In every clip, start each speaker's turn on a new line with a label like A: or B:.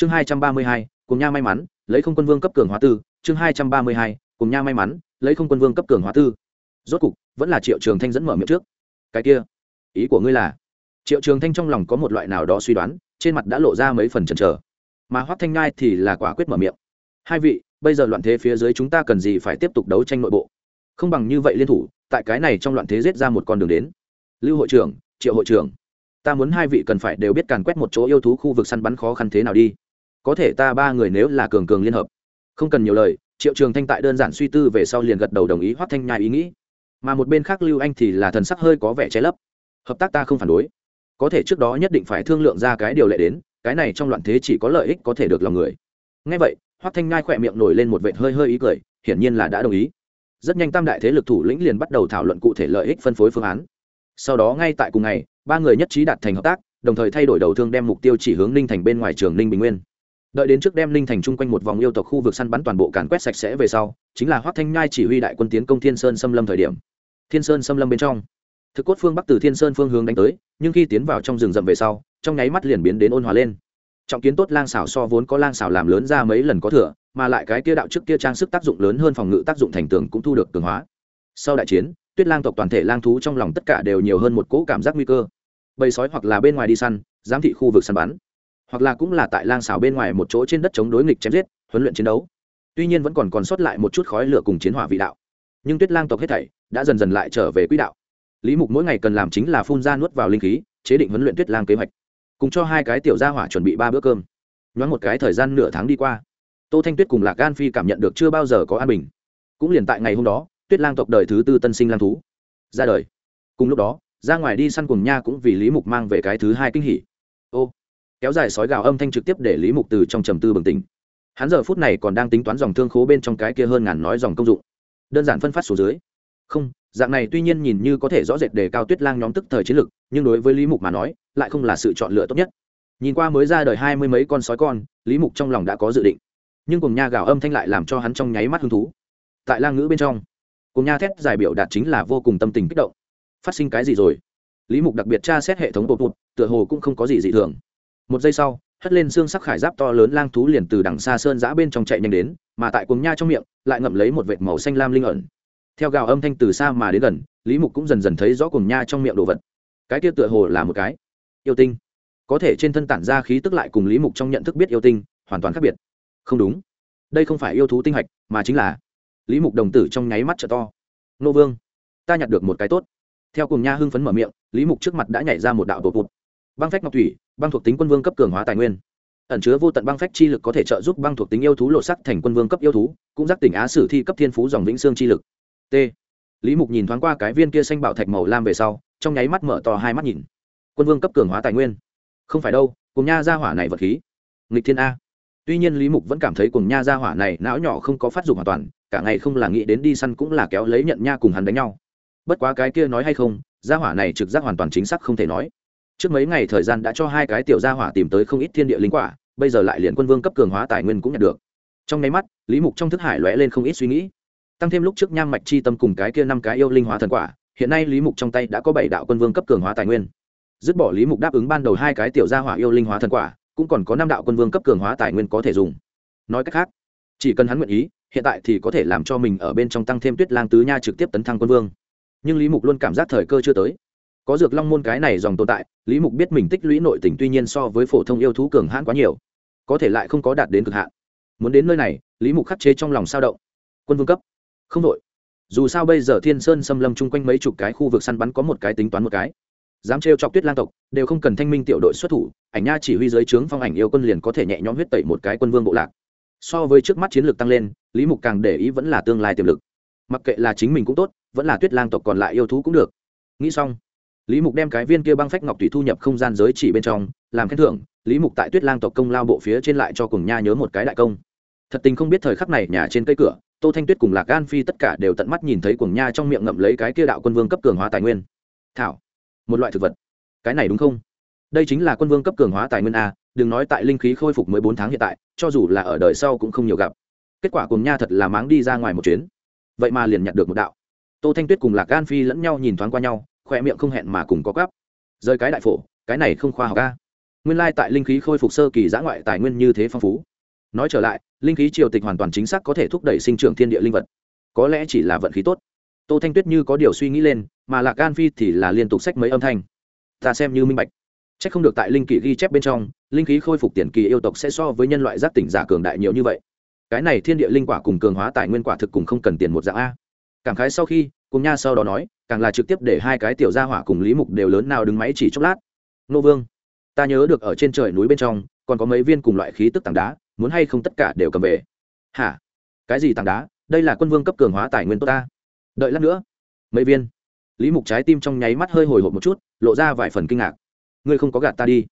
A: chương hai trăm ba mươi hai, cùng nha may mắn, lấy không quân vương cấp cường hóa tư. Chương hai trăm ba mươi hai, cùng nha may mắn, lấy không quân vương cấp cường hóa tư. Rốt cục, vẫn là triệu trường thanh dẫn mở miệng trước. Cái kia, ý của ngươi là? Triệu trường thanh trong lòng có một loại nào đó suy đoán, trên mặt đã lộ ra mấy phần chần chờ. Mà hoắc thanh ngai thì là quả quyết mở miệng. Hai vị, bây giờ loạn thế phía dưới chúng ta cần gì phải tiếp tục đấu tranh nội bộ? Không bằng như vậy liên thủ, tại cái này trong loạn thế giết ra một con đường đến. Lưu hội trưởng, triệu hội trưởng, ta muốn hai vị cần phải đều biết càn quét một chỗ yêu thú khu vực săn bắn khó khăn thế nào đi có thể ta ba người nếu là cường cường liên hợp. Không cần nhiều lời, triệu trường thanh tại đơn giản suy tư về sau liền gật đầu đồng ý hoắt thanh nhai ý nghĩ. Mà một bên khác lưu anh thì là thần sắc hơi có vẻ che lấp. Hợp tác ta không phản đối. Có thể trước đó nhất định phải thương lượng ra cái điều lệ đến, cái này trong loạn thế chỉ có lợi ích có thể được lòng người. Ngay vậy hoắt thanh nhai khỏe miệng nổi lên một vệt hơi hơi ý cười, hiển nhiên là đã đồng ý. Rất nhanh tam đại thế lực thủ lĩnh liền bắt đầu thảo luận cụ thể lợi ích phân phối phương án. Sau đó ngay tại cùng ngày, ba người nhất trí đạt thành hợp tác, đồng thời thay đổi đầu thương đem mục tiêu chỉ hướng ninh thành bên ngoài trường ninh bình nguyên đợi đến trước đem linh thành chung quanh một vòng yêu tộc khu vực săn bắn toàn bộ càn quét sạch sẽ về sau, chính là hoác thanh nhai chỉ huy đại quân tiến công thiên sơn xâm lâm thời điểm. Thiên sơn xâm lâm bên trong, thực cốt phương bắc từ thiên sơn phương hướng đánh tới, nhưng khi tiến vào trong rừng rậm về sau, trong nháy mắt liền biến đến ôn hòa lên. Trọng kiến tốt lang xảo so vốn có lang xảo làm lớn ra mấy lần có thừa, mà lại cái kia đạo trước kia trang sức tác dụng lớn hơn phòng ngự tác dụng thành tường cũng thu được cường hóa. Sau đại chiến, tuyết lang tộc toàn thể lang thú trong lòng tất cả đều nhiều hơn một cỗ cảm giác nguy cơ. Bầy sói hoặc là bên ngoài đi săn, giám thị khu vực săn bắn hoặc là cũng là tại lang xảo bên ngoài một chỗ trên đất chống đối nghịch chém giết, huấn luyện chiến đấu. Tuy nhiên vẫn còn còn sót lại một chút khói lửa cùng chiến hỏa vị đạo. Nhưng tuyết lang tộc hết thảy đã dần dần lại trở về quỹ đạo. Lý mục mỗi ngày cần làm chính là phun ra nuốt vào linh khí, chế định huấn luyện tuyết lang kế hoạch. Cùng cho hai cái tiểu gia hỏa chuẩn bị ba bữa cơm. Nhoáng một cái thời gian nửa tháng đi qua, tô thanh tuyết cùng lạc gan phi cảm nhận được chưa bao giờ có an bình. Cũng liền tại ngày hôm đó, tuyết lang tộc đời thứ tư tân sinh lang thú ra đời. Cùng lúc đó, ra ngoài đi săn cùng nha cũng vì lý mục mang về cái thứ hai kinh hỉ. Ô kéo dài sói gào âm thanh trực tiếp để lý mục từ trong trầm tư bừng tỉnh. Hắn giờ phút này còn đang tính toán dòng thương khố bên trong cái kia hơn ngàn nói dòng công dụng. Đơn giản phân phát số dưới. Không dạng này tuy nhiên nhìn như có thể rõ rệt đề cao tuyết lang nhóm tức thời chiến lược, nhưng đối với lý mục mà nói lại không là sự chọn lựa tốt nhất. Nhìn qua mới ra đời hai mươi mấy con sói con lý mục trong lòng đã có dự định. Nhưng cùng nha gào âm thanh lại làm cho hắn trong nháy mắt hứng thú. Tại lang ngữ bên trong cùng nha thét giải biểu đạt chính là vô cùng tâm tình kích động. Phát sinh cái gì rồi? Lý mục đặc biệt tra xét hệ thống bột bột tựa hồ cũng không có gì dị thường một giây sau, hất lên xương sắc khải giáp to lớn lang thú liền từ đằng xa sơn giã bên trong chạy nhanh đến, mà tại cuồng nha trong miệng, lại ngậm lấy một vệt màu xanh lam linh ẩn. Theo gào âm thanh từ xa mà đến gần, lý mục cũng dần dần thấy rõ cuồng nha trong miệng đồ vật. Cái kia tựa hồ là một cái yêu tinh. Có thể trên thân tản ra khí tức lại cùng lý mục trong nhận thức biết yêu tinh, hoàn toàn khác biệt. Không đúng. Đây không phải yêu thú tinh hạch, mà chính là lý mục đồng tử trong nháy mắt trợ to. Nô vương, ta nhặt được một cái tốt. Theo cùng nha hưng phấn mở miệng, lý mục trước mặt đã nhảy ra một đạo bột bột. Băng phách ngọc thủy băng thuộc tính quân vương cấp cường hóa tài nguyên. Ẩn chứa vô tận băng phách chi lực có thể trợ giúp băng thuộc tính yêu thú lộ sắc thành quân vương cấp yêu thú, cũng giác tỉnh á sử thi cấp thiên phú dòng vĩnh xương chi lực. T. Lý mục nhìn thoáng qua cái viên kia xanh bảo thạch màu lam về sau, trong nháy mắt mở to hai mắt nhìn. Quân vương cấp cường hóa tài nguyên. Không phải đâu, cùng nha gia hỏa này vật khí. Nghịch thiên a. Tuy nhiên lý mục vẫn cảm thấy cùng nha gia hỏa này não nhỏ không có phát dụng hoàn toàn, cả ngày không là nghĩ đến đi săn cũng là kéo lấy nhận nha cùng hắn đánh nhau. Bất quá cái kia nói hay không, gia hỏa này trực giác hoàn toàn chính xác không thể nói trước mấy ngày thời gian đã cho hai cái tiểu gia hỏa tìm tới không ít thiên địa linh quả, bây giờ lại liền quân vương cấp cường hóa tài nguyên cũng nhận được. Trong nháy mắt, lý mục trong thức hải lóe lên không ít suy nghĩ. Tăng thêm lúc trước nham mạch chi tâm cùng cái kia năm cái yêu linh hóa thần quả, hiện nay lý mục trong tay đã có bảy đạo quân vương cấp cường hóa tài nguyên. Dứt bỏ lý mục đáp ứng ban đầu hai cái tiểu gia hỏa yêu linh hóa thần quả, cũng còn có năm đạo quân vương cấp cường hóa tài nguyên có thể dùng. Nói cách khác, chỉ cần hắn nguyện ý, hiện tại thì có thể làm cho mình ở bên trong tăng thêm tuyết lang tứ nha trực tiếp tấn thăng quân vương. Nhưng lý mục luôn cảm giác thời cơ chưa tới có dược long môn cái này dòng tồn tại, lý mục biết mình tích lũy nội tình tuy nhiên so với phổ thông yêu thú cường hãn quá nhiều, có thể lại không có đạt đến cực hạn. Muốn đến nơi này, lý mục khắc chế trong lòng sao động. Quân vương cấp. Không đội dù sao bây giờ thiên sơn xâm lâm chung quanh mấy chục cái khu vực săn bắn có một cái tính toán một cái. Dám trêu chọc tuyết lang tộc, đều không cần thanh minh tiểu đội xuất thủ, ảnh nha chỉ huy giới trướng phong ảnh yêu quân liền có thể nhẹ nhõm huyết tẩy một cái quân vương bộ lạc. So với trước mắt chiến lược tăng lên, lý mục càng để ý vẫn là tương lai tiềm lực. Mặc kệ là chính mình cũng tốt, vẫn là tuyết lang tộc còn lại yêu thú cũng được. Nghĩ xong lý mục đem cái viên kia băng phách ngọc thủy thu nhập không gian giới chỉ bên trong, làm khen thưởng, lý mục tại tuyết lang tộc công lao bộ phía trên lại cho cùng nha nhớ một cái đại công. Thật tình không biết thời khắc này nhà trên cây cửa, tô thanh tuyết cùng lạc gan phi tất cả đều tận mắt nhìn thấy cuồng nha trong miệng ngậm lấy cái kia đạo quân vương cấp cường hóa tài nguyên. Thảo, một loại thực vật. Cái này đúng không? Đây chính là quân vương cấp cường hóa tài nguyên a, đừng nói tại linh khí khôi phục mới bốn tháng hiện tại, cho dù là ở đời sau cũng không nhiều gặp. Kết quả cùng nha thật là máng đi ra ngoài một chuyến. Vậy mà liền nhặt được một đạo. Tô thanh tuyết cùng lạc gan phi lẫn nhau nhìn thoáng qua nhau khoe miệng không hẹn mà cùng có gắp rơi cái đại phổ, cái này không khoa học ca nguyên lai tại linh khí khôi phục sơ kỳ giã ngoại tài nguyên như thế phong phú. Nói trở lại, linh khí triều tịch hoàn toàn chính xác có thể thúc đẩy sinh trưởng thiên địa linh vật. Có lẽ chỉ là vận khí tốt. Tô thanh tuyết như có điều suy nghĩ lên, mà lạc gan phi thì là liên tục sách mấy âm thanh. Ta xem như minh bạch. C h ắ c không được tại linh kỳ ghi chép bên trong, linh khí khôi phục tiền kỳ yêu tộc sẽ so với nhân loại giác tỉnh giả cường đại nhiều như vậy. Cái này thiên địa linh quả cùng cường hóa tài nguyên quả thực cùng không cần tiền một dạng a. Cảm khái sau khi cùng nha sau đó nói, càng là trực tiếp để hai cái tiểu gia hỏa cùng lý mục đều lớn nào đứng máy chỉ chốc lát. Nô vương, ta nhớ được ở trên trời núi bên trong, còn có mấy viên cùng loại khí tức tảng đá, muốn hay không tất cả đều cầm về. Hả? Cái gì tảng đá? Đây là quân vương cấp cường hóa tài nguyên tốt ta. Đợi lát nữa. Mấy viên. Lý mục trái tim trong nháy mắt hơi hồi hộp một chút, lộ ra vài phần kinh ngạc. Ngươi không có gạt ta đi.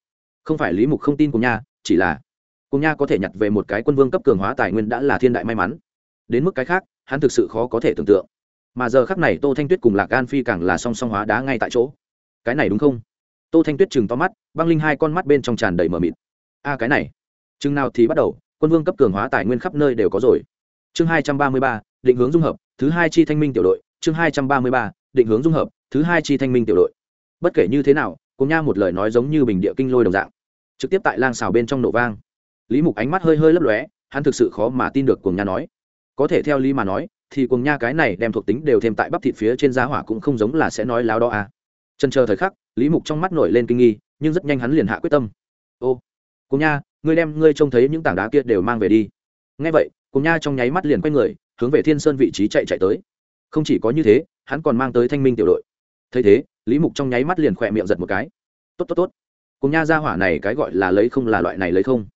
A: Không phải lý mục không tin cùng nha, chỉ là cùng nha có thể nhặt về một cái quân vương cấp cường hóa tài nguyên đã là thiên đại may mắn. Đến mức cái khác, hắn thực sự khó có thể tưởng tượng mà giờ khắc này tô thanh tuyết cùng lạc an phi càng là song song hóa đá ngay tại chỗ cái này đúng không tô thanh tuyết chừng to mắt băng linh hai con mắt bên trong tràn đầy mờ mịt a cái này chừng nào thì bắt đầu quân vương cấp cường hóa tài nguyên khắp nơi đều có rồi chương hai trăm ba mươi ba, định hướng dung hợp thứ hai chi thanh minh tiểu đội chương hai trăm ba mươi ba, định hướng dung hợp thứ hai chi thanh minh tiểu đội bất kể như thế nào cùng nha một lời nói giống như bình địa kinh lôi đồng dạng trực tiếp tại lang xào bên trong nổ vang lý mục ánh mắt hơi hơi lấp lóe hắn thực sự khó mà tin được cùng nha nói có thể theo lý mà nói thì cùng nha cái này đem thuộc tính đều thêm tại bắp thịt phía trên giá hỏa cũng không giống là sẽ nói láo đó à. Chân chờ thời khắc, lý mục trong mắt nổi lên kinh nghi, nhưng rất nhanh hắn liền hạ quyết tâm. Ô cùng nha, ngươi đem ngươi trông thấy những tảng đá kia đều mang về đi. Ngay vậy cùng nha trong nháy mắt liền quay người, hướng về thiên sơn vị trí chạy chạy tới. Không chỉ có như thế, hắn còn mang tới thanh minh tiểu đội. Thấy thế, lý mục trong nháy mắt liền khỏe miệng giật một cái. Tốt tốt tốt. Cùng nha ra hỏa này cái gọi là lấy không là loại này lấy không.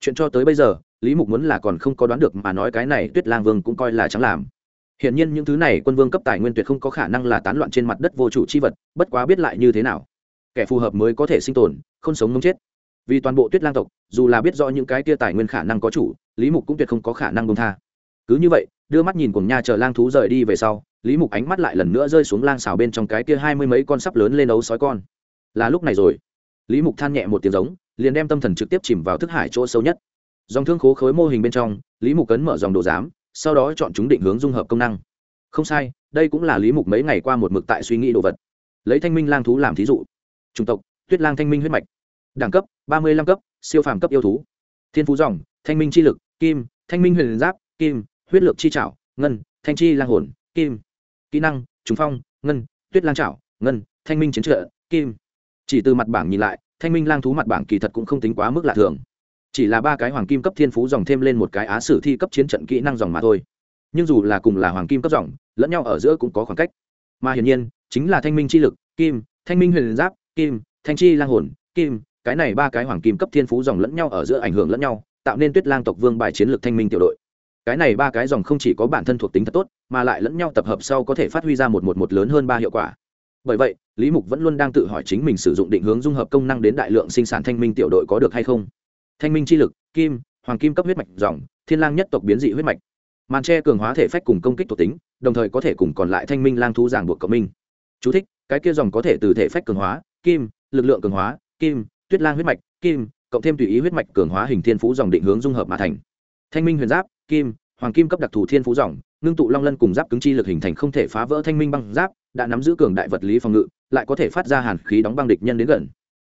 A: Chuyện cho tới bây giờ, lý mục muốn là còn không có đoán được mà nói cái này tuyết lang vương cũng coi là chẳng làm hiển nhiên những thứ này quân vương cấp tài nguyên tuyệt không có khả năng là tán loạn trên mặt đất vô chủ chi vật, bất quá biết lại như thế nào. Kẻ phù hợp mới có thể sinh tồn, không sống không chết. Vì toàn bộ tuyết lang tộc, dù là biết rõ những cái kia tài nguyên khả năng có chủ, lý mục cũng tuyệt không có khả năng buông tha. Cứ như vậy, đưa mắt nhìn cùng nha chờ lang thú rời đi về sau, lý mục ánh mắt lại lần nữa rơi xuống lang xào bên trong cái kia hai mươi mấy con sắp lớn lên ấu sói con. Là lúc này rồi. Lý mục than nhẹ một tiếng giống, liền đem tâm thần trực tiếp chìm vào thức hải chỗ sâu nhất. Dòng thương khố khối mô hình bên trong, lý mục cấn mở dòng đồ giám sau đó chọn chúng định hướng dung hợp công năng. Không sai, đây cũng là lý mục mấy ngày qua một mực tại suy nghĩ đồ vật. Lấy thanh minh lang thú làm thí dụ. Chủng tộc, tuyết lang thanh minh huyết mạch. Đẳng cấp, ba mươi năm cấp, siêu phàm cấp yêu thú. Thiên phú dòng, thanh minh chi lực, kim, thanh minh huyền giáp, kim, huyết lược chi trảo, ngân, thanh chi lang hồn, kim. Kỹ năng, trùng phong, ngân, tuyết lang trảo, ngân, thanh minh chiến trợ, kim. Chỉ từ mặt bảng nhìn lại, thanh minh lang thú mặt bảng kỳ thật cũng không tính quá mức lạ thường chỉ là ba cái hoàng kim cấp thiên phú dòng thêm lên một cái á sử thi cấp chiến trận kỹ năng dòng mà thôi. Nhưng dù là cùng là hoàng kim cấp dòng, lẫn nhau ở giữa cũng có khoảng cách. Mà hiển nhiên, chính là thanh minh chi lực, kim, thanh minh huyền giáp, kim, thanh chi lang hồn, kim, cái này ba cái hoàng kim cấp thiên phú dòng lẫn nhau ở giữa ảnh hưởng lẫn nhau, tạo nên tuyết lang tộc vương bài chiến lược thanh minh tiểu đội. Cái này ba cái dòng không chỉ có bản thân thuộc tính thật tốt, mà lại lẫn nhau tập hợp sau có thể phát huy ra một một một lớn hơn ba hiệu quả. Bởi vậy, lý mục vẫn luôn đang tự hỏi chính mình sử dụng định hướng dung hợp công năng đến đại lượng sinh sản thanh minh tiểu đội có được hay không thanh minh chi lực kim hoàng kim cấp huyết mạch dòng thiên lang nhất tộc biến dị huyết mạch. Màn tre cường hóa thể phách cùng công kích thuộc tính đồng thời có thể cùng còn lại thanh minh lang thú giảng buộc cộng minh. Chú thích, cái kia dòng có thể từ thể phách cường hóa kim lực lượng cường hóa kim tuyết lang huyết mạch kim cộng thêm tùy ý huyết mạch cường hóa hình thiên phú dòng định hướng dung hợp mà thành. Thanh minh huyền giáp kim hoàng kim cấp đặc thù thiên phú dòng ngưng tụ long lân cùng giáp cứng chi lực hình thành không thể phá vỡ thanh minh băng giáp đã nắm giữ cường đại vật lý phòng ngự lại có thể phát ra hàn khí đóng băng địch nhân đến gần.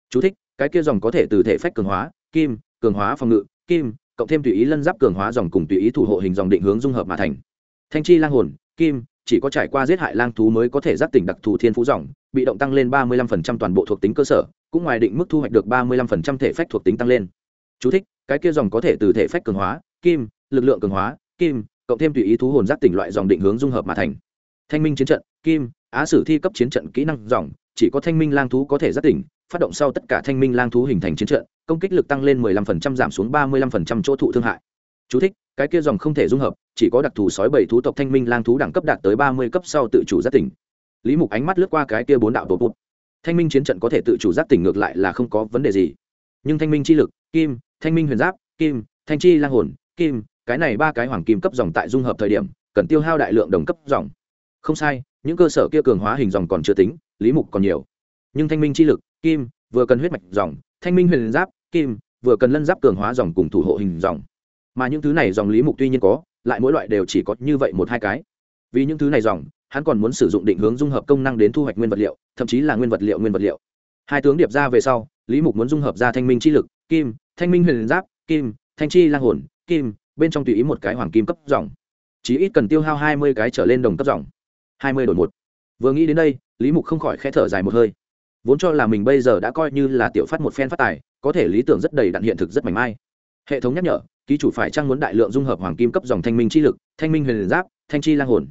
A: Chú thích, cái kia dòng có thể từ thể phách cường hóa kim cường hóa phòng ngự kim cộng thêm tùy ý lân giáp cường hóa dòng cùng tùy ý thủ hộ hình dòng định hướng dung hợp mà thành. Thanh chi lang hồn kim chỉ có trải qua giết hại lang thú mới có thể giác tỉnh đặc thù thiên phú dòng bị động tăng lên ba mươi 35% toàn bộ thuộc tính cơ sở cũng ngoài định mức thu hoạch được ba mươi 35% thể phách thuộc tính tăng lên. Chú thích, cái kia dòng có thể từ thể phách cường hóa kim lực lượng cường hóa kim cộng thêm tùy ý thú hồn giác tỉnh loại dòng định hướng dung hợp mà thành. Thanh minh chiến trận kim á sử thi cấp chiến trận kỹ năng dòng chỉ có thanh minh lang thú có thể giác tỉnh phát động sau tất cả thanh minh lang thú hình thành chiến trận công kích lực tăng lên 15% giảm xuống 35% chỗ thụ thương hại. Chú thích, cái kia dòng không thể dung hợp chỉ có đặc thù sói bảy thú tộc thanh minh lang thú đẳng cấp đạt tới 30 cấp sau tự chủ giác tỉnh. Lý mục ánh mắt lướt qua cái kia bốn đạo tổ bụt thanh minh chiến trận có thể tự chủ giác tỉnh ngược lại là không có vấn đề gì. Nhưng thanh minh chi lực kim thanh minh huyền giáp kim thanh chi lang hồn kim cái này ba cái hoàng kim cấp dòng tại dung hợp thời điểm cần tiêu hao đại lượng đồng cấp dòng. Không sai những cơ sở kia cường hóa hình dòng còn chưa tính lý mục còn nhiều. Nhưng thanh minh chi lực kim, vừa cần huyết mạch dòng, thanh minh huyền giáp, kim, vừa cần lân giáp cường hóa dòng cùng thủ hộ hình dòng. Mà những thứ này dòng lý mục tuy nhiên có, lại mỗi loại đều chỉ có như vậy một hai cái. Vì những thứ này dòng, hắn còn muốn sử dụng định hướng dung hợp công năng đến thu hoạch nguyên vật liệu, thậm chí là nguyên vật liệu nguyên vật liệu. Hai tướng điệp ra về sau, lý mục muốn dung hợp ra thanh minh chi lực, kim, thanh minh huyền giáp, kim, thanh chi lang hồn, kim, bên trong tùy ý một cái hoàng kim cấp dòng. Chí ít cần tiêu hao hai mươi cái trở lên đồng cấp dòng. Hai mươi đổi một. Vừa nghĩ đến đây, lý mục không khỏi k h ẽ thở dài một hơi vốn cho là mình bây giờ đã coi như là tiểu phát một phen phát tài có thể lý tưởng rất đầy đặn hiện thực rất mảnh mai. Hệ thống nhắc nhở ký chủ phải trang muốn đại lượng dung hợp hoàng kim cấp dòng thanh minh chi lực thanh minh huyền giáp thanh chi lang hồn.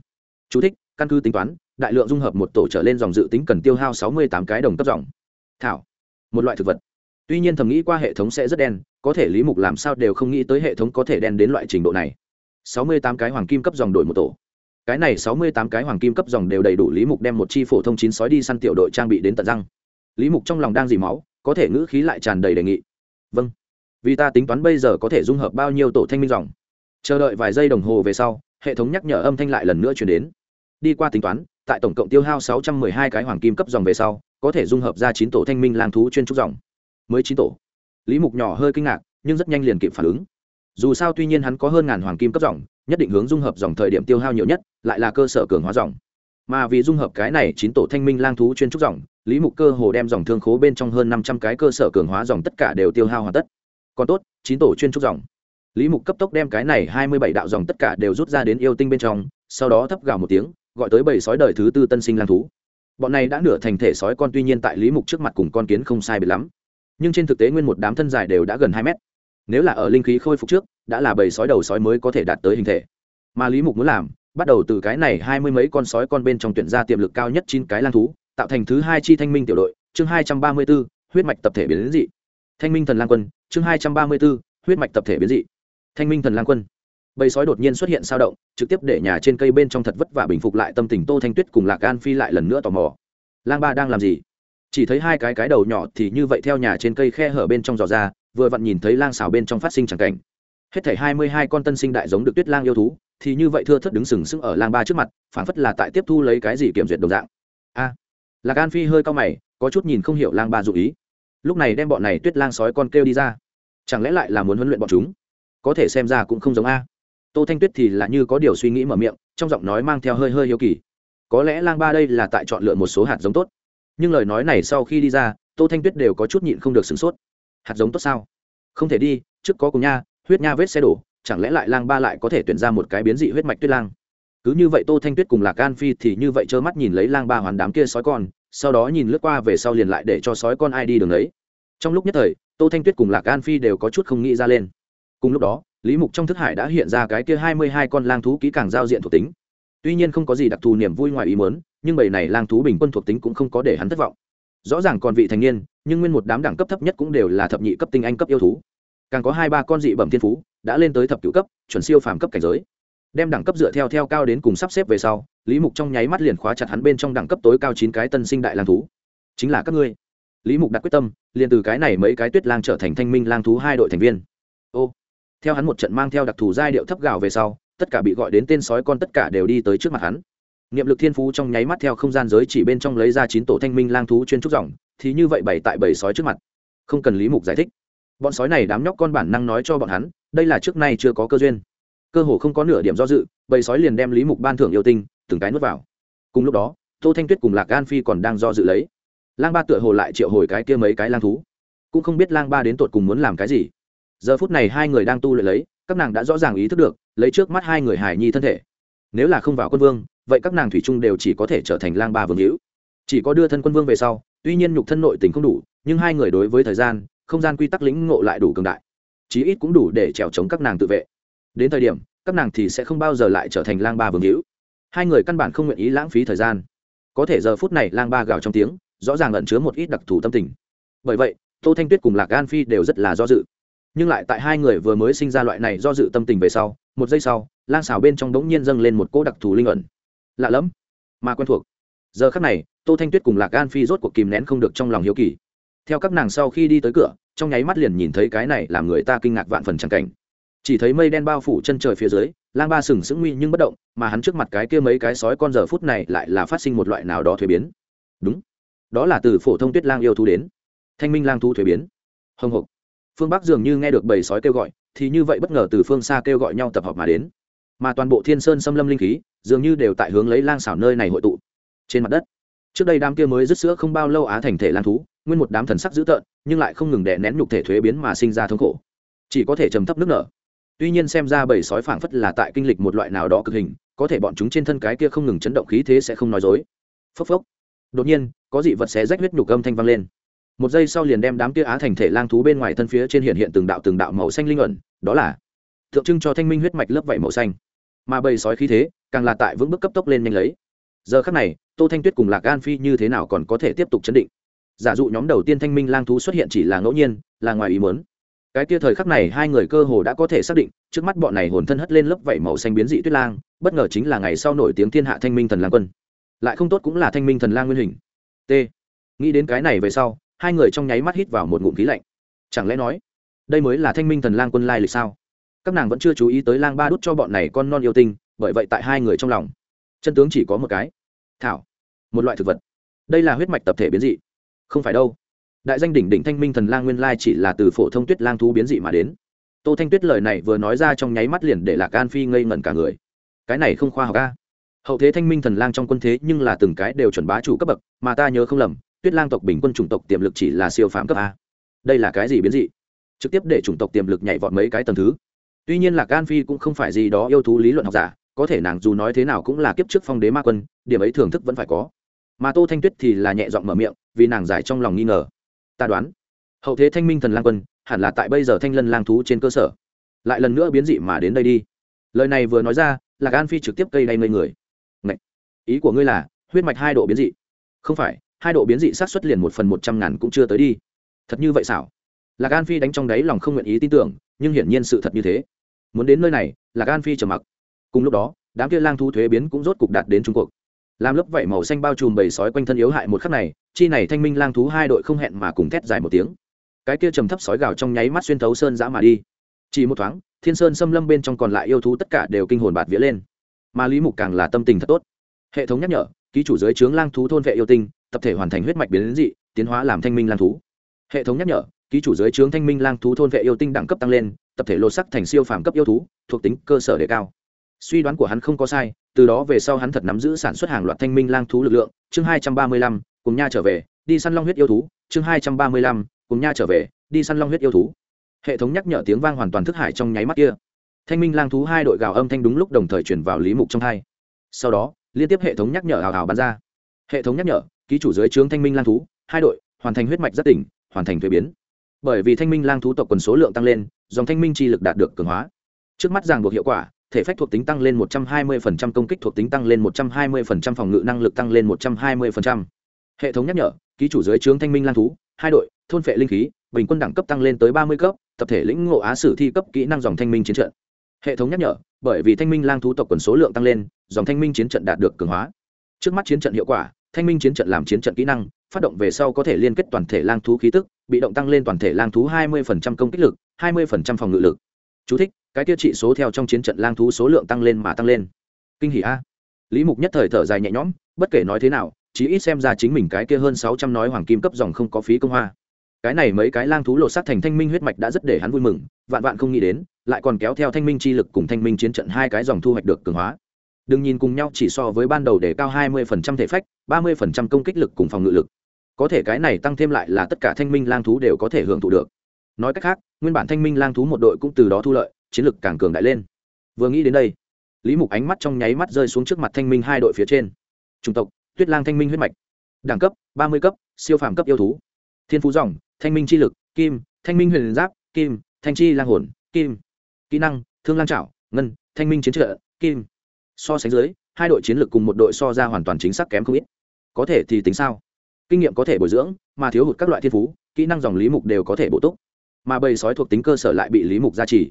A: Chú thích, căn cứ tính toán đại lượng dung hợp một tổ trở lên dòng dự tính cần tiêu hao sáu mươi tám cái đồng cấp dòng. Thảo một loại thực vật. Tuy nhiên thầm nghĩ qua hệ thống sẽ rất đen có thể lý mục làm sao đều không nghĩ tới hệ thống có thể đen đến loại trình độ này. sáu mươi tám cái hoàng kim cấp dòng đổi một tổ. Cái này sáu mươi tám cái hoàng kim cấp dòng đều đầy đủ lý mục đem một chi phổ thông chín sói đi săn tiểu đội trang bị đến tận răng lý mục trong lòng đang dì máu, có thể ngữ khí lại tràn đầy đề nghị. Vâng. Vì ta tính toán bây giờ có thể dung hợp bao nhiêu tổ thanh minh dòng. Chờ đợi vài giây đồng hồ về sau, hệ thống nhắc nhở âm thanh lại lần nữa chuyển đến. Đi qua tính toán, tại tổng cộng tiêu hao sáu trăm mười hai cái hoàng kim cấp dòng về sau, có thể dung hợp ra chín tổ thanh minh lang thú chuyên trúc dòng. Mới chín tổ. Lý mục nhỏ hơi kinh ngạc, nhưng rất nhanh liền kịp phản ứng. Dù sao tuy nhiên hắn có hơn ngàn hoàng kim cấp dòng, nhất định hướng dung hợp dòng thời điểm tiêu hao nhiều nhất, lại là cơ sở cường hóa dòng. Mà vì dung hợp cái này chín tổ thanh minh lang thú chuyên trúc dòng lý mục cơ hồ đem dòng thương khố bên trong hơn năm trăm cái cơ sở cường hóa dòng tất cả đều tiêu hao hoàn tất. Còn tốt, chín tổ chuyên trúc dòng. Lý mục cấp tốc đem cái này hai mươi bảy đạo dòng tất cả đều rút ra đến yêu tinh bên trong, sau đó thấp gào một tiếng, gọi tới bảy sói đời thứ tư tân sinh lang thú. Bọn này đã nửa thành thể sói con tuy nhiên tại lý mục trước mặt cùng con kiến không sai biệt lắm, nhưng trên thực tế nguyên một đám thân dài đều đã gần hai mét. Nếu là ở linh khí khôi phục trước, đã là bầy sói đầu sói mới có thể đạt tới hình thể. Mà lý mục muốn làm, bắt đầu từ cái này hai mươi mấy con sói con bên trong tuyển ra tiềm lực cao nhất chín cái lang thú tạo thành thứ hai chi thanh minh tiểu đội, chương hai trăm ba mươi b ố huyết mạch tập thể biến dị. Thanh minh thần lang quân, chương hai trăm ba mươi b ố huyết mạch tập thể biến dị. Thanh minh thần lang quân. Bầy sói đột nhiên xuất hiện sao động, trực tiếp để nhà trên cây bên trong thật vất vả bình phục lại tâm tình tô thanh tuyết cùng lạc an phi lại lần nữa tò mò. Lang ba đang làm gì? Chỉ thấy hai cái cái đầu nhỏ thì như vậy theo nhà trên cây khe hở bên trong giò ra, vừa vặn nhìn thấy lang xào bên trong phát sinh chẳng cảnh. Hết thảy hai mươi hai con tân sinh đại giống được tuyết lang yêu thú, thì như vậy thưa thất đứng sừng sững ở lang ba trước mặt phản phất là tại tiếp thu lấy cái gì kiểm duyệt đồng dạng. A lạc an phi hơi cao mày, có chút nhìn không hiểu lang ba dụ ý. Lúc này đem bọn này tuyết lang sói con kêu đi ra. Chẳng lẽ lại là muốn huấn luyện bọn chúng? Có thể xem ra cũng không giống a. Tô thanh tuyết thì là như có điều suy nghĩ mở miệng, trong giọng nói mang theo hơi hơi hiếu kỳ. Có lẽ lang ba đây là tại chọn lựa một số hạt giống tốt. Nhưng lời nói này sau khi đi ra, tô thanh tuyết đều có chút nhịn không được sửng sốt. Hạt giống tốt sao? Không thể đi, trước có cùng nha, huyết nha vết xe đổ, chẳng lẽ lại lang ba lại có thể tuyển ra một cái biến dị huyết mạch tuyết lang? Cứ như vậy tô thanh tuyết cùng lạc an phi thì như vậy trơ mắt nhìn lấy lang ba hoàn đám kia sói con, sau đó nhìn lướt qua về sau liền lại để cho sói con ai đi đường ấy. Trong lúc nhất thời, tô thanh tuyết cùng lạc an phi đều có chút không nghĩ ra lên. Cùng lúc đó, lý mục trong thức hải đã hiện ra cái kia hai mươi hai con lang thú kỹ càng giao diện thuộc tính. Tuy nhiên không có gì đặc thù niềm vui ngoài ý muốn, nhưng bầy này lang thú bình quân thuộc tính cũng không có để hắn thất vọng. Rõ ràng còn vị thành niên, nhưng nguyên một đám đẳng cấp thấp nhất cũng đều là thập nhị cấp tinh anh cấp yêu thú. Càng có hai ba con dị bẩm thiên phú, đã lên tới thập cửu cấp, chuẩn siêu phàm cấp cảnh giới đem đẳng cấp dựa theo theo cao đến cùng sắp xếp về sau, lý mục trong nháy mắt liền khóa chặt hắn bên trong đẳng cấp tối cao chín cái tân sinh đại lang thú. Chính là các ngươi. Lý mục đặt quyết tâm, liền từ cái này mấy cái tuyết lang trở thành thanh minh lang thú hai đội thành viên. Ô, theo hắn một trận mang theo đặc thù giai điệu thấp gạo về sau, tất cả bị gọi đến tên sói con tất cả đều đi tới trước mặt hắn. Niệm lực thiên phú trong nháy mắt theo không gian giới chỉ bên trong lấy ra chín tổ thanh minh lang thú chuyên trúc dòng, thì như vậy bảy tại bảy sói trước mặt. Không cần lý mục giải thích. Bọn sói này đám nhóc con bản năng nói cho bọn hắn, đây là trước nay chưa có cơ duyên cơ hồ không có nửa điểm do dự, bầy sói liền đem lý mục ban thưởng yêu tinh, từng cái nuốt vào. Cùng lúc đó, tô thanh tuyết cùng lạc gan phi còn đang do dự lấy. Lang ba tựa hồ lại triệu hồi cái kia mấy cái lang thú. Cũng không biết lang ba đến tột cùng muốn làm cái gì. Giờ phút này hai người đang tu luyện lấy, các nàng đã rõ ràng ý thức được, lấy trước mắt hai người hải nhi thân thể. Nếu là không vào quân vương, vậy các nàng thủy chung đều chỉ có thể trở thành lang ba vương hữu. Chỉ có đưa thân quân vương về sau, tuy nhiên nhục thân nội tình không đủ, nhưng hai người đối với thời gian, không gian quy tắc lĩnh ngộ lại đủ cường đại. Chí ít cũng đủ để trèo chống các nàng tự vệ đến thời điểm, các nàng thì sẽ không bao giờ lại trở thành lang ba vương hữu. Hai người căn bản không nguyện ý lãng phí thời gian. Có thể giờ phút này lang ba gào trong tiếng, rõ ràng ẩn chứa một ít đặc thù tâm tình. Bởi vậy, tô thanh tuyết cùng lạc an phi đều rất là do dự. Nhưng lại tại hai người vừa mới sinh ra loại này do dự tâm tình về sau, một giây sau, lang xào bên trong đống nhiên dâng lên một cỗ đặc thù linh ẩn. Lạ lẫm, mà quen thuộc. Giờ khắc này, tô thanh tuyết cùng lạc an phi rốt cuộc kìm nén không được trong lòng hiếu kỳ. Theo các nàng sau khi đi tới cửa, trong nháy mắt liền nhìn thấy cái này làm người ta kinh ngạc vạn phần chẳng cảnh chỉ thấy mây đen bao phủ chân trời phía dưới, lang ba sừng sững nguy nhưng bất động, mà hắn trước mặt cái kia mấy cái sói con giờ phút này lại là phát sinh một loại nào đó thuế biến. Đúng, đó là từ phổ thông tuyết lang yêu thú đến. Thanh minh lang thú thuế biến. Hồng hộc phương bắc dường như nghe được bầy sói kêu gọi, thì như vậy bất ngờ từ phương xa kêu gọi nhau tập hợp mà đến. Mà toàn bộ thiên sơn xâm lâm linh khí, dường như đều tại hướng lấy lang xảo nơi này hội tụ. Trên mặt đất, trước đây đám kia mới dứt sữa không bao lâu á thành thể lang thú, nguyên một đám thần sắc dữ tợn, nhưng lại không ngừng đè nén nhục thể thuế biến mà sinh ra thống khổ. Chỉ có thể trầm thấp nước nở tuy nhiên xem ra bầy sói phảng phất là tại kinh lịch một loại nào đó cực hình, có thể bọn chúng trên thân cái kia không ngừng chấn động khí thế sẽ không nói dối. Phốc phốc. Đột nhiên, có dị vật xé rách huyết nhục âm thanh vang lên. Một giây sau liền đem đám kia á thành thể lang thú bên ngoài thân phía trên hiện hiện từng đạo từng đạo màu xanh linh ẩn, đó là tượng trưng cho thanh minh huyết mạch lớp vảy màu xanh. Mà bầy sói khí thế, càng là tại vững bước cấp tốc lên nhanh lấy. Giờ khắc này, tô thanh tuyết cùng lạc an phi như thế nào còn có thể tiếp tục chấn định? Giả dụ nhóm đầu tiên thanh minh lang thú xuất hiện chỉ là ngẫu nhiên, là ngoài ý muốn cái kia thời khắc này hai người cơ hồ đã có thể xác định, trước mắt bọn này hồn thân hất lên lớp vảy màu xanh biến dị tuyết lang, bất ngờ chính là ngày sau nổi tiếng thiên hạ thanh minh thần lang quân. Lại không tốt cũng là thanh minh thần lang nguyên hình. T. Nghĩ đến cái này về sau, hai người trong nháy mắt hít vào một ngụm khí lạnh. Chẳng lẽ nói, đây mới là thanh minh thần lang quân lai lịch sao? Các nàng vẫn chưa chú ý tới lang ba đút cho bọn này con non yêu tinh, bởi vậy tại hai người trong lòng, chân tướng chỉ có một cái. Thảo, một loại thực vật. Đây là huyết mạch tập thể biến dị. Không phải đâu đại danh đỉnh đỉnh thanh minh thần lang nguyên lai chỉ là từ phổ thông tuyết lang thú biến dị mà đến. Tô thanh tuyết lời này vừa nói ra trong nháy mắt liền để lạc an phi ngây ngẩn cả người. Cái này không khoa học ca hậu thế thanh minh thần lang trong quân thế nhưng là từng cái đều chuẩn bá chủ cấp bậc, mà ta nhớ không lầm, tuyết lang tộc bình quân chủng tộc tiềm lực chỉ là siêu phạm cấp a. Đây là cái gì biến dị? Trực tiếp để chủng tộc tiềm lực nhảy vọt mấy cái tầng thứ. Tuy nhiên là an phi cũng không phải gì đó yêu thú lý luận học giả, có thể nàng dù nói thế nào cũng là kiếp trước phong đế ma quân, điểm ấy thưởng thức vẫn phải có. Mà tô thanh tuyết thì là nhẹ giọng mở miệng, vì nàng giải trong lòng nghi ngờ ta đoán. Hậu thế thanh minh thần lang quân, hẳn là tại bây giờ thanh lân lang thú trên cơ sở. Lại lần nữa biến dị mà đến đây đi. Lời này vừa nói ra là gan phi trực tiếp cây đay ngây người. Ngậy! ý của ngươi là, huyết mạch hai độ biến dị? Không phải, hai độ biến dị sát xuất liền một phần một trăm ngàn cũng chưa tới đi. Thật như vậy xảo Là Gan phi đánh trong đáy lòng không nguyện ý tin tưởng, nhưng hiển nhiên sự thật như thế. Muốn đến nơi này là Gan phi trầm mặc. Cùng lúc đó, đám kia lang thu thuế biến cũng rốt cục đạt đến trung cuộc làm lớp vảy màu xanh bao trùm bầy sói quanh thân yếu hại một khắc này, chi này thanh minh lang thú hai đội không hẹn mà cùng thét dài một tiếng. Cái kia trầm thấp sói gào trong nháy mắt xuyên thấu sơn dã mà đi. Chỉ một thoáng, thiên sơn xâm lâm bên trong còn lại yêu thú tất cả đều kinh hồn bạt vía lên. Mà lý mục càng là tâm tình thật tốt. Hệ thống nhắc nhở, ký chủ giới trướng lang thú thôn vệ yêu tinh, tập thể hoàn thành huyết mạch biến dị, tiến hóa làm thanh minh lang thú. Hệ thống nhắc nhở, ký chủ giới trướng thanh minh lang thú thôn vệ yêu tinh đẳng cấp tăng lên, tập thể lột sắc thành siêu phàm cấp yêu thú, thuộc tính cơ sở đề cao. Suy đoán của hắn không có sai từ đó về sau hắn thật nắm giữ sản xuất hàng loạt thanh minh lang thú lực lượng. Chương hai trăm ba mươi lăm, cùng nha trở về, đi săn long huyết yêu thú. Chương hai trăm ba mươi lăm, cùng nha trở về, đi săn long huyết yêu thú. Hệ thống nhắc nhở tiếng vang hoàn toàn thức hải trong nháy mắt kia. Thanh minh lang thú hai đội gào âm thanh đúng lúc đồng thời chuyển vào lý mục trong hai. Sau đó, liên tiếp hệ thống nhắc nhở hào hào bắn ra. Hệ thống nhắc nhở, ký chủ dưới trướng thanh minh lang thú, hai đội, hoàn thành huyết mạch rất tỉnh, hoàn thành thuế biến. Bởi vì thanh minh lang thú tộc quần số lượng tăng lên, dòng thanh minh chi lực đạt được cường hóa. Trước mắt ràng buộc hiệu quả thể phách thuộc tính tăng lên 120%, công kích thuộc tính tăng lên 120%, phòng ngự năng lực tăng lên 120%. hệ thống nhắc nhở ký chủ dưới trướng thanh minh lang thú hai đội thôn phệ linh khí bình quân đẳng cấp tăng lên tới 30 cấp tập thể lĩnh ngộ á sử thi cấp kỹ năng dòng thanh minh chiến trận. Hệ thống nhắc nhở bởi vì thanh minh lang thú tộc quần số lượng tăng lên dòng thanh minh chiến trận đạt được cường hóa. Trước mắt chiến trận hiệu quả thanh minh chiến trận làm chiến trận kỹ năng phát động về sau có thể liên kết toàn thể lang thú khí tức bị động tăng lên toàn thể lang thú 20% công kích lực 20% phòng ngự lực. Chú thích, cái tiêu trị số theo trong chiến trận lang thú số lượng tăng lên mà tăng lên. Kinh hỉ a. Lý mục nhất thời thở dài nhẹ nhõm, bất kể nói thế nào, chí ít xem ra chính mình cái kia hơn sáu trăm nói hoàng kim cấp dòng không có phí công hoa. Cái này mấy cái lang thú lột xác thành thanh minh huyết mạch đã rất để hắn vui mừng, vạn vạn không nghĩ đến, lại còn kéo theo thanh minh chi lực cùng thanh minh chiến trận hai cái dòng thu hoạch được cường hóa. Đừng nhìn cùng nhau chỉ so với ban đầu để cao 20% thể phách 30% công kích lực cùng phòng ngự lực. Có thể cái này tăng thêm lại là tất cả thanh minh lang thú đều có thể hưởng thụ được. Nói cách khác, nguyên bản thanh minh lang thú một đội cũng từ đó thu lợi chiến lực càng cường đại lên. Vừa nghĩ đến đây, lý mục ánh mắt trong nháy mắt rơi xuống trước mặt thanh minh hai đội phía trên. Chủng tộc, tuyết lang thanh minh huyết mạch. Đẳng cấp 30 cấp, siêu phàm cấp yêu thú. Thiên phú dòng, thanh minh chi lực, kim, thanh minh huyền giáp, kim, thanh chi lang hồn, kim. Kỹ năng, thương lang trảo, ngân, thanh minh chiến trợ, kim. So sánh dưới, hai đội chiến lược cùng một đội so ra hoàn toàn chính xác kém không ít. Có thể thì tính sao? Kinh nghiệm có thể bồi dưỡng, mà thiếu hụt các loại thiên phú, kỹ năng dòng lý mục đều có thể bổ túc. Mà bầy sói thuộc tính cơ sở lại bị lý mục gia trì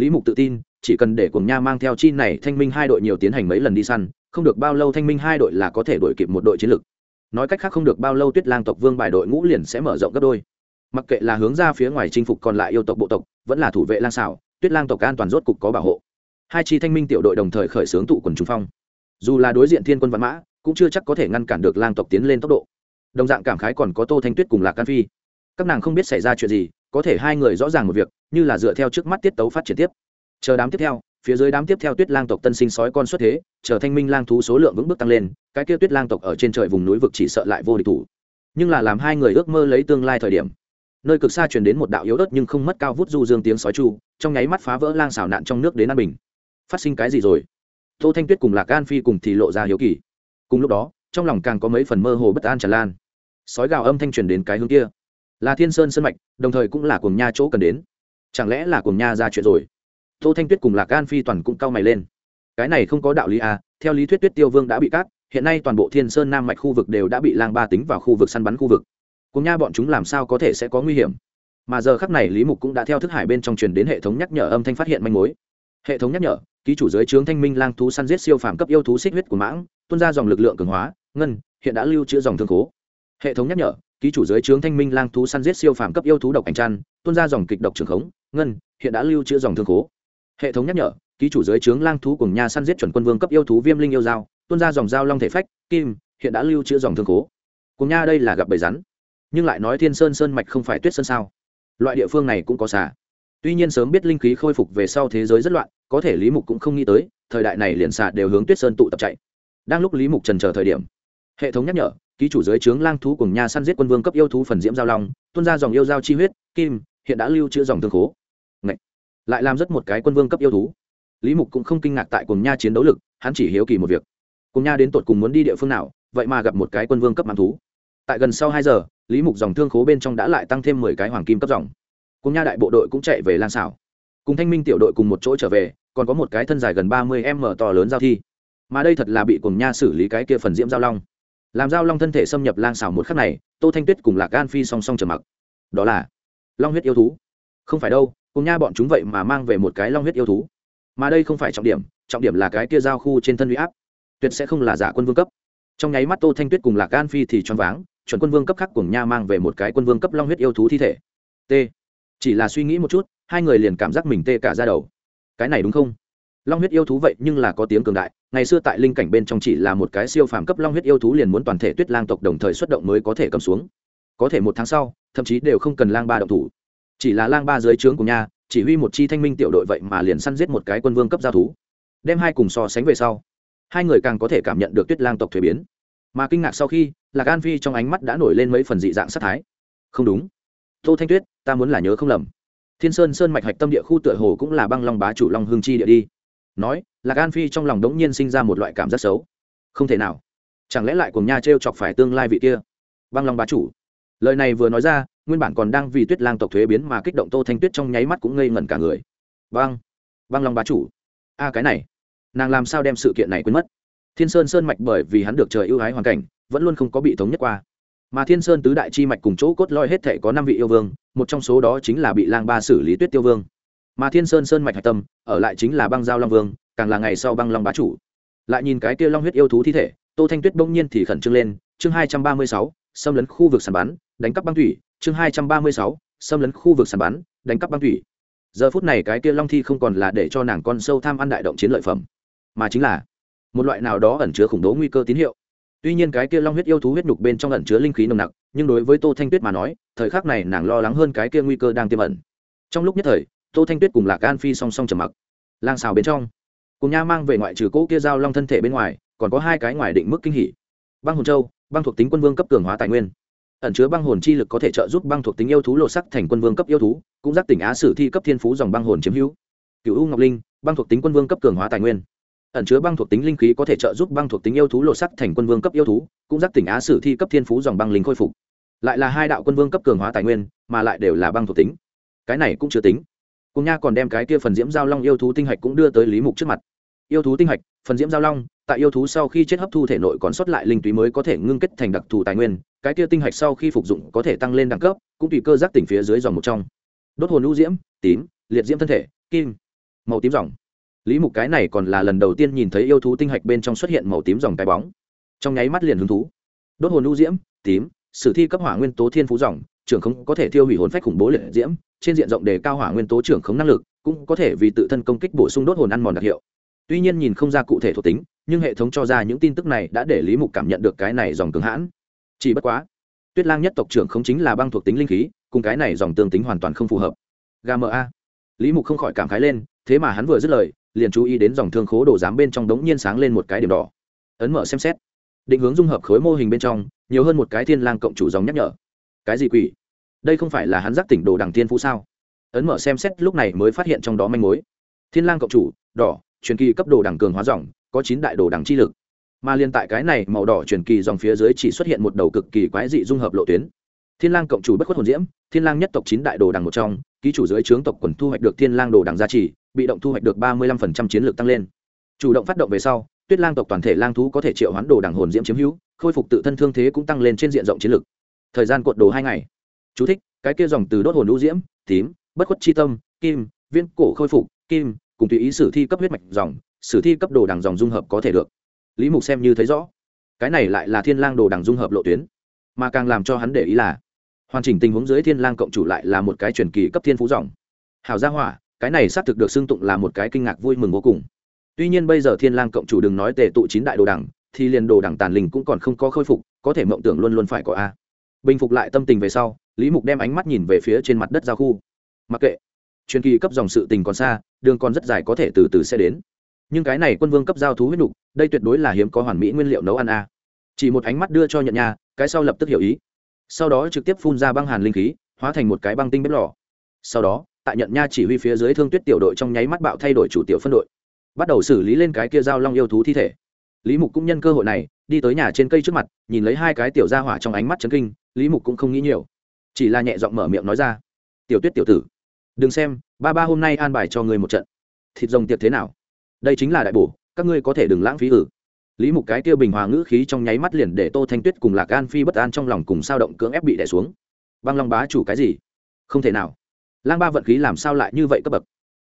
A: lý mục tự tin, chỉ cần để cùng nha mang theo chi này thanh minh hai đội nhiều tiến hành mấy lần đi săn, không được bao lâu thanh minh hai đội là có thể đổi kịp một đội chiến lược nói cách khác không được bao lâu tuyết lang tộc vương bài đội ngũ liền sẽ mở rộng gấp đôi. Mặc kệ là hướng ra phía ngoài chinh phục còn lại yêu tộc bộ tộc, vẫn là thủ vệ lang xảo, tuyết lang tộc an toàn rốt cục có bảo hộ. Hai chi thanh minh tiểu đội đồng thời khởi xướng tụ quần trung phong. Dù là đối diện thiên quân văn mã, cũng chưa chắc có thể ngăn cản được lang tộc tiến lên tốc độ. Đồng dạng cảm khái còn có tô thanh tuyết cùng lạc can phi. Các nàng không biết xảy ra chuyện gì có thể hai người rõ ràng một việc, như là dựa theo trước mắt tiết tấu phát triển tiếp. Chờ đám tiếp theo, phía dưới đám tiếp theo tuyết lang tộc tân sinh sói con xuất thế, chờ thanh minh lang thú số lượng vững bước tăng lên, cái kia tuyết lang tộc ở trên trời vùng núi vực chỉ sợ lại vô địch thủ. Nhưng là làm hai người ước mơ lấy tương lai thời điểm, nơi cực xa truyền đến một đạo yếu ớt nhưng không mất cao vút du dương tiếng sói chu, trong nháy mắt phá vỡ lang xảo nạn trong nước đến an bình. Phát sinh cái gì rồi? Tô thanh tuyết cùng lạc an phi cùng thì lộ ra hiếu kỳ. Cùng lúc đó, trong lòng càng có mấy phần mơ hồ bất an tràn lan. Sói gào âm thanh truyền đến cái hướng kia là thiên sơn sân mạch, đồng thời cũng là cuồng nha chỗ cần đến. Chẳng lẽ là cuồng nha ra chuyện rồi? Tô thanh tuyết cùng lạc an phi toàn cũng cau mày lên. Cái này không có đạo lý à theo lý thuyết tuyết tiêu vương đã bị cắt, hiện nay toàn bộ thiên sơn nam mạch khu vực đều đã bị lang ba tính vào khu vực săn bắn khu vực. Cùng nha bọn chúng làm sao có thể sẽ có nguy hiểm? Mà giờ khắc này lý mục cũng đã theo thức hải bên trong truyền đến hệ thống nhắc nhở âm thanh phát hiện manh mối. Hệ thống nhắc nhở, ký chủ giới trướng thanh minh lang thú săn giết siêu phàm cấp yêu thú xích huyết của mãng, tuôn ra dòng lực lượng cường hóa, ngân, hiện đã lưu trữ dòng thương khố. Hệ thống nhắc nhở ký chủ giới trướng thanh minh lang thú săn giết siêu phàm cấp yêu thú độc ảnh trăn, tuôn ra dòng kịch độc trường khống, ngân, hiện đã lưu trữ dòng thương khố. Hệ thống nhắc nhở, ký chủ giới trướng lang thú cùng nha săn giết chuẩn quân vương cấp yêu thú viêm linh yêu dao, tuôn ra dòng dao long thể phách, kim, hiện đã lưu trữ dòng thương khố. Cùng nha đây là gặp bầy rắn, nhưng lại nói thiên sơn sơn mạch không phải tuyết sơn sao. Loại địa phương này cũng có xả tuy nhiên sớm biết linh khí khôi phục về sau thế giới rất loạn, có thể lý mục cũng không nghĩ tới, thời đại này liền xả đều hướng tuyết sơn tụ tập chạy. Đang lúc lý mục trần chờ thời điểm hệ thống nhắc nhở, ký chủ giới trướng lang thú cùng nha săn giết quân vương cấp yêu thú phần diễm giao long, tuôn ra dòng yêu giao chi huyết, kim, hiện đã lưu trữ dòng thương khố. Ngậy! lại làm rất một cái quân vương cấp yêu thú. Lý mục cũng không kinh ngạc tại cùng nha chiến đấu lực, hắn chỉ hiếu kỳ một việc. Cùng nha đến tột cùng muốn đi địa phương nào, vậy mà gặp một cái quân vương cấp mãn thú. Tại gần sau hai giờ, lý mục dòng thương khố bên trong đã lại tăng thêm mười cái hoàng kim cấp dòng. Cùng nha đại bộ đội cũng chạy về lan xảo. Cùng thanh minh tiểu đội cùng một chỗ trở về, còn có một cái thân dài gần ba mươi m to lớn giao thi. Mà đây thật là bị cùng nha xử lý cái kia phần diễm giao long làm giao long thân thể xâm nhập lang xảo một khắc này, tô thanh tuyết cùng lạc gan phi song song trở mặc. Đó là long huyết yêu thú. Không phải đâu, cùng nha bọn chúng vậy mà mang về một cái long huyết yêu thú. Mà đây không phải trọng điểm trọng điểm là cái kia giao khu trên thân huy áp. Tuyệt sẽ không là giả quân vương cấp. Trong nháy mắt tô thanh tuyết cùng lạc gan phi thì choáng váng, chuẩn quân vương cấp khác cùng nha mang về một cái quân vương cấp long huyết yêu thú thi thể. T. Chỉ là suy nghĩ một chút, hai người liền cảm giác mình tê cả ra đầu. Cái này đúng không? Long huyết yêu thú vậy nhưng là có tiếng cường đại ngày xưa tại linh cảnh bên trong chỉ là một cái siêu phàm cấp long huyết yêu thú liền muốn toàn thể tuyết lang tộc đồng thời xuất động mới có thể cầm xuống. Có thể một tháng sau, thậm chí đều không cần lang ba động thủ. Chỉ là lang ba dưới trướng của nha, chỉ huy một chi thanh minh tiểu đội vậy mà liền săn giết một cái quân vương cấp giao thú. Đem hai cùng so sánh về sau, hai người càng có thể cảm nhận được tuyết lang tộc thuế biến. Mà kinh ngạc sau khi, lạc an phi trong ánh mắt đã nổi lên mấy phần dị dạng sát thái. Không đúng. Tô thanh tuyết, ta muốn là nhớ không lầm. Thiên sơn sơn mạch hạch tâm địa khu tựa hồ cũng là băng long bá chủ long hương chi địa đi nói, lạc an phi trong lòng đống nhiên sinh ra một loại cảm giác xấu. Không thể nào. Chẳng lẽ lại cùng nha t r e o chọc phải tương lai vị kia? Băng long bá chủ. Lời này vừa nói ra, nguyên bản còn đang vì tuyết lang tộc thuế biến mà kích động tô thanh tuyết trong nháy mắt cũng ngây ngẩn cả người. Băng. Băng long bá chủ. A, cái này. Nàng làm sao đem sự kiện này quên mất? Thiên sơn sơn mạch bởi vì hắn được trời ưu ái hoàn cảnh, vẫn luôn không có bị thống nhất qua. Mà thiên sơn tứ đại chi mạch cùng chỗ cốt loi hết thể có năm vị yêu vương, một trong số đó chính là bị lang ba xử lý tuyết tiêu vương mà thiên sơn sơn mạch hạch tâm, ở lại chính là băng giao long vương, càng là ngày sau băng long bá chủ. Lại nhìn cái kia long huyết yêu thú thi thể, tô thanh tuyết bỗng nhiên thì khẩn trương lên, chương hai trăm ba mươi sáu, xâm lấn khu vực sàn bắn, đánh cắp băng thủy, chương hai trăm ba mươi sáu, xâm lấn khu vực sàn bắn, đánh cắp băng thủy. Giờ phút này cái kia long thi không còn là để cho nàng con sâu tham ăn đại động chiến lợi phẩm, mà chính là một loại nào đó ẩn chứa khủng bố nguy cơ tín hiệu. Tuy nhiên cái kia long huyết yêu thú huyết nhục bên trong ẩn chứa linh khí nồng nặc, nhưng đối với tô thanh tuyết mà nói, thời khắc này nàng lo lắng hơn cái kia nguy cơ đang tiềm ẩn. Trong lúc nhất thời tô thanh tuyết cùng lạc an phi song song trầm mặc. Lang xào bên trong, cùng nha mang về ngoại trừ cỗ kia giao long thân thể bên ngoài, còn có hai cái ngoài định mức kinh hỉ. Băng hồn châu, băng thuộc tính quân vương cấp cường hóa tài nguyên. Ẩn chứa băng hồn chi lực có thể trợ giúp băng thuộc tính yêu thú lộ sắc thành quân vương cấp yêu thú, cũng giác tỉnh á sử thi cấp thiên phú dòng băng hồn chiếm hữu. Cựu u ngọc linh, băng thuộc tính quân vương cấp cường hóa tài nguyên. Ẩn chứa băng thuộc tính linh khí có thể trợ giúp băng thuộc tính yêu thú lộ sắc thành quân vương cấp yêu thú, cũng giác tỉnh á sử thi cấp thiên phú dòng băng linh khôi phục. Lại là hai đạo quân vương cấp cường hóa tài nguyên, mà lại đều là băng thuộc tính. Cái này cũng chưa tính cùng nha còn đem cái kia phần diễm giao long yêu thú tinh hạch cũng đưa tới lý mục trước mặt. Yêu thú tinh hạch, phần diễm giao long, tại yêu thú sau khi chết hấp thu thể nội còn sót lại linh túy mới có thể ngưng kết thành đặc thù tài nguyên, cái kia tinh hạch sau khi phục dụng có thể tăng lên đẳng cấp, cũng tùy cơ giác tỉnh phía dưới dòng một trong. Đốt hồn lũ diễm, tím, liệt diễm thân thể, kim, màu tím dòng. Lý mục cái này còn là lần đầu tiên nhìn thấy yêu thú tinh hạch bên trong xuất hiện màu tím dòng cái bóng. Trong nháy mắt liền hứng thú. Đốt hồn lũ diễm, tím, sử thi cấp hỏa nguyên tố thiên phú dòng, trưởng không có thể thiêu hủy hồn phách khủng bố liệt diễm trên diện rộng đề cao hỏa nguyên tố trưởng khống năng lực, cũng có thể vì tự thân công kích bổ sung đốt hồn ăn mòn đặc hiệu. Tuy nhiên nhìn không ra cụ thể thuộc tính, nhưng hệ thống cho ra những tin tức này đã để lý mục cảm nhận được cái này dòng cường hãn. Chỉ bất quá, tuyết lang nhất tộc trưởng không chính là băng thuộc tính linh khí, cùng cái này dòng tương tính hoàn toàn không phù hợp. Gama lý mục không khỏi cảm khái lên, thế mà hắn vừa dứt lời, liền chú ý đến dòng thương khố đồ giám bên trong đống nhiên sáng lên một cái điểm đỏ. Ấn mở xem xét. Định hướng dung hợp khối mô hình bên trong, nhiều hơn một cái thiên lang cộng chủ dòng nhắc nhở. Cái gì quỷ? Đây không phải là hắn giác tỉnh đồ đằng tiên phú sao? Ấn mở xem xét, lúc này mới phát hiện trong đó manh mối. Thiên lang cộng chủ, đỏ, truyền kỳ cấp đồ đẳng cường hóa dòng, có chín đại đồ đẳng chi lực. Mà liên tại cái này màu đỏ truyền kỳ dòng phía dưới chỉ xuất hiện một đầu cực kỳ quái dị dung hợp lộ tuyến. Thiên lang cộng chủ bất khuất hồn diễm, thiên lang nhất tộc chín đại đồ đẳng một trong, ký chủ dưới trướng tộc quần thu hoạch được thiên lang đồ đẳng gia trì, bị động thu hoạch được ba mươi lăm phần trăm chiến lược tăng lên. Chủ động phát động về sau, tuyết lang tộc toàn thể lang thú có thể triệu hoán đồ đẳng hồn diễm chiếm hữu, khôi phục tự thân thương thế cũng tăng lên trên diện rộng chiến lược. Thời gian cuộn đồ hai ngày. Chú thích, cái kia dòng từ đốt hồn lũ diễm tím bất khuất chi tâm kim viên cổ khôi phục kim cùng tùy ý sử thi cấp huyết mạch dòng sử thi cấp đồ đằng dòng dung hợp có thể được. Lý mục xem như thấy rõ. Cái này lại là thiên lang đồ đằng dung hợp lộ tuyến. Mà càng làm cho hắn để ý là hoàn chỉnh tình huống dưới thiên lang cộng chủ lại là một cái truyền kỳ cấp thiên phú dòng. Hảo gia hỏa cái này xác thực được xưng tụng là một cái kinh ngạc vui mừng vô cùng. Tuy nhiên bây giờ thiên lang cộng chủ đừng nói tề tụ chín đại đồ đằng thì liền đồ đằng tàn linh cũng còn không có khôi phục có thể mộng tưởng luôn luôn phải có a bình phục lại tâm tình về sau, lý mục đem ánh mắt nhìn về phía trên mặt đất giao khu. Mặc kệ, truyền kỳ cấp dòng sự tình còn xa, đường còn rất dài có thể từ từ sẽ đến. Nhưng cái này quân vương cấp giao thú huyết nhục đây tuyệt đối là hiếm có hoàn mỹ nguyên liệu nấu ăn a. Chỉ một ánh mắt đưa cho nhận nhà cái sau lập tức hiểu ý. Sau đó trực tiếp phun ra băng hàn linh khí, hóa thành một cái băng tinh bếp lò. Sau đó, tại nhận nha chỉ huy phía dưới thương tuyết tiểu đội trong nháy mắt bạo thay đổi chủ tiểu phân đội. Bắt đầu xử lý lên cái kia giao long yêu thú thi thể. Lý mục cũng nhân cơ hội này, đi tới nhà trên cây trước mặt, nhìn lấy hai cái tiểu ra hỏa trong ánh mắt chấn kinh lý mục cũng không nghĩ nhiều, chỉ là nhẹ giọng mở miệng nói ra, tiểu tuyết tiểu tử, đừng xem, ba ba hôm nay an bài cho ngươi một trận. Thịt rồng tiệc thế nào? Đây chính là đại bổ, các ngươi có thể đừng lãng phí ử. Lý mục cái tiêu bình hòa ngữ khí trong nháy mắt liền để tô thanh tuyết cùng lạc an phi bất an trong lòng cùng sao động cưỡng ép bị đẻ xuống. Băng long bá chủ cái gì? Không thể nào. Lang ba vận khí làm sao lại như vậy cấp bậc?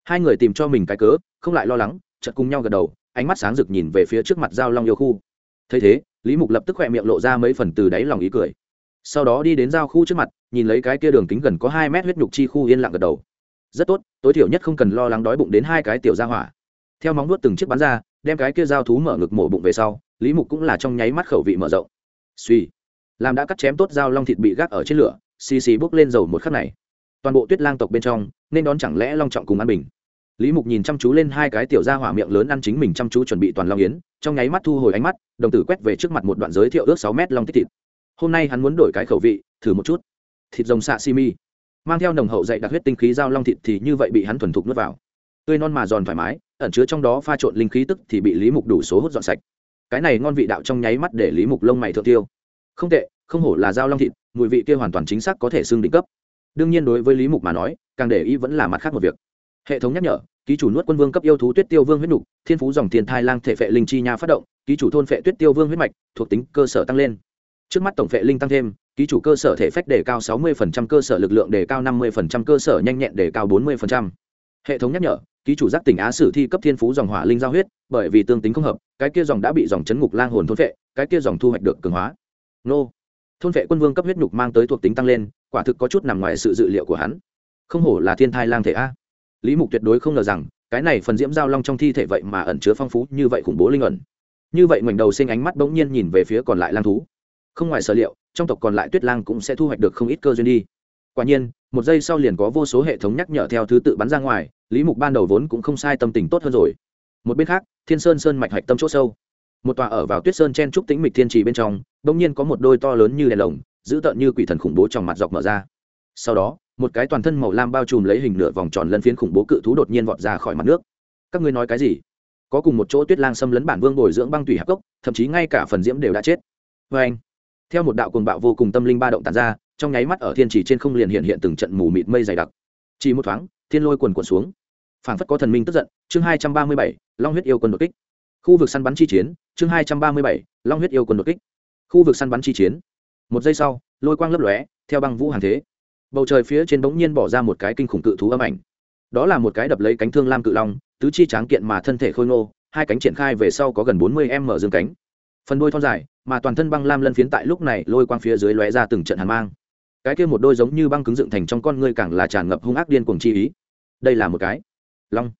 A: Hai người tìm cho mình cái cớ, không lại lo lắng chật cùng nhau gật đầu, ánh mắt sáng rực nhìn về phía trước mặt giao long yêu khu. Thấy thế, lý mục lập tức khỏe miệng lộ ra mấy phần từ đáy lòng ý cười sau đó đi đến giao khu trước mặt, nhìn lấy cái kia đường kính gần có hai mét huyết nhục chi khu yên lặng gật đầu. Rất tốt, tối thiểu nhất không cần lo lắng đói bụng đến hai cái tiểu ra hỏa. Theo móng nuốt từng chiếc bắn ra, đem cái kia dao thú mở ngực mổ bụng về sau, lý mục cũng là trong nháy mắt khẩu vị mở rộng. Suy làm đã cắt chém tốt dao long thịt bị gác ở trên lửa, xì xì bốc lên dầu một khắc này. Toàn bộ tuyết lang tộc bên trong, nên đón chẳng lẽ long trọng cùng ăn bình? Lý mục nhìn chăm chú lên hai cái tiểu ra hỏa miệng lớn ăn chính mình chăm chú chuẩn bị toàn long yến, trong nháy mắt thu hồi ánh mắt, đồng tử quét về trước mặt một đoạn giới thiệu ước sáu mét long tích thịt hôm nay hắn muốn đổi cái khẩu vị, thử một chút. Thịt rồng xạ simi mang theo nồng hậu dạy đặc huyết tinh khí dao long thịt thì như vậy bị hắn thuần thục nuốt vào. Tươi non mà giòn thoải mái, ẩn chứa trong đó pha trộn linh khí tức thì bị lý mục đủ số hút dọn sạch. Cái này ngon vị đạo trong nháy mắt để lý mục lông mày thượng tiêu. Không tệ, không hổ là dao long thịt, mùi vị kia hoàn toàn chính xác có thể xương định cấp. Đương nhiên đối với lý mục mà nói, càng để ý vẫn là mặt khác một việc. Hệ thống nhắc nhở, ký chủ nuốt quân vương cấp yêu thú tuyết tiêu vương huyết nục, thiên phú dòng tiền thai lang thể phệ linh chi nha phát động, ký chủ thôn phệ tuyết tiêu vương huyết mạch, thuộc tính cơ sở tăng lên trước mắt tổng phệ linh tăng thêm, ký chủ cơ sở thể phách đề cao 60% cơ sở lực lượng đề cao 50% cơ sở nhanh nhẹn đề cao 40%. hệ thống nhắc nhở, ký chủ giác tỉnh á sử thi cấp thiên phú dòng hỏa linh giao huyết, bởi vì tương tính không hợp, cái kia dòng đã bị dòng chấn ngục lang hồn thôn phệ cái kia dòng thu hoạch được cường hóa. Nô. Thôn phệ quân vương cấp huyết nhục mang tới thuộc tính tăng lên, quả thực có chút nằm ngoài sự dự liệu của hắn. Không hổ là thiên thai lang thể a. Lý mục tuyệt đối không ngờ rằng, cái này phần diễm giao long trong thi thể vậy mà ẩn chứa phong phú như vậy khủng bố linh ẩn. Như vậy ngoảnh đầu sinh ánh mắt bỗng nhiên nhìn về phía còn lại lang thú không ngoài sở liệu, trong tộc còn lại tuyết lang cũng sẽ thu hoạch được không ít cơ duyên đi. Quả nhiên, một giây sau liền có vô số hệ thống nhắc nhở theo thứ tự bắn ra ngoài, lý mục ban đầu vốn cũng không sai tâm tình tốt hơn rồi. Một bên khác, thiên sơn sơn mạch hạch tâm c h ỗ sâu. Một tòa ở vào tuyết sơn chen trúc tĩnh mịch thiên trì bên trong đ ỗ n g nhiên có một đôi to lớn như đèn lồng dữ tợn như quỷ thần khủng bố trong mặt dọc mở ra. Sau đó, một cái toàn thân màu lam bao trùm lấy hình nửa vòng tròn lân phiến khủng bố cự thú đột nhiên vọt ra khỏi mặt nước. Các ngươi nói cái gì? Có cùng một chỗ tuyết lang xâm lấn bản vương bồi dưỡng băng tủy hạc cốc, thậm chí ngay cả phần diễm đều đã chết. Vê anh theo một đạo cuồng bạo vô cùng tâm linh ba động tàn ra, trong nháy mắt ở thiên chỉ trên không liền hiện hiện từng trận mù mịt mây dày đặc. Chỉ một thoáng, thiên lôi quần quần xuống. Phảng phất có thần minh tức giận, chương hai trăm ba mươi bảy, long huyết yêu quân đột kích. Khu vực săn bắn chi chiến, chương hai trăm ba mươi bảy, long huyết yêu quân đột kích. Khu vực săn bắn chi chiến. Một giây sau, lôi quang lấp lóe, theo băng vũ hàng thế. Bầu trời phía trên bỗng nhiên bỏ ra một cái kinh khủng cự thú âm ảnh. Đó là một cái đập lấy cánh thương lam cự long, tứ chi tráng kiện mà thân thể khôi ngô, hai cánh triển khai về sau có gần bốn mươi m dương cánh phần đôi thon dài, mà toàn thân băng lam lân phiến tại lúc này lôi quang phía dưới lóe ra từng trận hàn mang. Cái kia một đôi giống như băng cứng dựng thành trong con ngươi càng là tràn ngập hung ác điên cuồng chi ý. Đây là một cái long,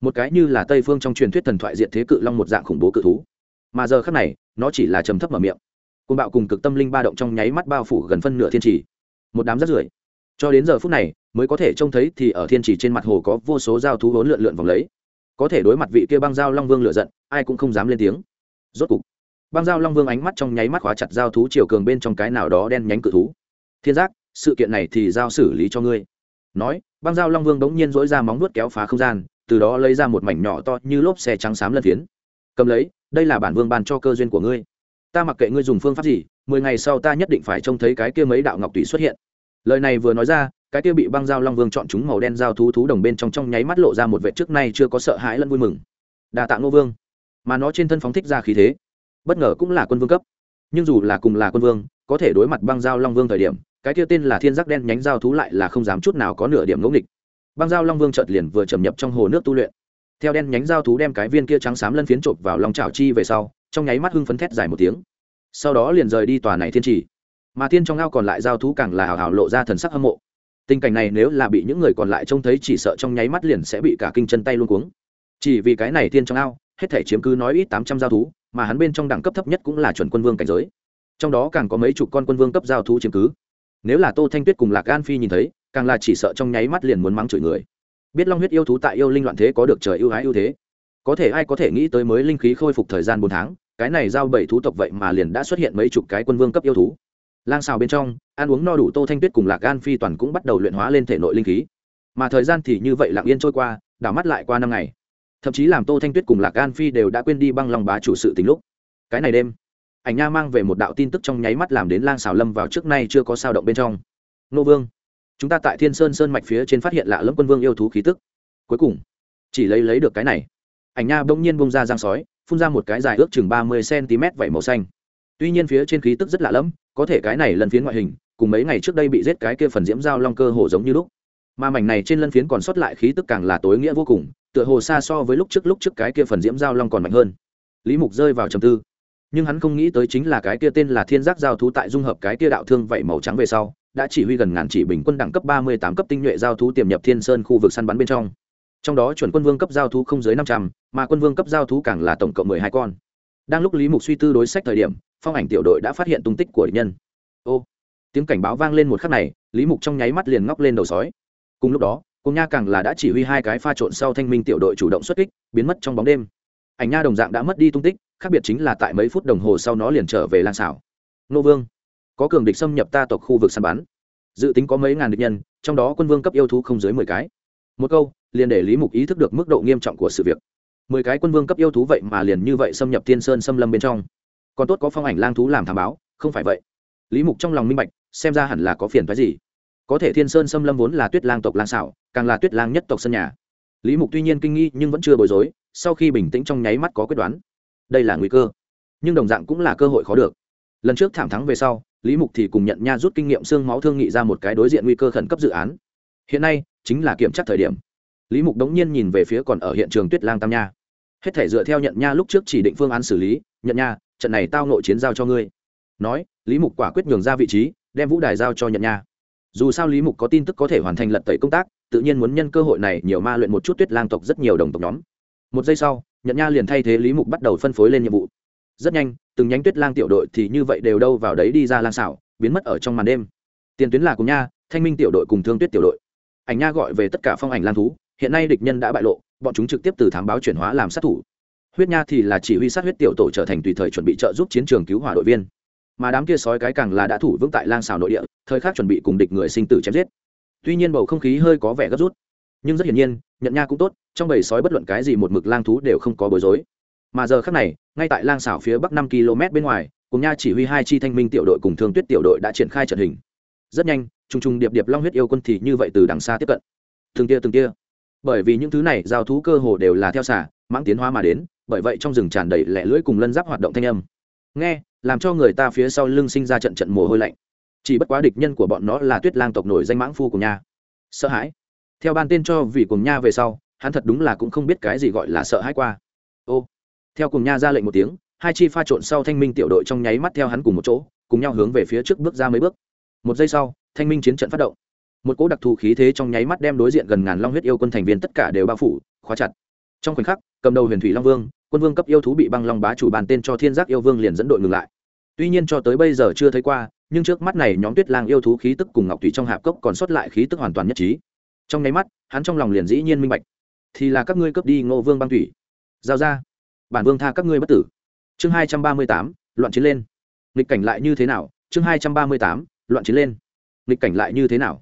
A: một cái như là tây phương trong truyền thuyết thần thoại diện thế cự long một dạng khủng bố cự thú. Mà giờ khác này, nó chỉ là trầm thấp mở miệng. Côn bạo cùng cực tâm linh ba động trong nháy mắt bao phủ gần phân nửa thiên trì. Một đám rất rưởi. Cho đến giờ phút này, mới có thể trông thấy thì ở thiên trì trên mặt hồ có vô số dao thú vốn lượn lượn vòng lấy. Có thể đối mặt vị kia băng dao long vương lựa giận, ai cũng không dám lên tiếng. Rốt cục băng giao long vương ánh mắt trong nháy mắt khóa chặt giao thú chiều cường bên trong cái nào đó đen nhánh cự thú. Thiên giác, sự kiện này thì giao xử lý cho ngươi. Nói, băng giao long vương bỗng nhiên dỗi ra móng nuốt kéo phá không gian, từ đó lấy ra một mảnh nhỏ to như lốp xe trắng xám lân phiến. Cầm lấy, đây là bản vương ban cho cơ duyên của ngươi. Ta mặc kệ ngươi dùng phương pháp gì, mười ngày sau ta nhất định phải trông thấy cái kia mấy đạo ngọc tùy xuất hiện. Lời này vừa nói ra, cái kia bị băng giao long vương chọn chúng màu đen giao thú thú đồng bên trong trong nháy mắt lộ ra một vệ trước nay chưa có sợ hãi lẫn vui mừng. Đà tạ ngô vương. Mà nó trên thân phóng thích ra khí thế bất ngờ cũng là quân vương cấp. Nhưng dù là cùng là quân vương, có thể đối mặt băng giao long vương thời điểm, cái kia tên là thiên giác đen nhánh giao thú lại là không dám chút nào có nửa điểm ngẫu nghịch. Băng giao long vương chợt liền vừa chầm nhập trong hồ nước tu luyện. Theo đen nhánh giao thú đem cái viên kia trắng xám lân phiến trộm vào lòng chảo chi về sau, trong nháy mắt hưng phấn thét dài một tiếng. Sau đó liền rời đi tòa này thiên trì. Mà thiên trong ao còn lại giao thú càng là hào hào lộ ra thần sắc hâm mộ. Tình cảnh này nếu là bị những người còn lại trông thấy chỉ sợ trong nháy mắt liền sẽ bị cả kinh chân tay luôn cuống. Chỉ vì cái này thiên trong ao hết thể chiếm cứ nói ít tám trăm giao thú, mà hắn bên trong đẳng cấp thấp nhất cũng là chuẩn quân vương cảnh giới. Trong đó càng có mấy chục con quân vương cấp giao thú chiếm cứ. Nếu là tô thanh tuyết cùng lạc an phi nhìn thấy, càng là chỉ sợ trong nháy mắt liền muốn mắng chửi người. Biết long huyết yêu thú tại yêu linh loạn thế có được trời ưu ái ưu thế, có thể ai có thể nghĩ tới mới linh khí khôi phục thời gian bốn tháng, cái này giao bảy thú tộc vậy mà liền đã xuất hiện mấy chục cái quân vương cấp yêu thú. Lang xào bên trong, ăn uống no đủ tô thanh tuyết cùng lạc gan phi toàn cũng bắt đầu luyện hóa lên thể nội linh khí. Mà thời gian thì như vậy lặng yên trôi qua, đảo mắt lại qua năm ngày thậm chí làm tô thanh tuyết cùng lạc gan phi đều đã quên đi băng lòng bá chủ sự tình lúc cái này đêm ảnh nha mang về một đạo tin tức trong nháy mắt làm đến lang xào lâm vào trước nay chưa có sao động bên trong nô vương chúng ta tại thiên sơn sơn mạch phía trên phát hiện lạ lẫm quân vương yêu thú khí tức cuối cùng chỉ lấy lấy được cái này ảnh nha bỗng nhiên bông ra giang sói phun ra một cái dài ước chừng ba mươi cm vảy màu xanh tuy nhiên phía trên khí tức rất lạ lẫm có thể cái này lần phiến ngoại hình cùng mấy ngày trước đây bị giết cái kia phần diễm giao long cơ hồ giống như lúc mà mảnh này trên lân phiến còn sót lại khí tức càng là tối nghĩa vô cùng tựa hồ xa so với lúc trước lúc trước cái kia phần diễm giao long còn mạnh hơn. Lý mục rơi vào trầm tư. Nhưng hắn không nghĩ tới chính là cái kia tên là thiên giác giao thú tại dung hợp cái kia đạo thương vậy màu trắng về sau, đã chỉ huy gần ngàn chỉ bình quân đẳng cấp ba mươi tám cấp tinh nhuệ giao thú tiềm nhập thiên sơn khu vực săn bắn bên trong. Trong đó chuẩn quân vương cấp giao thú không dưới năm trăm, mà quân vương cấp giao thú càng là tổng cộng mười hai con. Đang lúc lý mục suy tư đối sách thời điểm, phong ảnh tiểu đội đã phát hiện tung tích của địch nhân. Ô, tiếng cảnh báo vang lên một khắc này, lý mục trong nháy mắt liền ngóc lên đầu sói. Cùng lúc đó cùng nha càng là đã chỉ huy hai cái pha trộn sau thanh minh tiểu đội chủ động xuất kích, biến mất trong bóng đêm. Ảnh nha đồng dạng đã mất đi tung tích, khác biệt chính là tại mấy phút đồng hồ sau nó liền trở về lan xảo. Nô vương, có cường địch xâm nhập ta tộc khu vực săn bắn. Dự tính có mấy ngàn địch nhân, trong đó quân vương cấp yêu thú không dưới mười cái. Một câu, liền để lý mục ý thức được mức độ nghiêm trọng của sự việc. Mười cái quân vương cấp yêu thú vậy mà liền như vậy xâm nhập thiên sơn xâm lâm bên trong. Còn tốt có phong ảnh lang thú làm thảm báo, không phải vậy. Lý mục trong lòng minh bạch, xem ra hẳn là có phiền phái gì. Có thể thiên sơn xâm lâm vốn là tuyết lang tộc lang xảo càng là tuyết lang nhất tộc sân nhà. Lý mục tuy nhiên kinh nghi nhưng vẫn chưa bối rối, sau khi bình tĩnh trong nháy mắt có quyết đoán. Đây là nguy cơ, nhưng đồng dạng cũng là cơ hội khó được. Lần trước thảm thắng về sau, lý mục thì cùng nhận nha rút kinh nghiệm xương máu thương nghị ra một cái đối diện nguy cơ khẩn cấp dự án. Hiện nay, chính là kiểm tra thời điểm. Lý mục đống nhiên nhìn về phía còn ở hiện trường tuyết lang tam nha. Hết thể dựa theo nhận nha lúc trước chỉ định phương án xử lý, nhận nha, trận này tao nội chiến giao cho ngươi. Nói, lý mục quả quyết nhường ra vị trí, đem vũ đài giao cho nhận nha. Dù sao lý mục có tin tức có thể hoàn thành lật tẩy công tác tự nhiên muốn nhân cơ hội này nhiều ma luyện một chút tuyết lang tộc rất nhiều đồng tộc nhóm. Một giây sau nhận nha liền thay thế lý mục bắt đầu phân phối lên nhiệm vụ. Rất nhanh, từng nhánh tuyết lang tiểu đội thì như vậy đều đâu vào đấy đi ra lang xảo, biến mất ở trong màn đêm. Tiền tuyến là cùng nha, thanh minh tiểu đội cùng thương tuyết tiểu đội. Ảnh nha gọi về tất cả phong ảnh lang thú, hiện nay địch nhân đã bại lộ, bọn chúng trực tiếp từ thám báo chuyển hóa làm sát thủ. Huyết nha thì là chỉ huy sát huyết tiểu tổ trở thành tùy thời chuẩn bị trợ giúp chiến trường cứu hỏa đội viên. Mà đám kia sói cái càng là đã thủ vững tại lang xào nội địa, thời khắc chuẩn bị cùng địch người sinh tử chém giết tuy nhiên bầu không khí hơi có vẻ gấp rút. Nhưng rất hiển nhiên, nhận nha cũng tốt, trong bầy sói bất luận cái gì một mực lang thú đều không có bối rối. Mà giờ khắc này, ngay tại lang xảo phía bắc năm km bên ngoài, cùng nha chỉ huy hai chi thanh minh tiểu đội cùng thương tuyết tiểu đội đã triển khai trận hình. Rất nhanh t r u n g t r u n g điệp điệp long huyết yêu quân thì như vậy từ đằng xa tiếp cận. Từng tia từng tia. Bởi vì những thứ này, giao thú cơ hồ đều là theo xả mãng tiến hóa mà đến, bởi vậy trong rừng tràn đầy lẻ lưỡi cùng lân giáp hoạt động thanh âm. Nghe, làm cho người ta phía sau lưng sinh ra trận trận mồ hôi lạnh chỉ bất quá địch nhân của bọn nó là tuyết lang tộc nổi danh mãng phu cùng nha. Sợ hãi. Theo ban tên cho vì cùng nha về sau, hắn thật đúng là cũng không biết cái gì gọi là sợ hãi qua. Ô. Theo cùng nha ra lệnh một tiếng, hai chi pha trộn sau thanh minh tiểu đội trong nháy mắt theo hắn cùng một chỗ, cùng nhau hướng về phía trước bước ra mấy bước. Một giây sau, thanh minh chiến trận phát động. Một cỗ đặc thù khí thế trong nháy mắt đem đối diện gần ngàn long huyết yêu quân thành viên tất cả đều bao phủ, khóa chặt. Trong khoảnh khắc, cầm đầu huyền thủy long vương, quân vương cấp yêu thú bị băng long bá chủ bàn tên cho thiên giác yêu vương liền dẫn đội ngừng lại. Tuy nhiên cho tới bây giờ chưa thấy qua nhưng trước mắt này nhóm tuyết lang yêu thú khí tức cùng ngọc thủy trong hạp cốc còn sót lại khí tức hoàn toàn nhất trí. Trong nháy mắt, hắn trong lòng liền dĩ nhiên minh bạch. Thì là các ngươi cướp đi ngô vương băng thủy. Giao ra. Bản vương tha các ngươi bất tử. Chương hai trăm ba mươi tám, loạn chiến lên. Nghịch cảnh lại như thế nào? Chương hai trăm ba mươi tám, loạn chiến lên. Nghịch cảnh lại như thế nào?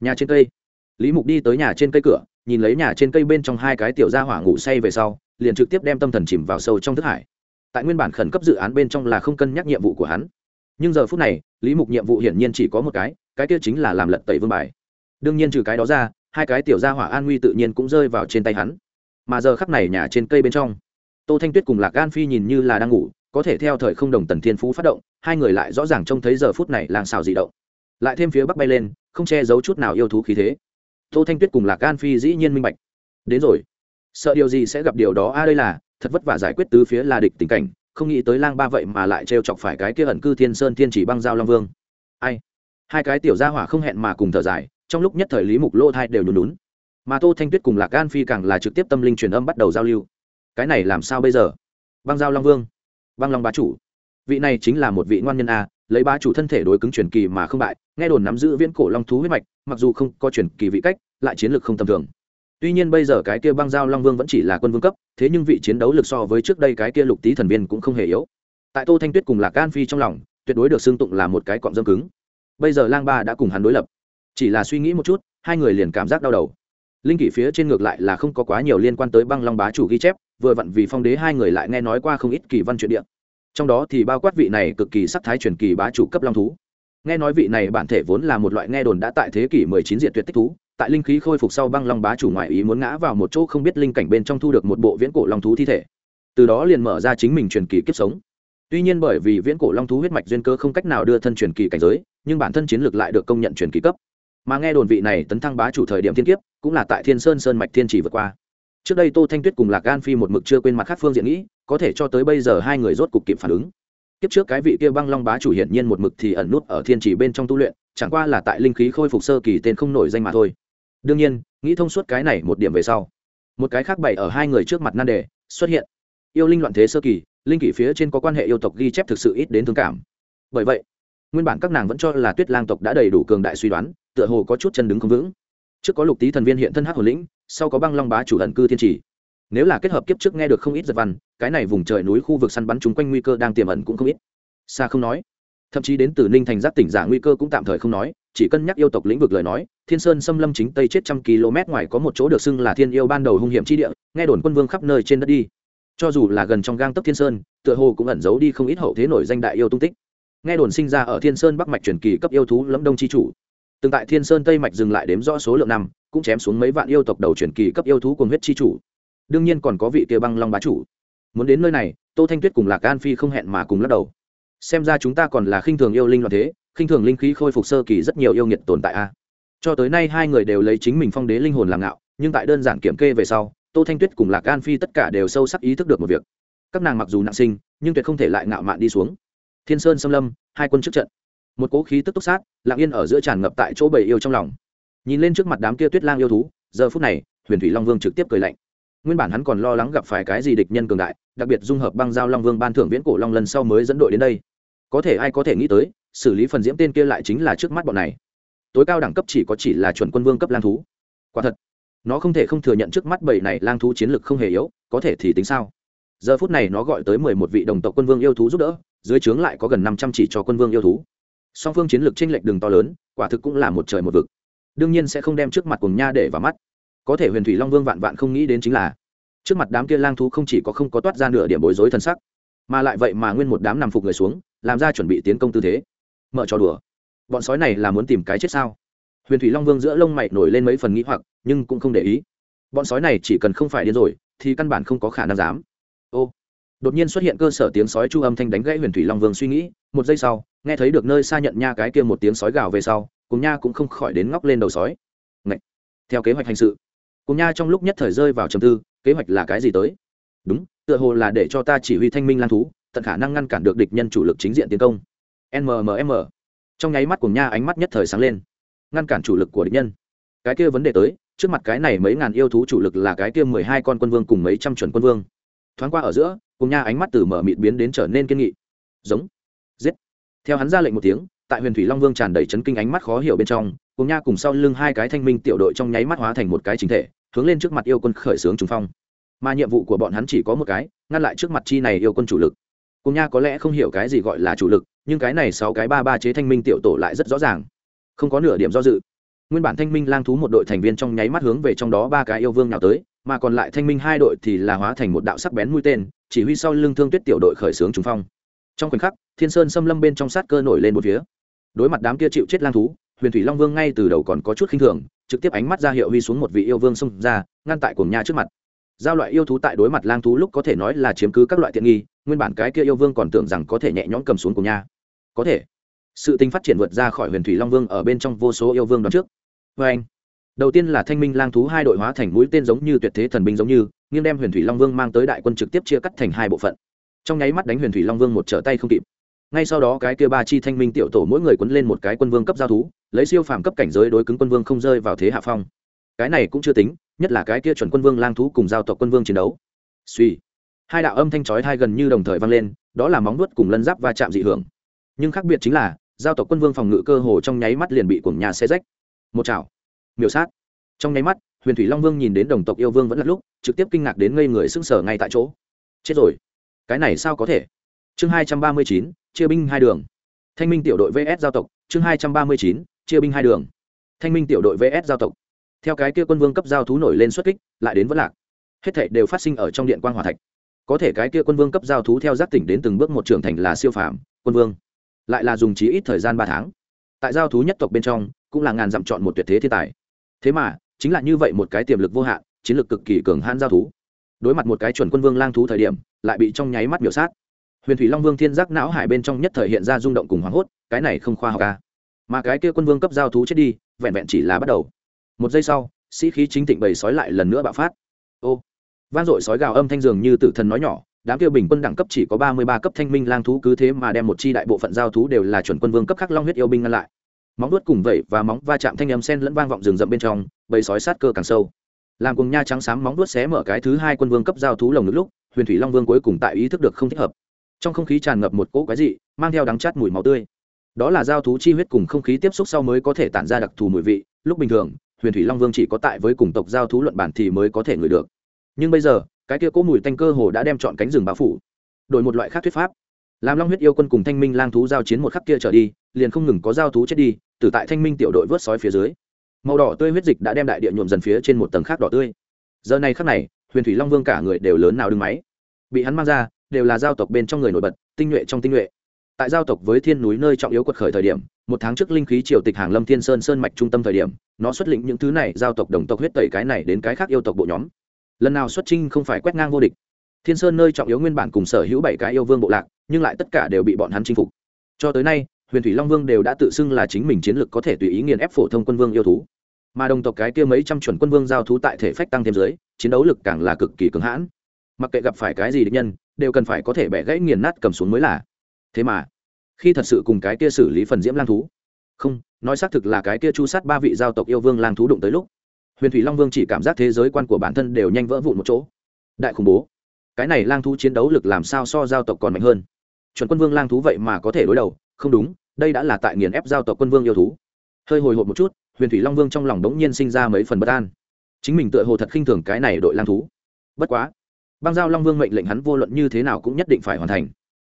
A: Nhà trên cây. Lý mục đi tới nhà trên cây cửa, nhìn lấy nhà trên cây bên trong hai cái tiểu gia hỏa ngủ say về sau, liền trực tiếp đem tâm thần chìm vào sâu trong thức hải. Tại nguyên bản khẩn cấp dự án bên trong là không cân nhắc nhiệm vụ của hắn nhưng giờ phút này, lý mục nhiệm vụ hiển nhiên chỉ có một cái cái kia chính là làm lật tẩy vương bài. Đương nhiên trừ cái đó ra, hai cái tiểu gia hỏa an nguy tự nhiên cũng rơi vào trên tay hắn. Mà giờ khắc này nhà trên cây bên trong, tô thanh tuyết cùng lạc an phi nhìn như là đang ngủ, có thể theo thời không đồng tần thiên phú phát động, hai người lại rõ ràng trông thấy giờ phút này làng xào dị động. Lại thêm phía bắc bay lên, không che giấu chút nào yêu thú khí thế. Tô thanh tuyết cùng lạc an phi dĩ nhiên minh bạch. Đến rồi. Sợ điều gì sẽ gặp điều đó? A, đây là thật vất vả giải quyết tứ phía là địch tình cảnh không nghĩ tới lang ba vậy mà lại trêu chọc phải cái kia ẩn cư thiên sơn thiên chỉ băng giao long vương. Ai? Hai cái tiểu gia hỏa không hẹn mà cùng thở dài, trong lúc nhất thời lý mục lỗ thai đều nhún nhún. Mà tô thanh tuyết cùng lạc Gan phi càng là trực tiếp tâm linh truyền âm bắt đầu giao lưu. Cái này làm sao bây giờ? Băng giao long vương, băng long bá chủ. Vị này chính là một vị ngoan nhân a, lấy bá chủ thân thể đối cứng truyền kỳ mà không bại, nghe đồn nắm giữ viễn cổ long thú huyết mạch, mặc dù không có truyền kỳ vị cách, lại chiến lược không tầm thường tuy nhiên bây giờ cái kia băng giao long vương vẫn chỉ là quân vương cấp, thế nhưng vị chiến đấu lực so với trước đây cái kia lục tý thần viên cũng không hề yếu. Tại tô thanh tuyết cùng lạc an phi trong lòng, tuyệt đối được xưng tụng là một cái cọng dâm cứng. Bây giờ lang ba đã cùng hắn đối lập. Chỉ là suy nghĩ một chút, hai người liền cảm giác đau đầu. Linh kỷ phía trên ngược lại là không có quá nhiều liên quan tới băng long bá chủ ghi chép, vừa vặn vì phong đế hai người lại nghe nói qua không ít kỳ văn chuyện địa. Trong đó thì bao quát vị này cực kỳ sắc thái truyền kỳ bá chủ cấp long thú. Nghe nói vị này bản thể vốn là một loại nghe đồn đã tại thế kỷ 19 diện tuyệt tích thú tại linh khí khôi phục sau băng long bá chủ ngoại ý muốn ngã vào một chỗ không biết linh cảnh bên trong thu được một bộ viễn cổ long thú thi thể. Từ đó liền mở ra chính mình truyền kỳ kiếp sống. Tuy nhiên bởi vì viễn cổ long thú huyết mạch duyên cơ không cách nào đưa thân truyền kỳ cảnh giới, nhưng bản thân chiến lược lại được công nhận truyền kỳ cấp. Mà nghe đồn vị này tấn thăng bá chủ thời điểm thiên kiếp, cũng là tại thiên sơn sơn mạch thiên chỉ vượt qua. Trước đây tô thanh tuyết cùng lạc gan phi một mực chưa quên mặt khác phương diện nghĩ, có thể cho tới bây giờ hai người rốt cục kịp phản ứng. Kiếp trước cái vị kia băng long bá chủ hiển nhiên một mực thì ẩn nút ở thiên chỉ bên trong tu luyện, chẳng qua là tại linh khí khôi phục sơ kỳ tên không nổi danh mà thôi đương nhiên, nghĩ thông suốt cái này một điểm về sau, một cái khác bày ở hai người trước mặt nan đề xuất hiện. Yêu linh loạn thế sơ kỳ, linh kỷ phía trên có quan hệ yêu tộc ghi chép thực sự ít đến thương cảm. Bởi vậy, nguyên bản các nàng vẫn cho là tuyết lang tộc đã đầy đủ cường đại suy đoán, tựa hồ có chút chân đứng không vững. Trước có lục tý thần viên hiện thân hắc hồn lĩnh, sau có băng long bá chủ ẩn cư thiên trì. Nếu là kết hợp kiếp trước nghe được không ít giật văn, cái này vùng trời núi khu vực săn bắn chung quanh nguy cơ đang tiềm ẩn cũng không ít. Xa không nói. Thậm chí đến từ ninh thành giác tỉnh giả nguy cơ cũng tạm thời không nói chỉ cân nhắc yêu tộc lĩnh vực lời nói, thiên sơn xâm lâm chính tây chết trăm km ngoài có một chỗ được xưng là thiên yêu ban đầu hung hiểm chi địa, nghe đồn quân vương khắp nơi trên đất đi. Cho dù là gần trong gang tấp thiên sơn, tựa hồ cũng ẩn giấu đi không ít hậu thế nổi danh đại yêu tung tích. Nghe đồn sinh ra ở thiên sơn bắc mạch truyền kỳ cấp yêu thú lẫm đông chi chủ. Từng tại thiên sơn tây mạch dừng lại đếm rõ số lượng năm, cũng chém xuống mấy vạn yêu tộc đầu truyền kỳ cấp yêu thú cùng huyết chi chủ. Đương nhiên còn có vị kia băng long bá chủ. Muốn đến nơi này, tô thanh tuyết cùng lạc an phi không hẹn mà cùng lắc đầu. Xem ra chúng ta còn là khinh thường yêu linh loạn thế khinh thường linh khí khôi phục sơ kỳ rất nhiều yêu nghiệt tồn tại a. Cho tới nay hai người đều lấy chính mình phong đế linh hồn làm ngạo, nhưng tại đơn giản kiểm kê về sau, tô thanh tuyết cùng lạc an phi tất cả đều sâu sắc ý thức được một việc. Các nàng mặc dù nặng sinh, nhưng tuyệt không thể lại ngạo mạn đi xuống. Thiên sơn xâm lâm, hai quân trước trận. Một cỗ khí tức túc sát, lặng yên ở giữa tràn ngập tại chỗ bầy yêu trong lòng. Nhìn lên trước mặt đám kia tuyết lang yêu thú, giờ phút này, huyền thủy long vương trực tiếp cười lạnh. Nguyên bản hắn còn lo lắng gặp phải cái gì địch nhân cường đại, đặc biệt dung hợp băng giao long vương ban thưởng viễn cổ long lần sau mới dẫn đội đến đây. Có thể ai có thể nghĩ tới xử lý phần diễm tên kia lại chính là trước mắt bọn này. Tối cao đẳng cấp chỉ có chỉ là chuẩn quân vương cấp lang thú. Quả thật, nó không thể không thừa nhận trước mắt bảy này lang thú chiến lực không hề yếu, có thể thì tính sao? Giờ phút này nó gọi tới mười một vị đồng tộc quân vương yêu thú giúp đỡ, dưới trướng lại có gần năm trăm chỉ cho quân vương yêu thú. Song phương chiến lược tranh lệch đường to lớn, quả thực cũng là một trời một vực. Đương nhiên sẽ không đem trước mặt cùng nha để vào mắt. Có thể huyền thủy long vương vạn vạn không nghĩ đến chính là, trước mặt đám kia lang thú không chỉ có không có toát ra nửa điểm bối rối thân sắc, mà lại vậy mà nguyên một đám nằm phục người xuống, làm ra chuẩn bị tiến công tư thế mở trò đùa. Bọn sói này là muốn tìm cái chết sao? Huyền thủy long vương giữa lông mày nổi lên mấy phần nghĩ hoặc, nhưng cũng không để ý. Bọn sói này chỉ cần không phải điên rồi, thì căn bản không có khả năng dám. Ô! Đột nhiên xuất hiện cơ sở tiếng sói chu âm thanh đánh gãy huyền thủy long vương suy nghĩ. Một giây sau, nghe thấy được nơi xa nhận nha cái kia một tiếng sói gào về sau, cùng nha cũng không khỏi đến ngóc lên đầu sói. Ngậy! theo kế hoạch hành sự, cùng nha trong lúc nhất thời rơi vào trầm tư, kế hoạch là cái gì tới? Đúng, tựa hồ là để cho ta chỉ huy thanh minh lan thú, tận khả năng ngăn cản được địch nhân chủ lực chính diện tiến công nmmm trong nháy mắt cùng nha ánh mắt nhất thời sáng lên. Ngăn cản chủ lực của địch nhân. Cái kia vấn đề tới, trước mặt cái này mấy ngàn yêu thú chủ lực là cái kia mười hai con quân vương cùng mấy trăm chuẩn quân vương. Thoáng qua ở giữa, cùng nha ánh mắt từ mở mịt biến đến trở nên kiên nghị. Giống. Giết. Theo hắn ra lệnh một tiếng, tại huyền thủy long vương tràn đầy chấn kinh ánh mắt khó hiểu bên trong, cùng nha cùng sau lưng hai cái thanh minh tiểu đội trong nháy mắt hóa thành một cái chính thể, hướng lên trước mặt yêu quân khởi xướng trùng phong. Mà nhiệm vụ của bọn hắn chỉ có một cái, ngăn lại trước mặt chi này yêu quân chủ lực. Cùng nha có lẽ không hiểu cái gì gọi là chủ lực nhưng cái này sáu cái ba ba chế thanh minh tiểu tổ lại rất rõ ràng. Không có nửa điểm do dự. Nguyên bản thanh minh lang thú một đội thành viên trong nháy mắt hướng về trong đó ba cái yêu vương nào tới, mà còn lại thanh minh hai đội thì là hóa thành một đạo sắc bén mũi tên, chỉ huy sau lưng thương tuyết tiểu đội khởi xướng trùng phong. Trong khoảnh khắc, thiên sơn xâm lâm bên trong sát cơ nổi lên một phía. Đối mặt đám kia chịu chết lang thú, huyền thủy long vương ngay từ đầu còn có chút khinh thường, trực tiếp ánh mắt ra hiệu huy xuống một vị yêu vương xông ra, ngăn tại cùng nha trước mặt. Giao loại yêu thú tại đối mặt lang thú lúc có thể nói là chiếm cứ các loại tiện nghi, nguyên bản cái kia yêu vương còn tưởng rằng có thể nhẹ nhõm cầm xuống cùng nha có thể. Sự tình phát triển vượt ra khỏi huyền thủy long vương ở bên trong vô số yêu vương đón trước. Vê anh, đầu tiên là thanh minh lang thú hai đội hóa thành mũi tên giống như tuyệt thế thần binh giống như, nghiêng đem huyền thủy long vương mang tới đại quân trực tiếp chia cắt thành hai bộ phận. Trong nháy mắt đánh huyền thủy long vương một trở tay không kịp. Ngay sau đó cái kia ba chi thanh minh tiểu tổ mỗi người quấn lên một cái quân vương cấp giao thú, lấy siêu phàm cấp cảnh giới đối cứng quân vương không rơi vào thế hạ phong. Cái này cũng chưa tính, nhất là cái kia chuẩn quân vương lang thú cùng giao tộc quân vương chiến đấu. Suy hai đạo âm thanh chói hai gần như đồng thời vang lên, đó là móng nuốt cùng lân giáp va chạm dị hưởng nhưng khác biệt chính là, giao tộc quân vương phòng ngự cơ hồ trong nháy mắt liền bị cuồng nhà xe rách. Một chảo. Miểu sát. Trong nháy mắt, huyền thủy long vương nhìn đến đồng tộc yêu vương vẫn là lúc, trực tiếp kinh ngạc đến ngây người sững sờ ngay tại chỗ. Chết rồi. Cái này sao có thể? Chương hai trăm ba mươi chín, chia binh hai đường. Thanh minh tiểu đội vs giao tộc, chương hai trăm ba mươi chín, chia binh hai đường. Thanh minh tiểu đội vs giao tộc. Theo cái kia quân vương cấp giao thú nổi lên xuất kích, lại đến vẫn lạc. Hết thảy đều phát sinh ở trong điện quan hòa thạch. Có thể cái kia quân vương cấp giao thú theo giác tỉnh đến từng bước một trưởng thành là siêu phàm, quân vương lại là dùng chí ít thời gian ba tháng. Tại giao thú nhất tộc bên trong, cũng là ngàn dặm chọn một tuyệt thế thiên tài. Thế mà, chính là như vậy một cái tiềm lực vô hạn, chiến lược cực kỳ cường hãn giao thú. Đối mặt một cái chuẩn quân vương lang thú thời điểm, lại bị trong nháy mắt biểu sát. Huyền thủy long vương thiên giác não hải bên trong nhất thời hiện ra rung động cùng hoảng hốt, cái này không khoa học ca mà cái kia quân vương cấp giao thú chết đi, vẹn vẹn chỉ là bắt đầu. Một giây sau, sĩ khí chính thịnh bầy sói lại lần nữa bạo phát. Ô, vang dội sói gào âm thanh dường như tử thần nói nhỏ đám kia bình quân đẳng cấp chỉ có ba mươi ba cấp thanh minh lang thú cứ thế mà đem một chi đại bộ phận giao thú đều là chuẩn quân vương cấp khắc long huyết yêu binh ngăn lại. Móng vuốt cùng vẩy và móng va chạm thanh âm sen lẫn vang vọng rừng rậm bên trong, bầy sói sát cơ càng sâu. Làm cùng nha trắng xám móng vuốt xé mở cái thứ hai quân vương cấp giao thú lồng nước lúc, huyền thủy long vương cuối cùng tại ý thức được không thích hợp. Trong không khí tràn ngập một cỗ quái dị, mang theo đắng chát mùi máu tươi. Đó là giao thú chi huyết cùng không khí tiếp xúc sau mới có thể tản ra đặc thù mùi vị, lúc bình thường, huyền thủy long vương chỉ có tại với cùng tộc giao thú luận bản thì mới có thể ngửi được. Nhưng bây giờ cái kia cỗ mùi tanh cơ hồ đã đem chọn cánh rừng bao phủ, đổi một loại khác thuyết pháp. Làm long huyết yêu quân cùng thanh minh lang thú giao chiến một khắc kia trở đi, liền không ngừng có giao thú chết đi, từ tại thanh minh tiểu đội vớt sói phía dưới, màu đỏ tươi huyết dịch đã đem đại địa nhuộm dần phía trên một tầng khác đỏ tươi. Giờ này khắc này, huyền thủy long vương cả người đều lớn nào đứng máy. Bị hắn mang ra, đều là giao tộc bên trong người nổi bật, tinh nhuệ trong tinh nhuệ. Tại giao tộc với thiên núi nơi trọng yếu quật khởi thời điểm, một tháng trước linh khí triều tịch hàng lâm thiên sơn sơn mạch trung tâm thời điểm, nó xuất lĩnh những thứ này giao tộc đồng tộc huyết tẩy cái này đến cái khác yêu tộc bộ nhóm lần nào xuất trinh không phải quét ngang vô địch. Thiên sơn nơi trọng yếu nguyên bản cùng sở hữu bảy cái yêu vương bộ lạc, nhưng lại tất cả đều bị bọn hắn chinh phục. Cho tới nay, huyền thủy long vương đều đã tự xưng là chính mình chiến lược có thể tùy ý nghiền ép phổ thông quân vương yêu thú. Mà đồng tộc cái kia mấy trăm chuẩn quân vương giao thú tại thể phách tăng thêm giới chiến đấu lực càng là cực kỳ cứng hãn. Mặc kệ gặp phải cái gì địch nhân, đều cần phải có thể bẻ gãy nghiền nát cầm xuống mới là. Thế mà, khi thật sự cùng cái kia xử lý phần diễm lang thú, không, nói xác thực là cái kia chu sát ba vị giao tộc yêu vương lang thú đụng tới lúc huyền thủy long vương chỉ cảm giác thế giới quan của bản thân đều nhanh vỡ vụn một chỗ. Đại khủng bố. Cái này lang thú chiến đấu lực làm sao so giao tộc còn mạnh hơn? Chuẩn quân vương lang thú vậy mà có thể đối đầu, không đúng, đây đã là tại nghiền ép giao tộc quân vương yêu thú. Hơi hồi hộp một chút, huyền thủy long vương trong lòng đống nhiên sinh ra mấy phần bất an. Chính mình tựa hồ thật khinh thường cái này đội lang thú. Bất quá, băng giao long vương mệnh lệnh hắn vô luận như thế nào cũng nhất định phải hoàn thành.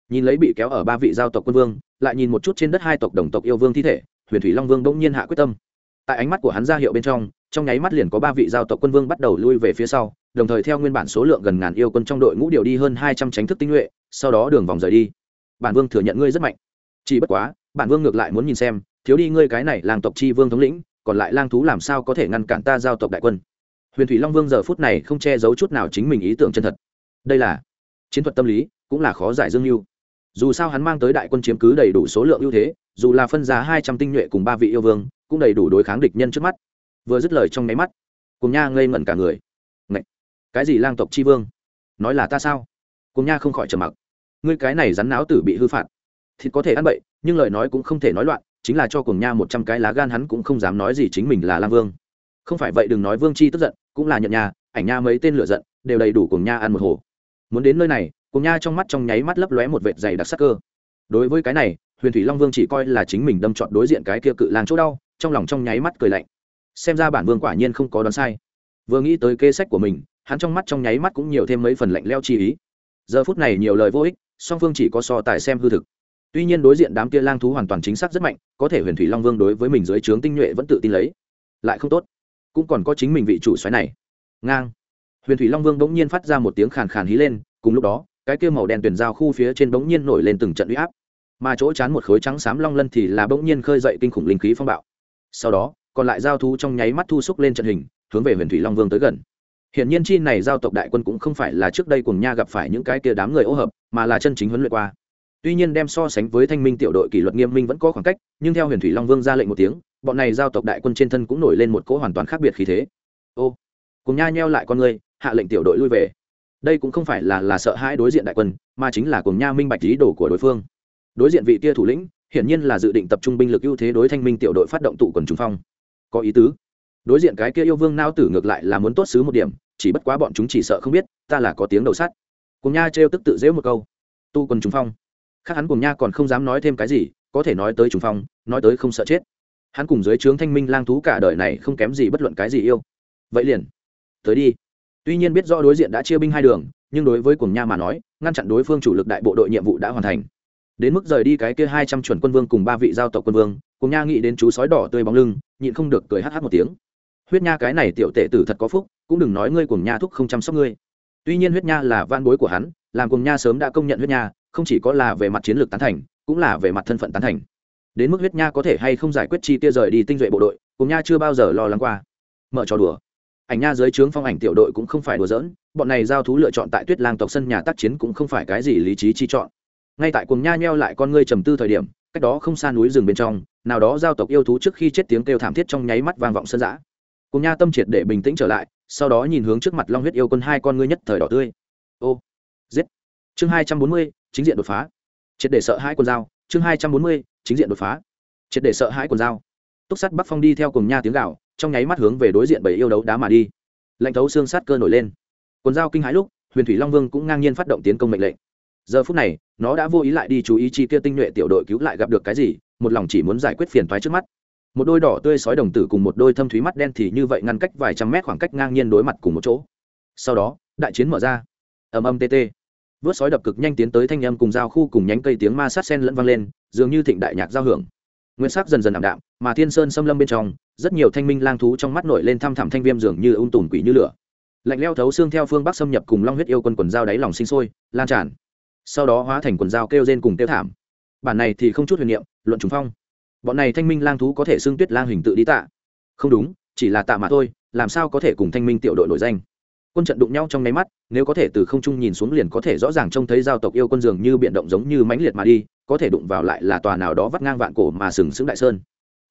A: Nhìn lấy bị kéo ở ba vị giao tộc quân vương, lại nhìn một chút trên đất hai tộc đồng tộc yêu vương thi thể, huyền thủy long vương bỗng nhiên hạ quyết tâm. Tại ánh mắt của hắn ra hiệu bên trong trong nháy mắt liền có ba vị giao tộc quân vương bắt đầu lui về phía sau, đồng thời theo nguyên bản số lượng gần ngàn yêu quân trong đội ngũ điều đi hơn hai trăm tránh thức tinh nhuệ, sau đó đường vòng rời đi. Bản vương thừa nhận ngươi rất mạnh. Chỉ bất quá, bản vương ngược lại muốn nhìn xem, thiếu đi ngươi cái này làng tộc chi vương thống lĩnh, còn lại lang thú làm sao có thể ngăn cản ta giao tộc đại quân? Huyền thủy long vương giờ phút này không che giấu chút nào chính mình ý tưởng chân thật. Đây là chiến thuật tâm lý, cũng là khó giải dương mưu dù sao hắn mang tới đại quân chiếm cứ đầy đủ số lượng ưu thế, dù là phân giá hai trăm tinh nhuệ cùng ba vị yêu vương, cũng đầy đủ đối kháng địch nhân trước mắt vừa dứt lời trong máy mắt, cùng nha ngây ngẩn cả người. Ngậy! cái gì lang tộc chi vương? Nói là ta sao? Cùng nha không khỏi trầm mặc. Ngươi cái này rắn não tử bị hư phạt thịt có thể ăn bậy, nhưng lời nói cũng không thể nói loạn, chính là cho cùng nha một trăm cái lá gan hắn cũng không dám nói gì chính mình là lang vương. Không phải vậy đừng nói vương chi tức giận, cũng là nhận nha, ảnh nha mấy tên lựa giận, đều đầy đủ cùng nha ăn một hồ. Muốn đến nơi này, cùng nha trong mắt trong nháy mắt lấp lóe một vệt dày đặc sắc cơ. Đối với cái này, huyền thủy long vương chỉ coi là chính mình đâm trọn đối diện cái kia cự lang chỗ đau, trong lòng trong nháy mắt cười lạnh xem ra bản vương quả nhiên không có đoán sai. Vừa nghĩ tới kế sách của mình, hắn trong mắt trong nháy mắt cũng nhiều thêm mấy phần lạnh leo chi ý. Giờ phút này nhiều lời vô ích, song phương chỉ có so tài xem hư thực. Tuy nhiên đối diện đám kia lang thú hoàn toàn chính xác rất mạnh, có thể huyền thủy long vương đối với mình dưới trướng tinh nhuệ vẫn tự tin lấy. Lại không tốt. Cũng còn có chính mình vị chủ xoáy này. Ngang. Huyền thủy long vương bỗng nhiên phát ra một tiếng khàn khàn hí lên, cùng lúc đó, cái kia màu đen tuyển giao khu phía trên bỗng nhiên nổi lên từng trận uy áp. Mà chỗ chán một khối trắng xám long lân thì là bỗng nhiên khơi dậy kinh khủng linh khí phong bạo. Sau đó còn lại giao thú trong nháy mắt thu xúc lên trận hình hướng về huyền thủy long vương tới gần Hiển nhiên chi này giao tộc đại quân cũng không phải là trước đây cùng nha gặp phải những cái kia đám người ô hợp, mà là chân chính huấn luyện qua. Tuy nhiên đem so sánh với Thanh Minh tiểu đội kỷ luật nghiêm minh vẫn có khoảng cách, nhưng theo Huyền Thủy Long Vương ra lệnh một tiếng, bọn này giao tộc đại quân trên thân cũng nổi lên một cỗ hoàn toàn khác biệt khí thế. Ô, cùng nha nheo lại con người, hạ lệnh tiểu đội lui về. Đây cũng không phải là là sợ hãi đối diện đại quân, mà chính là cùng nha minh bạch ý đồ của đối phương. Đối diện vị kia thủ lĩnh, hiển nhiên là dự định tập trung binh lực ưu thế đối Thanh Minh tiểu đội phát động tụ quần trùng phong. Có ý tứ. Đối diện cái kia yêu vương nao tử ngược lại là muốn tốt xứ một điểm, chỉ bất quá bọn chúng chỉ sợ không biết, ta là có tiếng đầu sắt. Cùng nha trêu tức tự dễu một câu. Tu quần trùng phong. Khác hắn cùng nha còn không dám nói thêm cái gì, có thể nói tới trùng phong, nói tới không sợ chết. Hắn cùng dưới trướng thanh minh lang thú cả đời này không kém gì bất luận cái gì yêu. Vậy liền, tới đi. Tuy nhiên biết rõ đối diện đã chia binh hai đường, nhưng đối với cùng nha mà nói, ngăn chặn đối phương chủ lực đại bộ đội nhiệm vụ đã hoàn thành đến mức rời đi cái kia hai trăm chuẩn quân vương cùng ba vị giao tộc quân vương, cùng nha nghĩ đến chú sói đỏ tươi bóng lưng, nhịn không được cười hh một tiếng. Huyết nha, cái này tiểu tệ tử thật có phúc, cũng đừng nói ngươi cùng nha thúc không chăm sóc ngươi. Tuy nhiên huyết nha là van bối của hắn, làm cùng nha sớm đã công nhận huyết nha, không chỉ có là về mặt chiến lược tán thành, cũng là về mặt thân phận tán thành. Đến mức huyết nha có thể hay không giải quyết chi tiêu rời đi tinh duệ bộ đội, cùng nha chưa bao giờ lo lắng qua. Mở trò đùa. Ảnh nha dưới trướng phong ảnh tiểu đội cũng không phải đùa giỡn, bọn này giao thú lựa chọn tại tuyết lang tộc sân nhà tác chiến cũng không phải cái gì lý trí chi chọn ngay tại cùng nha nheo lại con ngươi trầm tư thời điểm, cách đó không xa núi rừng bên trong, nào đó giao tộc yêu thú trước khi chết tiếng kêu thảm thiết trong nháy mắt vang vọng sân giã cùng nha tâm triệt để bình tĩnh trở lại, sau đó nhìn hướng trước mặt long huyết yêu quân hai con ngươi nhất thời đỏ tươi. Ô, giết. Chương hai trăm bốn mươi, chính diện đột phá. Triệt để sợ hai con dao. Chương hai trăm bốn mươi, chính diện đột phá. Triệt để sợ hai con dao. Túc sắt bắc phong đi theo cùng nha tiếng gạo trong nháy mắt hướng về đối diện bảy yêu đấu đá mà đi. Lạnh thấu xương sát cơ nổi lên. Quần dao kinh hãi lúc, huyền thủy long vương cũng ngang nhiên phát động tiến công mệnh lệnh. Giờ phút này nó đã vô ý lại đi chú ý chi kia tinh nhuệ tiểu đội cứu lại gặp được cái gì, một lòng chỉ muốn giải quyết phiền toái trước mắt. Một đôi đỏ tươi sói đồng tử cùng một đôi thâm thúy mắt đen thì như vậy ngăn cách vài trăm mét khoảng cách ngang nhiên đối mặt cùng một chỗ. Sau đó, đại chiến mở ra. Ầm ầm tt vớt sói đập cực nhanh tiến tới thanh âm cùng dao khu cùng nhánh cây tiếng ma sát sen lẫn vang lên, dường như thịnh đại nhạc giao hưởng. Nguyên sắc dần dần ảm đạm, mà thiên sơn xâm lâm bên trong, rất nhiều thanh minh lang thú trong mắt nổi lên thăm thẳm thanh viêm dường như ung tùn quỷ như lửa. Lạnh leo thấu xương theo phương bắc xâm nhập cùng long huyết yêu quân quần dao đáy lòng sinh sôi, lan tràn sau đó hóa thành quần dao kêu rên cùng tiêu thảm. Bản này thì không chút huyền niệm, luận trùng phong. Bọn này thanh minh lang thú có thể xưng tuyết lang hình tự đi tạ. Không đúng, chỉ là tạ mà thôi, làm sao có thể cùng thanh minh tiểu đội nổi danh? Quân trận đụng nhau trong nháy mắt, nếu có thể từ không trung nhìn xuống liền có thể rõ ràng trông thấy giao tộc yêu quân dường như biện động giống như mãnh liệt mà đi, có thể đụng vào lại là tòa nào đó vắt ngang vạn cổ mà sừng sững đại sơn.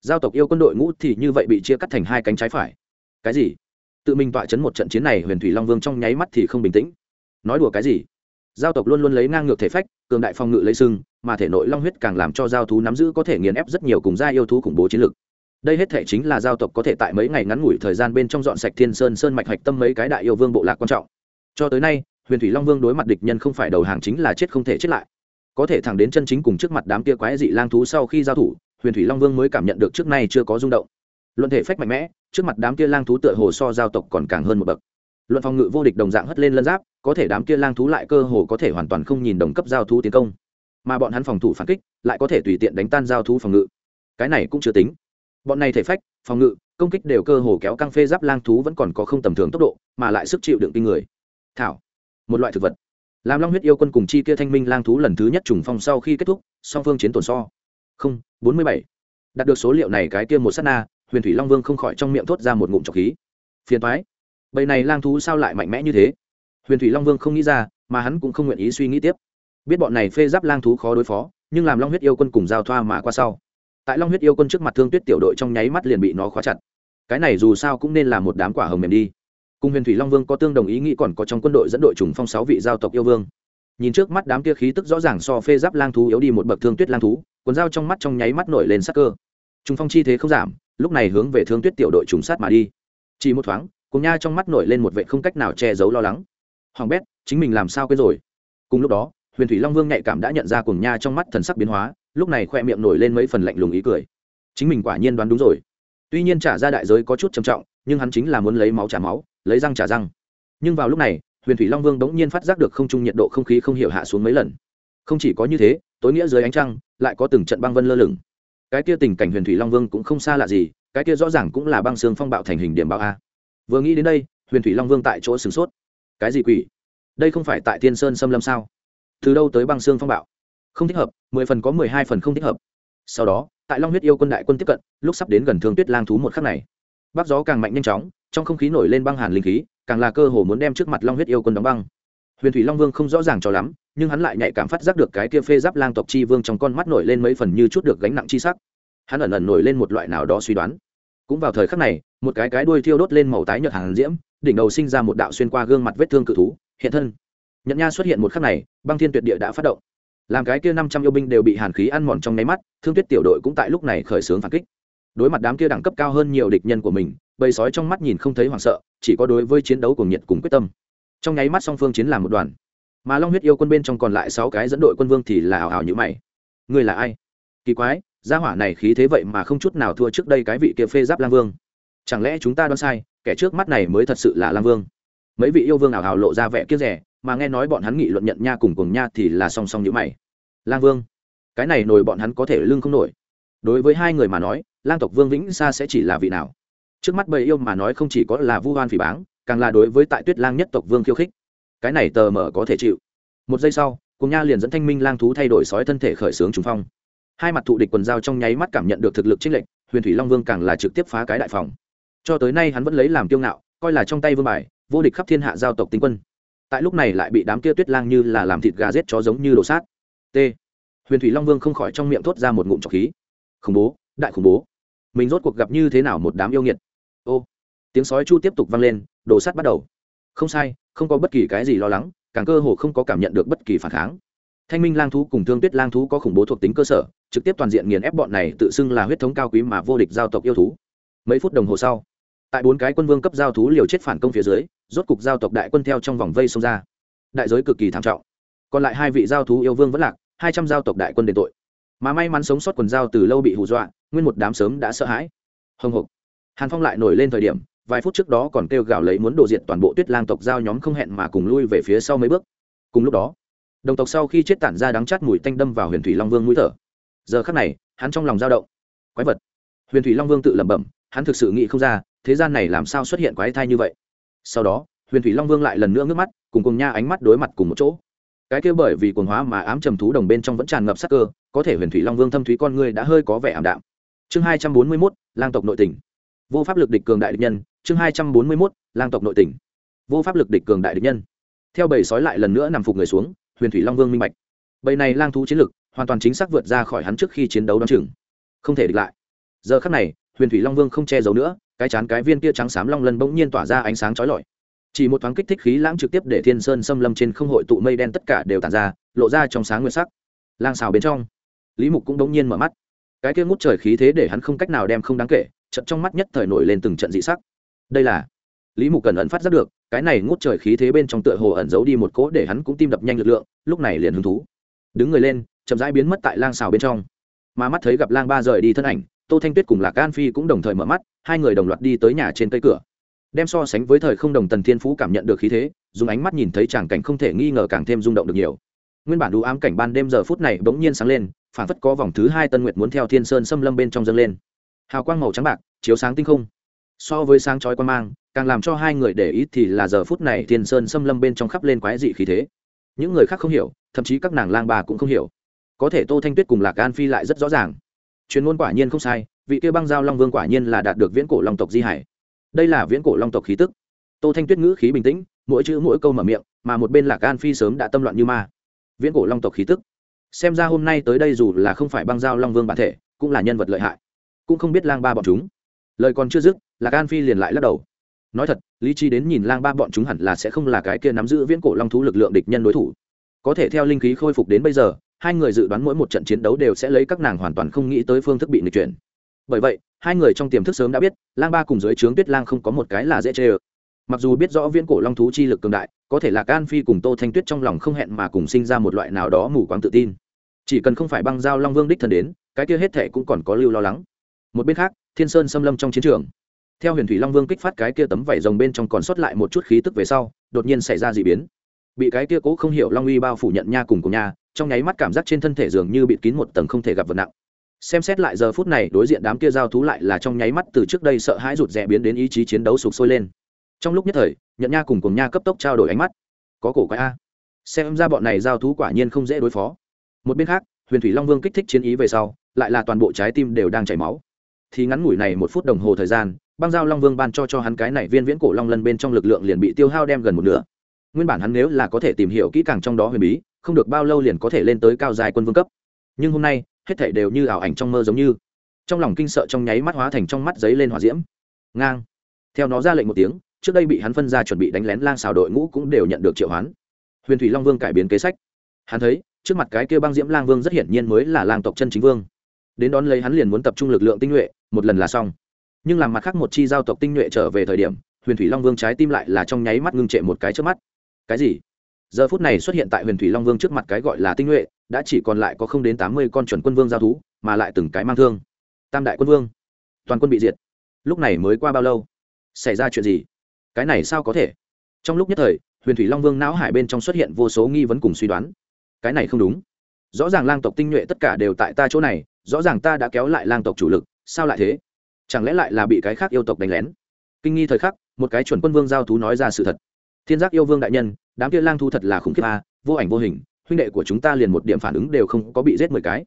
A: Giao tộc yêu quân đội ngũ thì như vậy bị chia cắt thành hai cánh trái phải. Cái gì? Tự mình tọa chấn một trận chiến này huyền thủy long vương trong nháy mắt thì không bình tĩnh. Nói đùa cái gì? Giao tộc luôn luôn lấy ngang ngược thể phách, cường đại phong ngự lấy sưng mà thể nội long huyết càng làm cho giao thú nắm giữ có thể nghiền ép rất nhiều cùng gia yêu thú khủng bố chiến lực đây hết thể chính là giao tộc có thể tại mấy ngày ngắn ngủi thời gian bên trong dọn sạch thiên sơn sơn mạch hạch tâm mấy cái đại yêu vương bộ lạc quan trọng. Cho tới nay, huyền thủy long vương đối mặt địch nhân không phải đầu hàng chính là chết không thể chết lại. Có thể thẳng đến chân chính cùng trước mặt đám kia quái dị lang thú sau khi giao thủ, huyền thủy long vương mới cảm nhận được trước nay chưa có rung động. Luận thể phách mạnh mẽ, trước mặt đám kia lang thú tựa hồ so giao tộc còn càng hơn một bậc luận phòng ngự vô địch đồng dạng hất lên lân giáp, có thể đám kia lang thú lại cơ hồ có thể hoàn toàn không nhìn đồng cấp giao thú tiến công. Mà bọn hắn phòng thủ phản kích, lại có thể tùy tiện đánh tan giao thú phòng ngự. Cái này cũng chưa tính. Bọn này thể phách, phòng ngự, công kích đều cơ hồ kéo căng phê giáp lang thú vẫn còn có không tầm thường tốc độ, mà lại sức chịu đựng kinh người. Thảo, một loại thực vật. Làm long huyết yêu quân cùng chi kia thanh minh lang thú lần thứ nhất trùng phong sau khi kết thúc, song phương chiến tổn so. Không, bốn mươi bảy. Đạt được số liệu này cái kia một s á t na, huyền thủy long vương không khỏi trong miệng thốt ra một ngụm trọc khí. Phiền thoái bầy này lang thú sao lại mạnh mẽ như thế? Huyền thủy long vương không nghĩ ra, mà hắn cũng không nguyện ý suy nghĩ tiếp. Biết bọn này phê giáp lang thú khó đối phó, nhưng làm long huyết yêu quân cùng giao thoa mà qua sau. Tại long huyết yêu quân trước mặt thương tuyết tiểu đội trong nháy mắt liền bị nó khóa chặt. Cái này dù sao cũng nên là một đám quả hồng mềm đi. Cùng huyền thủy long vương có tương đồng ý nghĩ còn có trong quân đội dẫn đội trùng phong sáu vị giao tộc yêu vương. Nhìn trước mắt đám kia khí tức rõ ràng so phê giáp lang thú yếu đi một bậc thương tuyết lang thú quần dao trong mắt trong nháy mắt nổi lên sắc cơ. Trùng phong chi thế không giảm, lúc này hướng về thương tuyết tiểu đội trùng sát mà đi. Chỉ một thoáng cùng nha trong mắt nổi lên một vệ không cách nào che giấu lo lắng. Hoàng bét, chính mình làm sao quên rồi? Cùng lúc đó, huyền thủy long vương nhạy cảm đã nhận ra cùng nha trong mắt thần sắc biến hóa, lúc này khoe miệng nổi lên mấy phần lạnh lùng ý cười. Chính mình quả nhiên đoán đúng rồi. Tuy nhiên trả ra đại giới có chút trầm trọng, nhưng hắn chính là muốn lấy máu trả máu, lấy răng trả răng. Nhưng vào lúc này, huyền thủy long vương bỗng nhiên phát giác được không trung nhiệt độ không khí không hiểu hạ xuống mấy lần. Không chỉ có như thế, tối nghĩa dưới ánh trăng, lại có từng trận băng vân lơ lửng. Cái kia tình cảnh huyền thủy long vương cũng không xa lạ gì, cái kia rõ ràng cũng là băng xương phong bạo thành hình điểm bão a vừa nghĩ đến đây, huyền thủy long vương tại chỗ sửng sốt. Cái gì quỷ? Đây không phải tại thiên sơn xâm lâm sao? Từ đâu tới băng xương phong bạo? Không thích hợp, mười phần có mười hai phần không thích hợp. Sau đó, tại long huyết yêu quân đại quân tiếp cận, lúc sắp đến gần thương tuyết lang thú một khắc này. Bắc gió càng mạnh nhanh chóng, trong không khí nổi lên băng hàn linh khí, càng là cơ hồ muốn đem trước mặt long huyết yêu quân đóng băng. Huyền thủy long vương không rõ ràng cho lắm, nhưng hắn lại nhạy cảm phát giác được cái kia phê giáp lang tộc chi vương trong con mắt nổi lên mấy phần như chút được gánh nặng chi sắc. Hắn ẩn ẩn nổi lên một loại nào đó suy đoán cũng vào thời khắc này, một cái cái đuôi thiêu đốt lên màu tái nhợt hàng diễm, đỉnh đầu sinh ra một đạo xuyên qua gương mặt vết thương cự thú, hiện thân. Nhận nha xuất hiện một khắc này, băng thiên tuyệt địa đã phát động. Làm cái kia năm trăm yêu binh đều bị hàn khí ăn mòn trong nháy mắt, thương tuyết tiểu đội cũng tại lúc này khởi xướng phản kích. Đối mặt đám kia đẳng cấp cao hơn nhiều địch nhân của mình, bầy sói trong mắt nhìn không thấy hoảng sợ, chỉ có đối với chiến đấu cùng nhiệt cùng quyết tâm. Trong nháy mắt song phương chiến làm một đoàn. Mà long huyết yêu quân bên trong còn lại sáu cái dẫn đội quân vương thì là ảo ảo như mày. Người là ai? Kỳ quái gia hỏa này khí thế vậy mà không chút nào thua trước đây cái vị kia phê giáp lang vương. Chẳng lẽ chúng ta đoán sai, kẻ trước mắt này mới thật sự là lang vương? Mấy vị yêu vương ảo hào lộ ra vẻ kiếp rẻ, mà nghe nói bọn hắn nghị luận nhận nha cùng cùng nha thì là song song như mày. Lang vương, cái này nổi bọn hắn có thể lưng không nổi. Đối với hai người mà nói, lang tộc vương vĩnh xa sẽ chỉ là vị nào? Trước mắt bầy yêu mà nói không chỉ có là vu hoan phỉ báng, càng là đối với tại tuyết lang nhất tộc vương khiêu khích. Cái này tờ mở có thể chịu. Một giây sau cùng nha liền dẫn thanh minh lang thú thay đổi sói thân thể khởi xướng trùng phong hai mặt thụ địch quần dao trong nháy mắt cảm nhận được thực lực trích lệnh huyền thủy long vương càng là trực tiếp phá cái đại phòng. Cho tới nay hắn vẫn lấy làm kiêu ngạo, coi là trong tay vương bài, vô địch khắp thiên hạ giao tộc tinh quân. Tại lúc này lại bị đám kia tuyết lang như là làm thịt gà rết chó giống như đồ sát. T. Huyền thủy long vương không khỏi trong miệng thốt ra một ngụm trọc khí. Khủng bố, đại khủng bố. Mình rốt cuộc gặp như thế nào một đám yêu nghiệt? Ô. Tiếng sói chu tiếp tục vang lên, đồ sát bắt đầu. Không sai, không có bất kỳ cái gì lo lắng, càng cơ hồ không có cảm nhận được bất kỳ phản kháng. Thanh minh lang thú cùng thương tuyết lang thú có khủng bố thuộc tính cơ sở trực tiếp toàn diện nghiền ép bọn này tự xưng là huyết thống cao quý mà vô địch giao tộc yêu thú. Mấy phút đồng hồ sau, tại bốn cái quân vương cấp giao thú liều chết phản công phía dưới, rốt cục giao tộc đại quân theo trong vòng vây xông ra. Đại giới cực kỳ thảm trọng. Còn lại hai vị giao thú yêu vương vẫn lạc, hai trăm giao tộc đại quân đền tội. Mà may mắn sống sót quần giao từ lâu bị hù dọa, nguyên một đám sớm đã sợ hãi. Hồng hộc. Hàn phong lại nổi lên thời điểm, vài phút trước đó còn kêu gào lấy muốn đổ diệt toàn bộ tuyết lang tộc giao nhóm không hẹn mà cùng lui về phía sau mấy bước. Cùng lúc đó, đồng tộc sau khi chết tản ra đắng chát mùi tanh đâm vào huyền thủy long vương mũi thở giờ khắc này, hắn trong lòng dao động. Quái vật. Huyền thủy long vương tự lẩm bẩm, hắn thực sự nghĩ không ra, thế gian này làm sao xuất hiện quái thai như vậy. Sau đó, huyền thủy long vương lại lần nữa ngước mắt, cùng cùng nha ánh mắt đối mặt cùng một chỗ. Cái kia bởi vì cuồng hóa mà ám trầm thú đồng bên trong vẫn tràn ngập sắc cơ, có thể huyền thủy long vương thâm thúy con người đã hơi có vẻ ảm đạm. Chương hai trăm bốn mươi mốt, lang tộc nội tỉnh vô pháp lực địch cường đại địch nhân, chương hai trăm bốn mươi mốt, lang tộc nội tỉnh vô pháp lực địch cường đại địch nhân. Theo bầy sói lại lần nữa nằm phục người xuống, huyền thủy long vương minh bạch. Bầy này lang thú chiến lực hoàn toàn chính xác vượt ra khỏi hắn trước khi chiến đấu đ o chừng. Không thể địch lại. Giờ khắc này, huyền thủy long vương không che giấu nữa, cái chán cái viên kia trắng xám long lân bỗng nhiên tỏa ra ánh sáng chói lọi. Chỉ một thoáng kích thích khí lãng trực tiếp để thiên sơn xâm lâm trên không hội tụ mây đen tất cả đều tàn ra, lộ ra trong sáng nguyên sắc. Lang xào bên trong, lý mục cũng bỗng nhiên mở mắt. Cái kia ngút trời khí thế để hắn không cách nào đem không đáng kể trận trong mắt nhất thời nổi lên từng trận dị sắc. Đây là, lý mục cần ẩn phát giác được, cái này ngút trời khí thế bên trong tựa hồ ẩn giấu đi một cỗ để hắn cũng tim đập nhanh lực lượng, lúc này liền hứng thú. Đứng người lên chậm rãi biến mất tại lang xào bên trong. Mà mắt thấy gặp lang ba rời đi thân ảnh, tô thanh tuyết cùng lạc an phi cũng đồng thời mở mắt, hai người đồng loạt đi tới nhà trên cây cửa. Đem so sánh với thời không đồng tần thiên phú cảm nhận được khí thế, dùng ánh mắt nhìn thấy tràng cảnh không thể nghi ngờ càng thêm rung động được nhiều. Nguyên bản đủ ám cảnh ban đêm giờ phút này bỗng nhiên sáng lên phản phất có vòng thứ hai tân nguyệt muốn theo thiên sơn xâm lâm bên trong dâng lên. Hào quang màu trắng bạc, chiếu sáng tinh không. So với sáng chói quan mang, càng làm cho hai người để ý thì là giờ phút này thiên sơn xâm lâm bên trong khắp lên quái dị khí thế. Những người khác không hiểu, thậm chí các nàng lang bà cũng không hiểu có thể tô thanh tuyết cùng lạc an phi lại rất rõ ràng chuyên môn quả nhiên không sai vị kia băng giao long vương quả nhiên là đạt được viễn cổ long tộc di hải đây là viễn cổ long tộc khí tức tô thanh tuyết ngữ khí bình tĩnh mỗi chữ mỗi câu mở miệng mà một bên lạc an phi sớm đã tâm loạn như ma viễn cổ long tộc khí tức xem ra hôm nay tới đây dù là không phải băng giao long vương bản thể cũng là nhân vật lợi hại cũng không biết lang ba bọn chúng lời còn chưa dứt lạc an phi liền lại lắc đầu nói thật lý trí đến nhìn lang ba bọn chúng hẳn là sẽ không là cái kia nắm giữ viễn cổ long thú lực lượng địch nhân đối thủ có thể theo linh khí khôi phục đến bây giờ hai người dự đoán mỗi một trận chiến đấu đều sẽ lấy các nàng hoàn toàn không nghĩ tới phương thức bị nghịch chuyển. Bởi vậy, hai người trong tiềm thức sớm đã biết, lang ba cùng dưới trướng tuyết lang không có một cái là dễ chê ơ. Mặc dù biết rõ viễn cổ long thú chi lực cường đại, có thể là can phi cùng tô thanh tuyết trong lòng không hẹn mà cùng sinh ra một loại nào đó mù quáng tự tin. Chỉ cần không phải băng giao long vương đích thần đến, cái kia hết thệ cũng còn có lưu lo lắng. Một bên khác, thiên sơn xâm lâm trong chiến trường. Theo huyền thủy long vương kích phát cái kia tấm vảy rồng bên trong còn sót lại một chút khí tức về sau, đột nhiên xảy ra d ị biến bị cái kia cố không hiểu long uy bao phủ nhận nha cùng cùng nha, trong nháy mắt cảm giác trên thân thể dường như bịt kín một tầng không thể gặp vật nặng. Xem xét lại giờ phút này, đối diện đám kia giao thú lại là trong nháy mắt từ trước đây sợ hãi rụt rè biến đến ý chí chiến đấu sụp sôi lên. Trong lúc nhất thời, nhận nha cùng cùng nha cấp tốc trao đổi ánh mắt. Có cổ quái a. Xem ra bọn này giao thú quả nhiên không dễ đối phó. Một bên khác, huyền thủy long vương kích thích chiến ý về sau, lại là toàn bộ trái tim đều đang chảy máu. Thì ngắn ngủi này một phút đồng hồ thời gian, băng giao long vương ban cho cho hắn cái này viên viễn cổ long lân bên trong lực lượng liền bị tiêu hao đem gần một nửa nguyên bản hắn nếu là có thể tìm hiểu kỹ càng trong đó huyền bí, không được bao lâu liền có thể lên tới cao dài quân vương cấp. Nhưng hôm nay, hết thảy đều như ảo ảnh trong mơ giống như. Trong lòng kinh sợ trong nháy mắt hóa thành trong mắt giấy lên hỏa diễm. Ngang. Theo nó ra lệnh một tiếng, trước đây bị hắn phân ra chuẩn bị đánh lén lang xào đội ngũ cũng đều nhận được triệu hoán. Huyền thủy long vương cải biến kế sách. Hắn thấy, trước mặt cái kia băng diễm lang vương rất hiển nhiên mới là lang tộc chân chính vương. Đến đón lấy hắn liền muốn tập trung lực lượng tinh nhuệ, một lần là xong. Nhưng làm mặt khác một chi giao tộc tinh nhuệ trở về thời điểm, huyền thủy long vương trái tim lại là trong nháy mắt ngưng trệ một cái trước mắt cái gì? Giờ phút này xuất hiện tại huyền thủy long vương trước mặt cái gọi là tinh nhuệ, đã chỉ còn lại có không đến tám mươi con chuẩn quân vương giao thú, mà lại từng cái mang thương. Tam đại quân vương. Toàn quân bị diệt. Lúc này mới qua bao lâu? Xảy ra chuyện gì? Cái này sao có thể? Trong lúc nhất thời, huyền thủy long vương não hải bên trong xuất hiện vô số nghi vấn cùng suy đoán. Cái này không đúng. Rõ ràng lang tộc tinh nhuệ tất cả đều tại ta chỗ này, rõ ràng ta đã kéo lại lang tộc chủ lực, sao lại thế? Chẳng lẽ lại là bị cái khác yêu tộc đánh lén? Kinh nghi thời khắc, một cái chuẩn quân vương giao thú nói ra sự thật thiên giác yêu vương đại nhân, đám kia lang thú thật là khủng khiếp a, vô ảnh vô hình, huynh đệ của chúng ta liền một điểm phản ứng đều không có bị giết mười cái.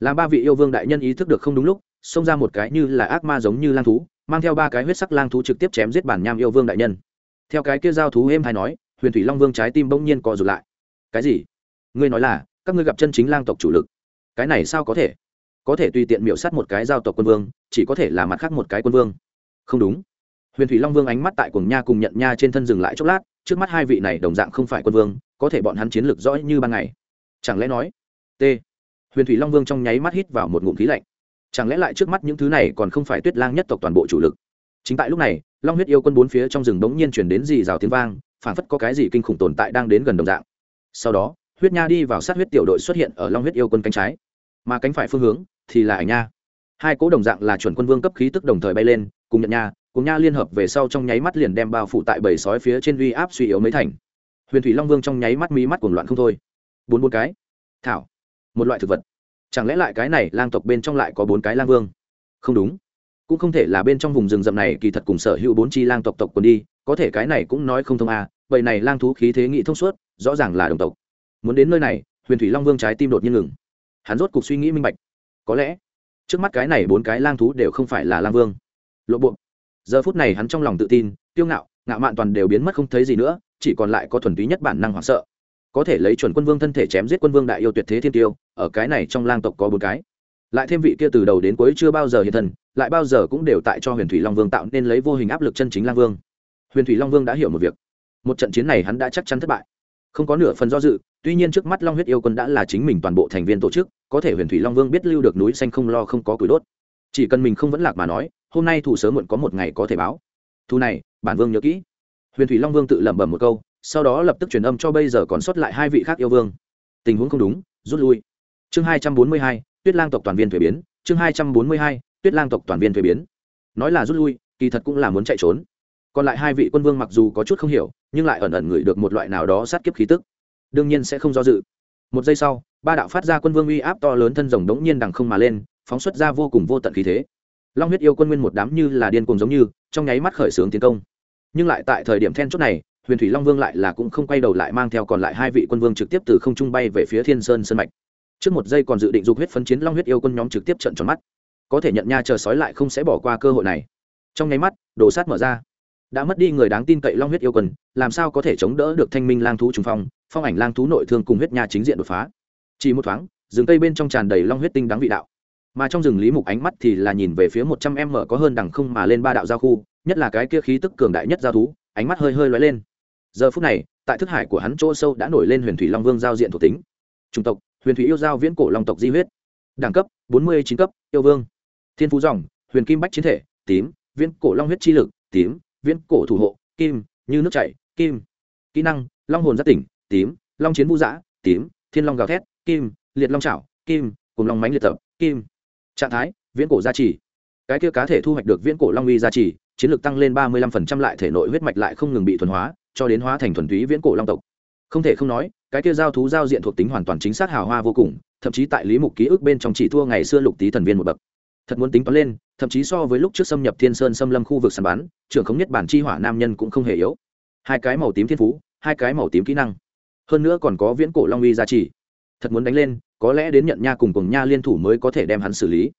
A: Làm ba vị yêu vương đại nhân ý thức được không đúng lúc, xông ra một cái như là ác ma giống như lang thú, mang theo ba cái huyết sắc lang thú trực tiếp chém giết bản nham yêu vương đại nhân. Theo cái kia giao thú êm hay nói, huyền thủy long vương trái tim bỗng nhiên co rụt lại. Cái gì? Ngươi nói là, các ngươi gặp chân chính lang tộc chủ lực. Cái này sao có thể? Có thể tùy tiện miểu sát một cái giao tộc quân vương, chỉ có thể là mặt khác một cái quân vương. Không đúng. Huyền thủy long vương ánh mắt tại cuồng nha cùng nhận nha trên thân dừng lại chốc lát trước mắt hai vị này đồng dạng không phải quân vương, có thể bọn hắn chiến lược rõ như ban ngày. Chẳng lẽ nói, t, huyền thủy long vương trong nháy mắt hít vào một ngụm khí lạnh. Chẳng lẽ lại trước mắt những thứ này còn không phải tuyết lang nhất tộc toàn bộ chủ lực? Chính tại lúc này, long huyết yêu quân bốn phía trong rừng bỗng nhiên chuyển đến dì rào tiếng vang phản phất có cái gì kinh khủng tồn tại đang đến gần đồng dạng. Sau đó, huyết nha đi vào sát huyết tiểu đội xuất hiện ở long huyết yêu quân cánh trái. Mà cánh phải phương hướng thì là ảnh nha. Hai cỗ đồng dạng là chuẩn quân vương cấp khí tức đồng thời bay lên, cùng nhận nha cùng nha liên hợp về sau trong nháy mắt liền đem bao phủ tại bầy sói phía trên uy áp suy yếu mấy thành. Huyền thủy long vương trong nháy mắt mí mắt cuồng loạn không thôi. Bốn bốn cái. Thảo. Một loại thực vật. Chẳng lẽ lại cái này lang tộc bên trong lại có bốn cái lang vương? Không đúng. Cũng không thể là bên trong vùng rừng rậm này kỳ thật cùng sở hữu bốn chi lang tộc tộc còn đi, có thể cái này cũng nói không thông à vậy này lang thú khí thế nghị thông suốt, rõ ràng là đồng tộc. Muốn đến nơi này, huyền thủy long vương trái tim đột nhiên ngừng. Hắn rốt cuộc suy nghĩ minh bạch. Có lẽ trước mắt cái này bốn cái lang thú đều không phải là lang vương. Lộ buộc giờ phút này hắn trong lòng tự tin tiêu ngạo ngạo mạn toàn đều biến mất không thấy gì nữa, chỉ còn lại có thuần túy nhất bản năng hoảng sợ. Có thể lấy chuẩn quân vương thân thể chém giết quân vương đại yêu tuyệt thế thiên tiêu, ở cái này trong lang tộc có bốn cái. Lại thêm vị kia từ đầu đến cuối chưa bao giờ hiện thân, lại bao giờ cũng đều tại cho huyền thủy long vương tạo nên lấy vô hình áp lực chân chính lang vương. Huyền thủy long vương đã hiểu một việc. Một trận chiến này hắn đã chắc chắn thất bại. Không có nửa phần do dự, tuy nhiên trước mắt long huyết yêu quân đã là chính mình toàn bộ thành viên tổ chức, có thể huyền thủy long vương biết lưu được núi xanh không lo không có củi đốt. Chỉ cần mình không vẫn lạc mà nói hôm nay thủ sớm muộn có một ngày có thể báo. Thu này, bản vương nhớ kỹ. Huyền thủy long vương tự lẩm bẩm một câu, sau đó lập tức truyền âm cho bây giờ còn sót lại hai vị khác yêu vương. Tình huống không đúng, rút lui. Chương hai trăm bốn mươi hai, tuyết lang tộc toàn viên thuế biến. Chương hai trăm bốn mươi hai, tuyết lang tộc toàn viên thuế biến. Nói là rút lui, kỳ thật cũng là muốn chạy trốn. Còn lại hai vị quân vương mặc dù có chút không hiểu, nhưng lại ẩn ẩn ngửi được một loại nào đó sát kiếp khí tức. Đương nhiên sẽ không do dự. Một giây sau, ba đạo phát ra quân vương uy áp to lớn thân rồng đống nhiên đằng không mà lên, phóng xuất ra vô cùng vô tận khí thế long huyết yêu quân nguyên một đám như là điên cuồng giống như, trong nháy mắt khởi xướng tiến công. Nhưng lại tại thời điểm then chốt này, huyền thủy long vương lại là cũng không quay đầu lại mang theo còn lại hai vị quân vương trực tiếp từ không trung bay về phía thiên sơn sơn mạch. Trước một giây còn dự định dục huyết phấn chiến, long huyết yêu quân nhóm trực tiếp trận tròn mắt. Có thể nhận nha chờ sói lại không sẽ bỏ qua cơ hội này. Trong nháy mắt, đồ sát mở ra. Đã mất đi người đáng tin cậy long huyết yêu quân, làm sao có thể chống đỡ được thanh minh lang thú trùng phong phong ảnh lang thú nội thương cùng huyết nha chính diện đột phá. Chỉ một thoáng, rừng cây bên trong tràn đầy long huyết tinh đáng vị đạo mà trong rừng lý mục ánh mắt thì là nhìn về phía một trăm em mở có hơn đằng không mà lên ba đạo giao khu, nhất là cái kia khí tức cường đại nhất giao thú, ánh mắt hơi hơi lóe lên. Giờ phút này, tại thức hải của hắn chỗ sâu đã nổi lên huyền thủy long vương giao diện thuộc tính. Chủng tộc, huyền thủy yêu giao viễn cổ long tộc di huyết. Đẳng cấp, bốn mươi chín cấp, yêu vương. Thiên phú dòng, huyền kim bách chiến thể, tím, viễn cổ long huyết chi lực, tím, viễn cổ thủ hộ, kim, như nước chảy, kim. Kỹ năng, long hồn giác tỉnh, tím, long chiến vũ giã, tím, thiên long gào thét, kim, liệt long trảo kim, cùng long mánh liệt tập, kim trạng thái, viễn cổ gia trì. Cái kia cá thể thu hoạch được viễn cổ long uy gia trì, chiến lược tăng lên ba mươi lăm phần trăm lại thể nội huyết mạch lại không ngừng bị thuần hóa, cho đến hóa thành thuần túy viễn cổ long tộc. Không thể không nói, cái kia giao thú giao diện thuộc tính hoàn toàn chính xác hào hoa vô cùng, thậm chí tại lý mục ký ức bên trong chỉ thua ngày xưa lục tý thần viên một bậc. Thật muốn tính toán lên, thậm chí so với lúc trước xâm nhập thiên sơn xâm lâm khu vực sàn bán trưởng không nhất bản chi hỏa nam nhân cũng không hề yếu. Hai cái màu tím thiên phú, hai cái màu tím kỹ năng. Hơn nữa còn có viễn cổ long uy gia trì. Thật muốn đánh lên có lẽ đến nhận nha cùng cùng nha liên thủ mới có thể đem hắn xử lý.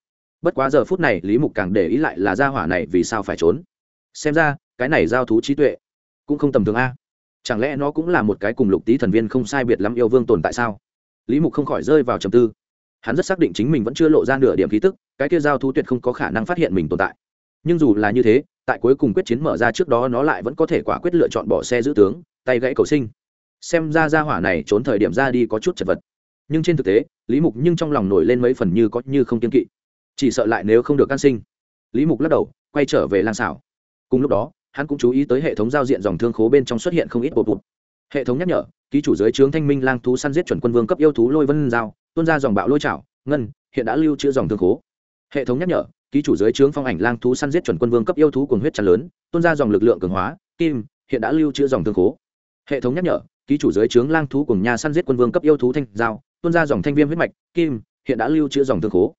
A: Bất quá giờ phút này, lý mục càng để ý lại là gia hỏa này vì sao phải trốn. Xem ra, cái này giao thú trí tuệ cũng không tầm thường a. Chẳng lẽ nó cũng là một cái cùng lục tý thần viên không sai biệt lắm yêu vương tồn tại sao? Lý mục không khỏi rơi vào trầm tư. Hắn rất xác định chính mình vẫn chưa lộ ra nửa điểm khí tức, cái kia giao thú tuyệt không có khả năng phát hiện mình tồn tại. Nhưng dù là như thế, tại cuối cùng quyết chiến mở ra trước đó nó lại vẫn có thể quả quyết lựa chọn bỏ xe giữ tướng, tay gãy cầu sinh. Xem ra ra hỏa này trốn thời điểm ra đi có chút chật vật nhưng trên thực tế, lý mục nhưng trong lòng nổi lên mấy phần như có như không kiên kỵ. Chỉ sợ lại nếu không được can sinh. Lý mục lắc đầu, quay trở về lang xảo cùng lúc đó, hắn cũng chú ý tới hệ thống giao diện dòng thương khố bên trong xuất hiện không ít bột bụt hệ thống nhắc nhở, ký chủ giới trướng thanh minh lang thú săn giết chuẩn quân vương cấp yêu thú lôi vân giao, tuôn ra dòng bạo lôi trảo, ngân, hiện đã lưu trữ dòng thương khố. Hệ thống nhắc nhở, ký chủ giới trướng phong ảnh lang thú săn giết chuẩn quân vương cấp yêu thú cùng huyết tràn lớn, tuôn ra dòng lực lượng cường hóa, kim, hiện đã lưu trữ dòng thương khố. Hệ thống nhắc nhở, ký chủ giới trướng lang thú cùng nhà săn giết quân vương cấp yêu thú thanh giao tuôn ra dòng thanh viêm huyết mạch, kim, hiện đã lưu trữ dòng thương khố.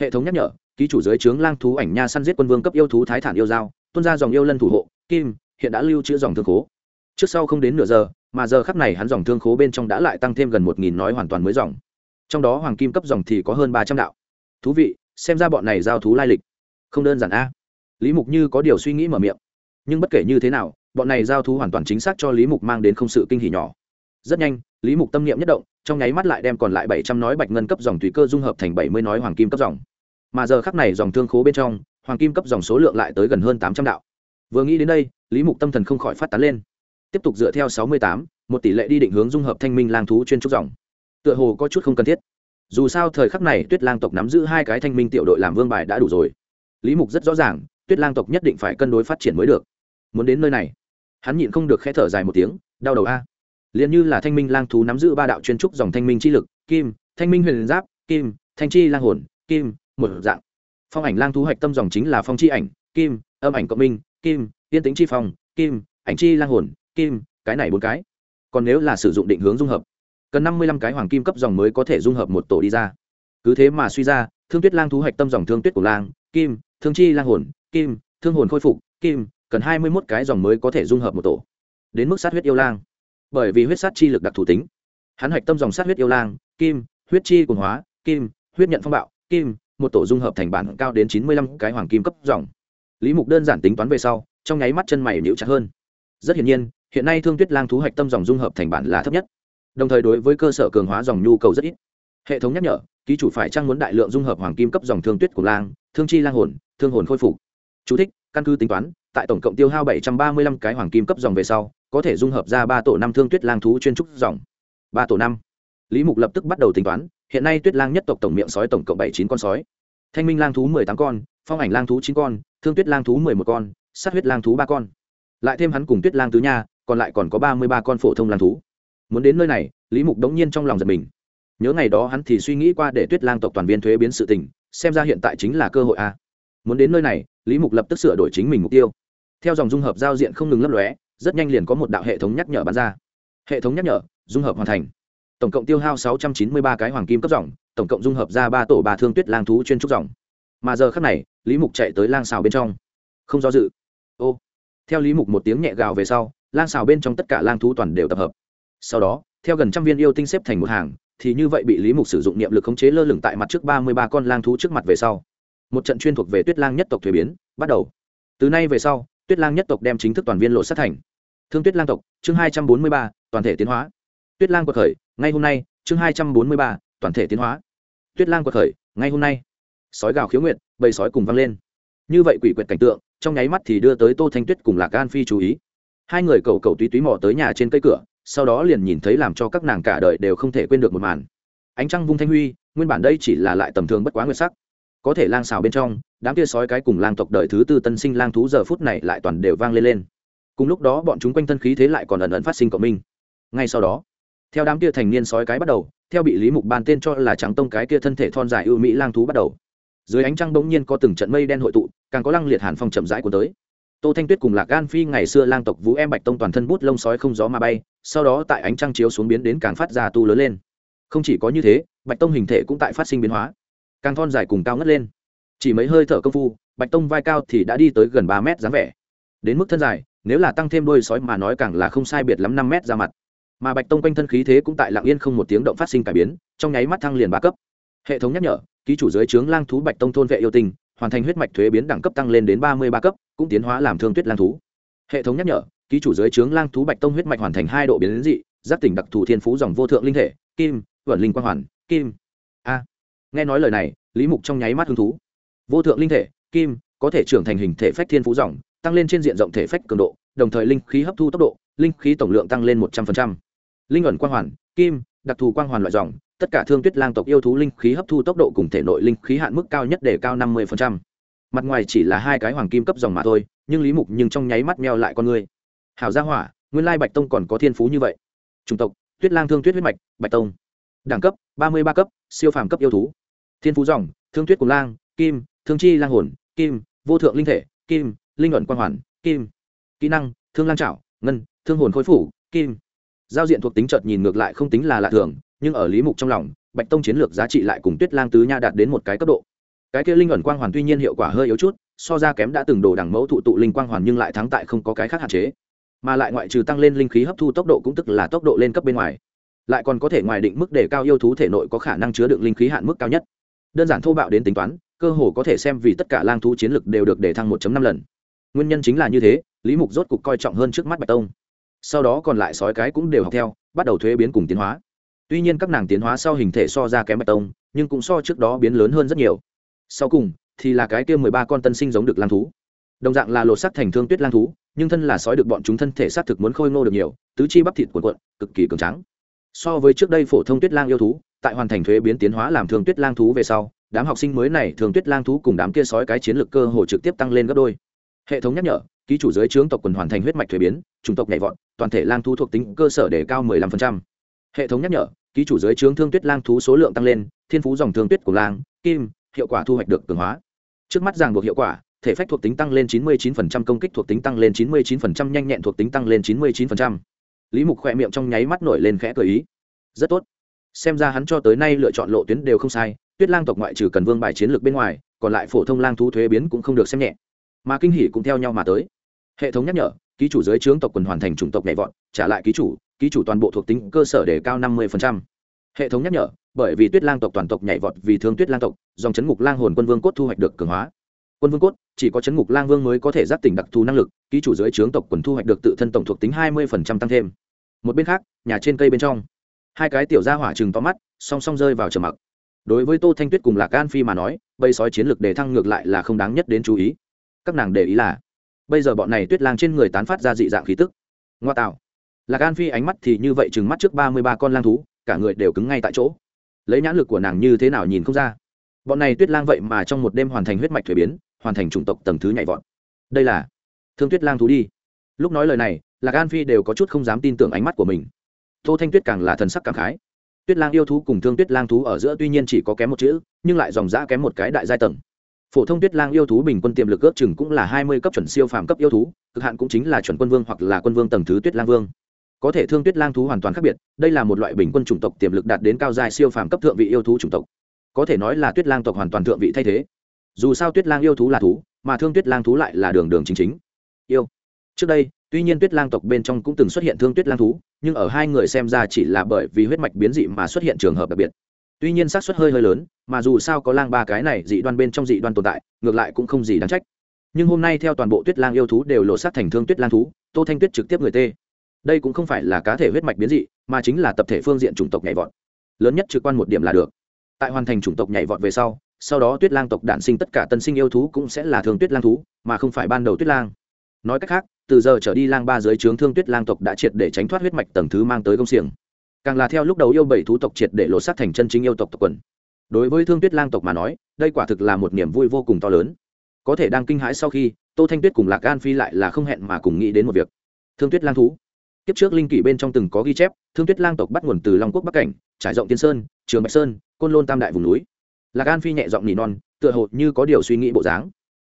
A: Hệ thống nhắc nhở, ký chủ giới trướng lang thú ảnh nha săn giết quân vương cấp yêu thú thái thản yêu giao tuôn ra dòng yêu lân thủ hộ, kim, hiện đã lưu trữ dòng thương khố. Trước sau không đến nửa giờ, mà giờ khắc này hắn dòng thương khố bên trong đã lại tăng thêm gần một nghìn nói hoàn toàn mới dòng. Trong đó hoàng kim cấp dòng thì có hơn ba trăm đạo. Thú vị, xem ra bọn này giao thú lai lịch. Không đơn giản a. Lý mục như có điều suy nghĩ mở miệng. Nhưng bất kể như thế nào, bọn này giao thú hoàn toàn chính xác cho lý mục mang đến không sự kinh hỉ nhỏ rất nhanh, lý mục tâm niệm nhất động, trong nháy mắt lại đem còn lại bảy trăm nói bạch ngân cấp dòng tùy cơ dung hợp thành bảy mươi nói hoàng kim cấp dòng. Mà giờ khắc này dòng thương khố bên trong, hoàng kim cấp dòng số lượng lại tới gần hơn tám trăm đạo. Vừa nghĩ đến đây, lý mục tâm thần không khỏi phát tán lên. Tiếp tục dựa theo sáu mươi tám, một tỷ lệ đi định hướng dung hợp thanh minh lang thú chuyên trúc dòng. Tựa hồ có chút không cần thiết. Dù sao thời khắc này tuyết lang tộc nắm giữ hai cái thanh minh tiểu đội làm vương bài đã đủ rồi. Lý mục rất rõ ràng, tuyết lang tộc nhất định phải cân đối phát triển mới được. Muốn đến nơi này, hắn nhịn không được khẽ thở dài một tiếng, đau đầu a liền như là thanh minh lang thú nắm giữ ba đạo chuyên trúc dòng thanh minh chi lực, kim, thanh minh huyền giáp, kim, thanh chi lang hồn, kim, một dạng. Phong ảnh lang thú hạch tâm dòng chính là phong chi ảnh, kim, âm ảnh cộng minh, kim tiên tính chi phong, kim, ảnh chi lang hồn, kim, cái này bốn cái. Còn nếu là sử dụng định hướng dung hợp, cần năm mươi lăm cái hoàng kim cấp dòng mới có thể dung hợp một tổ đi ra. Cứ thế mà suy ra, thương tuyết lang thú hạch tâm dòng thương tuyết của lang, kim, thương chi lang hồn, kim, thương hồn khôi phục, kim, cần hai mươi mốt cái dòng mới có thể dung hợp một tổ. Đến mức sát huyết yêu lang bởi vì huyết sát chi lực đặc thù tính. Hắn hạch tâm dòng sát huyết yêu lang kim huyết chi cồn hóa kim huyết nhận phong bạo kim một tổ dung hợp thành bản cao đến chín mươi lăm cái hoàng kim cấp dòng. Lý mục đơn giản tính toán về sau trong nháy mắt chân mày níu chặt hơn. Rất hiển nhiên hiện nay thương tuyết lang thú hạch tâm dòng dung hợp thành bản là thấp nhất. Đồng thời đối với cơ sở cường hóa dòng nhu cầu rất ít. Hệ thống nhắc nhở ký chủ phải trang muốn đại lượng dung hợp hoàng kim cấp dòng thương tuyết của lang thương chi lang hồn thương hồn khôi phục. Chú thích, căn cứ tính toán tại tổng cộng tiêu hao bảy trăm ba mươi lăm cái hoàng kim cấp dòng về sau có thể dung hợp ra ba tổ năm thương tuyết lang thú chuyên trúc dòng. Ba tổ năm. Lý mục lập tức bắt đầu tính toán, hiện nay tuyết lang nhất tộc tổng miệng sói tổng cộng bảy chín con sói. Thanh minh lang thú mười tám con, phong ảnh lang thú chín con, thương tuyết lang thú mười một con, sát huyết lang thú ba con. Lại thêm hắn cùng tuyết lang tứ nha, còn lại còn có ba mươi ba con phổ thông lang thú. Muốn đến nơi này, lý mục đống nhiên trong lòng giật mình. Nhớ ngày đó hắn thì suy nghĩ qua để tuyết lang tộc toàn viên thuế biến sự tình, xem ra hiện tại chính là cơ hội a. Muốn đến nơi này, lý mục lập tức sửa đổi chính mình mục tiêu. Theo dòng dung hợp giao diện không ngừng lấp lóe rất nhanh liền có một đạo hệ thống nhắc nhở bán ra. Hệ thống nhắc nhở, dung hợp hoàn thành. Tổng cộng tiêu hao sáu trăm chín mươi ba cái hoàng kim cấp dòng, tổng cộng dung hợp ra ba tổ ba thương tuyết lang thú chuyên trúc dòng. Mà giờ khắc này, lý mục chạy tới lang xào bên trong. Không do dự. Ô. Theo lý mục một tiếng nhẹ gào về sau, lang xào bên trong tất cả lang thú toàn đều tập hợp. Sau đó, theo gần trăm viên yêu tinh xếp thành một hàng, thì như vậy bị lý mục sử dụng niệm lực khống chế lơ lửng tại mặt trước ba mươi ba con lang thú trước mặt về sau. Một trận chuyên thuộc về tuyết lang nhất tộc thuế biến, bắt đầu. Từ nay về sau, tuyết lang nhất tộc đem chính thức toàn viên lộ sát thành thương tuyết lang tộc, chương hai trăm bốn mươi ba, toàn thể tiến hóa. Tuyết lang quật khởi, ngay hôm nay, chương hai trăm bốn mươi ba, toàn thể tiến hóa. Tuyết lang quật khởi, ngay hôm nay. Sói gào khiếu nguyện bầy sói cùng vang lên. Như vậy quỷ quyệt cảnh tượng, trong nháy mắt thì đưa tới tô thanh tuyết cùng lạc an phi chú ý. Hai người cầu cầu túy túy mò tới nhà trên cây cửa, sau đó liền nhìn thấy làm cho các nàng cả đời đều không thể quên được một màn. Ánh trăng vung thanh huy, nguyên bản đây chỉ là lại tầm thường bất quá nguyên sắc. Có thể lang xào bên trong, đám kia sói cái cùng lang tộc đời thứ tư tân sinh lang thú giờ phút này lại toàn đều vang lên lên cùng lúc đó bọn chúng quanh thân khí thế lại còn ẩn ẩn phát sinh cộng minh. Ngay sau đó, theo đám kia thành niên sói cái bắt đầu, theo bị lý mục ban tên cho là trắng tông cái kia thân thể thon dài ưu mỹ lang thú bắt đầu. Dưới ánh trăng bỗng nhiên có từng trận mây đen hội tụ, càng có lăng liệt hàn phong chậm rãi của tới. Tô thanh tuyết cùng lạc gan phi ngày xưa lang tộc vũ em bạch tông toàn thân bút lông sói không gió mà bay, sau đó tại ánh trăng chiếu xuống biến đến càng phát ra tu lớn lên. Không chỉ có như thế, bạch tông hình thể cũng tại phát sinh biến hóa, càng thon dài cùng cao ngất lên. Chỉ mấy hơi thở công phu, bạch tông vai cao thì đã đi tới gần ba mét dáng vẻ. Đến mức thân dài nếu là tăng thêm đôi sói mà nói càng là không sai biệt lắm năm mét ra mặt. Mà bạch tông quanh thân khí thế cũng tại lạng yên không một tiếng động phát sinh cải biến, trong nháy mắt thăng liền ba cấp. Hệ thống nhắc nhở, ký chủ dưới trướng lang thú bạch tông thôn vệ yêu tình hoàn thành huyết mạch thuế biến đẳng cấp tăng lên đến ba mươi ba cấp, cũng tiến hóa làm thương tuyết lang thú. Hệ thống nhắc nhở, ký chủ dưới trướng lang thú bạch tông huyết mạch hoàn thành hai độ biến dị giác tỉnh đặc thù thiên phú dòng vô thượng linh thể, kim vận linh quang hoàn, kim. A. Nghe nói lời này, lý mục trong nháy mắt hứng thú. Vô thượng linh thể, kim, có thể trưởng thành hình thể phách thiên phú dòng tăng lên trên diện rộng thể phách cường độ, đồng thời linh khí hấp thu tốc độ, linh khí tổng lượng tăng lên một trăm linh linh ẩn quang hoàn, kim, đặc thù quang hoàn loại dòng, tất cả thương tuyết lang tộc yêu thú linh khí hấp thu tốc độ cùng thể nội linh khí hạn mức cao nhất để cao năm mươi mặt ngoài chỉ là hai cái hoàng kim cấp dòng mà thôi, nhưng lý mục nhưng trong nháy mắt meo lại con người. Hảo gia hỏa, nguyên lai bạch tông còn có thiên phú như vậy. Chủng tộc, tuyết lang thương tuyết huyết mạch, bạch tông. Đẳng cấp, ba mươi ba cấp, siêu phàm cấp yêu thú. Thiên phú dòng, thương tuyết cùng lang, kim, thương chi lang hồn, kim, vô thượng linh thể, kim linh luận quang hoàn, kim, kỹ năng, thương lang trảo, ngân, thương hồn khối phủ, kim. Giao diện thuộc tính chợt nhìn ngược lại không tính là lạ thường, nhưng ở lý mục trong lòng, bạch tông chiến lược giá trị lại cùng tuyết lang tứ nha đạt đến một cái cấp độ. Cái kia linh ẩn quang hoàn tuy nhiên hiệu quả hơi yếu chút, so ra kém đã từng đồ đẳng mẫu thụ tụ linh quang hoàn nhưng lại thắng tại không có cái khác hạn chế. Mà lại ngoại trừ tăng lên linh khí hấp thu tốc độ cũng tức là tốc độ lên cấp bên ngoài. Lại còn có thể ngoài định mức để cao yêu thú thể nội có khả năng chứa đựng linh khí hạn mức cao nhất. Đơn giản thô bạo đến tính toán, cơ hồ có thể xem vì tất cả lang thú chiến lực đều được để thăng 1 năm lần nguyên nhân chính là như thế, lý mục rốt cục coi trọng hơn trước mắt bạch tông. Sau đó còn lại sói cái cũng đều học theo, bắt đầu thuế biến cùng tiến hóa. Tuy nhiên các nàng tiến hóa sau hình thể so ra kém bạch tông, nhưng cũng so trước đó biến lớn hơn rất nhiều. Sau cùng, thì là cái kia mười ba con tân sinh giống được lang thú. Đồng dạng là lột sắc thành thương tuyết lang thú, nhưng thân là sói được bọn chúng thân thể xác thực muốn khôi ngô được nhiều, tứ chi bắp thịt cuộn cuộn, cực kỳ cường trắng so với trước đây phổ thông tuyết lang yêu thú, tại hoàn thành thuế biến tiến hóa làm thương tuyết lang thú về sau, đám học sinh mới này thường tuyết lang thú cùng đám kia sói cái chiến lược cơ hồ trực tiếp tăng lên gấp đôi hệ thống nhắc nhở ký chủ giới trướng tộc quần hoàn thành huyết mạch thuế biến chủng tộc nhảy vọt toàn thể lang thú thuộc tính cơ sở để cao 15%. hệ thống nhắc nhở ký chủ giới trướng thương tuyết lang thú số lượng tăng lên thiên phú dòng thương tuyết của lang kim hiệu quả thu hoạch được cường hóa trước mắt ràng buộc hiệu quả thể phách thuộc tính tăng lên 99%, công kích thuộc tính tăng lên 99%, nhanh nhẹn thuộc tính tăng lên 99%. lý mục khỏe miệng trong nháy mắt nổi lên khẽ cười ý rất tốt xem ra hắn cho tới nay lựa chọn lộ tuyến đều không sai tuyết lang tộc ngoại trừ cần vương bài chiến lược bên ngoài còn lại phổ thông lang thú thuế biến cũng không được xem nhẹ mà kinh hỉ cũng theo nhau mà tới. Hệ thống nhắc nhở, ký chủ dưới trướng tộc quần hoàn thành chủng tộc nhảy vọt, trả lại ký chủ ký chủ toàn bộ thuộc tính cơ sở để cao năm mươi hệ thống nhắc nhở, bởi vì tuyết lang tộc toàn tộc nhảy vọt vì thương tuyết lang tộc, dòng chấn ngục lang hồn quân vương cốt thu hoạch được cường hóa. Quân vương cốt, chỉ có chấn ngục lang vương mới có thể giáp tỉnh đặc thù năng lực, ký chủ dưới trướng tộc quần thu hoạch được tự thân tổng thuộc tính hai mươi tăng thêm. Một bên khác, nhà trên cây bên trong. Hai cái tiểu gia hỏa chừng to mắt, song song rơi vào trầm mặc. Đối với tô thanh tuyết cùng lạc an phi mà nói, bầy sói chiến lược đề thăng ngược lại là không đáng nhất đến chú ý các nàng để ý là, bây giờ bọn này tuyết lang trên người tán phát ra dị dạng khí tức. Ngoa tạo. Lạc an phi ánh mắt thì như vậy chừng mắt trước ba mươi ba con lang thú, cả người đều cứng ngay tại chỗ. Lấy nhãn lực của nàng như thế nào nhìn không ra. Bọn này tuyết lang vậy mà trong một đêm hoàn thành huyết mạch thuế biến, hoàn thành chủng tộc tầng thứ nhảy vọt. Đây là thương tuyết lang thú đi. Lúc nói lời này, lạc an phi đều có chút không dám tin tưởng ánh mắt của mình. Tô thanh tuyết càng là thần sắc cảm khái. Tuyết lang yêu thú cùng thương tuyết lang thú ở giữa tuy nhiên chỉ có kém một chữ, nhưng lại dòng dã kém một cái đại giai tầng phổ thông tuyết lang yêu thú bình quân tiềm lực ước chừng cũng là hai mươi cấp chuẩn siêu phàm cấp yêu thú, cực hạn cũng chính là chuẩn quân vương hoặc là quân vương tầng thứ tuyết lang vương. Có thể thương tuyết lang thú hoàn toàn khác biệt, đây là một loại bình quân chủng tộc tiềm lực đạt đến cao dài siêu phàm cấp thượng vị yêu thú chủng tộc. Có thể nói là tuyết lang tộc hoàn toàn thượng vị thay thế. Dù sao tuyết lang yêu thú là thú, mà thương tuyết lang thú lại là đường đường chính chính. Yêu. Trước đây, tuy nhiên tuyết lang tộc bên trong cũng từng xuất hiện thương tuyết lang thú, nhưng ở hai người xem ra chỉ là bởi vì huyết mạch biến dị mà xuất hiện trường hợp đặc biệt tuy nhiên xác suất hơi hơi lớn, mà dù sao có lang ba cái này dị đoan bên trong dị đoan tồn tại, ngược lại cũng không gì đáng trách. Nhưng hôm nay theo toàn bộ tuyết lang yêu thú đều lộ sát thành thương tuyết lang thú, tô thanh tuyết trực tiếp người tê. Đây cũng không phải là cá thể huyết mạch biến dị, mà chính là tập thể phương diện chủng tộc nhảy vọt. Lớn nhất trực quan một điểm là được. Tại hoàn thành chủng tộc nhảy vọt về sau sau đó tuyết lang tộc đản sinh tất cả tân sinh yêu thú cũng sẽ là thương tuyết lang thú, mà không phải ban đầu tuyết lang. Nói cách khác, từ giờ trở đi lang ba dưới trướng thương tuyết lang tộc đã triệt để tránh thoát huyết mạch tầng thứ mang tới công xiềng càng là theo lúc đầu yêu bảy thú tộc triệt để lột xác thành chân chính yêu tộc tộc quần. Đối với thương tuyết lang tộc mà nói, đây quả thực là một niềm vui vô cùng to lớn. Có thể đang kinh hãi sau khi, tô thanh tuyết cùng lạc gan phi lại là không hẹn mà cùng nghĩ đến một việc. Thương tuyết lang thú. Kiếp trước linh kỷ bên trong từng có ghi chép, thương tuyết lang tộc bắt nguồn từ long quốc bắc cảnh, trải rộng tiên sơn, trường bạch sơn, côn lôn tam đại vùng núi. Lạc an phi nhẹ giọng nỉ non, tựa hồ như có điều suy nghĩ bộ dáng.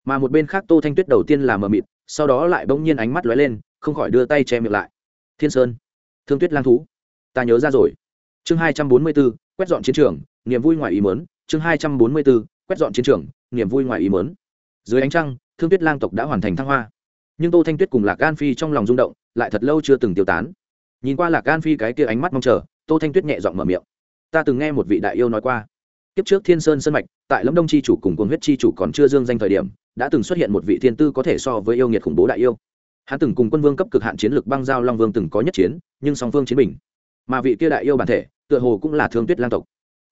A: Mà một bên khác tô thanh tuyết đầu tiên là mờ mịt, sau đó lại bỗng nhiên ánh mắt lóe lên, không khỏi đưa tay che miệng lại. Thiên sơn. Thương tuyết lang thú ta nhớ ra rồi. Chương hai trăm bốn mươi 244, quét dọn chiến trường niềm vui ngoài ý mớn chương hai trăm bốn mươi 244, quét dọn chiến trường niềm vui ngoài ý mớn dưới ánh trăng thương tuyết lang tộc đã hoàn thành thăng hoa. Nhưng tô thanh tuyết cùng lạc gan phi trong lòng rung động lại thật lâu chưa từng tiêu tán. Nhìn qua lạc gan phi cái kia ánh mắt mong chờ tô thanh tuyết nhẹ giọng mở miệng. Ta từng nghe một vị đại yêu nói qua kiếp trước thiên sơn sân mạch tại lâm đông c h i chủ cùng cồn huyết c h i chủ còn chưa dương danh thời điểm đã từng xuất hiện một vị thiên tư có thể so với yêu nghiệt khủng bố đại yêu. Hắn từng cùng quân vương cấp cực hạn chiến lược băng giao long vương từng có nhất chiến nhưng song phương chiến bình mà vị kia đại yêu bản thể, tựa hồ cũng là thương tuyết lang tộc.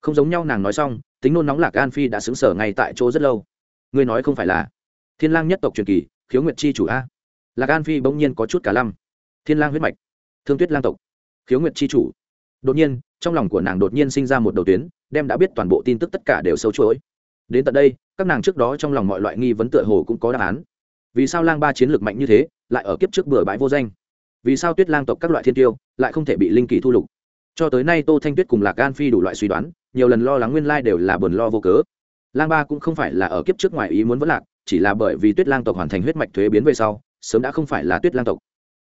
A: Không giống nhau nàng nói xong, tính nôn nóng lạc an phi đã xứng sở ngay tại chỗ rất lâu. Ngươi nói không phải là thiên lang nhất tộc truyền kỳ, khiếu nguyệt chi chủ a? Lạc an phi bỗng nhiên có chút cả lăm. Thiên lang huyết mạch, thương tuyết lang tộc, khiếu nguyệt chi chủ. Đột nhiên, trong lòng của nàng đột nhiên sinh ra một đầu tuyến, đem đã biết toàn bộ tin tức tất cả đều sâu chuỗi. Đến tận đây, các nàng trước đó trong lòng mọi loại nghi vấn tựa hồ cũng có đáp án. Vì sao lang ba chiến lược mạnh như thế, lại ở kiếp trước bừa bãi vô danh? Vì sao tuyết lang tộc các loại thiên tiêu lại không thể bị linh kỳ thu lục? Cho tới nay tô thanh tuyết cùng lạc gan phi đủ loại suy đoán, nhiều lần lo lắng nguyên lai đều là buồn lo vô cớ. Lang ba cũng không phải là ở kiếp trước ngoài ý muốn vẫn lạc, chỉ là bởi vì tuyết lang tộc hoàn thành huyết mạch thuế biến về sau, sớm đã không phải là tuyết lang tộc,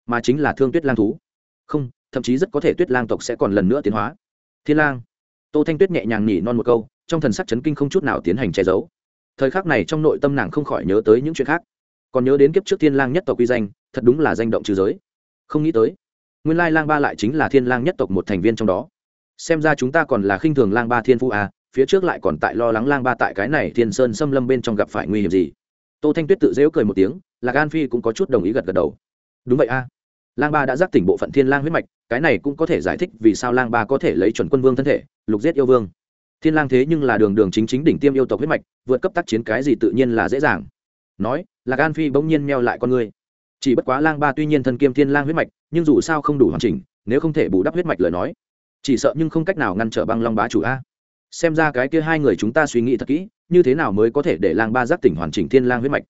A: mà chính là thương tuyết lang thú. Không, thậm chí rất có thể tuyết lang tộc sẽ còn lần nữa tiến hóa. Thiên lang. Tô thanh tuyết nhẹ nhàng nhỉ non một câu, trong thần sắc chấn kinh không chút nào tiến hành che giấu. Thời khắc này trong nội tâm nàng không khỏi nhớ tới những chuyện khác. Còn nhớ đến kiếp trước thiên lang nhất tộc quy danh, thật đúng là danh động trừ giới không nghĩ tới. Nguyên lai lang ba lại chính là thiên lang nhất tộc một thành viên trong đó. Xem ra chúng ta còn là khinh thường lang ba thiên phu à phía trước lại còn tại lo lắng lang ba tại cái này thiên sơn xâm lâm bên trong gặp phải nguy hiểm gì. Tô thanh tuyết tự dễu cười một tiếng, lạc an phi cũng có chút đồng ý gật gật đầu. Đúng vậy a lang ba đã giác tỉnh bộ phận thiên lang huyết mạch, cái này cũng có thể giải thích vì sao lang ba có thể lấy chuẩn quân vương thân thể, lục giết yêu vương. Thiên lang thế nhưng là đường đường chính chính đỉnh tiêm yêu tộc huyết mạch, vượt cấp tác chiến cái gì tự nhiên là dễ dàng. Nói, lạc an phi bỗng nhiên meo lại con người chỉ bất quá lang ba tuy nhiên thân kiêm thiên lang huyết mạch, nhưng dù sao không đủ hoàn chỉnh, nếu không thể bù đắp huyết mạch lời nói, chỉ sợ nhưng không cách nào ngăn trở băng long bá chủ a. Xem ra cái kia hai người chúng ta suy nghĩ thật kỹ, như thế nào mới có thể để lang ba giác tỉnh hoàn chỉnh thiên lang huyết mạch?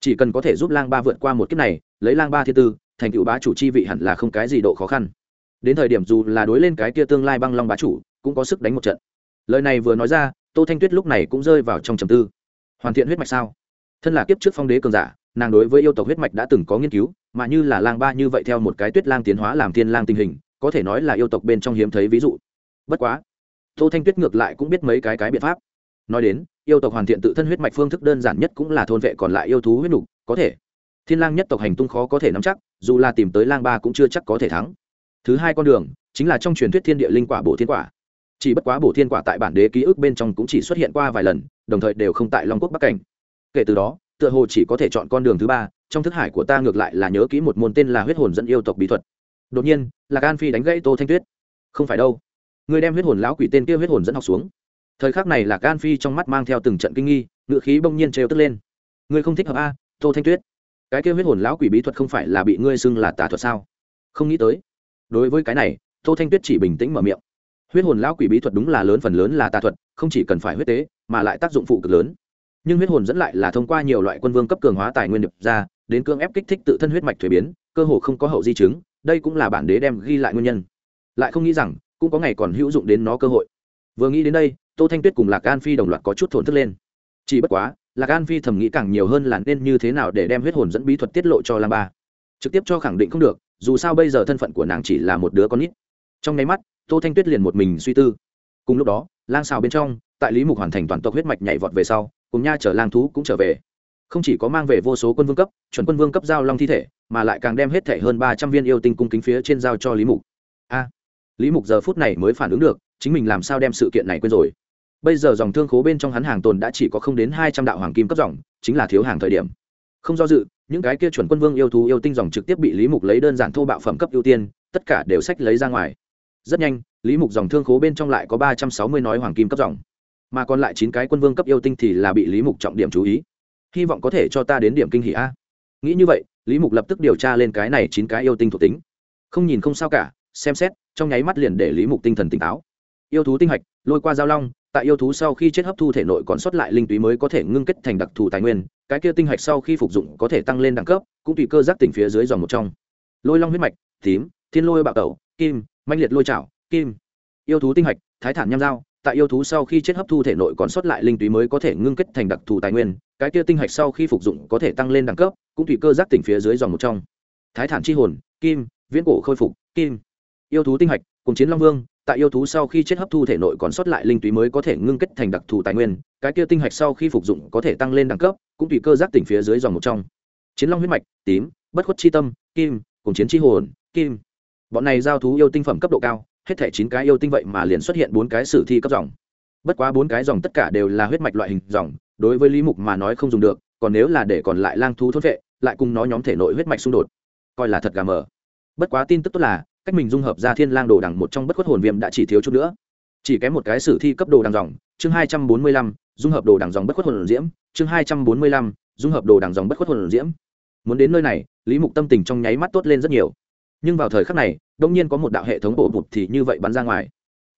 A: Chỉ cần có thể giúp lang ba vượt qua một kiếp này, lấy lang ba thiên tư, thành tựu bá chủ chi vị hẳn là không cái gì độ khó khăn. Đến thời điểm dù là đối lên cái kia tương lai băng long bá chủ, cũng có sức đánh một trận. Lời này vừa nói ra, tô thanh tuyết lúc này cũng rơi vào trong trầm tư. Hoàn thiện huyết mạch sao? Thân là kiếp trước phong đế cường giả, nàng đối với yêu tộc huyết mạch đã từng có nghiên cứu, mà như là lang ba như vậy theo một cái tuyết lang tiến hóa làm thiên lang tình hình, có thể nói là yêu tộc bên trong hiếm thấy ví dụ. Bất quá, tô thanh tuyết ngược lại cũng biết mấy cái cái biện pháp. Nói đến, yêu tộc hoàn thiện tự thân huyết mạch phương thức đơn giản nhất cũng là thôn vệ còn lại yêu thú huyết nục, có thể. Thiên lang nhất tộc hành tung khó có thể nắm chắc, dù là tìm tới lang ba cũng chưa chắc có thể thắng. Thứ hai con đường, chính là trong truyền thuyết thiên địa linh quả bổ thiên quả. Chỉ bất quá bổ thiên quả tại bản đế ký ức bên trong cũng chỉ xuất hiện qua vài lần, đồng thời đều không tại long quốc bắc cảnh kể từ đó, tựa hồ chỉ có thể chọn con đường thứ ba, trong thức hải của ta ngược lại là nhớ kỹ một môn tên là huyết hồn dẫn yêu tộc bí thuật. Đột nhiên là gan phi đánh gãy tô thanh tuyết. Không phải đâu. Người đem huyết hồn lão quỷ tên kia huyết hồn dẫn học xuống. Thời khắc này là gan phi trong mắt mang theo từng trận kinh nghi, ngựa khí bỗng nhiên trêu tức lên. Ngươi không thích hợp a tô thanh tuyết? Cái kia huyết hồn lão quỷ bí thuật không phải là bị ngươi xưng là tà thuật sao? Không nghĩ tới. Đối với cái này, tô thanh tuyết chỉ bình tĩnh mở miệng. Huyết hồn lão quỷ bí thuật đúng là lớn phần lớn là tà thuật, không chỉ cần phải huyết tế, mà lại tác dụng phụ cực lớn nhưng huyết hồn dẫn lại là thông qua nhiều loại quân vương cấp cường hóa tài nguyên nhập ra, đến cương ép kích thích tự thân huyết mạch thuế biến, cơ hồ không có hậu di chứng, đây cũng là bản đế đem ghi lại nguyên nhân. Lại không nghĩ rằng, cũng có ngày còn hữu dụng đến nó cơ hội. Vừa nghĩ đến đây, tô thanh tuyết cùng lạc an phi đồng loạt có chút thổn thức lên. Chỉ bất quá, lạc an phi thầm nghĩ càng nhiều hơn là nên như thế nào để đem huyết hồn dẫn bí thuật tiết lộ cho lam ba. Trực tiếp cho khẳng định không được, dù sao bây giờ thân phận của nàng chỉ là một đứa con nít. Trong nháy mắt, tô thanh tuyết liền một mình suy tư. Cùng lúc đó, lang xào bên trong, tại lý mục hoàn thành toàn tộc huyết mạch nhảy vọt về sau cùng nha chở lang thú cũng trở về. Không chỉ có mang về vô số quân vương cấp, chuẩn quân vương cấp giao long thi thể, mà lại càng đem hết thể hơn ba trăm viên yêu tinh cung kính phía trên giao cho lý mục. A, lý mục giờ phút này mới phản ứng được, chính mình làm sao đem sự kiện này quên rồi. Bây giờ dòng thương khố bên trong hắn hàng tồn đã chỉ có không đến hai trăm đạo hoàng kim cấp dòng, chính là thiếu hàng thời điểm. Không do dự, những cái kia chuẩn quân vương yêu thú yêu tinh dòng trực tiếp bị lý mục lấy đơn giản thô bạo phẩm cấp ưu tiên, tất cả đều sách lấy ra ngoài. Rất nhanh, lý mục dòng thương khố bên trong lại có ba trăm sáu mươi nói hoàng kim cấp dòng mà còn lại chín cái quân vương cấp yêu tinh thì là bị lý mục trọng điểm chú ý. Hy vọng có thể cho ta đến điểm kinh hỷ a. Nghĩ như vậy, lý mục lập tức điều tra lên cái này chín cái yêu tinh thuộc tính. Không nhìn không sao cả, xem xét, trong nháy mắt liền để lý mục tinh thần tỉnh táo. Yêu thú tinh hạch, lôi qua giao long, tại yêu thú sau khi chết hấp thu thể nội còn sót lại linh túy mới có thể ngưng kết thành đặc thù tài nguyên, cái kia tinh hạch sau khi phục dụng có thể tăng lên đẳng cấp, cũng tùy cơ giác tỉnh phía dưới dòng một trong. Lôi long huyết mạch, tím, thiên lôi bạo tẩu, kim manh liệt lôi chảo kim. Yêu thú tinh hạch, thái thản nham dao tại yêu thú sau khi chết hấp thu thể nội còn sót lại linh túy mới có thể ngưng kết thành đặc thù tài nguyên, cái kia tinh hạch sau khi phục dụng có thể tăng lên đẳng cấp, cũng tùy cơ giác tỉnh phía dưới dòng một trong. Thái thản chi hồn, kim, viễn cổ khôi phục, kim. Yêu thú tinh hạch, cùng chiến long vương, tại yêu thú sau khi chết hấp thu thể nội còn sót lại linh túy mới có thể ngưng kết thành đặc thù tài nguyên, cái kia tinh hạch sau khi phục dụng có thể tăng lên đẳng cấp, cũng tùy cơ giác tỉnh phía dưới dòng một trong. Chiến long huyết mạch, tím, bất khuất chi tâm, kim, cùng chiến chi hồn, kim. Bọn này giao thú yêu tinh phẩm cấp độ cao hết thể chín cái yêu tinh vậy mà liền xuất hiện bốn cái sử thi cấp dòng. Bất quá bốn cái dòng tất cả đều là huyết mạch loại hình dòng, đối với lý mục mà nói không dùng được, còn nếu là để còn lại lang thú thốt vệ, lại cùng nó nhóm thể nội huyết mạch xung đột, coi là thật gà mờ. Bất quá tin tức tốt là, cách mình dung hợp ra thiên lang đồ đằng một trong bất khuất hồn viêm đã chỉ thiếu chút nữa. Chỉ kém một cái sử thi cấp đồ đằng dòng, chương hai trăm bốn mươi lăm, dung hợp đồ đằng dòng bất khuất hồn diễm, chương hai trăm bốn mươi lăm, dung hợp đồ đằng dòng bất khuất hồn diễm. Muốn đến nơi này, lý mục tâm tình trong nháy mắt tốt lên rất nhiều. Nhưng vào thời khắc này đông nhiên có một đạo hệ thống bổ bụt thì như vậy bắn ra ngoài.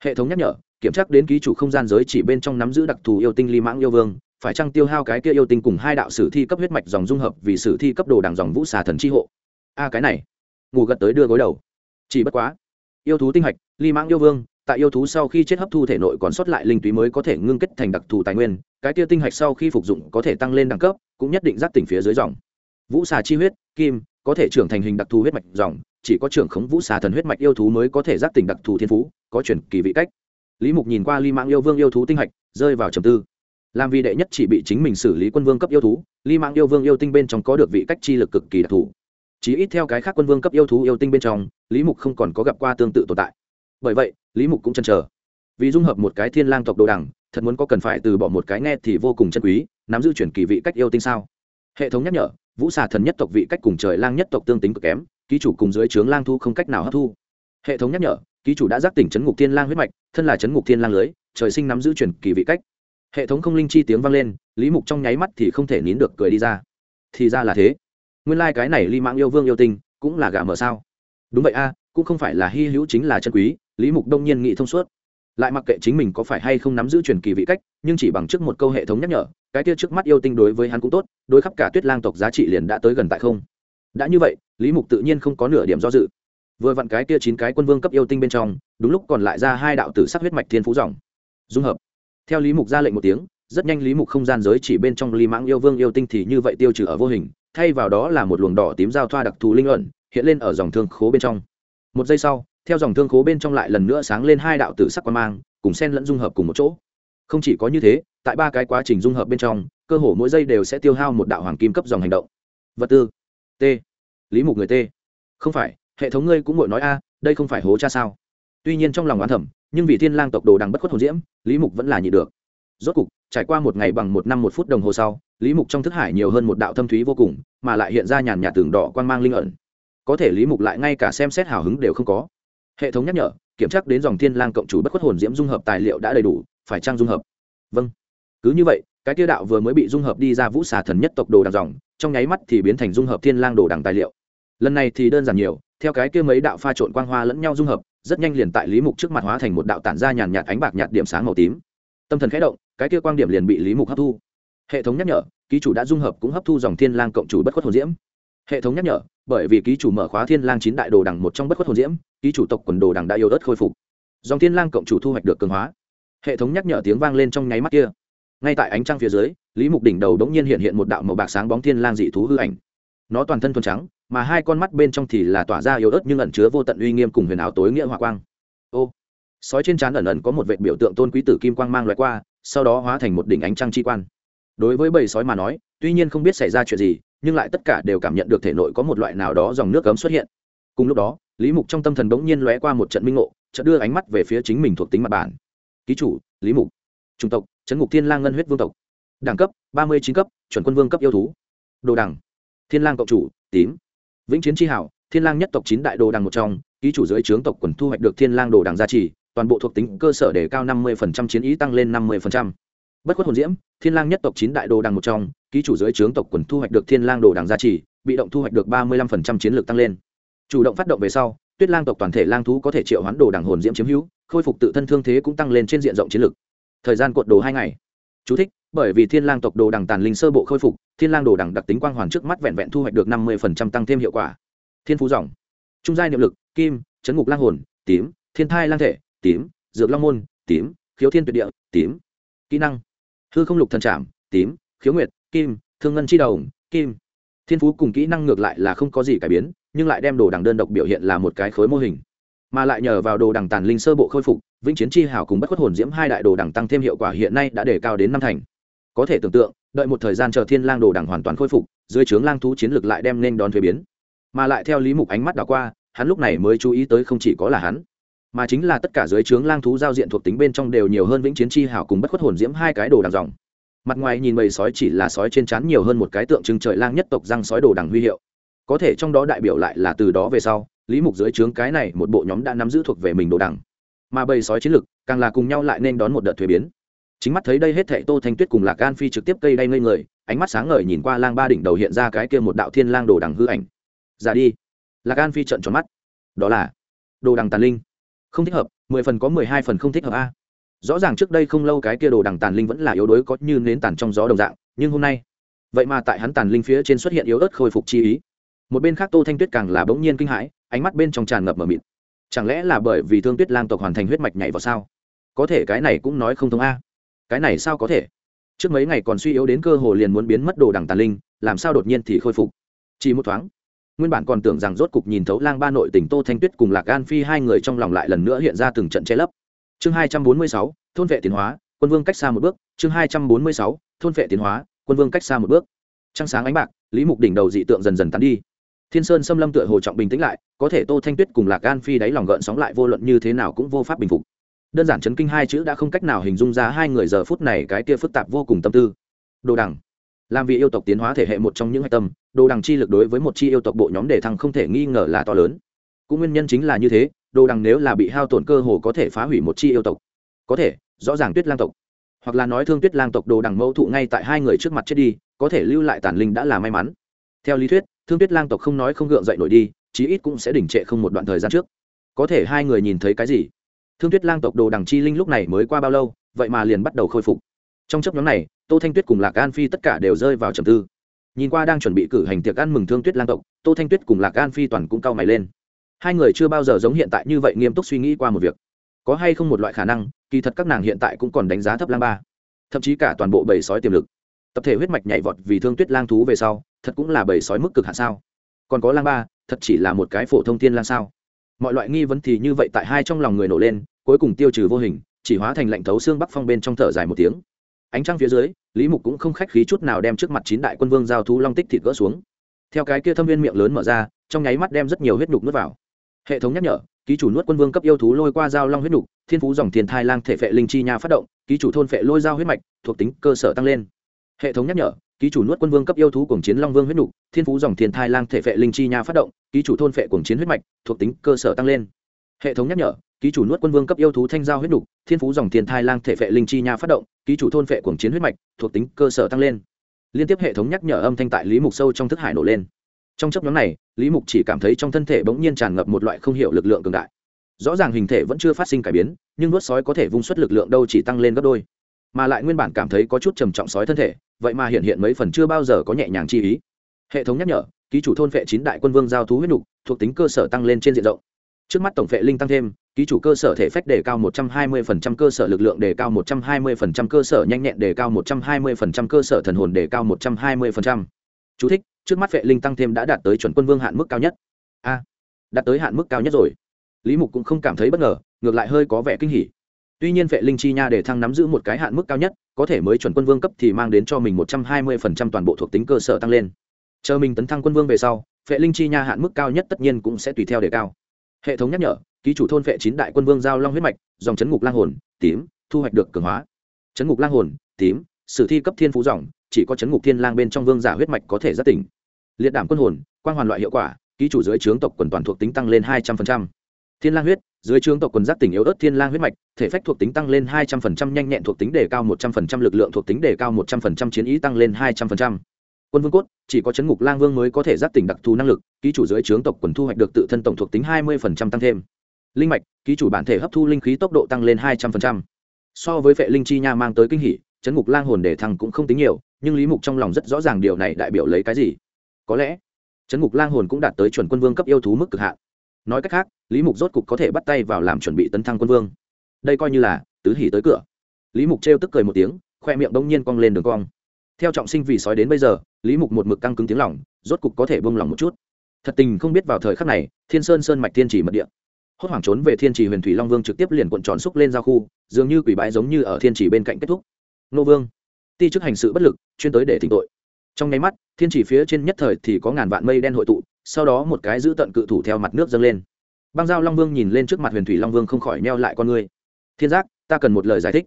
A: Hệ thống nhắc nhở, kiểm tra đến ký chủ không gian giới chỉ bên trong nắm giữ đặc thù yêu tinh ly mãng yêu vương, phải chăng tiêu hao cái kia yêu tinh cùng hai đạo sử thi cấp huyết mạch dòng dung hợp vì sử thi cấp đồ đằng dòng vũ xà thần chi hộ? A, cái này. Ngủ gật tới đưa gối đầu. Chỉ bất quá, yêu thú tinh hạch, ly mãng yêu vương, tại yêu thú sau khi chết hấp thu thể nội còn sót lại linh túy mới có thể ngưng kết thành đặc thù tài nguyên, cái kia tinh hạch sau khi phục dụng có thể tăng lên đẳng cấp, cũng nhất định giáp tỉnh phía dưới dòng. Vũ xà chi huyết, kim, có thể trưởng thành hình đặc thù huyết mạch dòng chỉ có trưởng khống vũ xà thần huyết mạch yêu thú mới có thể giác tỉnh đặc thù thiên phú, có chuyển kỳ vị cách. Lý mục nhìn qua ly mạng yêu vương yêu thú tinh hạch, rơi vào trầm tư. Làm vì đệ nhất chỉ bị chính mình xử lý quân vương cấp yêu thú, ly mạng yêu vương yêu tinh bên trong có được vị cách chi lực cực kỳ đặc thù. Chỉ ít theo cái khác quân vương cấp yêu thú yêu tinh bên trong, lý mục không còn có gặp qua tương tự tồn tại. Bởi vậy, lý mục cũng chăn trở vì dung hợp một cái thiên lang tộc đồ đằng, thật muốn có cần phải từ bỏ một cái nghe thì vô cùng chân quý, nắm giữ chuyển kỳ vị cách yêu tinh sao? Hệ thống nhắc nhở, vũ xà thần nhất tộc vị cách cùng trời lang nhất tộc tương tính cực kém ký chủ cùng dưới trướng lang thu không cách nào hấp thu. Hệ thống nhắc nhở, ký chủ đã giác tỉnh chấn ngục thiên lang huyết mạch, thân là chấn ngục thiên lang lưới, trời sinh nắm giữ truyền kỳ vị cách. Hệ thống không linh chi tiếng vang lên, lý mục trong nháy mắt thì không thể nín được cười đi ra. Thì ra là thế. Nguyên lai、like、cái này ly mạng yêu vương yêu tinh, cũng là gà mờ sao? Đúng vậy a, cũng không phải là hy hữu chính là chân quý, lý mục đông nhiên nghị thông suốt. Lại mặc kệ chính mình có phải hay không nắm giữ truyền kỳ vị cách, nhưng chỉ bằng trước một câu hệ thống nhắc nhở, cái kia trước mắt yêu tinh đối với hắn cũng tốt, đối khắp cả tuyết lang tộc giá trị liền đã tới gần tại không đã như vậy, lý mục tự nhiên không có nửa điểm do dự. Vừa vặn cái kia chín cái quân vương cấp yêu tinh bên trong, đúng lúc còn lại ra hai đạo tử sắc huyết mạch thiên phú dòng. Dung hợp. Theo lý mục ra lệnh một tiếng, rất nhanh lý mục không gian giới chỉ bên trong lý mãng yêu vương yêu tinh thì như vậy tiêu trừ ở vô hình, thay vào đó là một luồng đỏ tím giao thoa đặc thù linh luận hiện lên ở dòng thương khố bên trong. Một giây sau, theo dòng thương khố bên trong lại lần nữa sáng lên hai đạo tử sắc quan mang, cùng sen lẫn dung hợp cùng một chỗ. Không chỉ có như thế, tại ba cái quá trình dung hợp bên trong, cơ hồ mỗi giây đều sẽ tiêu hao một đạo hoàng kim cấp dòng hành động. Vật tư. T lý mục người t không phải, hệ thống ngươi cũng ngồi nói a, đây không phải hố cha sao? Tuy nhiên trong lòng oán thẩm nhưng vì thiên lang tộc đồ đằng bất khuất hồn diễm, lý mục vẫn là nhị được. Rốt cục, trải qua một ngày bằng một năm một phút đồng hồ sau, lý mục trong thức hải nhiều hơn một đạo thâm thúy vô cùng, mà lại hiện ra nhàn nhạt tường đỏ quan mang linh ẩn. Có thể lý mục lại ngay cả xem xét hào hứng đều không có. Hệ thống nhắc nhở, kiểm tra đến dòng thiên lang cộng chủ bất khuất hồn diễm dung hợp tài liệu đã đầy đủ, phải trang dung hợp? Vâng. Cứ như vậy, cái tiêu đạo vừa mới bị dung hợp đi ra vũ xà thần nhất tộc đồ đằng dòng, trong nháy mắt thì biến thành dung hợp thiên lang đồ đằng tài liệu lần này thì đơn giản nhiều, theo cái kia mấy đạo pha trộn quang hoa lẫn nhau dung hợp, rất nhanh liền tại lý mục trước mặt hóa thành một đạo tản ra nhàn nhạt ánh bạc nhạt điểm sáng màu tím. Tâm thần khẽ động, cái kia quang điểm liền bị lý mục hấp thu. Hệ thống nhắc nhở, ký chủ đã dung hợp cũng hấp thu dòng thiên lang cộng chủ bất khuất hồn diễm. Hệ thống nhắc nhở, bởi vì ký chủ mở khóa thiên lang chín đại đồ đằng một trong bất khuất hồn diễm, ký chủ tộc quần đồ đằng đã yêu đất khôi phục. Dòng thiên lang cộng chủ thu hoạch được cường hóa. Hệ thống nhắc nhở tiếng vang lên trong nháy mắt kia. Ngay tại ánh trăng phía dưới, lý mục đỉnh đầu đống nhiên hiện hiện một đạo màu bạc sáng bóng thiên lang dị thú hư ảnh. Nó toàn thân thuần trắng mà hai con mắt bên trong thì là tỏa ra yếu ớt nhưng ẩn chứa vô tận uy nghiêm cùng huyền ảo tối nghĩa hỏa quang. Ô, sói trên trán ẩn ẩn có một vệ biểu tượng tôn quý tử kim quang mang loại qua, sau đó hóa thành một đỉnh ánh trăng chi quan. Đối với bầy sói mà nói, tuy nhiên không biết xảy ra chuyện gì, nhưng lại tất cả đều cảm nhận được thể nội có một loại nào đó dòng nước cấm xuất hiện. Cùng lúc đó, lý mục trong tâm thần bỗng nhiên lóe qua một trận minh ngộ, chợt đưa ánh mắt về phía chính mình thuộc tính mặt bản. Ký chủ, lý mục. Chủng tộc trấn ngục thiên lang ngân huyết vương tộc. Đẳng cấp, ba mươi chín cấp, chuẩn quân vương cấp yêu thú. Đồ đẳng, thiên lang cộng chủ, tím vĩnh chiến tri hảo thiên lang nhất tộc chín đại đồ đằng một trong ký chủ dưới trướng tộc quần thu hoạch được thiên lang đồ đằng gia trì toàn bộ thuộc tính cơ sở để cao năm mươi chiến ý tăng lên năm mươi bất khuất hồn diễm thiên lang nhất tộc chín đại đồ đằng một trong ký chủ dưới trướng tộc quần thu hoạch được thiên lang đồ đằng gia trì bị động thu hoạch được ba mươi 35% chiến lược tăng lên. Chủ động phát động về sau tuyết lang tộc toàn thể lang thú có thể triệu hoán đồ đằng hồn diễm chiếm hữu khôi phục tự thân thương thế cũng tăng lên trên diện rộng chiến lược. Thời gian cuộn đồ hai ngày. Chú thích, bởi vì thiên lang tộc đồ đằng tàn linh sơ bộ khôi phục, thiên lang đồ đằng đặc tính quang hoàn trước mắt vẹn vẹn thu hoạch được năm mươi tăng thêm hiệu quả. Thiên phú dòng. Trung giai niệm lực, kim, chấn ngục lang hồn, tím, thiên thai lang thể, tím, dược long môn, tím, khiếu thiên tuyệt địa, tím. Kỹ năng. Hư không lục thần trảm, tím, khiếu nguyệt, kim, thương ngân chi đầu kim. Thiên phú cùng kỹ năng ngược lại là không có gì cải biến, nhưng lại đem đồ đằng đơn độc biểu hiện là một cái khối mô hình. Mà lại nhờ vào đồ đằng tàn linh sơ bộ khôi phục, vĩnh chiến chi hảo cùng bất khuất hồn diễm hai đại đồ đằng tăng thêm hiệu quả hiện nay đã đề cao đến năm thành có thể tưởng tượng, đợi một thời gian chờ thiên lang đồ đằng hoàn toàn khôi phục, dưới trướng lang thú chiến lực lại đem nên đón thuế biến. Mà lại theo lý mục ánh mắt đảo qua, hắn lúc này mới chú ý tới không chỉ có là hắn, mà chính là tất cả dưới trướng lang thú giao diện thuộc tính bên trong đều nhiều hơn vĩnh chiến chi hảo cùng bất khuất hồn diễm hai cái đồ đằng dòng. Mặt ngoài nhìn bầy sói chỉ là sói trên chán nhiều hơn một cái tượng trưng trời lang nhất tộc răng sói đồ đằng huy hiệu. Có thể trong đó đại biểu lại là từ đó về sau, lý mục dưới trướng cái này một bộ nhóm đã nắm giữ thuộc về mình đồ đằng. Mà bầy sói chiến lực càng là cùng nhau lại nên đón một đợt thuế biến chính mắt thấy đây hết thệ tô thanh tuyết cùng lạc gan phi trực tiếp cây đay ngây người, ánh mắt sáng ngời nhìn qua lang ba đỉnh đầu hiện ra cái kia một đạo thiên lang đồ đằng hư ảnh. Ra đi. Lạc gan phi trận tròn mắt. Đó là đồ đằng tàn linh. Không thích hợp, mười phần có mười hai phần không thích hợp a. Rõ ràng trước đây không lâu cái kia đồ đằng tàn linh vẫn là yếu đuối có như nến tàn trong gió đồng dạng, nhưng hôm nay, vậy mà tại hắn tàn linh phía trên xuất hiện yếu ớt khôi phục chi ý. Một bên khác tô thanh tuyết càng là bỗng nhiên kinh hãi, ánh mắt bên trong tràn ngập mờ mịt. Chẳng lẽ là bởi vì thương tuyết lang tộc hoàn thành huyết mạch nhảy vào sao? Có thể cái này cũng nói không thông a cái này sao có thể? Trước mấy ngày còn suy yếu đến cơ hồ liền muốn biến mất đồ đằng tàn linh, làm sao đột nhiên thì khôi phục? Chỉ một thoáng, nguyên bản còn tưởng rằng rốt cục nhìn thấu lang ba nội tỉnh tô thanh tuyết cùng lạc Gan phi hai người trong lòng lại lần nữa hiện ra từng trận che lấp. Chương hai trăm bốn mươi sáu, thôn vệ tiến hóa, quân vương cách xa một bước. Chương hai trăm bốn mươi sáu, thôn vệ tiến hóa, quân vương cách xa một bước. Trăng sáng ánh bạc, lý mục đỉnh đầu dị tượng dần dần tán đi. Thiên sơn xâm lâm tựa hồ trọng bình tĩnh lại, có thể tô thanh tuyết cùng lạc Gan phi đáy lòng gợn sóng lại vô luận như thế nào cũng vô pháp bình phục đơn giản chấn kinh hai chữ đã không cách nào hình dung ra hai người giờ phút này cái kia phức tạp vô cùng tâm tư. Đồ đằng. Làm vì yêu tộc tiến hóa thể hệ một trong những hạch tâm, đồ đằng chi lực đối với một chi yêu tộc bộ nhóm đề thăng không thể nghi ngờ là to lớn. Cũng nguyên nhân chính là như thế, đồ đằng nếu là bị hao tổn cơ hồ có thể phá hủy một chi yêu tộc. Có thể, rõ ràng tuyết lang tộc. Hoặc là nói thương tuyết lang tộc đồ đằng mâu thụ ngay tại hai người trước mặt chết đi, có thể lưu lại tàn linh đã là may mắn. Theo lý thuyết, thương tuyết lang tộc không nói không gượng dậy nổi đi, chí ít cũng sẽ đỉnh trệ không một đoạn thời gian trước. Có thể hai người nhìn thấy cái gì? Thương tuyết lang tộc đồ đằng chi linh lúc này mới qua bao lâu, vậy mà liền bắt đầu khôi phục. Trong chấp nhóm này, tô thanh tuyết cùng lạc an phi tất cả đều rơi vào trầm tư. Nhìn qua đang chuẩn bị cử hành tiệc ăn mừng thương tuyết lang tộc, tô thanh tuyết cùng lạc an phi toàn cũng cau mày lên. Hai người chưa bao giờ giống hiện tại như vậy nghiêm túc suy nghĩ qua một việc. Có hay không một loại khả năng, kỳ thật các nàng hiện tại cũng còn đánh giá thấp lang ba. Thậm chí cả toàn bộ bầy sói tiềm lực. Tập thể huyết mạch nhảy vọt vì thương tuyết lang thú về sau, thật cũng là bầy sói mức cực hạ sao? Còn có lang ba, thật chỉ là một cái phổ thông tiên lang sao? Mọi loại nghi vấn thì như vậy tại hai trong lòng người nổ lên, cuối cùng tiêu trừ vô hình, chỉ hóa thành lạnh thấu xương bắc phong bên trong thở dài một tiếng. Ánh trăng phía dưới, lý mục cũng không khách khí chút nào đem trước mặt chín đại quân vương giao thú long tích thịt gỡ xuống. Theo cái kia thâm viên miệng lớn mở ra, trong nháy mắt đem rất nhiều huyết nhục nuốt vào. Hệ thống nhắc nhở, ký chủ nuốt quân vương cấp yêu thú lôi qua dao long huyết nhục, thiên phú dòng tiền thai lang thể phệ linh chi nha phát động, ký chủ thôn phệ lôi dao huyết mạch, thuộc tính cơ sở tăng lên hệ thống nhắc nhở, ký chủ nuốt quân vương cấp yêu thú cùng chiến long vương huyết nhục thiên phú dòng tiền thai lang thể phệ linh chi nha phát động, ký chủ thôn phệ cùng chiến huyết mạch, thuộc tính cơ sở tăng lên. Hệ thống nhắc nhở, ký chủ nuốt quân vương cấp yêu thú thanh giao huyết nhục thiên phú dòng tiền thai lang thể phệ linh chi nha phát động, ký chủ thôn phệ cùng chiến huyết mạch, thuộc tính cơ sở tăng lên. Liên tiếp hệ thống nhắc nhở âm thanh tại lý mục sâu trong thức hải nổ lên. Trong chấp nhóm này, lý mục chỉ cảm thấy trong thân thể bỗng nhiên tràn ngập một loại không hiểu lực lượng cường đại. Rõ ràng hình thể vẫn chưa phát sinh cải biến, nhưng nuốt sói có thể vung xuất lực lượng đâu chỉ tăng lên gấp đôi. Mà lại nguyên bản cảm thấy có chút trầm trọng sói thân thể vậy mà hiện hiện mấy phần chưa bao giờ có nhẹ nhàng chi ý hệ thống nhắc nhở ký chủ thôn vệ chín đại quân vương giao thú huyết nục thuộc tính cơ sở tăng lên trên diện rộng trước mắt tổng vệ linh tăng thêm ký chủ cơ sở thể phách đề cao 120% cơ sở lực lượng đề cao 120% cơ sở nhanh nhẹn đề cao 120% cơ sở thần hồn đề cao 120%. Chú thích, trước mắt vệ linh tăng thêm đã đạt tới chuẩn quân vương hạn mức cao nhất. A, đạt tới hạn mức cao nhất rồi. Lý Mục cũng không cảm thấy bất ngờ, ngược lại hơi có vẻ kinh hỉ. Tuy nhiên vệ linh chi nha để thăng nắm giữ một cái hạn mức cao nhất, có thể mới chuẩn quân vương cấp thì mang đến cho mình 120% toàn bộ thuộc tính cơ sở tăng lên. Chờ mình tấn thăng quân vương về sau, vệ linh chi nha hạn mức cao nhất tất nhiên cũng sẽ tùy theo đề cao. Hệ thống nhắc nhở ký chủ thôn vệ chín đại quân vương giao long huyết mạch dòng chấn ngục lang hồn tím thu hoạch được cường hóa. Chấn ngục lang hồn tím sử thi cấp thiên phú dòng chỉ có chấn ngục thiên lang bên trong vương giả huyết mạch có thể giác tỉnh. Liệt đảm quân hồn quang hoàn loại hiệu quả ký chủ dưới trướng tộc quần toàn thuộc tính tăng lên hai trăm linh thiên lang huyết, dưới trướng tộc quần giác tỉnh yếu ớt thiên lang huyết mạch, thể phách thuộc tính tăng lên hai trăm linh nhanh nhẹn thuộc tính đề cao một trăm linh lực lượng thuộc tính đề cao một trăm linh chiến ý tăng lên hai trăm linh quân vương cốt, chỉ có chấn ngục lang vương mới có thể giác tỉnh đặc thù năng lực, ký chủ dưới trướng tộc quần thu hoạch được tự thân tổng thuộc tính hai mươi tăng thêm. Linh mạch, ký chủ bản thể hấp thu linh khí tốc độ tăng lên hai trăm linh so với vệ linh chi nha mang tới kinh hỷ chấn ngục lang hồn để thăng cũng không tính nhiều, nhưng lý mục trong lòng rất rõ ràng điều này đại biểu lấy cái gì. Có lẽ, chấn ngục lang hồn cũng đạt tới chuẩn quân vương cấp yêu thú mức cực hạn nói cách khác, lý mục rốt cục có thể bắt tay vào làm chuẩn bị tấn thăng quân vương. Đây coi như là tứ hỉ tới cửa. Lý mục trêu tức cười một tiếng, khoe miệng đông nhiên cong lên đường cong. Theo trọng sinh vì sói đến bây giờ, lý mục một mực căng cứng tiếng lòng, rốt cục có thể bông lòng một chút. Thật tình không biết vào thời khắc này, thiên sơn sơn mạch thiên trì mật địa. Hốt hoảng trốn về thiên trì huyền thủy long vương trực tiếp liền cuộn tròn xúc lên giao khu, dường như quỷ bãi giống như ở thiên trì bên cạnh kết thúc. Nô vương, ti chức hành sự bất lực, chuyên tới để thỉnh tội. Trong nháy mắt, thiên trì phía trên nhất thời thì có ngàn vạn mây đen hội tụ sau đó một cái giữ tận cự thủ theo mặt nước dâng lên. Băng giao long vương nhìn lên trước mặt huyền thủy long vương không khỏi neo lại con người thiên giác, ta cần một lời giải thích.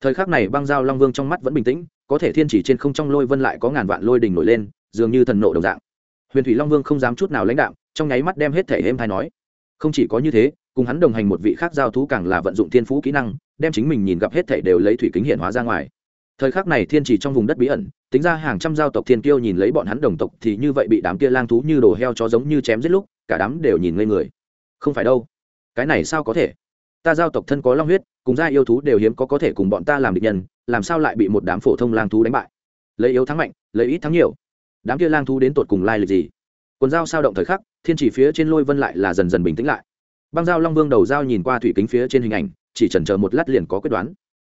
A: Thời khắc này băng giao long vương trong mắt vẫn bình tĩnh, có thể thiên chỉ trên không trong lôi vân lại có ngàn vạn lôi đình nổi lên, dường như thần nộ đồng dạng. Huyền thủy long vương không dám chút nào lãnh đạo trong nháy mắt đem hết thể êm thai nói. Không chỉ có như thế, cùng hắn đồng hành một vị khác giao thú càng là vận dụng thiên phú kỹ năng, đem chính mình nhìn gặp hết thể đều lấy thủy kính hiện hóa ra ngoài thời khắc này thiên chỉ trong vùng đất bí ẩn, tính ra hàng trăm giao tộc thiên kiêu nhìn lấy bọn hắn đồng tộc thì như vậy bị đám kia lang thú như đồ heo chó giống như chém giết lúc, cả đám đều nhìn ngây người. Không phải đâu. Cái này sao có thể? Ta giao tộc thân có long huyết, cùng gia yêu thú đều hiếm có có thể cùng bọn ta làm địch nhân, làm sao lại bị một đám phổ thông lang thú đánh bại? Lấy yếu thắng mạnh, lấy ít thắng nhiều. Đám kia lang thú đến tột cùng lai lịch gì? Quần dao sao động thời khắc, thiên chỉ phía trên lôi vân lại là dần dần bình tĩnh lại. Băng dao long vương đầu dao nhìn qua thủy kính phía trên hình ảnh, chỉ chần chờ một lát liền có quyết đoán.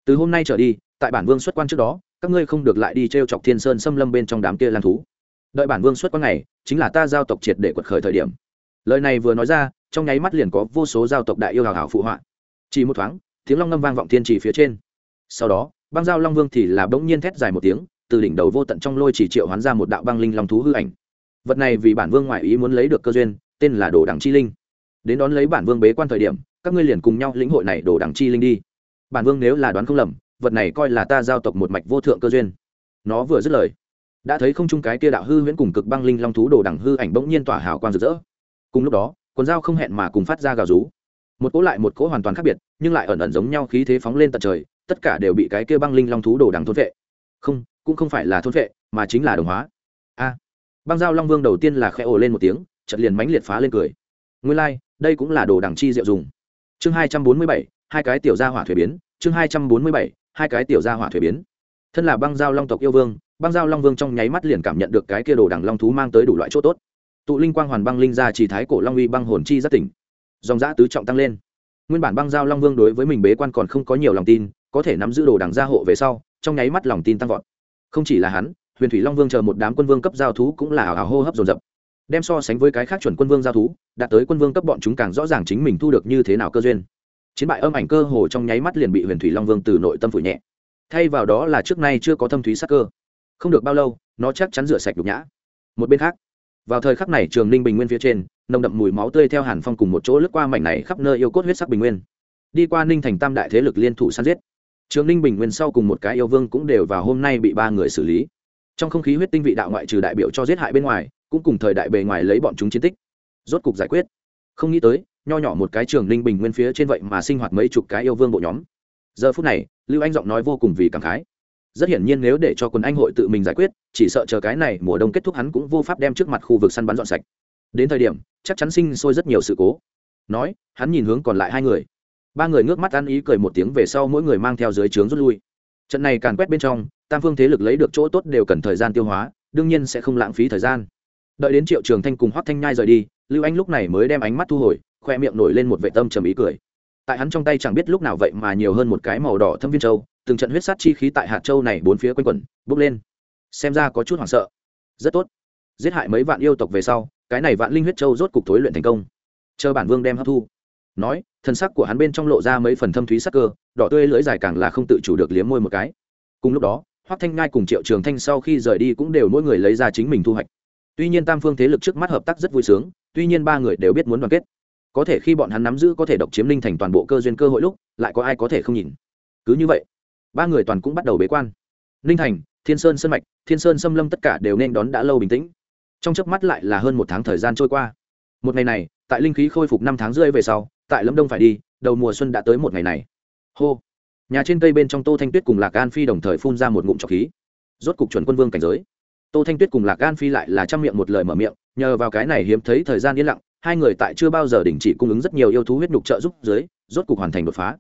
A: Từ hôm nay trở đi tại bản vương xuất quan trước đó, các ngươi không được lại đi t r e o chọc thiên sơn xâm lâm bên trong đám kia lang thú. Đợi bản vương xuất quan này, chính là ta giao tộc triệt để quật khởi thời điểm. Lời này vừa nói ra, trong nháy mắt liền có vô số giao tộc đại yêu hào hào phụ họa. Chỉ một thoáng, tiếng long ngâm vang vọng thiên chỉ phía trên. Sau đó, băng giao long vương thì là bỗng nhiên thét dài một tiếng, từ đỉnh đầu vô tận trong lôi chỉ triệu hoán ra một đạo băng linh long thú hư ảnh. Vật này vì bản vương ngoại ý muốn lấy được cơ duyên, tên là đồ đằng chi linh. Đến đón lấy bản vương bế quan thời điểm, các ngươi liền cùng nhau lĩnh hội này đồ đằng chi linh đi. Bản vương nếu là đoán không lầm vật này coi là ta giao tộc một mạch vô thượng cơ duyên. Nó vừa dứt lời đã thấy không chung cái kia đạo hư huyễn cùng cực băng linh long thú đồ đằng hư ảnh bỗng nhiên tỏa hào quang rực rỡ. Cùng lúc đó quần dao không hẹn mà cùng phát ra gào rú. Một cỗ lại một cỗ hoàn toàn khác biệt nhưng lại ẩn ẩn giống nhau khí thế phóng lên tận trời tất cả đều bị cái kia băng linh long thú đồ đằng thôn vệ không cũng không phải là thôn vệ mà chính là đồng hóa. A! Băng dao long vương đầu tiên là khẽ ồ lên một tiếng chật liền mánh liệt phá lên cười. Nguyên lai、like, đây cũng là đồ đằng chi diệu dùng. Chương hai trăm bốn mươi bảy hai cái tiểu gia hỏa thuế biến chương hai trăm bốn mươi bảy hai cái tiểu gia hỏa thuế biến. Thân là băng giao long tộc yêu vương, băng giao long vương trong nháy mắt liền cảm nhận được cái kia đồ đằng long thú mang tới đủ loại chỗ tốt. Tụ linh quang hoàn băng linh ra chỉ thái cổ long uy băng hồn chi rất tỉnh. Dòng giã tứ trọng tăng lên. Nguyên bản băng giao long vương đối với mình bế quan còn không có nhiều lòng tin, có thể nắm giữ đồ đằng gia hộ về sau, trong nháy mắt lòng tin tăng vọt. Không chỉ là hắn, huyền thủy long vương chờ một đám quân vương cấp giao thú cũng là ảo ảo hô hấp dồn dập. Đem so sánh với cái khác chuẩn quân vương giao thú, đạt tới quân vương cấp bọn chúng càng rõ ràng chính mình thu được như thế nào cơ duyên chiến bại âm ảnh cơ hồ trong nháy mắt liền bị huyền thủy long vương từ nội tâm phủ nhẹ. Thay vào đó là trước nay chưa có thâm thúy sắc cơ. Không được bao lâu, nó chắc chắn rửa sạch đục nhã. Một bên khác, vào thời khắc này trường ninh bình nguyên phía trên, nồng đậm mùi máu tươi theo hàn phong cùng một chỗ lướt qua mảnh này khắp nơi yêu cốt huyết sắc bình nguyên. Đi qua ninh thành tam đại thế lực liên thủ săn giết. Trường ninh bình nguyên sau cùng một cái yêu vương cũng đều vào hôm nay bị ba người xử lý. Trong không khí huyết tinh vị đạo ngoại trừ đại biểu cho giết hại bên ngoài, cũng cùng thời đại bề ngoài lấy bọn chúng chiến tích. Rốt cục giải quyết. Không nghĩ tới nho nhỏ một cái trường linh bình nguyên phía trên vậy mà sinh hoạt mấy chục cái yêu vương bộ nhóm. Giờ phút này, lưu anh giọng nói vô cùng vì cảm khái. Rất hiển nhiên nếu để cho quần anh hội tự mình giải quyết, chỉ sợ chờ cái này mùa đông kết thúc hắn cũng vô pháp đem trước mặt khu vực săn bắn dọn sạch. Đến thời điểm, chắc chắn sinh sôi rất nhiều sự cố. Nói, hắn nhìn hướng còn lại hai người. Ba người ngước mắt ăn ý cười một tiếng về sau mỗi người mang theo dưới trướng rút lui. Trận này càn quét bên trong, tam phương thế lực lấy được chỗ tốt đều cần thời gian tiêu hóa, đương nhiên sẽ không lãng phí thời gian. Đợi đến triệu trường thanh cùng hoác thanh nhai rời đi, lưu anh lúc này mới đem ánh mắt thu hồi khoe miệng nổi lên một vệ tâm trầm ý cười. Tại hắn trong tay chẳng biết lúc nào vậy mà nhiều hơn một cái màu đỏ thâm viên châu, từng trận huyết sát chi khí tại hạt châu này bốn phía quanh quẩn, bốc lên. Xem ra có chút hoảng sợ. Rất tốt. Giết hại mấy vạn yêu tộc về sau, cái này vạn linh huyết châu rốt cục thối luyện thành công. Chờ bản vương đem hấp thu. Nói, thân sắc của hắn bên trong lộ ra mấy phần thâm thúy sắc cơ, đỏ tươi lưỡi dài càng là không tự chủ được liếm môi một cái. Cùng lúc đó, hoắc thanh ngai cùng triệu trường thanh sau khi rời đi cũng đều mỗi người lấy ra chính mình thu hoạch. Tuy nhiên tam phương thế lực trước mắt hợp tác rất vui sướng, tuy nhiên ba người đều biết muốn đoàn kết có thể khi bọn hắn nắm giữ có thể độc chiếm linh thành toàn bộ cơ duyên cơ hội lúc, lại có ai có thể không nhìn? Cứ như vậy, ba người toàn cũng bắt đầu bế quan. Ninh thành, thiên sơn sân mạch, thiên sơn xâm lâm tất cả đều nên đón đã lâu bình tĩnh. Trong chớp mắt lại là hơn một tháng thời gian trôi qua. Một ngày này, tại linh khí khôi phục năm tháng rưỡi về sau, tại lâm đông phải đi, đầu mùa xuân đã tới một ngày này. Hô. Nhà trên cây bên trong tô thanh tuyết cùng lạc an phi đồng thời phun ra một ngụm trọc khí. Rốt cục chuẩn quân vương cảnh giới. Tô thanh tuyết cùng lạc an phi lại là trăm miệng một lời mở miệng, nhờ vào cái này hiếm thấy thời gian yên lặng hai người tại chưa bao giờ đình chỉ cung ứng rất nhiều yêu thú huyết nhục trợ giúp dưới, rốt cục hoàn thành đột phá.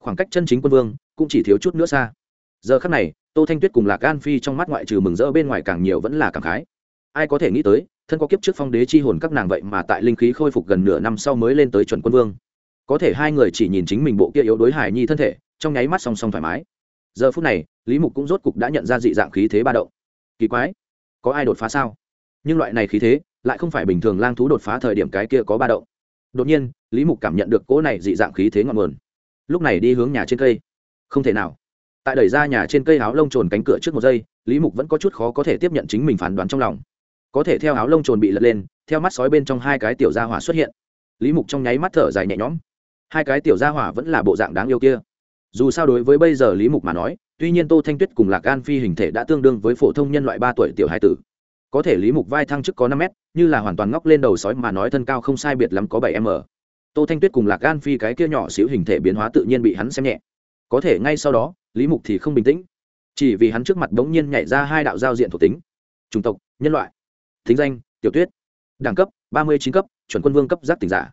A: Khoảng cách chân chính quân vương cũng chỉ thiếu chút nữa xa. Giờ khắc này, tô thanh tuyết cùng lạc an phi trong mắt ngoại trừ mừng rỡ bên ngoài càng nhiều vẫn là cảm khái. Ai có thể nghĩ tới, thân có kiếp trước phong đế chi hồn các nàng vậy mà tại linh khí khôi phục gần nửa năm sau mới lên tới chuẩn quân vương. Có thể hai người chỉ nhìn chính mình bộ kia yếu đối hài nhi thân thể, trong nháy mắt song song thoải mái. Giờ phút này, lý mục cũng rốt cục đã nhận ra dị dạng khí thế ba động. Kỳ quái, có ai đột phá sao? Nhưng loại này khí thế lại không phải bình thường lang thú đột phá thời điểm cái kia có ba động. Đột nhiên, lý mục cảm nhận được cỗ này dị dạng khí thế ngọn nguồn. Lúc này đi hướng nhà trên cây. Không thể nào. Tại đẩy ra nhà trên cây áo lông trồn cánh cửa trước một giây, lý mục vẫn có chút khó có thể tiếp nhận chính mình phán đoán trong lòng. Có thể theo áo lông trồn bị lật lên, theo mắt sói bên trong hai cái tiểu gia hỏa xuất hiện. Lý mục trong nháy mắt thở dài nhẹ nhõm. Hai cái tiểu gia hỏa vẫn là bộ dạng đáng yêu kia. Dù sao đối với bây giờ lý mục mà nói, tuy nhiên tô thanh tuyết cùng lạc an phi hình thể đã tương đương với phổ thông nhân loại ba tuổi tiểu hai tử có thể lý mục vai thăng chức có năm mét, như là hoàn toàn ngóc lên đầu sói mà nói thân cao không sai biệt lắm có bảy m. Tô thanh tuyết cùng lạc gan phi cái kia nhỏ xíu hình thể biến hóa tự nhiên bị hắn xem nhẹ. Có thể ngay sau đó, lý mục thì không bình tĩnh. Chỉ vì hắn trước mặt bỗng nhiên nhảy ra hai đạo giao diện thuộc tính. Chủng tộc, nhân loại. Thính danh, tiểu tuyết. Đẳng cấp, ba mươi chín cấp, chuẩn quân vương cấp giác tỉnh giả.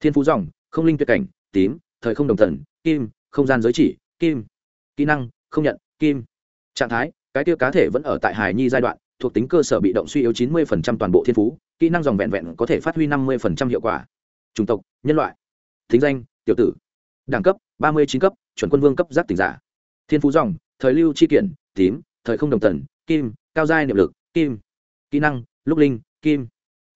A: Thiên phú dòng, không linh tuyệt cảnh, tím, thời không đồng thần, kim, không gian giới chỉ, kim. Kỹ năng, không nhận, kim. Trạng thái, cái tiêu cá thể vẫn ở tại hài nhi giai đoạn thuộc tính cơ sở bị động suy yếu chín mươi toàn bộ thiên phú, kỹ năng dòng vẹn vẹn có thể phát huy năm mươi hiệu quả. Chủng tộc, nhân loại, thính danh, tiểu tử. Đẳng cấp, ba mươi chín cấp, chuẩn quân vương cấp giác tỉnh giả. Thiên phú dòng, thời lưu chi kiện, tím, thời không đồng tần, kim, cao giai niệm lực, kim. Kỹ năng, lúc linh, kim.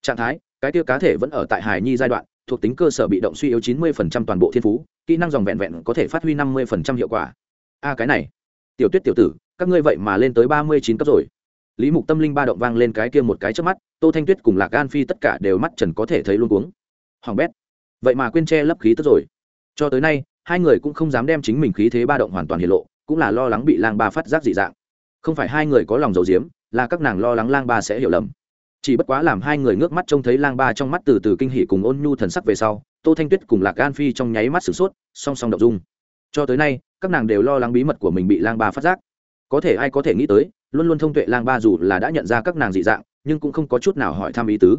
A: Trạng thái, cái tiêu cá thể vẫn ở tại hải nhi giai đoạn, thuộc tính cơ sở bị động suy yếu chín mươi toàn bộ thiên phú, kỹ năng dòng vẹn vẹn có thể phát huy năm mươi hiệu quả. A, cái này. Tiểu tuyết tiểu tử, các ngươi vậy mà lên tới ba mươi chín cấp rồi lý mục tâm linh ba động vang lên cái kia một cái trước mắt, tô thanh tuyết cùng lạc gan phi tất cả đều mắt trần có thể thấy luôn cuống. Hoàng bét, vậy mà quên che lấp khí tức rồi. Cho tới nay, hai người cũng không dám đem chính mình khí thế ba động hoàn toàn hiện lộ, cũng là lo lắng bị lang ba phát giác dị dạng. Không phải hai người có lòng dầu diếm là các nàng lo lắng lang ba sẽ hiểu lầm. Chỉ bất quá làm hai người ngước mắt trông thấy lang ba trong mắt từ từ kinh hỉ cùng ôn nhu thần sắc về sau, tô thanh tuyết cùng lạc gan phi trong nháy mắt sửng sốt, song song đậu dung. Cho tới nay, các nàng đều lo lắng bí mật của mình bị lang ba phát giác. Có thể ai có thể nghĩ tới luôn luôn thông tuệ lang ba dù là đã nhận ra các nàng dị dạng, nhưng cũng không có chút nào hỏi thăm ý tứ.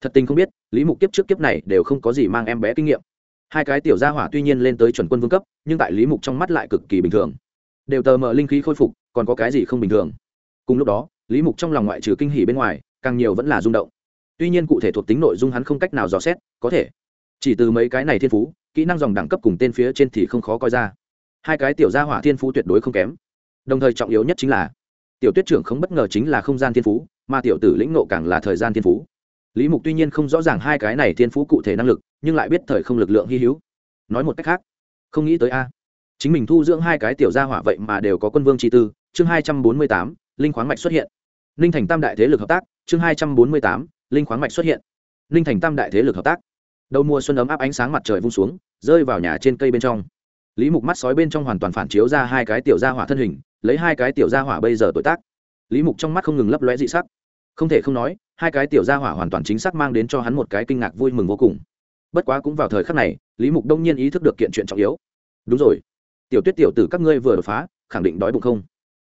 A: Thật tình không biết, lý mục kiếp trước kiếp này đều không có gì mang em bé kinh nghiệm. Hai cái tiểu gia hỏa tuy nhiên lên tới chuẩn quân vương cấp, nhưng tại lý mục trong mắt lại cực kỳ bình thường. Đều tờ mờ linh khí khôi phục, còn có cái gì không bình thường? Cùng lúc đó, lý mục trong lòng ngoại trừ kinh hỉ bên ngoài, càng nhiều vẫn là rung động. Tuy nhiên cụ thể thuộc tính nội dung hắn không cách nào dò xét, có thể chỉ từ mấy cái này thiên phú, kỹ năng dòng đẳng cấp cùng tên phía trên thì không khó coi ra. Hai cái tiểu gia hỏa thiên phú tuyệt đối không kém. Đồng thời trọng yếu nhất chính là tiểu tuyết trưởng không bất ngờ chính là không gian thiên phú, mà tiểu tử lĩnh nộ càng là thời gian thiên phú. Lý mục tuy nhiên không rõ ràng hai cái này thiên phú cụ thể năng lực, nhưng lại biết thời không lực lượng hy hữu. Nói một cách khác, không nghĩ tới a. Chính mình thu dưỡng hai cái tiểu gia hỏa vậy mà đều có quân vương chi tư, chương hai trăm bốn mươi tám, linh khoáng mạch xuất hiện. Ninh thành tam đại thế lực hợp tác, chương hai trăm bốn mươi tám, linh khoáng mạch xuất hiện. Ninh thành tam đại thế lực hợp tác. Đầu mùa xuân ấm áp ánh sáng mặt trời vung xuống, rơi vào nhà trên cây bên trong. Lý mục mắt sói bên trong hoàn toàn phản chiếu ra hai cái tiểu gia hỏa thân hình lấy hai cái tiểu gia hỏa bây giờ tuổi tác. Lý mục trong mắt không ngừng lấp lóe dị sắc. Không thể không nói, hai cái tiểu gia hỏa hoàn toàn chính xác mang đến cho hắn một cái kinh ngạc vui mừng vô cùng. Bất quá cũng vào thời khắc này, lý mục đông nhiên ý thức được kiện chuyện trọng yếu. Đúng rồi. Tiểu tuyết tiểu tử các ngươi vừa đột phá, khẳng định đói bụng không?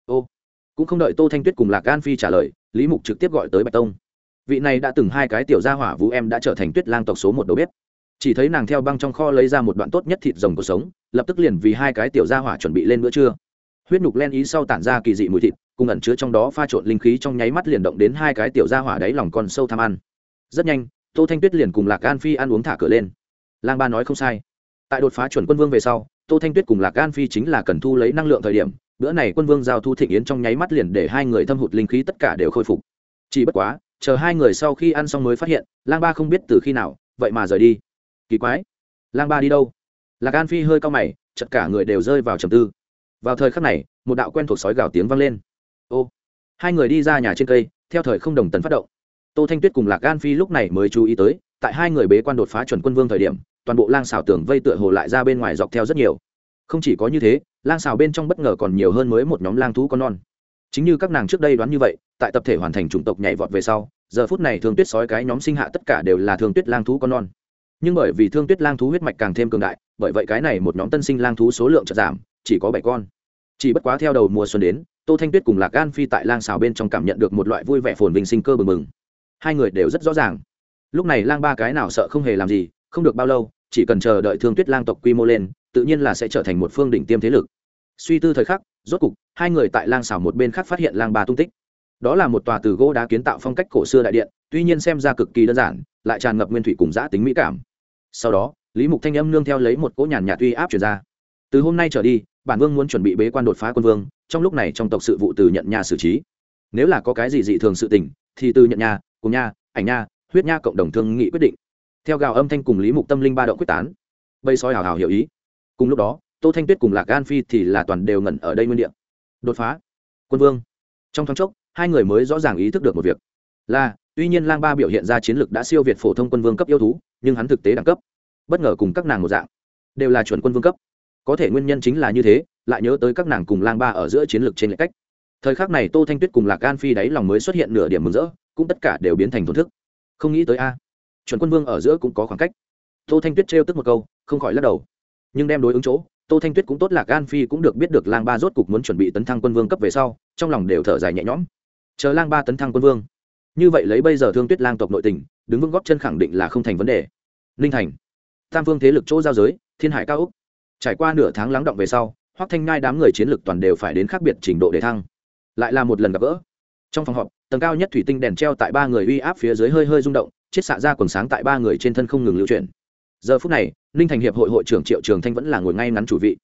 A: Ô. Cũng không đợi tô thanh tuyết cùng lạc gan phi trả lời, lý mục trực tiếp gọi tới bạch tông. Vị này đã từng hai cái tiểu gia hỏa vũ em đã trở thành tuyết lang tộc số một đầu bếp. Chỉ thấy nàng theo băng trong kho lấy ra một đoạn tốt nhất thịt rồng cuộc sống, lập tức liền vì hai cái tiểu gia hỏa chuẩn bị lên bữa trưa huyết nhục len ý sau tản ra kỳ dị mùi thịt, cùng ẩn chứa trong đó pha trộn linh khí trong nháy mắt liền động đến hai cái tiểu gia hỏa đáy lòng con sâu tham ăn. Rất nhanh, tô thanh tuyết liền cùng lạc An phi ăn uống thả cửa lên. Lang ba nói không sai. Tại đột phá chuẩn quân vương về sau, tô thanh tuyết cùng lạc An phi chính là cần thu lấy năng lượng thời điểm, bữa này quân vương giao thu thịnh yến trong nháy mắt liền để hai người thâm hụt linh khí tất cả đều khôi phục. Chỉ bất quá, chờ hai người sau khi ăn xong mới phát hiện, lang ba không biết từ khi nào, vậy mà rời đi. Kỳ quái. Lang ba đi đâu? Lạc an phi hơi cao mày chật cả người đều rơi vào trầm tư vào thời khắc này, một đạo quen thuộc sói gào tiếng vang lên. Ô, hai người đi ra nhà trên cây, theo thời không đồng tấn phát động. Tô thanh tuyết cùng lạc gan phi lúc này mới chú ý tới, tại hai người bế quan đột phá chuẩn quân vương thời điểm, toàn bộ lang xào tường vây tựa hồ lại ra bên ngoài dọc theo rất nhiều. Không chỉ có như thế, lang xào bên trong bất ngờ còn nhiều hơn mới một nhóm lang thú con non. Chính như các nàng trước đây đoán như vậy, tại tập thể hoàn thành chủng tộc nhảy vọt về sau, giờ phút này thương tuyết sói cái nhóm sinh hạ tất cả đều là thương tuyết lang thú con non. Nhưng bởi vì thương tuyết lang thú huyết mạch càng thêm cường đại, bởi vậy cái này một nhóm tân sinh lang thú số lượng chợt giảm chỉ có bảy con. Chỉ bất quá theo đầu mùa xuân đến, tô thanh tuyết cùng lạc gan phi tại lang xào bên trong cảm nhận được một loại vui vẻ phồn vinh sinh cơ bừng bừng. Hai người đều rất rõ ràng. Lúc này lang ba cái nào sợ không hề làm gì, không được bao lâu, chỉ cần chờ đợi thương tuyết lang tộc quy mô lên, tự nhiên là sẽ trở thành một phương đỉnh tiêm thế lực. Suy tư thời khắc, rốt cục, hai người tại lang xảo một bên khác phát hiện lang ba tung tích. Đó là một tòa từ gỗ đá kiến tạo phong cách cổ xưa đại điện, tuy nhiên xem ra cực kỳ đơn giản, lại tràn ngập nguyên thủy cùng giã tính mỹ cảm. Sau đó, lý mục thanh âm nương theo lấy một cỗ nhàn nhạt uy áp chuyển ra. Từ hôm nay trở đi bản vương muốn chuẩn bị bế quan đột phá quân vương, trong lúc này trong tộc sự vụ từ nhận nhà xử trí. Nếu là có cái gì dị thường sự tình, thì từ nhận nhà cùng nha, ảnh nha, huyết nha cộng đồng thương nghị quyết định. Theo gào âm thanh cùng lý mục tâm linh ba động quyết tán. Bây soi hào hào hiểu ý. Cùng lúc đó, tô thanh tuyết cùng lạc gan phi thì là toàn đều ngẩn ở đây nguyên đ ị a đột phá. Quân vương. Trong thoáng chốc, hai người mới rõ ràng ý thức được một việc. Là, tuy nhiên lang ba biểu hiện ra chiến lược đã siêu việt phổ thông quân vương cấp yêu thú, nhưng hắn thực tế đẳng cấp. Bất ngờ cùng các nàng một dạng. Đều là chuẩn quân vương cấp có thể nguyên nhân chính là như thế, lại nhớ tới các nàng cùng lang ba ở giữa chiến lược trên lệch cách. Thời khắc này tô thanh tuyết cùng lạc gan phi đáy lòng mới xuất hiện nửa điểm mừng rỡ, cũng tất cả đều biến thành thổn thức. Không nghĩ tới a, chuẩn quân vương ở giữa cũng có khoảng cách. Tô thanh tuyết trêu tức một câu, không khỏi lắc đầu. Nhưng đem đối ứng chỗ, tô thanh tuyết cũng tốt, lạc gan phi cũng được biết được lang ba rốt cục muốn chuẩn bị tấn thăng quân vương cấp về sau, trong lòng đều thở dài nhẹ nhõm. Chờ lang ba tấn thăng quân vương. Như vậy lấy bây giờ thương tuyết lang tộc nội tình, đứng vững góp chân khẳng định là không thành vấn đề. Ninh thành, tam Vương thế lực chỗ giao giới, thiên hải cao úc trải qua nửa tháng lắng động về sau, hoắc thanh ngai đám người chiến lược toàn đều phải đến khác biệt trình độ để thăng. Lại là một lần gặp gỡ. Trong phòng họp, tầng cao nhất thủy tinh đèn treo tại ba người uy áp phía dưới hơi hơi rung động, chiết xạ ra quần sáng tại ba người trên thân không ngừng lưu chuyển. Giờ phút này, ninh thành hiệp hội hội trưởng triệu trường thanh vẫn là ngồi ngay ngắn chủ vị.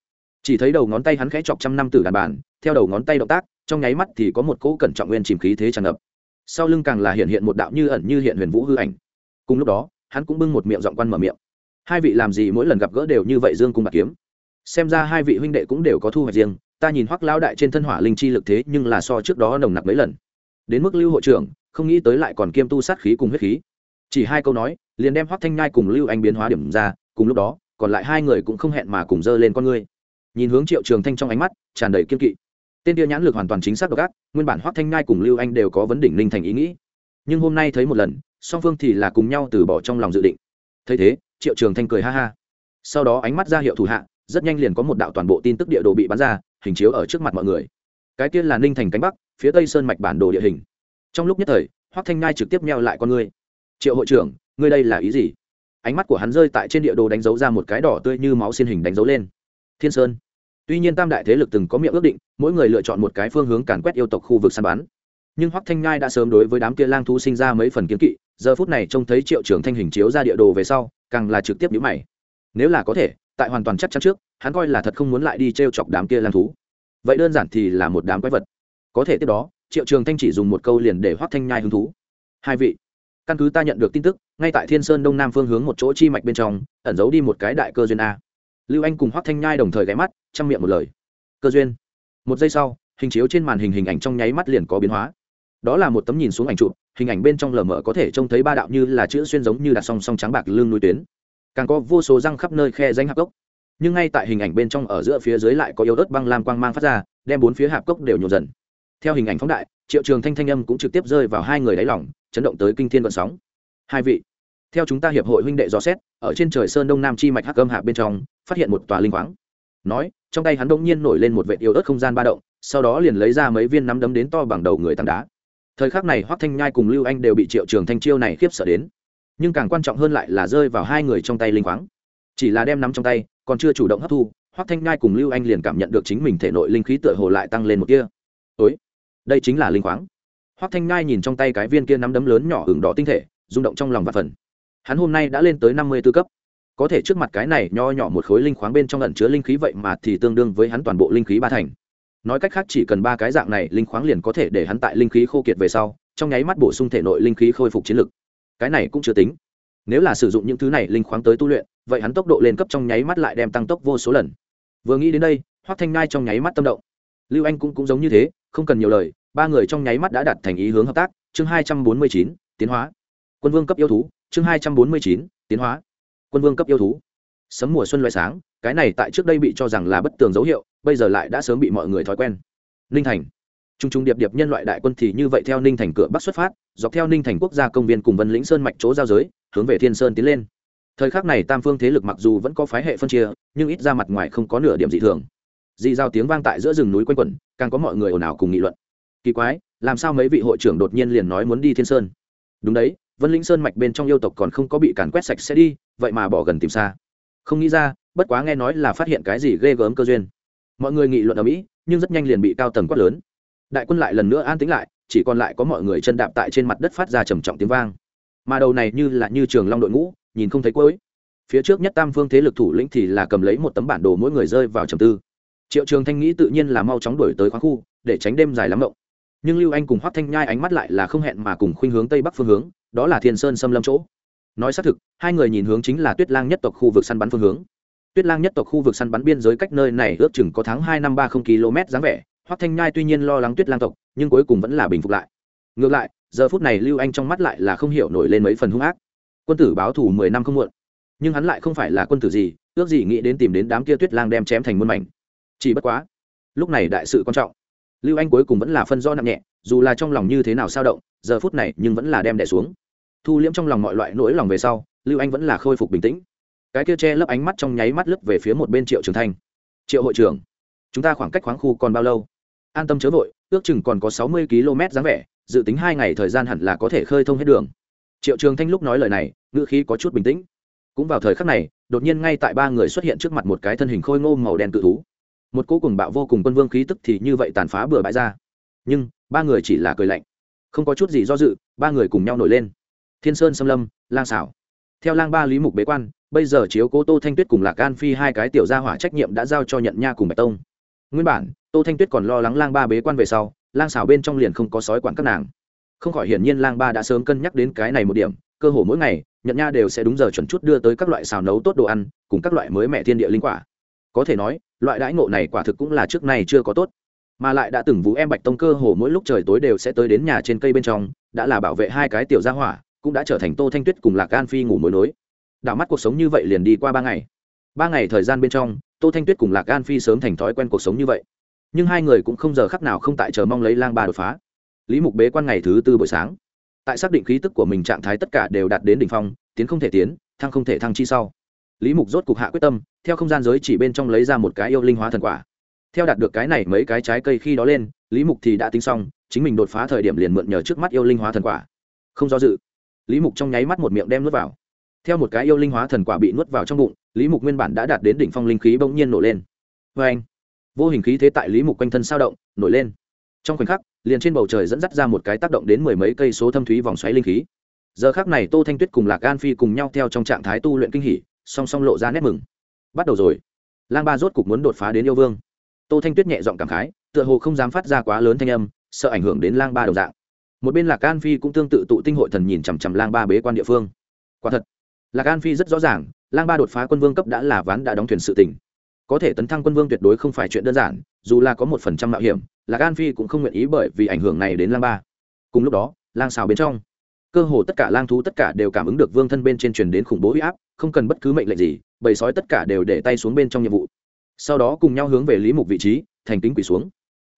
A: Chỉ thấy đầu ngón tay hắn khẽ chọc trăm năm từ đàn bàn, theo đầu ngón tay động tác, trong nháy mắt thì có một cỗ cẩn trọng nguyên chìm khí thế tràn ngập. Sau lưng càng là hiện hiện một đạo như ẩn như hiện huyền vũ hư ảnh. Cùng lúc đó, hắn cũng bưng một miệng giọng quan mở miệng. Hai vị làm gì mỗi lần gặp gỡ đều như vậy dương cung bạc kiếm xem ra hai vị huynh đệ cũng đều có thu hoạch riêng, ta nhìn hoắc lão đại trên thân hỏa linh chi lực thế nhưng là so trước đó nồng nặc mấy lần. Đến mức lưu hội trưởng, không nghĩ tới lại còn kiêm tu sát khí cùng huyết khí. Chỉ hai câu nói, liền đem hoắc thanh nhai cùng lưu anh biến hóa điểm ra, cùng lúc đó, còn lại hai người cũng không hẹn mà cùng dơ lên con ngươi. Nhìn hướng triệu trường thanh trong ánh mắt, tràn đầy kiên kỵ. Tên tiêu nhãn lực hoàn toàn chính xác độc ác, nguyên bản hoắc thanh nhai cùng lưu anh đều có vấn đỉnh linh thành ý nghĩ. Nhưng hôm nay thấy một lần, song phương thì là cùng nhau từ bỏ trong lòng dự định. Thấy thế, triệu trường thanh cười ha ha. Sau đó ánh mắt ra hiệu thủ hạ rất nhanh liền có một đạo toàn bộ tin tức địa đồ bị bắn ra, hình chiếu ở trước mặt mọi người. Cái tiên là ninh thành cánh bắc, phía tây sơn mạch bản đồ địa hình. Trong lúc nhất thời, hoắc thanh ngai trực tiếp neo lại con ngươi. Triệu hội trưởng, ngươi đây là ý gì? Ánh mắt của hắn rơi tại trên địa đồ đánh dấu ra một cái đỏ tươi như máu xin hình đánh dấu lên. Thiên sơn. Tuy nhiên tam đại thế lực từng có miệng ước định, mỗi người lựa chọn một cái phương hướng càn quét yêu tộc khu vực săn bắn. Nhưng hoắc thanh ngai đã sớm đối với đám kia lang thú sinh ra mấy phần kiến kỵ, giờ phút này trông thấy triệu trưởng thanh hình chiếu ra địa đồ về sau, càng là trực tiếp nhíu mày. Nếu là có thể tại hoàn toàn chắc chắn trước, hắn coi là thật không muốn lại đi t r e o chọc đám kia lang thú. Vậy đơn giản thì là một đám quái vật. Có thể tiếp đó, triệu trường thanh chỉ dùng một câu liền để hoác thanh nhai hứng thú. Hai vị, căn cứ ta nhận được tin tức, ngay tại thiên sơn đông nam phương hướng một chỗ chi mạch bên trong, ẩn giấu đi một cái đại cơ duyên a. Lưu anh cùng hoác thanh nhai đồng thời ghé mắt, chăm miệng một lời. Cơ duyên. Một giây sau, hình chiếu trên màn hình hình ảnh trong nháy mắt liền có biến hóa. Đó là một tấm nhìn xuống ảnh chụp, hình ảnh bên trong lờ mờ có thể trông thấy ba đạo như là chữ xuyên giống như đặt song song trắng bạc lưng núi tuyến càng có vô số răng khắp nơi khe danh hạp cốc. Nhưng ngay tại hình ảnh bên trong ở giữa phía dưới lại có yếu ớt băng lam quang mang phát ra, đem bốn phía hạp cốc đều nhộn dần. Theo hình ảnh phóng đại, triệu trường thanh thanh âm cũng trực tiếp rơi vào hai người đáy lỏng chấn động tới kinh thiên vận sóng. Hai vị, theo chúng ta hiệp hội huynh đệ dò xét, ở trên trời sơn đông nam chi mạch hắc âm hạp bên trong, phát hiện một tòa linh khoáng. Nói, trong tay hắn đông nhiên nổi lên một vệ yếu ớt không gian ba động, sau đó liền lấy ra mấy viên nắm đấm đến to bằng đầu người tảng đá. Thời khắc này hoắc thanh nhai cùng lưu anh đều bị triệu trường thanh chiêu này khiếp sợ đến nhưng càng quan trọng hơn lại là rơi vào hai người trong tay linh khoáng. Chỉ là đem nắm trong tay, còn chưa chủ động hấp thu, hoắc thanh nhai cùng lưu anh liền cảm nhận được chính mình thể nội linh khí tựa hồ lại tăng lên một kia ối, đây chính là linh khoáng. Hoắc thanh nhai nhìn trong tay cái viên kia nắm đấm lớn nhỏ hưởng đỏ tinh thể, rung động trong lòng và phần. Hắn hôm nay đã lên tới năm mươi tư cấp. Có thể trước mặt cái này nho nhỏ một khối linh khoáng bên trong ẩn chứa linh khí vậy mà thì tương đương với hắn toàn bộ linh khí ba thành. Nói cách khác chỉ cần ba cái dạng này, linh khoáng liền có thể để hắn tại linh khí khô kiệt về sau, trong nháy mắt bổ sung thể nội linh khí khôi phục chiến lực cái này cũng chưa tính. Nếu là sử dụng những thứ này linh khoáng tới tu luyện, vậy hắn tốc độ lên cấp trong nháy mắt lại đem tăng tốc vô số lần. Vừa nghĩ đến đây, hoắc thanh ngai trong nháy mắt tâm động. Lưu anh cũng cũng giống như thế, không cần nhiều lời, ba người trong nháy mắt đã đặt thành ý hướng hợp tác. Chương hai trăm bốn mươi chín, tiến hóa. Quân vương cấp yêu thú. Chương hai trăm bốn mươi chín, tiến hóa. Quân vương cấp yêu thú. Sấm mùa xuân loại sáng, cái này tại trước đây bị cho rằng là bất tường dấu hiệu, bây giờ lại đã sớm bị mọi người thói quen. Ninh thành. Trung trung điệp điệp nhân loại đại quân thì như vậy theo ninh thành cửa bắc xuất phát, dọc theo ninh thành quốc gia công viên cùng vân lĩnh sơn mạch chỗ giao giới, hướng về thiên sơn tiến lên. Thời khắc này tam phương thế lực mặc dù vẫn có phái hệ phân chia, nhưng ít ra mặt ngoài không có nửa điểm dị thường. Dị giao tiếng vang tại giữa rừng núi quanh quẩn, càng có mọi người ồn ào cùng nghị luận. Kỳ quái, làm sao mấy vị hội trưởng đột nhiên liền nói muốn đi thiên sơn? Đúng đấy, vân lĩnh sơn mạch bên trong yêu tộc còn không có bị càn quét sạch sẽ đi, vậy mà bỏ gần tìm xa. Không nghĩ ra, bất quá nghe nói là phát hiện cái gì ghê gớm cơ duyên. Mọi người nghị luận ở mỹ, nhưng rất nhanh liền bị cao tầng quát lớn đại quân lại lần nữa an tĩnh lại, chỉ còn lại có mọi người chân đạp tại trên mặt đất phát ra trầm trọng tiếng vang. Mà đầu này như là như trường long đội ngũ, nhìn không thấy cuối. Phía trước nhất tam phương thế lực thủ lĩnh thì là cầm lấy một tấm bản đồ mỗi người rơi vào trầm tư. Triệu trường thanh nghĩ tự nhiên là mau chóng đuổi tới khoáng khu, để tránh đêm dài lắm mộng. Nhưng lưu anh cùng Hoắc thanh nhai ánh mắt lại là không hẹn mà cùng khuynh hướng tây bắc phương hướng, đó là thiên sơn xâm lâm chỗ. Nói xác thực, hai người nhìn hướng chính là tuyết lang nhất tộc khu vực săn bắn phương hướng. Tuyết lang nhất tộc khu vực săn bắn biên giới cách nơi này ước chừng có tháng hai năm ba không km dáng vẻ hoắc thanh nhai tuy nhiên lo lắng tuyết lang tộc, nhưng cuối cùng vẫn là bình phục lại. Ngược lại, giờ phút này lưu anh trong mắt lại là không hiểu nổi lên mấy phần hung ác. Quân tử báo thù mười năm không muộn. Nhưng hắn lại không phải là quân tử gì, ước gì nghĩ đến tìm đến đám kia tuyết lang đem chém thành muôn mảnh. Chỉ bất quá, lúc này đại sự quan trọng. Lưu anh cuối cùng vẫn là phân do nặng nhẹ, dù là trong lòng như thế nào sao động, giờ phút này nhưng vẫn là đem đẻ xuống. Thu liễm trong lòng mọi loại nỗi lòng về sau, lưu anh vẫn là khôi phục bình tĩnh. Cái kia che lấp ánh mắt trong nháy mắt lướt về phía một bên triệu trường thanh. Triệu hội trưởng, chúng ta khoảng cách khoáng khu còn bao lâu? An tâm chớ vội, ước chừng còn có sáu mươi km dáng vẻ, dự tính hai ngày thời gian hẳn là có thể khơi thông hết đường. Triệu trường thanh lúc nói lời này, ngữ khí có chút bình tĩnh. Cũng vào thời khắc này, đột nhiên ngay tại ba người xuất hiện trước mặt một cái thân hình khôi ngô màu đen cự thú. Một cỗ cùng bạo vô cùng quân vương khí tức thì như vậy tàn phá bừa bãi ra. Nhưng, ba người chỉ là cười lạnh. Không có chút gì do dự, ba người cùng nhau nổi lên. Thiên sơn xâm lâm, lang xảo theo lang ba lý mục bế quan, bây giờ chiếu cố tô thanh tuyết cùng lạc an phi hai cái tiểu gia hỏa trách nhiệm đã giao cho nhận nha cùng bạch tông nguyên bản, tô thanh tuyết còn lo lắng lang ba bế quan về sau, lang xào bên trong liền không có sói quản các nàng. Không khỏi hiển nhiên lang ba đã sớm cân nhắc đến cái này một điểm, cơ hồ mỗi ngày nhận nha đều sẽ đúng giờ chuẩn chút đưa tới các loại xào nấu tốt đồ ăn, cùng các loại mới mẹ thiên địa linh quả. Có thể nói, loại đãi ngộ này quả thực cũng là trước nay chưa có tốt. Mà lại đã từng vũ em bạch tông cơ hồ mỗi lúc trời tối đều sẽ tới đến nhà trên cây bên trong, đã là bảo vệ hai cái tiểu gia hỏa, cũng đã trở thành tô thanh tuyết cùng lạc an phi ngủ mối nối. Đảo mắt cuộc sống như vậy liền đi qua ba ngày. Ba ngày thời gian bên trong tô thanh tuyết cùng lạc an phi sớm thành thói quen cuộc sống như vậy. Nhưng hai người cũng không giờ khắc nào không tại chờ mong lấy lang ba đột phá. Lý mục bế quan ngày thứ tư buổi sáng. Tại xác định khí tức của mình trạng thái tất cả đều đạt đến đ ỉ n h phong, tiến không thể tiến, thăng không thể thăng chi sau. Lý mục rốt cục hạ quyết tâm, theo không gian giới chỉ bên trong lấy ra một cái yêu linh hóa thần quả. Theo đạt được cái này mấy cái trái cây khi đó lên, lý mục thì đã tính xong, chính mình đột phá thời điểm liền mượn nhờ trước mắt yêu linh hóa thần quả. Không do dự, lý mục trong nháy mắt một miệng đem nuốt vào. Theo một cái yêu linh hóa thần quả bị nuốt vào trong bụng lý mục nguyên bản đã đạt đến đỉnh phong linh khí bỗng nhiên nổi lên. Vê anh, vô hình khí thế tại lý mục quanh thân sao động, nổi lên. Trong khoảnh khắc, liền trên bầu trời dẫn dắt ra một cái tác động đến mười mấy cây số thâm thúy vòng xoáy linh khí. Giờ khác này tô thanh tuyết cùng lạc an phi cùng nhau theo trong trạng thái tu luyện kinh hỉ, song song lộ ra nét mừng. Bắt đầu rồi. Lang ba rốt cục muốn đột phá đến yêu vương. Tô thanh tuyết nhẹ giọng cảm khái, tựa hồ không dám phát ra quá lớn thanh âm, sợ ảnh hưởng đến lang ba đầu dạng. Một bên lạc an phi cũng tương tự tụ tinh hội thần nhìn chằm chằm lang ba bế quan địa phương. Quả thật lạc an phi rất rõ ràng, lang ba đột phá quân vương cấp đã là ván đã đóng thuyền sự tỉnh có thể tấn thăng quân vương tuyệt đối không phải chuyện đơn giản, dù là có một phần trăm mạo hiểm, lạc an phi cũng không nguyện ý bởi vì ảnh hưởng này đến lang ba. Cùng lúc đó, lang xào bên trong, cơ hồ tất cả lang thú tất cả đều cảm ứng được vương thân bên trên truyền đến khủng bố huy áp, không cần bất cứ mệnh lệnh gì, bầy sói tất cả đều để tay xuống bên trong nhiệm vụ. Sau đó cùng nhau hướng về lý mục vị trí, thành kính quỷ xuống.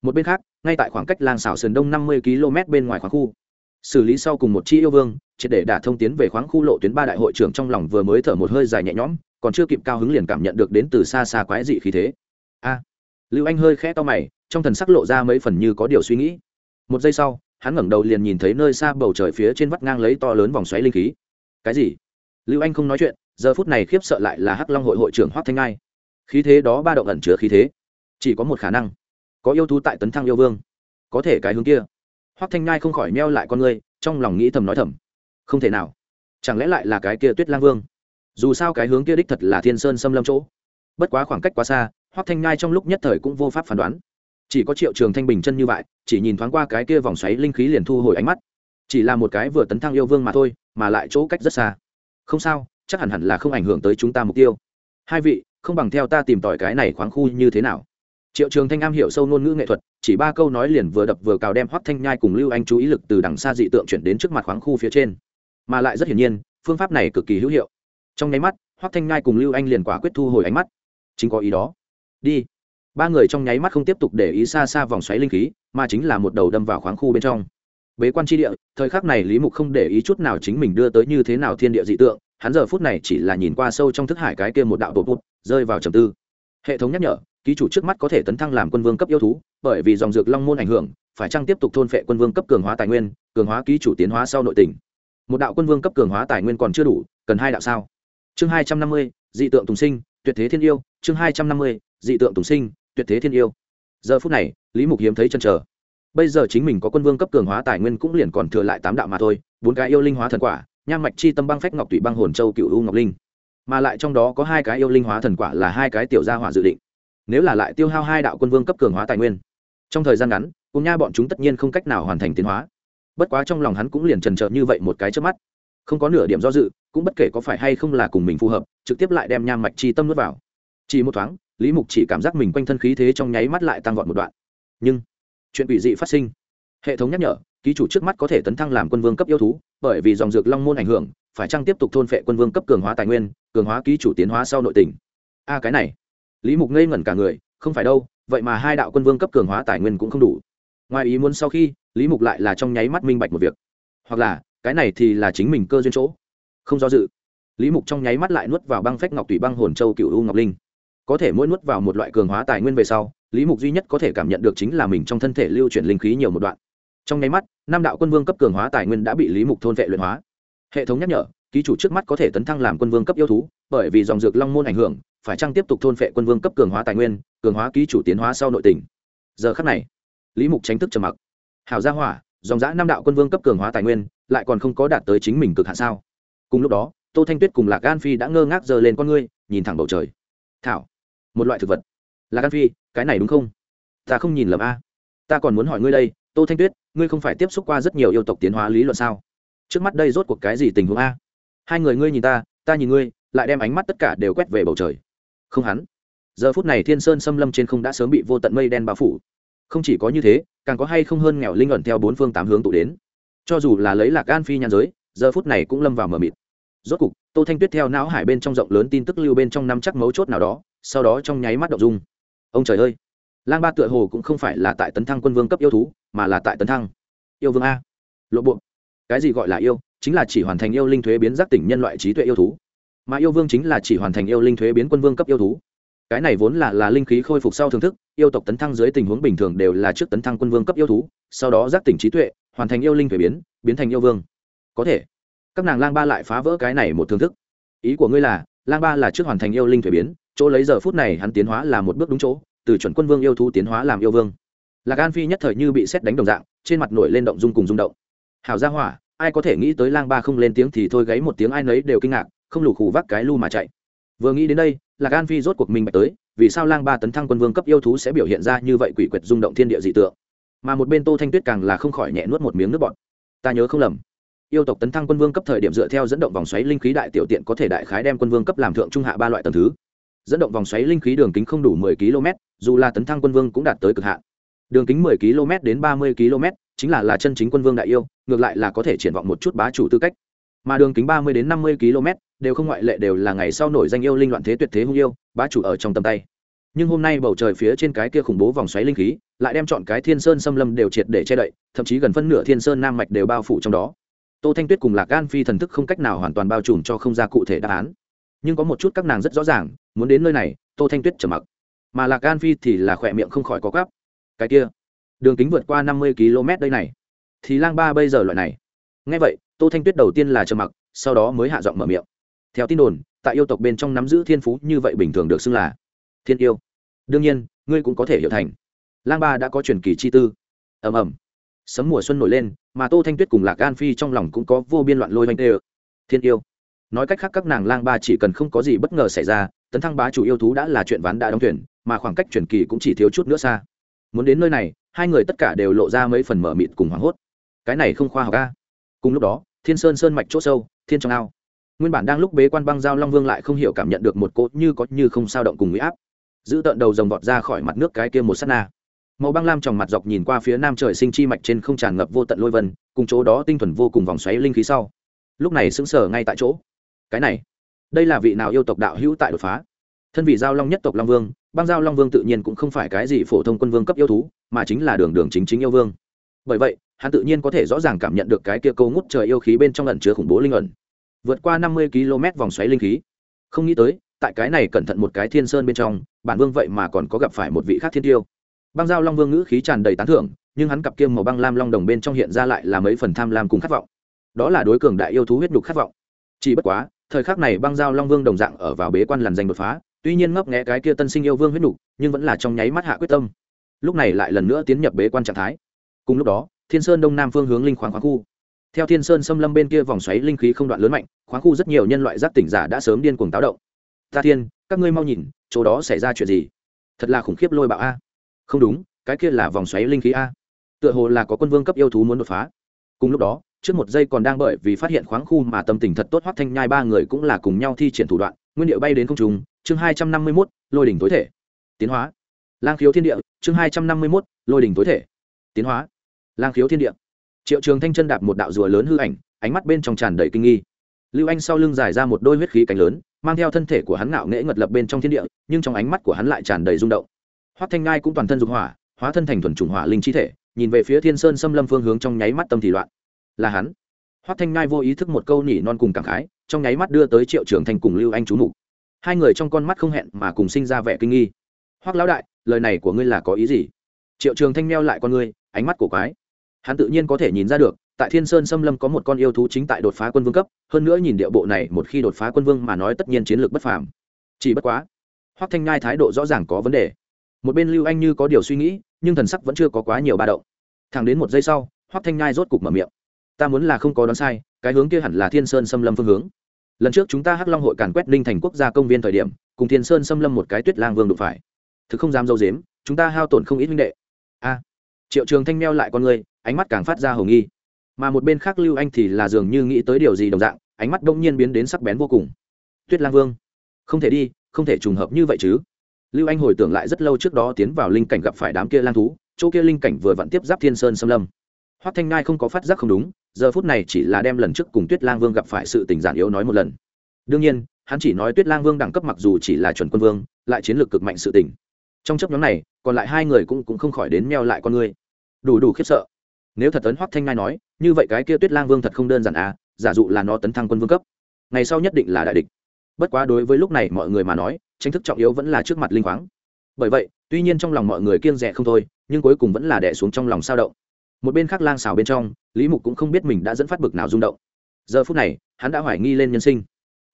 A: Một bên khác, ngay tại khoảng cách lang xảo sườn đông năm mươi km bên ngoài khoảng khu xử lý sau cùng một chi yêu vương, triệt để đả thông tiến về khoáng khu lộ tuyến ba đại hội trưởng trong lòng vừa mới thở một hơi dài nhẹ nhõm, còn chưa kịp cao hứng liền cảm nhận được đến từ xa xa quái dị khí thế. A! Lưu anh hơi khẽ to mày, trong thần sắc lộ ra mấy phần như có điều suy nghĩ. Một giây sau, hắn ngẩng đầu liền nhìn thấy nơi xa bầu trời phía trên vắt ngang lấy to lớn vòng xoáy linh khí. Cái gì? Lưu anh không nói chuyện, giờ phút này khiếp sợ lại là hắc long hội hội trưởng hoác thanh ngai. Khí thế đó ba động ẩn chứa khí thế. Chỉ có một khả năng. Có yêu thú tại tấn thăng yêu vương. Có thể cái hướng kia hoắc thanh Nhai không khỏi meo lại con ngươi, trong lòng nghĩ thầm nói thầm. Không thể nào. Chẳng lẽ lại là cái kia tuyết lang vương? Dù sao cái hướng kia đích thật là thiên sơn xâm lâm chỗ. Bất quá khoảng cách quá xa hoắc thanh Nhai trong lúc nhất thời cũng vô pháp phán đoán. Chỉ có triệu trường thanh bình chân như vậy chỉ nhìn thoáng qua cái kia vòng xoáy linh khí liền thu hồi ánh mắt. Chỉ là một cái vừa tấn thăng yêu vương mà thôi mà lại chỗ cách rất xa. Không sao chắc hẳn hẳn là không ảnh hưởng tới chúng ta mục tiêu. Hai vị không bằng theo ta tìm tỏi cái này khoáng khu như thế nào. Triệu trường thanh am hiểu sâu ngôn ngữ nghệ thuật chỉ ba câu nói liền vừa đập vừa cào đem hoắc thanh nhai cùng lưu anh chú ý lực từ đằng xa dị tượng chuyển đến trước mặt khoáng khu phía trên. Mà lại rất hiển nhiên, phương pháp này cực kỳ hữu hiệu. Trong nháy mắt, hoắc thanh nhai cùng lưu anh liền quả quyết thu hồi ánh mắt. Chính có ý đó. Đi. Ba người trong nháy mắt không tiếp tục để ý xa xa vòng xoáy linh khí, mà chính là một đầu đâm vào khoáng khu bên trong. Bế quan tri địa, thời khắc này lý mục không để ý chút nào chính mình đưa tới như thế nào thiên địa dị tượng, hắn giờ phút này chỉ là nhìn qua sâu trong thức hải cái kia một đạo bột bột, rơi vào trầm tư. Hệ thống nhắc nhở ký chủ trước mắt có thể tấn thăng làm quân vương cấp yêu thú, bởi vì dòng dược long môn ảnh hưởng, phải chăng tiếp tục thôn phệ quân vương cấp cường hóa tài nguyên, cường hóa ký chủ tiến hóa sau nội tỉnh một đạo quân vương cấp cường hóa tài nguyên còn chưa đủ, cần hai đạo sao? Chương hai trăm năm mươi, dị tượng tùng sinh, tuyệt thế thiên yêu, chương hai trăm năm mươi, dị tượng tùng sinh, tuyệt thế thiên yêu. Giờ phút này, lý mục hiếm thấy chân trở bây giờ chính mình có quân vương cấp cường hóa tài nguyên cũng liền còn thừa lại tám đạo mà thôi, bốn cái yêu linh hóa thần quả, nham mạch chi tâm băng phách ngọc tụy băng hồn châu cựu u ngọc linh. Mà lại trong đó có hai cái yêu linh hóa thần quả là hai cái tiểu gia hỏa dự định nếu là lại tiêu hao hai đạo quân vương cấp cường hóa tài nguyên. Trong thời gian ngắn, cùng nha bọn chúng tất nhiên không cách nào hoàn thành tiến hóa. Bất quá trong lòng hắn cũng liền trần trợ như vậy một cái trước mắt. Không có nửa điểm do dự, cũng bất kể có phải hay không là cùng mình phù hợp, trực tiếp lại đem nham mạch chi tâm nuốt vào. Chỉ một thoáng, lý mục chỉ cảm giác mình quanh thân khí thế trong nháy mắt lại tăng vọt một đoạn. Nhưng, chuyện quỷ dị phát sinh. Hệ thống nhắc nhở, ký chủ trước mắt có thể tấn thăng làm quân vương cấp yêu thú, bởi vì dòng dược long môn ảnh hưởng, phải chăng tiếp tục thôn phệ quân vương cấp cường hóa tài nguyên, cường hóa ký chủ tiến hóa sau nội tình? A, cái này lý mục ngây ngẩn cả người, không phải đâu, vậy mà hai đạo quân vương cấp cường hóa tài nguyên cũng không đủ. Ngoài ý muốn sau khi, lý mục lại là trong nháy mắt minh bạch một việc. Hoặc là, cái này thì là chính mình cơ duyên chỗ. Không do dự, lý mục trong nháy mắt lại nuốt vào băng phách ngọc tùy băng hồn châu cựu u ngọc linh. Có thể mỗi nuốt vào một loại cường hóa tài nguyên về sau, lý mục duy nhất có thể cảm nhận được chính là mình trong thân thể lưu chuyển linh khí nhiều một đoạn. Trong nháy mắt, năm đạo quân vương cấp cường hóa tài nguyên đã bị lý mục thôn vệ luyện hóa. Hệ thống nhắc nhở, ký chủ trước mắt có thể tấn thăng làm quân vương cấp yêu thú, bởi vì dòng dược long môn ảnh hưởng phải chăng tiếp tục thôn phệ quân vương cấp cường hóa tài nguyên, cường hóa ký chủ tiến hóa sau nội tỉnh giờ khắc này, lý mục tránh thức trầm mặc. Hảo gia hỏa, dòng giã năm đạo quân vương cấp cường hóa tài nguyên, lại còn không có đạt tới chính mình cực hạ sao? Cùng lúc đó, tô thanh tuyết cùng lạc gan phi đã ngơ ngác giờ lên con ngươi, nhìn thẳng bầu trời. Thảo, một loại thực vật. Lạc gan phi, cái này đúng không? Ta không nhìn lầm a. Ta còn muốn hỏi ngươi đây, tô thanh tuyết, ngươi không phải tiếp xúc qua rất nhiều yêu tộc tiến hóa lý luận sao? Trước mắt đây rốt cuộc cái gì tình huống a? Hai người ngươi nhìn ta ta nhìn ngươi, lại đem ánh mắt tất cả đều quét về bầu trời không hắn. Giờ phút này thiên sơn xâm lâm trên không đã sớm bị vô tận mây đen bao phủ. Không chỉ có như thế, càng có hay không hơn nghèo linh ẩn theo bốn phương tám hướng tụ đến. Cho dù là lấy lạc gan phi nhan giới, giờ phút này cũng lâm vào mờ mịt. Rốt cục, tô thanh tuyết theo não hải bên trong rộng lớn tin tức lưu bên trong năm chắc mấu chốt nào đó, sau đó trong nháy mắt đậu dung. Ông trời ơi! Lang ba tựa hồ cũng không phải là tại tấn thăng quân vương cấp yêu thú, mà là tại tấn thăng. Yêu vương a. Lộ bộ. Cái gì gọi là yêu? Chính là chỉ hoàn thành yêu linh thuế biến giác tỉnh nhân loại trí tuệ yêu thú mà yêu vương chính là chỉ hoàn thành yêu linh thuế biến quân vương cấp yêu thú. Cái này vốn là là linh khí khôi phục sau thưởng thức, yêu tộc tấn thăng dưới tình huống bình thường đều là trước tấn thăng quân vương cấp yêu thú, sau đó giác tỉnh trí tuệ, hoàn thành yêu linh thuế biến biến thành yêu vương. Có thể, các nàng lang ba lại phá vỡ cái này một thưởng thức. Ý của ngươi là, lang ba là trước hoàn thành yêu linh thuế biến, chỗ lấy giờ phút này hắn tiến hóa là một bước đúng chỗ, từ chuẩn quân vương yêu thú tiến hóa làm yêu vương. Lạc an phi nhất thời như bị xét đánh đồng dạng, trên mặt nổi lên động dung cùng rung động. Hảo gia hỏa, ai có thể nghĩ tới lang ba không lên tiếng thì thôi, gáy một tiếng ai nấy đều kinh ngạc không lù khù vác cái lu mà chạy. Vừa nghĩ đến đây, lạc an phi rốt cuộc minh bạch tới, vì sao lang ba tấn thăng quân vương cấp yêu thú sẽ biểu hiện ra như vậy quỷ quyệt rung động thiên địa dị tượng. Mà một bên tô thanh tuyết càng là không khỏi nhẹ nuốt một miếng nước bọt. Ta nhớ không lầm, yêu tộc tấn thăng quân vương cấp thời điểm dựa theo dẫn động vòng xoáy linh khí đại tiểu tiện có thể đại khái đem quân vương cấp làm thượng trung hạ ba loại tầng thứ. Dẫn động vòng xoáy linh khí đường kính không đủ 10 km, dù là tấn thăng quân vương cũng đạt tới cực hạn. Đường kính 10 km đến 30 km, chính là là chân chính quân vương đại yêu, ngược lại là có thể triển vọng một chút bá chủ tư cách. Mà đường kính 30 đến 50 km đều không ngoại lệ đều là ngày sau nổi danh yêu linh loạn thế tuyệt thế hung yêu, bá chủ ở trong tầm tay. Nhưng hôm nay bầu trời phía trên cái kia khủng bố vòng xoáy linh khí, lại đem chọn cái thiên sơn xâm lâm đều triệt để che đậy, thậm chí gần phân nửa thiên sơn nam mạch đều bao phủ trong đó. Tô thanh tuyết cùng lạc gan phi thần thức không cách nào hoàn toàn bao trùm cho không ra cụ thể đáp án. Nhưng có một chút các nàng rất rõ ràng, muốn đến nơi này, tô thanh tuyết trầm mặc. Mà lạc gan phi thì là khỏe miệng không khỏi có gắp cái kia, đường kính vượt qua năm mươi km đây này. Thì lang ba bây giờ loại này. Ngay vậy, tô thanh tuyết đầu tiên là trầm mặc, sau đó mới hạ giọng mở miệng theo tin đồn, tại yêu tộc bên trong nắm giữ thiên phú như vậy bình thường được xưng là thiên yêu. Đương nhiên, ngươi cũng có thể hiểu thành. Lang ba đã có truyền kỳ chi tư. Ầm ầm. Sấm mùa xuân nổi lên, mà tô thanh tuyết cùng lạc gan phi trong lòng cũng có vô biên loạn lôi oanh tê thiên yêu. Nói cách khác, các nàng lang ba chỉ cần không có gì bất ngờ xảy ra, tấn thăng bá chủ yêu thú đã là chuyện ván đã đóng thuyền, mà khoảng cách truyền kỳ cũng chỉ thiếu chút nữa xa. Muốn đến nơi này, hai người tất cả đều lộ ra mấy phần mở mịt cùng hoảng hốt. Cái này không khoa học ca cùng lúc đó, thiên sơn sơn mạch c h ỗ sâu, thiên trong ao nguyên bản đang lúc bế quan băng giao long vương lại không hiểu cảm nhận được một cốt như có như không sao động cùng huy áp. Giữ tợn đầu rồng vọt ra khỏi mặt nước cái kia một s á t na. Màu băng lam tròng mặt dọc nhìn qua phía nam trời sinh chi mạch trên không tràn ngập vô tận lôi vân, cùng chỗ đó tinh thuần vô cùng vòng xoáy linh khí sau. Lúc này sững sờ ngay tại chỗ. Cái này, đây là vị nào yêu tộc đạo hữu tại đột phá? Thân vị giao long nhất tộc long vương, băng giao long vương tự nhiên cũng không phải cái gì phổ thông quân vương cấp yêu thú, mà chính là đường đường chính chính yêu vương. Bởi vậy, hắn tự nhiên có thể rõ ràng cảm nhận được cái kia câu ngút trời yêu khí bên trong ẩn chứa khủng bố linh ẩn vượt qua năm mươi km vòng xoáy linh khí. Không nghĩ tới, tại cái này cẩn thận một cái thiên sơn bên trong, bản vương vậy mà còn có gặp phải một vị khác thiên tiêu. Băng giao long vương ngữ khí tràn đầy tán thưởng, nhưng hắn cặp kiêm màu băng lam long đồng bên trong hiện ra lại là mấy phần tham lam cùng khát vọng. Đó là đối cường đại yêu thú huyết đục khát vọng. Chỉ bất quá, thời khắc này băng giao long vương đồng dạng ở vào bế quan làn danh đột phá, tuy nhiên ngấp nghé cái kia tân sinh yêu vương huyết đục nhưng vẫn là trong nháy mắt hạ quyết tâm. Lúc này lại lần nữa tiến nhập bế quan trạng thái. Cùng lúc đó, thiên sơn đông nam phương hướng linh khoáng khoáng khu theo thiên sơn xâm lâm bên kia vòng xoáy linh khí không đoạn lớn mạnh, khoáng khu rất nhiều nhân loại giác tỉnh giả đã sớm điên cuồng táo động. Ta thiên, các ngươi mau nhìn, chỗ đó xảy ra chuyện gì? Thật là khủng khiếp lôi bạo a. Không đúng, cái kia là vòng xoáy linh khí a. Tựa hồ là có quân vương cấp yêu thú muốn đột phá. Cùng lúc đó, trước một giây còn đang bởi vì phát hiện khoáng khu mà tâm tình thật tốt hoắc thanh nhai ba người cũng là cùng nhau thi triển thủ đoạn, nguyên điệu bay đến không trung, chương hai trăm năm mươi mốt, lôi đỉnh tối thể. Tiến hóa. Lang khiếu thiên địa, chương hai trăm năm mươi mốt, lôi đỉnh tối thể. Tiến hóa. Lang khiếu thiên địa triệu trường thanh chân đạp một đạo rùa lớn hư ảnh, ánh mắt bên trong tràn đầy kinh nghi. Lưu anh sau lưng dài ra một đôi huyết khí cánh lớn, mang theo thân thể của hắn ngạo nghễ ngật lập bên trong thiên địa, nhưng trong ánh mắt của hắn lại tràn đầy rung động. Hoắc thanh ngai cũng toàn thân dục hỏa, hóa thân thành thuần chủng hỏa linh chi thể, nhìn về phía thiên sơn xâm lâm phương hướng trong nháy mắt tâm thì loạn. Là hắn. Hoắc thanh ngai vô ý thức một câu nhỉ non cùng cảm khái, trong nháy mắt đưa tới triệu trường thanh cùng lưu anh chú mục. Hai người trong con mắt không hẹn mà cùng sinh ra vẻ kinh nghi. Hoắc lão đại, lời này của ngươi là có ý gì? Triệu trường thanh meo lại con ngươi, ánh mắt của quái hắn tự nhiên có thể nhìn ra được, tại thiên sơn xâm lâm có một con yêu thú chính tại đột phá quân vương cấp, hơn nữa nhìn địa bộ này, một khi đột phá quân vương mà nói tất nhiên chiến lược bất phàm. Chỉ bất quá, hoắc thanh ngai thái độ rõ ràng có vấn đề. Một bên lưu anh như có điều suy nghĩ, nhưng thần sắc vẫn chưa có quá nhiều ba động. Thẳng đến một giây sau, hoắc thanh ngai rốt cục mở miệng. Ta muốn là không có đoán sai, cái hướng kia hẳn là thiên sơn xâm lâm phương hướng. Lần trước chúng ta hắc long hội càn quét ninh thành quốc gia công viên thời điểm, cùng thiên sơn xâm lâm một cái tuyết lang vương đụng phải. Thực không dám dâu dếm, chúng ta hao tổn không ít minh đệ. A, triệu trường thanh meo lại con người ánh mắt càng phát ra hồng nghi. Mà một bên khác lưu anh thì là dường như nghĩ tới điều gì đồng dạng, ánh mắt đông nhiên biến đến sắc bén vô cùng. Tuyết lang vương, không thể đi, không thể trùng hợp như vậy chứ. Lưu anh hồi tưởng lại rất lâu trước đó tiến vào linh cảnh gặp phải đám kia lang thú, chỗ kia linh cảnh vừa vặn tiếp giáp thiên sơn xâm lâm. Hoắc thanh ngai không có phát giác không đúng, giờ phút này chỉ là đem lần trước cùng tuyết lang vương gặp phải sự tình giản yếu nói một lần. Đương nhiên, hắn chỉ nói tuyết lang vương đẳng cấp mặc dù chỉ là chuẩn quân vương, lại chiến lược cực mạnh sự tình. Trong chấp nhóm này, còn lại hai người cũng cũng không khỏi đến meo lại con người. Đủ đủ khiếp sợ nếu thật tấn hoắc thanh ngai nói, như vậy cái kia tuyết lang vương thật không đơn giản à giả dụ là nó tấn thăng quân vương cấp. Ngày sau nhất định là đại địch. Bất quá đối với lúc này mọi người mà nói, tranh thức trọng yếu vẫn là trước mặt linh khoáng. Bởi vậy, tuy nhiên trong lòng mọi người kiêng rẻ không thôi, nhưng cuối cùng vẫn là đẻ xuống trong lòng sao động. Một bên khác lang xào bên trong, lý mục cũng không biết mình đã dẫn phát bực nào rung động. Giờ phút này, hắn đã hoài nghi lên nhân sinh.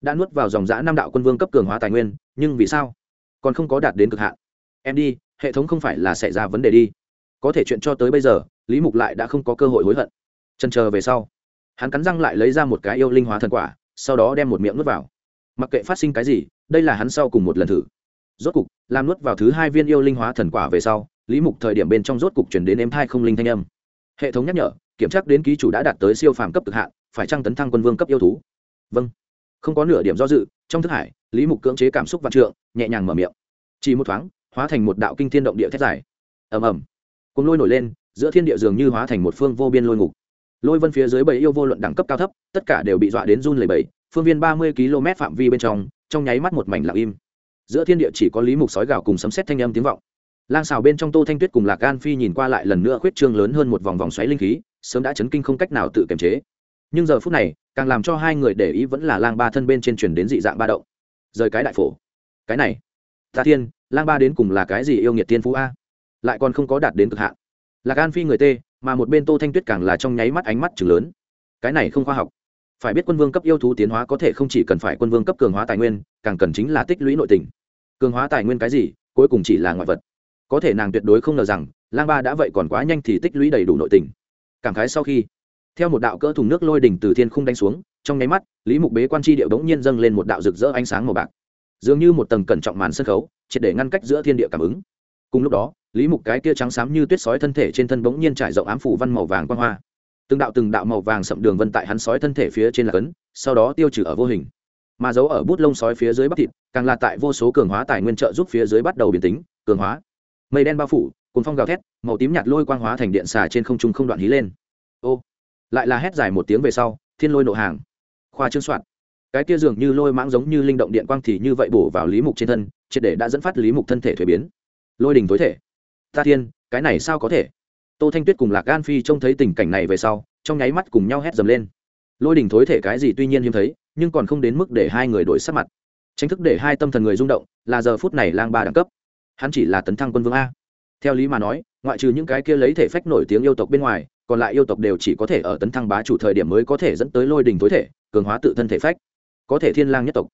A: Đã nuốt vào dòng giã năm đạo quân vương cấp cường hóa tài nguyên, nhưng vì sao? Còn không có đạt đến cực hạn. Em đi, hệ thống không phải là xảy ra vấn đề đi. Có thể chuyện cho tới bây giờ lý mục lại đã không có cơ hội hối hận. Chân chờ về sau, hắn cắn răng lại lấy ra một cái yêu linh hóa thần quả, sau đó đem một miệng nuốt vào. Mặc kệ phát sinh cái gì, đây là hắn sau cùng một lần thử. Rốt cục, làm nuốt vào thứ hai viên yêu linh hóa thần quả về sau, lý mục thời điểm bên trong rốt cục chuyển đến em thai không linh thanh âm. Hệ thống nhắc nhở, kiểm tra đến ký chủ đã đạt tới siêu phàm cấp cực hạn, phải trăng tấn thăng quân vương cấp yêu thú? Vâng. Không có nửa điểm do dự, trong thức hải, lý mục cưỡng chế cảm xúc vạn trượng, nhẹ nhàng mở miệng. Chỉ một thoáng, hóa thành một đạo kinh thiên động địa thét dài. Ầm ầm. Cùng lôi nổi lên giữa thiên địa dường như hóa thành một phương vô biên lôi ngục. Lôi vân phía dưới bảy yêu vô luận đẳng cấp cao thấp, tất cả đều bị dọa đến run lầy bầy phương viên ba mươi km phạm vi bên trong trong nháy mắt một mảnh lặng im. Giữa thiên địa chỉ có lý mục sói gào cùng sấm xét thanh âm tiếng vọng. Lang xào bên trong tô thanh tuyết cùng lạc gan phi nhìn qua lại lần nữa khuyết trương lớn hơn một vòng vòng xoáy linh khí, sớm đã chấn kinh không cách nào tự kiềm chế. Nhưng giờ phút này, càng làm cho hai người để ý vẫn là lang ba thân bên trên chuyển đến dị dạng ba động. Rời cái đại phổ. Cái này. Ta thiên, lang ba đến cùng là cái gì yêu nghiệt tiên phú a? Lại còn không có đạt đến cực hạn lạc gan phi người tê, mà một bên tô thanh tuyết càng là trong nháy mắt ánh mắt chừng lớn. Cái này không khoa học. Phải biết quân vương cấp yêu thú tiến hóa có thể không chỉ cần phải quân vương cấp cường hóa tài nguyên, càng cần chính là tích lũy nội tình. Cường hóa tài nguyên cái gì, cuối cùng chỉ là ngoại vật. Có thể nàng tuyệt đối không ngờ rằng, lang ba đã vậy còn quá nhanh thì tích lũy đầy đủ nội tình. Cảm khái sau khi, theo một đạo cỡ thùng nước lôi đỉnh từ thiên không đánh xuống, trong nháy mắt, lý mục bế quan tri điệu đống nhiên dâng lên một đạo rực rỡ ánh sáng màu bạc. Dường như một tầng cẩn trọng màn sân khấu, triệt để ngăn cách giữa thiên địa cảm ứng. Cùng lúc đó lý mục cái kia trắng xám như tuyết sói thân thể trên thân bỗng nhiên trải rộng ám phủ văn màu vàng quang hoa. Từng đạo từng đạo màu vàng sậm đường vân tại hắn sói thân thể phía trên là cấn, sau đó tiêu trừ ở vô hình. Mà giấu ở bút lông sói phía dưới bắp thịt, càng là tại vô số cường hóa tài nguyên trợ giúp phía dưới bắt đầu biến tính, cường hóa. Mây đen bao phủ cùng phong gào thét, màu tím nhạt lôi quang hóa thành điện xà trên không trung không đoạn hí lên. Ô, lại là hét dài một tiếng về sau, thiên lôi nộ hàng. Khoa trương soạn. Cái kia dường như lôi mãng giống như linh động điện quang thì như vậy bổ vào lý mục trên thân, triệt để đã dẫn phát lý mục thân thể thuế biến. Lôi đình tối thể ta thiên cái này sao có thể? Tô thanh tuyết cùng lạc gan phi trông thấy tình cảnh này về sau, trong nháy mắt cùng nhau hét dầm lên. Lôi đình thối thể cái gì tuy nhiên hiếm thấy, nhưng còn không đến mức để hai người đổi sắc mặt. Tranh thức để hai tâm thần người rung động, là giờ phút này lang ba đẳng cấp. Hắn chỉ là tấn thăng quân vương a. Theo lý mà nói, ngoại trừ những cái kia lấy thể phách nổi tiếng yêu tộc bên ngoài, còn lại yêu tộc đều chỉ có thể ở tấn thăng bá chủ thời điểm mới có thể dẫn tới lôi đình tối thể, cường hóa tự thân thể phách. Có thể thiên lang nhất tộc.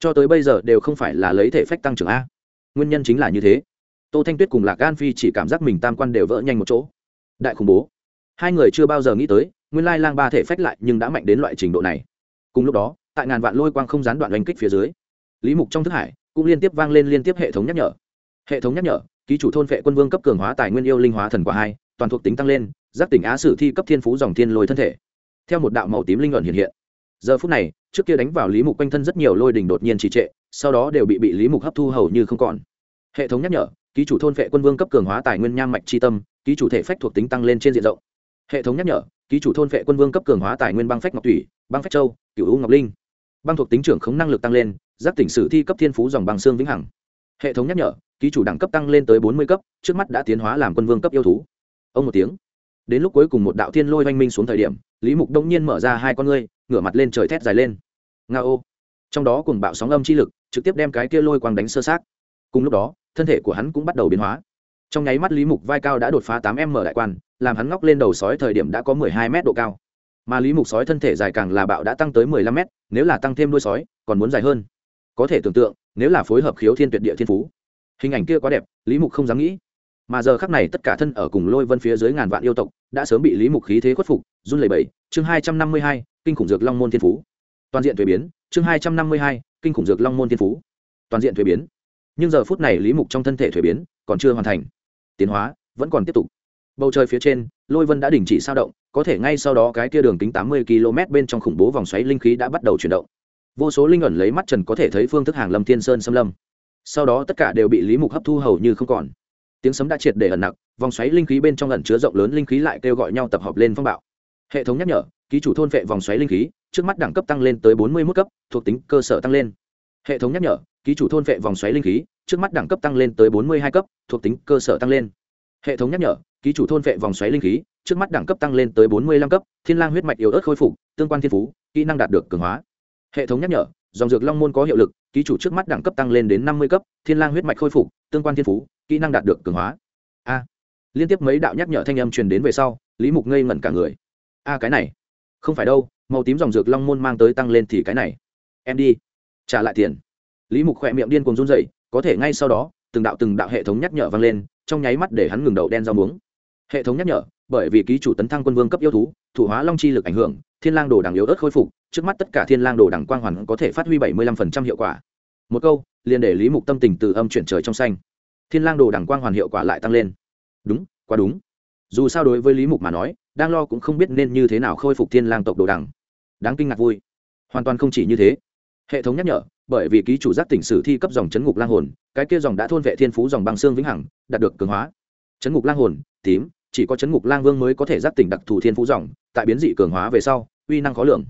A: Cho tới bây giờ đều không phải là lấy thể phách tăng trưởng a. Nguyên nhân chính là như thế tô thanh tuyết cùng lạc gan phi chỉ cảm giác mình tam quan đều vỡ nhanh một chỗ. Đại khủng bố. Hai người chưa bao giờ nghĩ tới, nguyên lai lang ba thể phách lại nhưng đã mạnh đến loại trình độ này. Cùng lúc đó, tại ngàn vạn lôi quang không gián đoạn oanh kích phía dưới, lý mục trong thức hải cũng liên tiếp vang lên liên tiếp hệ thống nhắc nhở. Hệ thống nhắc nhở, ký chủ thôn vệ quân vương cấp cường hóa tài nguyên yêu linh hóa thần quả hai, toàn thuộc tính tăng lên, giác tỉnh á sử thi cấp thiên phú dòng thiên lôi thân thể. Theo một đạo màu tím linh luận hiện hiện. Giờ phút này, trước kia đánh vào lý mục quanh thân rất nhiều lôi đỉnh đột nhiên trì trệ, sau đó đều bị bị lý mục hấp thu hầu như không còn. Hệ thống nhắc nhở ký chủ thôn vệ quân vương cấp cường hóa tài nguyên nham mạch c tâm, ký chủ thể phách thuộc tính tăng lên trên diện rộng. Hệ thống nhắc nhở, ký chủ thôn vệ quân vương cấp cường hóa tài nguyên băng phách ngọc thủy, băng phách châu cựu u ngọc linh. Băng thuộc tính trưởng khống năng lực tăng lên, giáp tỉnh sử thi cấp thiên phú dòng băng xương vĩnh hằng. Hệ thống nhắc nhở, ký chủ đẳng cấp tăng lên tới bốn mươi cấp, trước mắt đã tiến hóa làm quân vương cấp yêu thú. Ông một tiếng. Đến lúc cuối cùng một đạo thiên lôi oanh minh xuống thời điểm, lý mục đông nhiên mở ra hai con ngươi, ngửa mặt lên trời thét dài lên. Nga ô. Trong đó cùng bạo sóng âm chi lực, trực tiếp đem cái kia lôi quang đánh sơ sát. Cùng lúc đó thân thể của hắn cũng bắt đầu biến hóa. Trong nháy mắt lý mục vai cao đã đột phá tám m đại quan, làm hắn ngóc lên đầu sói thời điểm đã có mười hai m độ cao. Mà lý mục sói thân thể dài càng là bạo đã tăng tới mười lăm m, nếu là tăng thêm đuôi sói, còn muốn dài hơn. Có thể tưởng tượng, nếu là phối hợp khiếu thiên tuyệt địa thiên phú. Hình ảnh kia quá đẹp, lý mục không dám nghĩ. Mà giờ khắc này tất cả thân ở cùng lôi vân phía dưới ngàn vạn yêu tộc, đã sớm bị lý mục khí thế khuất phục, run lẩy bẩy. Chương hai trăm năm mươi hai, kinh khủng dược long môn thiên phú. Toàn diện thuế biến, chương hai trăm năm mươi hai, kinh khủng dược long môn thiên phú. Toàn diện thuế biến nhưng giờ phút này lý mục trong thân thể thuế biến còn chưa hoàn thành. Tiến hóa vẫn còn tiếp tục. Bầu trời phía trên, lôi vân đã đình chỉ sao động, có thể ngay sau đó cái kia đường kính tám mươi km bên trong khủng bố vòng xoáy linh khí đã bắt đầu chuyển động. Vô số linh ẩn lấy mắt trần có thể thấy phương thức hàng lâm thiên sơn xâm lâm. Sau đó tất cả đều bị lý mục hấp thu hầu như không còn. Tiếng sấm đã triệt để ẩn nặc, vòng xoáy linh khí bên trong ẩn chứa rộng lớn linh khí lại kêu gọi nhau tập hợp lên phong bạo. Hệ thống nhắc nhở, ký chủ thôn vệ vòng xoáy linh khí, trước mắt đẳng cấp tăng lên tới bốn mươi mức cấp, thuộc tính cơ sở tăng lên. Hệ thống nhắc nhở ký chủ thôn vệ vòng xoáy linh khí, trước mắt đẳng cấp tăng lên tới bốn mươi hai cấp, thuộc tính cơ sở tăng lên. Hệ thống nhắc nhở, ký chủ thôn vệ vòng xoáy linh khí, trước mắt đẳng cấp tăng lên tới bốn mươi lăm cấp, thiên lang huyết mạch yếu ớt khôi phục, tương quan thiên phú, kỹ năng đạt được cường hóa. Hệ thống nhắc nhở, dòng dược long môn có hiệu lực, ký chủ trước mắt đẳng cấp tăng lên đến năm mươi cấp, thiên lang huyết mạch khôi phục, tương quan thiên phú, kỹ năng đạt được cường hóa. A. Liên tiếp mấy đạo nhắc nhở thanh âm truyền đến về sau, lý mục ngây ngẩn cả người. A, cái này. Không phải đâu, màu tím dòng dược long môn mang tới tăng lên thì cái này. Em đi. Trả lại tiền lý mục khỏe miệng điên cuồng run dậy có thể ngay sau đó, từng đạo từng đạo hệ thống nhắc nhở vang lên, trong nháy mắt để hắn ngừng đầu đen rau muống. Hệ thống nhắc nhở, bởi vì ký chủ tấn thăng quân vương cấp yêu thú, thủ hóa long chi lực ảnh hưởng, thiên lang đồ đằng yếu ớt khôi phục, trước mắt tất cả thiên lang đồ đằng quang hoàn có thể phát huy bảy mươi lăm phần trăm hiệu quả. Một câu, liền để lý mục tâm tình từ âm chuyển trời trong xanh. Thiên lang đồ đằng quang hoàn hiệu quả lại tăng lên. Đúng, quá đúng. Dù sao đối với lý mục mà nói, đang lo cũng không biết nên như thế nào khôi phục thiên lang tộc đồ đằng. Đáng kinh ngạc vui. Hoàn toàn không chỉ như thế. Hệ thống nhắc nhở bởi vì ký chủ giác tỉnh sử thi cấp dòng chấn ngục lang hồn, cái kia dòng đã thôn vệ thiên phú dòng băng xương vĩnh hằng, đạt được cường hóa. Chấn ngục lang hồn, tím, chỉ có chấn ngục lang vương mới có thể giác tỉnh đặc thù thiên phú dòng, tại biến dị cường hóa về sau, uy năng khó lượng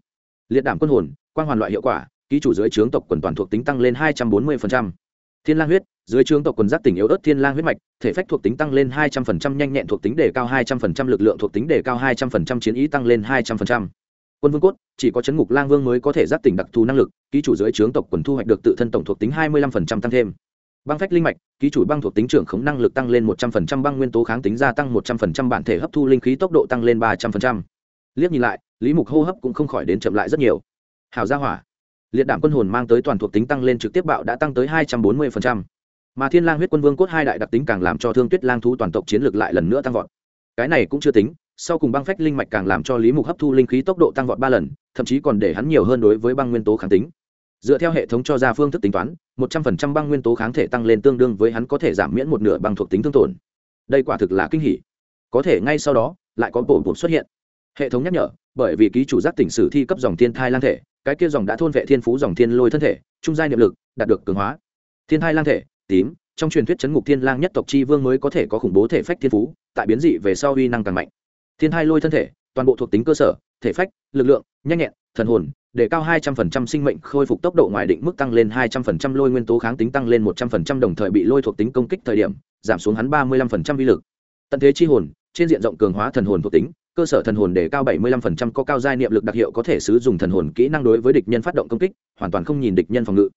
A: liệt đảm quân hồn, quang hoàn loại hiệu quả, ký chủ dưới trướng tộc quần toàn thuộc tính tăng lên hai trăm bốn mươi thiên lang huyết, dưới trướng tộc quần giác tỉnh yếu ớt thiên lang huyết mạch, thể phách thuộc tính tăng lên hai trăm linh nhanh nhẹn thuộc tính đề cao hai trăm linh lực lượng thuộc tính đề cao hai trăm linh chiến ý tăng lên hai trăm linh quân vương cốt, chỉ có chấn ngục lang vương mới có thể giáp tỉnh đặc thù năng lực, ký chủ dưới trướng tộc quần thu hoạch được tự thân tổng thuộc tính hai mươi lăm tăng thêm. Băng phách linh mạch, ký chủ băng thuộc tính trưởng khống năng lực tăng lên một trăm linh băng nguyên tố kháng tính gia tăng một trăm linh bản thể hấp thu linh khí tốc độ tăng lên ba trăm linh liếc nhìn lại, lý mục hô hấp cũng không khỏi đến chậm lại rất nhiều. Hào gia hỏa. Liệt đạm quân hồn mang tới toàn thuộc tính tăng lên trực tiếp bạo đã tăng tới hai trăm bốn mươi mà thiên lang huyết quân vương cốt hai đại đặc tính càng làm cho thương tuyết lang thú toàn tộc chiến lược lại lần nữa tăng vọt. Cái này cũng chưa tính sau cùng băng phách linh mạch càng làm cho lý mục hấp thu linh khí tốc độ tăng vọt ba lần, thậm chí còn để hắn nhiều hơn đối với băng nguyên tố kháng tính. Dựa theo hệ thống cho ra phương thức tính toán, một trăm phần trăm băng nguyên tố kháng thể tăng lên tương đương với hắn có thể giảm miễn một nửa băng thuộc tính thương tổn. Đây quả thực là kinh hỉ. Có thể ngay sau đó, lại có bổ bổn xuất hiện. Hệ thống nhắc nhở, bởi vì ký chủ giác tỉnh sử thi cấp dòng thiên thai lang thể, cái kia dòng đã thôn vệ thiên phú dòng thiên lôi thân thể, trung giai niệm lực, đạt được cường hóa. Thiên thai lang thể, tím, trong truyền thuyết chấn ngục thiên lang nhất tộc chi vương mới có thể có khủng bố thể phách thiên phú, tại biến dị về sau uy năng càng mạnh thiên thai lôi thân thể, toàn bộ thuộc tính cơ sở, thể phách, lực lượng, nhanh nhẹn, thần hồn, để cao 200% sinh mệnh khôi phục tốc độ ngoài định mức tăng lên 200% lôi nguyên tố kháng tính tăng lên 100% đồng thời bị lôi thuộc tính công kích thời điểm, giảm xuống hắn 35% vi lực. Tận thế chi hồn, trên diện rộng cường hóa thần hồn thuộc tính, cơ sở thần hồn để cao 75% có cao giai niệm lực đặc hiệu có thể sử dụng thần hồn kỹ năng đối với địch nhân phát động công kích, hoàn toàn không nhìn địch nhân phòng ngự.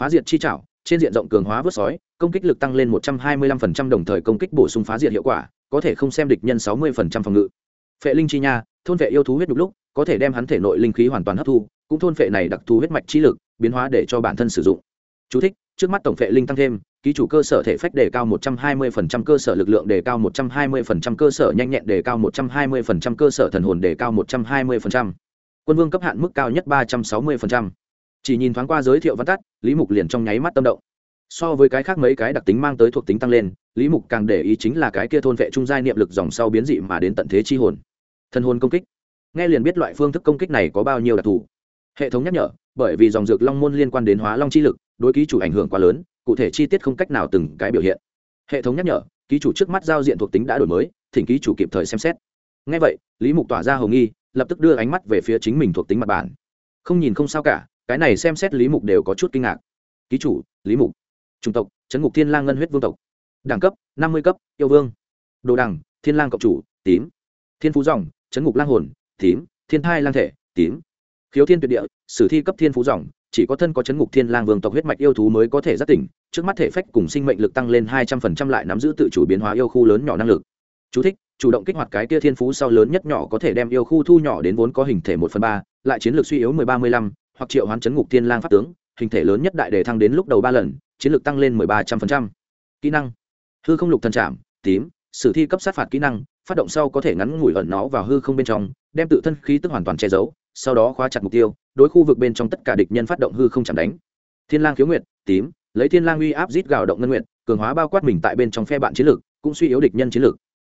A: Phá diệt chi trảo, trên diện rộng cường hóa vớt sói, công kích lực tăng lên 125% đồng thời công kích bổ sung phá diệt hiệu quả, có thể không xem địch nhân 60% phòng ngự phệ linh chi nha thôn vệ yêu thú huyết đục lúc có thể đem hắn thể nội linh khí hoàn toàn hấp thu cũng thôn phệ này đặc thù huyết mạch chi lực biến hóa để cho bản thân sử dụng Chú thích, trước mắt tổng phệ linh tăng thêm ký chủ cơ sở thể phách đề cao 120% cơ sở lực lượng đề cao 120% cơ sở nhanh nhẹn đề cao 120% cơ sở thần hồn đề cao 120%. quân vương cấp hạn mức cao nhất 360%. chỉ nhìn thoáng qua giới thiệu văn tắt lý mục liền trong nháy mắt tâm động so với cái khác mấy cái đặc tính mang tới thuộc tính tăng lên lý mục càng để ý chính là cái kia thôn vệ trung giai niệm lực dòng sau biến dị mà đến tận thế chi hồn thân hồn công kích. Nghe liền biết loại phương thức công kích này có bao nhiêu đặc thù. Hệ thống nhắc nhở, bởi vì dòng dược long môn liên quan đến hóa long chi lực, đối ký chủ ảnh hưởng quá lớn, cụ thể chi tiết không cách nào từng cái biểu hiện. Hệ thống nhắc nhở, ký chủ trước mắt giao diện thuộc tính đã đổi mới, thỉnh ký chủ kịp thời xem xét. Ngay vậy, lý mục tỏa ra hầu nghi, lập tức đưa ánh mắt về phía chính mình thuộc tính mặt bản không nhìn không sao cả, cái này xem xét lý mục đều có chút kinh ngạc. Ký chủ, lý mục. Chủng tộc trấn ngục thiên lang ngân huyết vương tộc. Đẳng cấp, năm mươi cấp, yêu vương. Đồ đẳng, thiên lang cộng chủ, tím. Thiên phú dòng chấn ngục lang hồn tím thiên thai lang thể tím. Khiếu thiên tuyệt địa sử thi cấp thiên phú dòng chỉ có thân có chấn ngục thiên lang vương tộc huyết mạch yêu thú mới có thể giác tỉnh trước mắt thể phách cùng sinh mệnh lực tăng lên hai trăm phần trăm lại nắm giữ tự chủ biến hóa yêu khu lớn nhỏ năng lực. Chú thích, chủ động kích hoạt cái kia thiên phú sau lớn nhất nhỏ có thể đem yêu khu thu nhỏ đến vốn có hình thể một phần ba lại chiến lược suy yếu mười ba mươi lăm hoặc triệu hoán chấn ngục thiên lang pháp tướng hình thể lớn nhất đại đề thăng đến lúc đầu ba lần chiến lược tăng lên mười ba trăm phần trăm. Kỹ năng hư không lục thần trạm tím sử thi cấp sát phạt kỹ năng phát động sau có thể ngắn ngủi ẩn nó vào hư không bên trong, đem tự thân khí tức hoàn toàn che giấu, sau đó khóa chặt mục tiêu, đối khu vực bên trong tất cả địch nhân phát động hư không chạm đánh. Thiên lang khiếu nguyệt, tím, lấy thiên lang uy áp giết gào động ngân nguyệt, cường hóa bao quát mình tại bên trong phe bạn chiến lược, cũng suy yếu địch nhân chiến lược.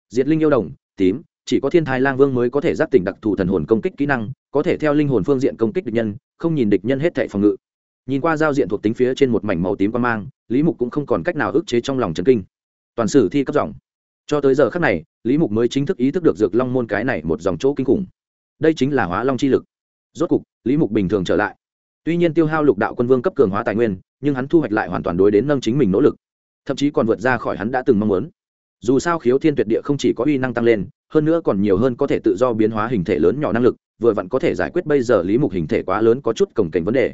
A: Diệt linh yêu đồng, tím, chỉ có thiên thai lang vương mới có thể giáp tỉnh đặc thù thần hồn công kích kỹ năng, có thể theo linh hồn phương diện công kích địch nhân, không nhìn địch nhân hết thảy phòng ngự. Nhìn qua giao diện thuộc tính phía trên một mảnh màu tím quan mang, lý mục cũng không còn cách nào ức chế trong lòng trần kinh. Toàn sử thi cấp dòng cho tới giờ khắc này, lý mục mới chính thức ý thức được dược long môn cái này một dòng chỗ kinh khủng. Đây chính là hóa long chi lực. Rốt cục, lý mục bình thường trở lại. Tuy nhiên tiêu hao lục đạo quân vương cấp cường hóa tài nguyên, nhưng hắn thu hoạch lại hoàn toàn đối đến nâng chính mình nỗ lực. Thậm chí còn vượt ra khỏi hắn đã từng mong muốn. Dù sao khiếu thiên tuyệt địa không chỉ có uy năng tăng lên, hơn nữa còn nhiều hơn có thể tự do biến hóa hình thể lớn nhỏ năng lực, vừa vặn có thể giải quyết bây giờ lý mục hình thể quá lớn có chút cổng cảnh vấn đề.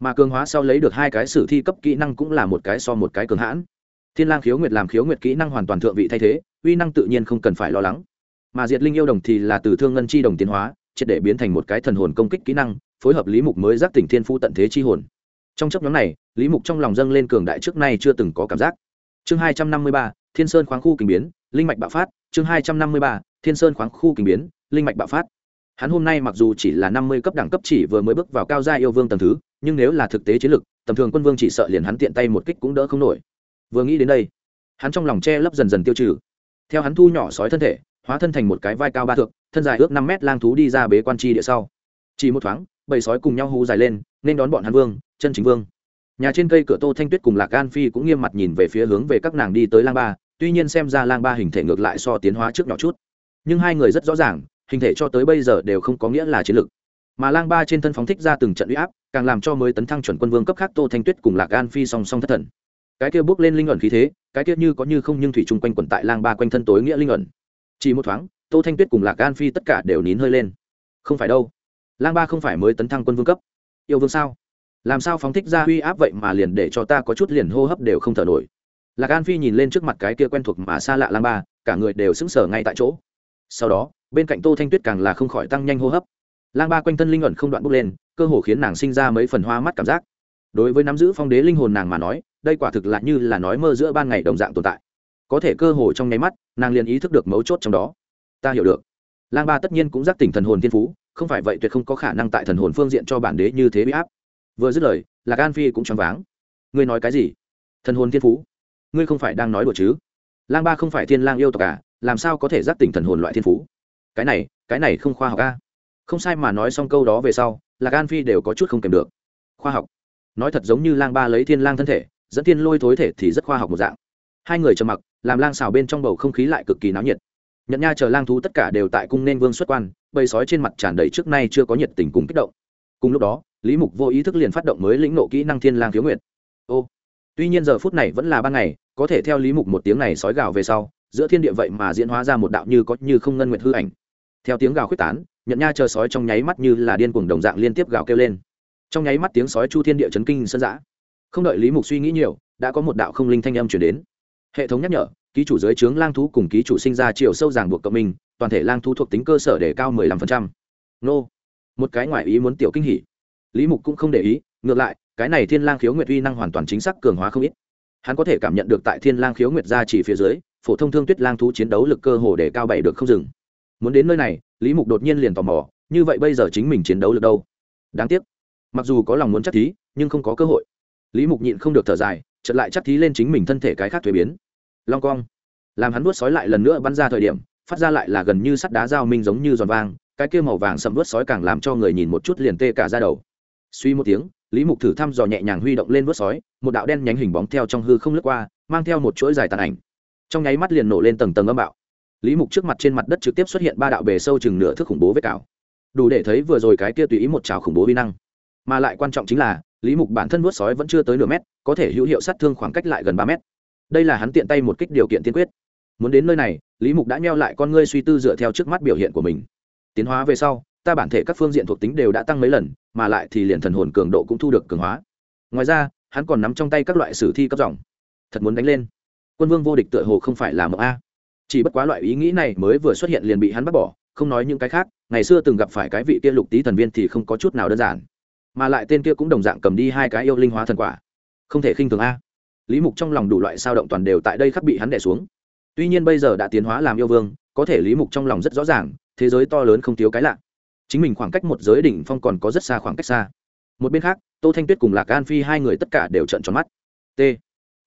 A: Mà cường hóa sau lấy được hai cái sử thi cấp kỹ năng cũng là một cái so một cái cường hãn. Thiên lang khiếu nguyệt làm khiếu nguyệt kỹ năng hoàn toàn thượng vị thay thế uy năng tự nhiên không cần phải lo lắng. Mà diệt linh yêu đồng thì là từ thương ngân chi đồng tiến hóa, triệt để biến thành một cái thần hồn công kích kỹ năng, phối hợp lý mục mới giác tỉnh thiên phu tận thế chi hồn. Trong chấp nhóm này, lý mục trong lòng dâng lên cường đại trước nay chưa từng có cảm giác. Chương hai trăm năm mươi ba, thiên sơn khoáng khu kinh biến, linh mạch bạo phát. Chương hai trăm năm mươi ba, thiên sơn khoáng khu kinh biến, linh mạch bạo phát. Hắn hôm nay mặc dù chỉ là năm mươi cấp đẳng cấp chỉ vừa mới bước vào cao gia yêu vương tầm thứ, nhưng nếu là thực tế chiến lực tầm thường quân vương chỉ sợ liền hắn tiện tay một kích cũng đỡ không nổi. Vừa nghĩ đến đây, hắn trong lòng che lấp dần dần tiêu trừ theo hắn thu nhỏ sói thân thể, hóa thân thành một cái vai cao ba thước, thân dài ước năm mét lang thú đi ra bế quan tri địa sau. Chỉ một thoáng bầy sói cùng nhau hú dài lên, nên đón bọn hắn vương, chân chính vương. Nhà trên cây cửa tô thanh tuyết cùng lạc gan phi cũng nghiêm mặt nhìn về phía hướng về các nàng đi tới lang ba, tuy nhiên xem ra lang ba hình thể ngược lại so tiến hóa trước nhỏ chút. Nhưng hai người rất rõ ràng, hình thể cho tới bây giờ đều không có nghĩa là chiến lược. Mà lang ba trên thân phóng thích ra từng trận uy áp, càng làm cho mới tấn thăng chuẩn quân vương cấp khác tô thanh tuyết cùng lạc gan phi song song thất thần cái kia bước lên linh ẩn khí thế, cái kia như có như không nhưng thủy chung quanh quẩn tại lang ba quanh thân tối nghĩa linh ẩn. Chỉ một thoáng, tô thanh tuyết cùng lạc gan phi tất cả đều nín hơi lên. Không phải đâu. Lang ba không phải mới tấn thăng quân vương cấp. Yêu vương sao? Làm sao phóng thích ra uy áp vậy mà liền để cho ta có chút liền hô hấp đều không thở nổi. Lạc gan phi nhìn lên trước mặt cái kia quen thuộc mà xa lạ lang ba, cả người đều sững sờ ngay tại chỗ. Sau đó, bên cạnh tô thanh tuyết càng là không khỏi tăng nhanh hô hấp. Lang ba quanh thân linh ẩn không đoạn bốc lên, cơ hồ khiến nàng sinh ra mấy phần hoa mắt cảm giác đối với nắm giữ phong đế linh hồn nàng mà nói đây quả thực là như là nói mơ giữa ban ngày đồng dạng tồn tại. Có thể cơ hồ trong nháy mắt nàng liền ý thức được mấu chốt trong đó. Ta hiểu được. Lang ba tất nhiên cũng giác tỉnh thần hồn thiên phú không phải vậy tuyệt không có khả năng tại thần hồn phương diện cho bản đế như thế bị áp. Vừa dứt lời là Gan phi cũng choáng váng. Ngươi nói cái gì? Thần hồn thiên phú? Ngươi không phải đang nói đùa chứ? Lang ba không phải thiên lang yêu tộc cả à, làm sao có thể giác tỉnh thần hồn loại thiên phú? Cái này cái này không khoa học a không sai mà nói xong câu đó về sau là Gan phi đều có chút không kèm được. Khoa học nói thật giống như lang ba lấy thiên lang thân thể, dẫn thiên lôi thối thể thì rất khoa học một dạng. Hai người trầm mặc, làm lang xào bên trong bầu không khí lại cực kỳ náo nhiệt. Nhận nha chờ lang thú tất cả đều tại cung nên vương xuất quan, bầy sói trên mặt tràn đầy trước nay chưa có nhiệt tình cùng kích động. Cùng lúc đó, lý mục vô ý thức liền phát động mới lĩnh nộ kỹ năng thiên lang thiếu nguyệt. Ô, tuy nhiên giờ phút này vẫn là ban ngày, có thể theo lý mục một tiếng này sói gào về sau, giữa thiên địa vậy mà diễn hóa ra một đạo như có như không ngân nguyệt hư ảnh. Theo tiếng gào khuyết tán nhận nha chờ sói trong nháy mắt như là điên cuồng đồng dạng liên tiếp gào kêu lên trong nháy mắt tiếng sói chu thiên địa chấn kinh sân giã không đợi lý mục suy nghĩ nhiều, đã có một đạo không linh thanh âm chuyển đến. Hệ thống nhắc nhở, ký chủ dưới trướng lang thú cùng ký chủ sinh ra chiều sâu ràng buộc cộng minh, toàn thể lang thú thuộc tính cơ sở để cao 15%. nô. Một cái ngoại ý muốn tiểu kinh hỉ. Lý mục cũng không để ý, ngược lại, cái này thiên lang khiếu nguyệt uy năng hoàn toàn chính xác cường hóa không ít. Hắn có thể cảm nhận được tại thiên lang khiếu nguyệt ra chỉ phía dưới, phổ thông thương tuyết lang thú chiến đấu lực cơ hồ để cao bảy được không dừng. Muốn đến nơi này, lý mục đột nhiên liền tò mò, như vậy bây giờ chính mình chiến đấu lực đâu? Đáng tiếc mặc dù có lòng muốn chắc thí, nhưng không có cơ hội. Lý mục nhịn không được thở dài chật lại chắc thí lên chính mình thân thể cái khác thuế biến. Long cong. Làm hắn vuốt sói lại lần nữa bắn ra thời điểm, phát ra lại là gần như sắt đá dao minh giống như giòn vang, cái kia màu vàng sầm vuốt sói càng làm cho người nhìn một chút liền tê cả ra đầu. Suy một tiếng, lý mục thử thăm dò nhẹ nhàng huy động lên vuốt sói, một đạo đen nhánh hình bóng theo trong hư không lướt qua, mang theo một chuỗi dài tàn ảnh. Trong nháy mắt liền nổ lên tầng tầng âm bạo. Lý mục trước mặt trên mặt đất trực tiếp xuất hiện ba đạo bề sâu chừng nửa thước khủng bố vết cào. Đủ để thấy vừa rồi cái kia tùy ý một trào khủng bố vi năng mà lại quan trọng chính là, lý mục bản thân vuốt sói vẫn chưa tới nửa mét, có thể hữu hiệu sát thương khoảng cách lại gần ba mét. Đây là hắn tiện tay một kích điều kiện tiên quyết. Muốn đến nơi này, lý mục đã neo lại con ngươi suy tư dựa theo trước mắt biểu hiện của mình. Tiến hóa về sau, ta bản thể các phương diện thuộc tính đều đã tăng mấy lần, mà lại thì liền thần hồn cường độ cũng thu được cường hóa. Ngoài ra, hắn còn nắm trong tay các loại sử thi cấp dòng. Thật muốn đánh lên. Quân vương vô địch tựa hồ không phải là mộng a. Chỉ bất quá loại ý nghĩ này mới vừa xuất hiện liền bị hắn bắt bỏ, không nói những cái khác, ngày xưa từng gặp phải cái vị kia lục tý thần viên thì không có chút nào đơn giản mà lại tên kia cũng đồng dạng cầm đi hai cái yêu linh hóa thần quả. Không thể khinh thường a. Lý mục trong lòng đủ loại sao động toàn đều tại đây khắc bị hắn đẻ xuống. Tuy nhiên bây giờ đã tiến hóa làm yêu vương, có thể lý mục trong lòng rất rõ ràng, thế giới to lớn không thiếu cái lạ. Chính mình khoảng cách một giới đỉnh phong còn có rất xa khoảng cách xa. Một bên khác, tô thanh tuyết cùng lạc an phi hai người tất cả đều trận tròn mắt. T.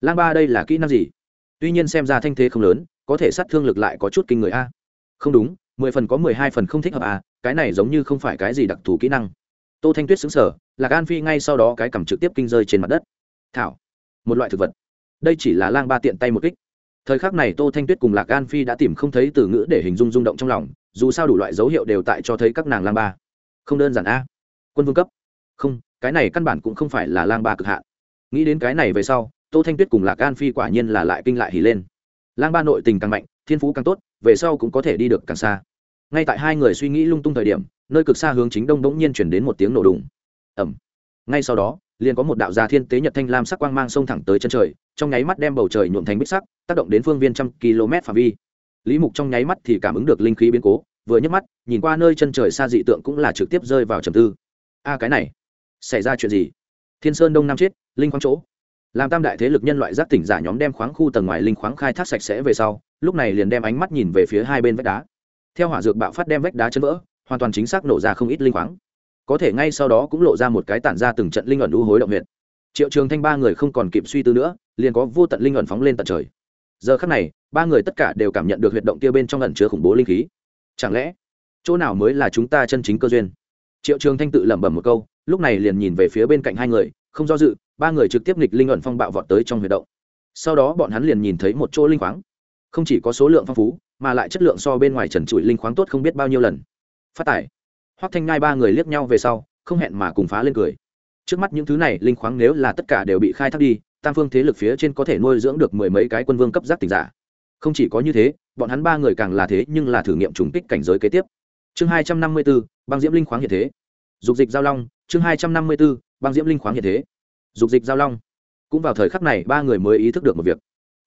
A: Lang ba đây là kỹ năng gì? Tuy nhiên xem ra thanh thế không lớn, có thể sát thương lực lại có chút kinh người a. Không đúng, mười phần có mười hai phần không thích hợp a, cái này giống như không phải cái gì đặc thù kỹ năng tô thanh tuyết xứng sở lạc an phi ngay sau đó cái cầm trực tiếp kinh rơi trên mặt đất. Thảo, một loại thực vật. Đây chỉ là lang ba tiện tay một kích. Thời khắc này tô thanh tuyết cùng lạc an phi đã tìm không thấy từ ngữ để hình dung rung động trong lòng, dù sao đủ loại dấu hiệu đều tại cho thấy các nàng lang ba. Không đơn giản a. Quân vương cấp. Không, cái này căn bản cũng không phải là lang ba cực hạn. Nghĩ đến cái này về sau, tô thanh tuyết cùng lạc an phi quả nhiên là lại kinh lại hỉ lên. Lang ba nội tình càng mạnh, thiên phú càng tốt, về sau cũng có thể đi được càng xa. Ngay tại hai người suy nghĩ lung tung thời điểm nơi cực xa hướng chính đông bỗng nhiên chuyển đến một tiếng nổ đùng. Ẩm ngay sau đó, liền có một đạo gia thiên tế nhật thanh lam sắc quang mang sông thẳng tới chân trời, trong nháy mắt đem bầu trời nhuộm thành bích sắc, tác động đến phương viên trăm km phạm vi. Lý mục trong nháy mắt thì cảm ứng được linh khí biến cố, vừa nhấc mắt, nhìn qua nơi chân trời xa dị tượng cũng là trực tiếp rơi vào trầm tư. A, cái này, xảy ra chuyện gì? Thiên sơn đông nam chết, linh khoáng chỗ. Làm tam đại thế lực nhân loại giác tỉnh giả nhóm đem khoáng khu tầng ngoài linh khoáng khai thác sạch sẽ về sau, lúc này liền đem ánh mắt nhìn về phía hai bên vách đá. Theo hỏa dược bạo phát đem vách đá chân vỡ hoàn toàn chính xác nổ ra không ít linh khoáng. Có thể ngay sau đó cũng lộ ra một cái tản ra từng trận linh ẩn u hối động huyện triệu trường thanh ba người không còn kịp suy tư nữa, liền có vô tận linh ẩn phóng lên tận trời. Giờ khắc này, ba người tất cả đều cảm nhận được huyệt động kia bên trong ẩn chứa khủng bố linh khí. Chẳng lẽ, chỗ nào mới là chúng ta chân chính cơ duyên? Triệu trường thanh tự lẩm bẩm một câu, lúc này liền nhìn về phía bên cạnh hai người, không do dự, ba người trực tiếp nghịch linh ẩn phong bạo vọt tới trong huyệt động. Sau đó bọn hắn liền nhìn thấy một chỗ linh khoáng. Không chỉ có số lượng phong phú, mà lại chất lượng so bên ngoài trần trụi linh khoáng tốt không biết bao nhiêu lần phát tải hoắc thanh ngai ba người liếc nhau về sau, không hẹn mà cùng phá lên cười. Trước mắt những thứ này, linh khoáng nếu là tất cả đều bị khai thác đi, tam phương thế lực phía trên có thể nuôi dưỡng được mười mấy cái quân vương cấp giác tỉnh giả. Không chỉ có như thế, bọn hắn ba người càng là thế nhưng là thử nghiệm trùng kích cảnh giới kế tiếp. Chương hai trăm năm mươi b ố băng diễm linh khoáng hiện thế. Dục dịch giao long, chương hai trăm năm mươi b ố băng diễm linh khoáng hiện thế. Dục dịch giao long. Cũng vào thời khắc này, ba người mới ý thức được một việc.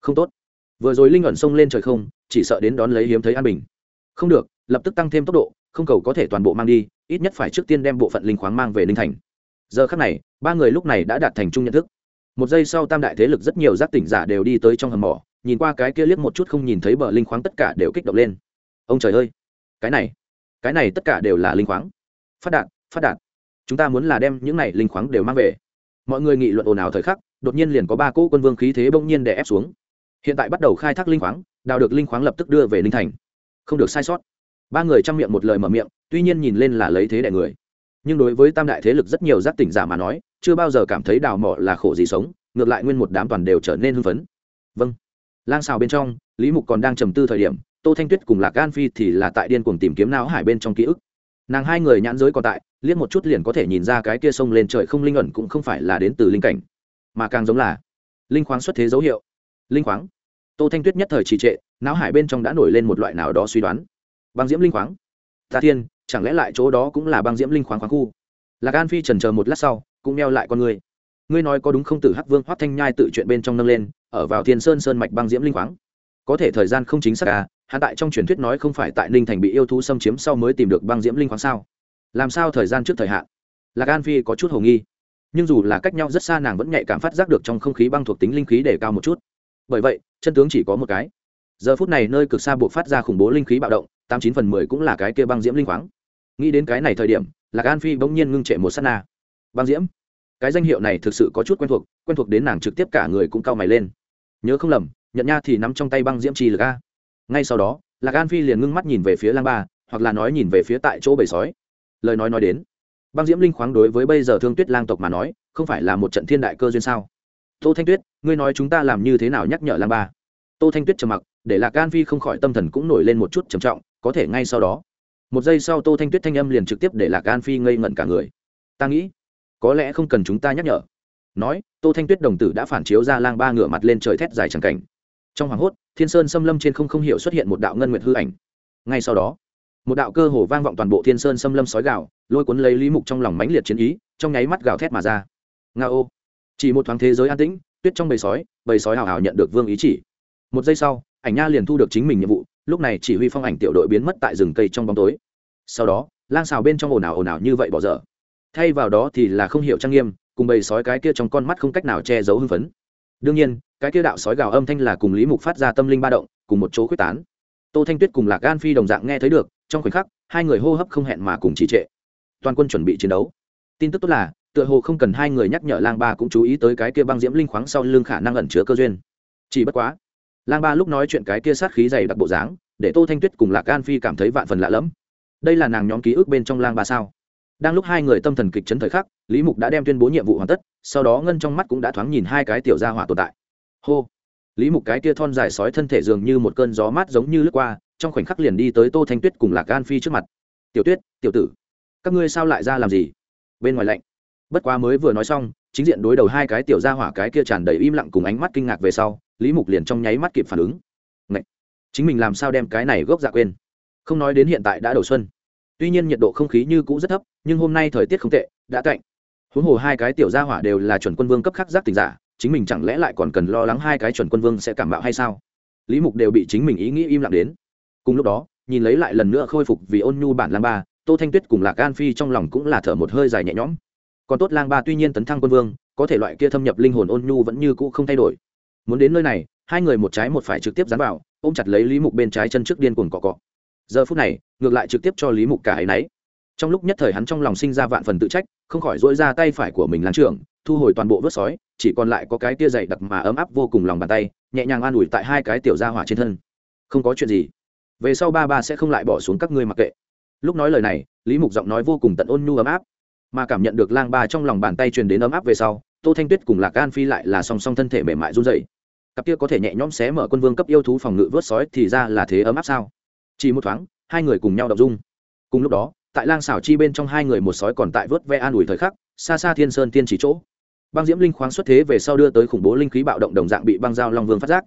A: Không tốt. Vừa rồi linh ẩn xông lên trời không, chỉ sợ đến đón lấy hiếm thấy an bình. Không được, lập tức tăng thêm tốc độ không cầu có thể toàn bộ mang đi, ít nhất phải trước tiên đem bộ phận linh khoáng mang về ninh thành. Giờ khắc này, ba người lúc này đã đạt thành chung nhận thức. Một giây sau tam đại thế lực rất nhiều giác tỉnh giả đều đi tới trong hầm mỏ, nhìn qua cái kia liếc một chút không nhìn thấy bờ linh khoáng tất cả đều kích động lên. Ông trời ơi! Cái này cái này tất cả đều là linh khoáng. Phát đạt phát đạt. Chúng ta muốn là đem những này linh khoáng đều mang về. Mọi người nghị luận ồn ào thời khắc, đột nhiên liền có ba cỗ quân vương khí thế bỗng nhiên đè ép xuống. Hiện tại bắt đầu khai thác linh khoáng, đào được linh khoáng lập tức đưa về linh thành. Không được sai sót ba người chăm miệng một lời mở miệng, tuy nhiên nhìn lên là lấy thế đại người. Nhưng đối với tam đại thế lực rất nhiều giác tỉnh giả mà nói, chưa bao giờ cảm thấy đào mỏ là khổ gì sống, ngược lại nguyên một đám toàn đều trở nên hưng phấn. Vâng. Lang xào bên trong, lý mục còn đang trầm tư thời điểm, tô thanh tuyết cùng lạc gan phi thì là tại điên cuồng tìm kiếm não hải bên trong ký ức. Nàng hai người nhãn giới còn tại, liếc một chút liền có thể nhìn ra cái kia sông lên trời không linh ẩn cũng không phải là đến từ linh cảnh, mà càng giống là linh khoáng xuất thế dấu hiệu. Linh khoáng. Tô thanh tuyết nhất thời trì trệ, não hải bên trong đã nổi lên một loại nào đó suy đoán băng diễm linh khoáng. Ta thiên, chẳng lẽ lại chỗ đó cũng là băng diễm linh khoáng khoáng khu? Lạc an phi trần chờ một lát sau, cũng neo lại con người. Ngươi nói có đúng không tử hắc vương hoắc thanh nhai tự chuyện bên trong nâng lên, ở vào thiên sơn sơn mạch băng diễm linh khoáng? Có thể thời gian không chính xác à hạ tại trong truyền thuyết nói không phải tại ninh thành bị yêu thú xâm chiếm sau mới tìm được băng diễm linh khoáng sao? Làm sao thời gian trước thời hạn? Lạc an phi có chút hồ nghi. Nhưng dù là cách nhau rất xa nàng vẫn nhạy cảm phát giác được trong không khí băng thuộc tính linh khí để cao một chút. Bởi vậy, chân tướng chỉ có một cái. Giờ phút này nơi cực xa buộc phát ra khủng bố linh khí bạo động tám chín phần mười cũng là cái kia băng diễm linh khoáng. Nghĩ đến cái này thời điểm, lạc an phi bỗng nhiên ngưng trệ một s á t na. Băng diễm? Cái danh hiệu này thực sự có chút quen thuộc quen thuộc đến nàng trực tiếp cả người cũng cau mày lên. Nhớ không lầm nhận nha thì nắm trong tay băng diễm trì lực a. Ngay sau đó, lạc an phi liền ngưng mắt nhìn về phía lang ba, hoặc là nói nhìn về phía tại chỗ bầy sói. Lời nói nói đến, băng diễm linh khoáng đối với bây giờ thương tuyết lang tộc mà nói, không phải là một trận thiên đại cơ duyên sao? Tô thanh tuyết, ngươi nói chúng ta làm như thế nào nhắc nhở lang ba? Tô thanh tuyết trầm mặc, để lạc an phi không khỏi tâm thần cũng nổi lên một chút trầm trọng có thể ngay sau đó. Một giây sau tô thanh tuyết thanh âm liền trực tiếp để lạc an phi ngây ngẩn cả người. Ta nghĩ, có lẽ không cần chúng ta nhắc nhở. Nói, tô thanh tuyết đồng tử đã phản chiếu ra lang ba ngửa mặt lên trời thét dài tràng cảnh. Trong hoàng hốt, thiên sơn xâm lâm trên không không hiểu xuất hiện một đạo ngân nguyệt hư ảnh. Ngay sau đó, một đạo cơ hồ vang vọng toàn bộ thiên sơn xâm lâm sói gạo lôi cuốn lấy lý mục trong lòng mãnh liệt chiến ý, trong nháy mắt gào thét mà ra. Nga ô, chỉ một thoáng thế giới an tĩnh, tuyết trong bầy sói bầy sói hào hào nhận được vương ý chỉ. Một giây sau, ảnh nha liền thu được chính mình nhiệm vụ lúc này chỉ huy phong ảnh tiểu đội biến mất tại rừng cây trong bóng tối. Sau đó, lang xào bên trong ồn ào ồn ào như vậy bỏ dở. Thay vào đó thì là không hiểu trang nghiêm, cùng bầy sói cái kia trong con mắt không cách nào che giấu hưng phấn. Đương nhiên, cái kia đạo sói gào âm thanh là cùng lý mục phát ra tâm linh ba động, cùng một chỗ quyết tán. Tô thanh tuyết cùng lạc gan phi đồng dạng nghe thấy được, trong khoảnh khắc, hai người hô hấp không hẹn mà cùng trì trệ. Toàn quân chuẩn bị chiến đấu. Tin tức tốt là, tựa hồ không cần hai người nhắc nhở lang ba cũng chú ý tới cái kia băng diễm linh khoáng sau lưng khả năng ẩn chứa cơ duyên. Chỉ bất quá lang ba lúc nói chuyện cái kia sát khí dày đặc bộ dáng, để tô thanh tuyết cùng lạc an phi cảm thấy vạn phần lạ lẫm. Đây là nàng nhóm ký ức bên trong lang ba sao? Đang lúc hai người tâm thần kịch chấn thời khắc, lý mục đã đem tuyên bố nhiệm vụ hoàn tất, sau đó ngân trong mắt cũng đã thoáng nhìn hai cái tiểu gia hỏa tồn tại. Hô! Lý mục cái tia thon dài sói thân thể dường như một cơn gió mát giống như lướt qua, trong khoảnh khắc liền đi tới tô thanh tuyết cùng lạc an phi trước mặt. Tiểu tuyết, tiểu tử, các ngươi sao lại ra làm gì? Bên ngoài lạnh. Bất quá mới vừa nói xong, chính diện đối đầu hai cái tiểu gia hỏa cái kia tràn đầy im lặng cùng ánh mắt kinh ngạc về sau lý mục liền trong nháy mắt kịp phản ứng. Ngậy! chính mình làm sao đem cái này gốc dạ quên? Không nói đến hiện tại đã đầu xuân. Tuy nhiên nhiệt độ không khí như cũ rất thấp, nhưng hôm nay thời tiết không tệ, đã cạnh huống hồ hai cái tiểu gia hỏa đều là chuẩn quân vương cấp khắc giác tình giả, chính mình chẳng lẽ lại còn cần lo lắng hai cái chuẩn quân vương sẽ cảm bạo hay sao? Lý mục đều bị chính mình ý nghĩ im lặng đến. Cùng lúc đó, nhìn lấy lại lần nữa khôi phục vì ôn nhu bản lang ba, tô thanh tuyết cùng lạc an phi trong lòng cũng là thở một hơi dài nhẹ nhõm. Còn tốt lang ba tuy nhiên tấn thăng quân vương, có thể loại kia thâm nhập linh hồn ôn nhu vẫn như cũ không thay đổi muốn đến nơi này, hai người một trái một phải trực tiếp dán vào, ôm chặt lấy lý mục bên trái chân trước điên cuồng cọ cọ. Giờ phút này, ngược lại trực tiếp cho lý mục cả ấy nấy. Trong lúc nhất thời hắn trong lòng sinh ra vạn phần tự trách, không khỏi dỗi ra tay phải của mình làm trưởng, thu hồi toàn bộ vớt sói, chỉ còn lại có cái tia dày đặc mà ấm áp vô cùng lòng bàn tay, nhẹ nhàng an ủi tại hai cái tiểu gia hỏa trên thân. Không có chuyện gì. Về sau ba ba sẽ không lại bỏ xuống các ngươi mặc kệ. Lúc nói lời này, lý mục giọng nói vô cùng tận ôn nhu ấm áp. Mà cảm nhận được lang ba trong lòng bàn tay truyền đến ấm áp về sau, tô thanh tuyết cùng lạc an phi lại là song song thân thể mềm mại run dày cặp kia có thể nhẹ nhõm xé mở quân vương cấp yêu thú phòng ngự vớt sói thì ra là thế ấm áp sao? Chỉ một thoáng, hai người cùng nhau đọc dung. Cùng lúc đó, tại lang xảo chi bên trong hai người một sói còn tại vớt ve an ủi thời khắc, xa xa thiên sơn tiên chỉ chỗ. Băng diễm linh khoáng xuất thế về sau đưa tới khủng bố linh khí bạo động đồng dạng bị băng giao long vương phát giác.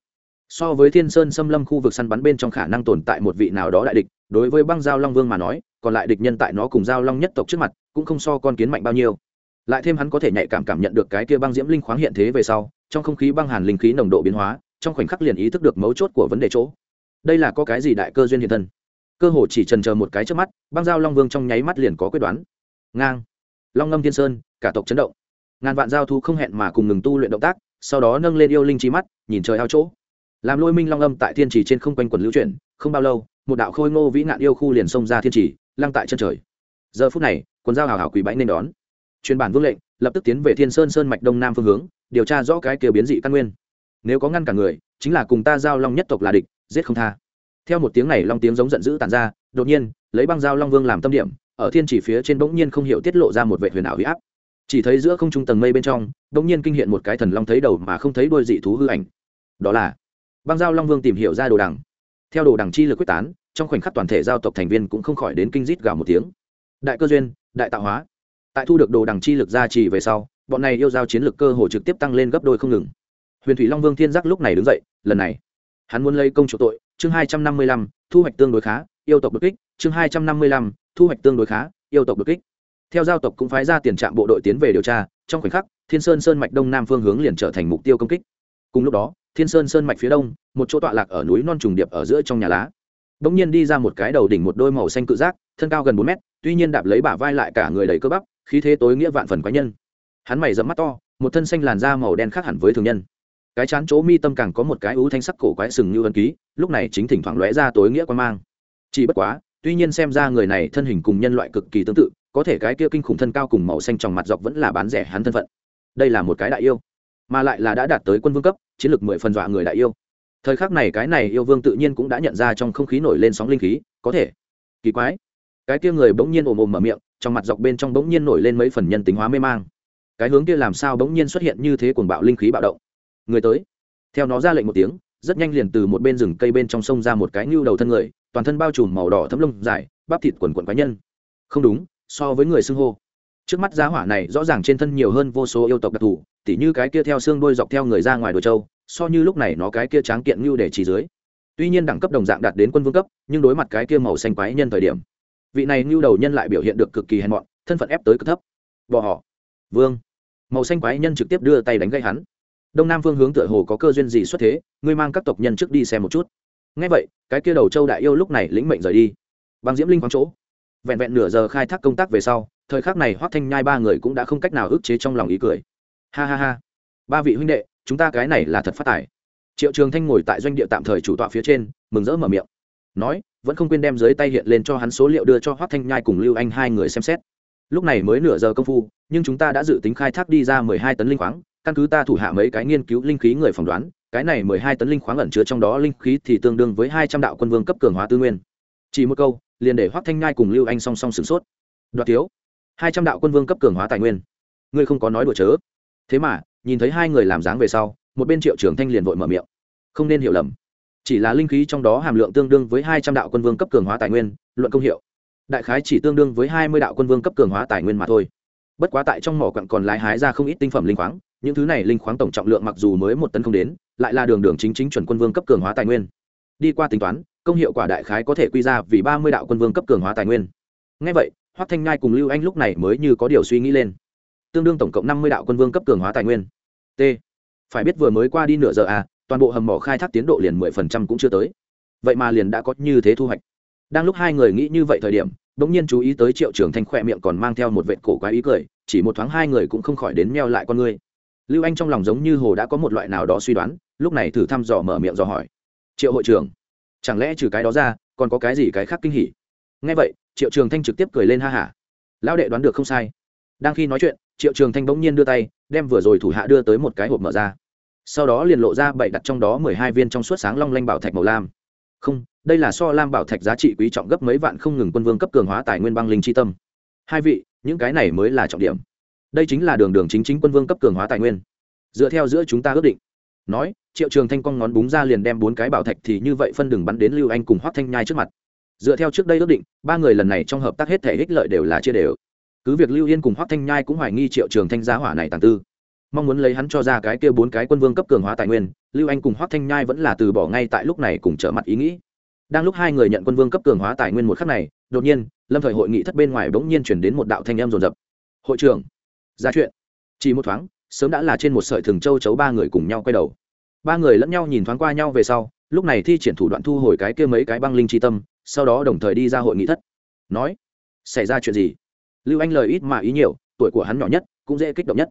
A: So với thiên sơn xâm lâm khu vực săn bắn bên trong khả năng tồn tại một vị nào đó đại địch, đối với băng giao long vương mà nói, còn lại địch nhân tại nó cùng giao long nhất tộc trước mặt, cũng không so con kiến mạnh bao nhiêu. Lại thêm hắn có thể nhạy cảm cảm nhận được cái kia băng diễm linh khoáng hiện thế về sau trong không khí băng hàn linh khí nồng độ biến hóa, trong khoảnh khắc liền ý thức được mấu chốt của vấn đề chỗ. Đây là có cái gì đại cơ duyên hiện thân? Cơ hồ chỉ trần chờ một cái trước mắt, băng giao long vương trong nháy mắt liền có quyết đoán. Ngang. Long ngâm thiên sơn, cả tộc chấn động. Ngàn vạn giao thu không hẹn mà cùng ngừng tu luyện động tác, sau đó nâng lên yêu linh trí mắt, nhìn trời ao chỗ. Làm lôi minh long âm tại thiên trì trên không quanh quần lưu chuyển, không bao lâu, một đạo khôi ngô vĩ nạn yêu khu liền xông ra thiên trì, lăng tại chân trời. Giờ phút này, quần giao hào hào quỳ bãi nên đón. Truyền bản vương lệnh, lập tức tiến về thiên sơn sơn mạch đông nam phương hướng điều tra rõ cái kia biến dị căn nguyên. Nếu có ngăn cả người, chính là cùng ta giao long nhất tộc là địch, giết không tha. Theo một tiếng này, long tiếng giống giận dữ tàn ra, đột nhiên, lấy băng giao long vương làm tâm điểm, ở thiên chỉ phía trên bỗng nhiên không hiểu tiết lộ ra một vệ huyền ảo huy áp. Chỉ thấy giữa không trung tầng mây bên trong, bỗng nhiên kinh hiện một cái thần long thấy đầu mà không thấy đôi dị thú hư ảnh. Đó là băng giao long vương tìm hiểu ra đồ đằng. Theo đồ đằng chi lực quyết tán, trong khoảnh khắc toàn thể giao tộc thành viên cũng không khỏi đến kinh rít gào một tiếng. Đại cơ duyên, đại tạo hóa. Tại thu được đồ đằng chi lực gia trì về sau bọn này yêu giao chiến lực cơ hồ trực tiếp tăng lên gấp đôi không ngừng. Huyền thủy long vương thiên giác lúc này đứng dậy, lần này, hắn muốn lấy công chủ tội, chương hai trăm năm mươi lăm, thu hoạch tương đối khá, yêu tộc đột kích, chương hai trăm năm mươi lăm, thu hoạch tương đối khá, yêu tộc đột kích. Theo giao tộc cũng phái ra tiền trạm bộ đội tiến về điều tra, trong khoảnh khắc, thiên sơn sơn mạch đông nam phương hướng liền trở thành mục tiêu công kích. Cùng lúc đó, thiên sơn sơn mạch phía đông, một chỗ tọa lạc ở núi non trùng điệp ở giữa trong nhà lá. Đ ỗ n g nhiên đi ra một cái đầu đỉnh một đôi màu xanh cự giác, thân cao gần bốn mét, tuy nhiên đạp lấy bả vai lại cả người đầy cơ bắp, khí thế tối nghĩa vạn phần quái nhân hắn mày dẫm mắt to, một thân xanh làn da màu đen khác hẳn với thường nhân. Cái chán chỗ mi tâm càng có một cái ú thanh sắc cổ quái sừng như ân ký, lúc này chính thỉnh thoảng lóe ra tối nghĩa quan mang. Chỉ bất quá, tuy nhiên xem ra người này thân hình cùng nhân loại cực kỳ tương tự, có thể cái kia kinh khủng thân cao cùng màu xanh trong mặt dọc vẫn là bán rẻ hắn thân phận. Đây là một cái đại yêu, mà lại là đã đạt tới quân vương cấp, chiến lược mười phần dọa người đại yêu. Thời khắc này cái này yêu vương tự nhiên cũng đã nhận ra trong không khí nổi lên sóng linh khí, có thể. Kỳ quái. Cái kia người bỗng nhiên ồm ồm mở miệng, trong mặt dọc bên trong bỗng nhiên nổi lên mấy phần nhân tính hóa mê mang cái hướng kia làm sao bỗng nhiên xuất hiện như thế cuồng bạo linh khí bạo động. Người tới. Theo nó ra lệnh một tiếng, rất nhanh liền từ một bên rừng cây bên trong sông ra một cái nhu đầu thân người, toàn thân bao trùm màu đỏ thấm lông dài, bắp thịt quần quần quái nhân. Không đúng, so với người xưng hô. Trước mắt giá hỏa này rõ ràng trên thân nhiều hơn vô số yêu tộc đặc thù, tỉ như cái kia theo xương đôi dọc theo người ra ngoài đồ châu, so như lúc này nó cái kia tráng kiện ngưu để chỉ dưới. Tuy nhiên đẳng cấp đồng dạng đạt đến quân vương cấp, nhưng đối mặt cái kia màu xanh quái nhân thời điểm, vị này ngưu đầu nhân lại biểu hiện được cực kỳ hèn mọn, thân phận ép tới cực thấp. Bỏ họ. Vương màu xanh quái nhân trực tiếp đưa tay đánh gây hắn. Đông nam phương hướng tựa hồ có cơ duyên gì xuất thế, ngươi mang các tộc nhân trước đi xem một chút. Ngay vậy, cái kia đầu châu đại yêu lúc này lĩnh mệnh rời đi. Bằng diễm linh khoáng chỗ. Vẹn vẹn nửa giờ khai thác công tác về sau, thời khắc này hoác thanh nhai ba người cũng đã không cách nào ức chế trong lòng ý cười. Ha ha ha. Ba vị huynh đệ, chúng ta cái này là thật phát tài. Triệu trường thanh ngồi tại doanh địa tạm thời chủ tọa phía trên, mừng rỡ mở miệng. Nói, vẫn không quên đem dưới tay hiện lên cho hắn số liệu đưa cho hoác thanh nhai cùng lưu anh hai người xem xét lúc này mới nửa giờ công phu, nhưng chúng ta đã dự tính khai thác đi ra mười hai tấn linh khoáng, căn cứ ta thủ hạ mấy cái nghiên cứu linh khí người phỏng đoán, cái này mười hai tấn linh khoáng ẩn chứa trong đó linh khí thì tương đương với hai trăm đạo quân vương cấp cường hóa tư nguyên. Chỉ một câu, liền để hoác thanh ngai cùng lưu anh song song sửng sốt. Đoạt thiếu, hai trăm đạo quân vương cấp cường hóa tài nguyên. Ngươi không có nói đùa chớ. Thế mà, nhìn thấy hai người làm dáng về sau, một bên triệu trưởng thanh liền vội mở miệng. Không nên hiểu lầm. Chỉ là linh khí trong đó hàm lượng tương đương với hai trăm đạo quân vương cấp cường hóa tài nguyên, luận công hiệu đại khái chỉ tương đương với hai mươi đạo quân vương cấp cường hóa tài nguyên mà thôi. Bất quá tại trong mỏ quặng còn lái hái ra không ít tinh phẩm linh khoáng, những thứ này linh khoáng tổng trọng lượng mặc dù mới một tấn không đến, lại là đường đường chính chính chuẩn quân vương cấp cường hóa tài nguyên. Đi qua tính toán, công hiệu quả đại khái có thể quy ra vì ba mươi đạo quân vương cấp cường hóa tài nguyên. Ngay vậy, hoắc thanh nhai cùng lưu anh lúc này mới như có điều suy nghĩ lên. Tương đương tổng cộng năm mươi đạo quân vương cấp cường hóa tài nguyên. T. Phải biết vừa mới qua đi nửa giờ à toàn bộ hầm mỏ khai thác tiến độ liền mười phần trăm cũng chưa tới. Vậy mà liền đã có như thế thu hoạch đang lúc hai người nghĩ như vậy thời điểm đ ỗ n g nhiên chú ý tới triệu trường thanh khoe miệng còn mang theo một vệ cổ quái ý cười, chỉ một thoáng hai người cũng không khỏi đến meo lại con ngươi. Lưu anh trong lòng giống như hồ đã có một loại nào đó suy đoán, lúc này thử thăm dò mở miệng dò hỏi. Triệu hội trưởng, chẳng lẽ trừ cái đó ra, còn có cái gì cái khác kinh hỉ? Ngay vậy, triệu trường thanh trực tiếp cười lên ha hả. Lão đệ đoán được không sai. Đang khi nói chuyện, triệu trường thanh bỗng nhiên đưa tay, đem vừa rồi thủ hạ đưa tới một cái hộp mở ra. Sau đó liền lộ ra bảy đặt trong đó mười hai viên trong suốt sáng long lanh bảo thạch màu lam. Không đây là so lam bảo thạch giá trị quý trọng gấp mấy vạn không ngừng quân vương cấp cường hóa tài nguyên băng linh c tâm. Hai vị, những cái này mới là trọng điểm. Đây chính là đường đường chính chính quân vương cấp cường hóa tài nguyên. Dựa theo giữa chúng ta ước định. Nói, triệu trường thanh cong ngón búng ra liền đem bốn cái bảo thạch thì như vậy phân đường bắn đến lưu anh cùng hoác thanh nhai trước mặt. Dựa theo trước đây ước định, ba người lần này trong hợp tác hết thể ích lợi đều là chia đều. Cứ việc lưu yên cùng hoác thanh nhai cũng hoài nghi triệu trường thanh giá hỏa này tàng tư. Mong muốn lấy hắn cho ra cái kia bốn cái quân vương cấp cường hóa tài nguyên, lưu anh cùng hoác thanh nhai vẫn là từ bỏ ngay tại lúc này cùng trở mặt ý nghĩ đang lúc hai người nhận quân vương cấp cường hóa tài nguyên một khắc này, đột nhiên, lâm thời hội nghị thất bên ngoài bỗng nhiên chuyển đến một đạo thanh em rồn rập hội trưởng, ra chuyện. Chỉ một thoáng, sớm đã là trên một sợi thừng châu chấu ba người cùng nhau quay đầu. Ba người lẫn nhau nhìn thoáng qua nhau về sau, lúc này thi triển thủ đoạn thu hồi cái kia mấy cái băng linh tri tâm, sau đó đồng thời đi ra hội nghị thất. Nói, xảy ra chuyện gì? Lưu anh lời ít mà ý nhiều, tuổi của hắn nhỏ nhất, cũng dễ kích động nhất.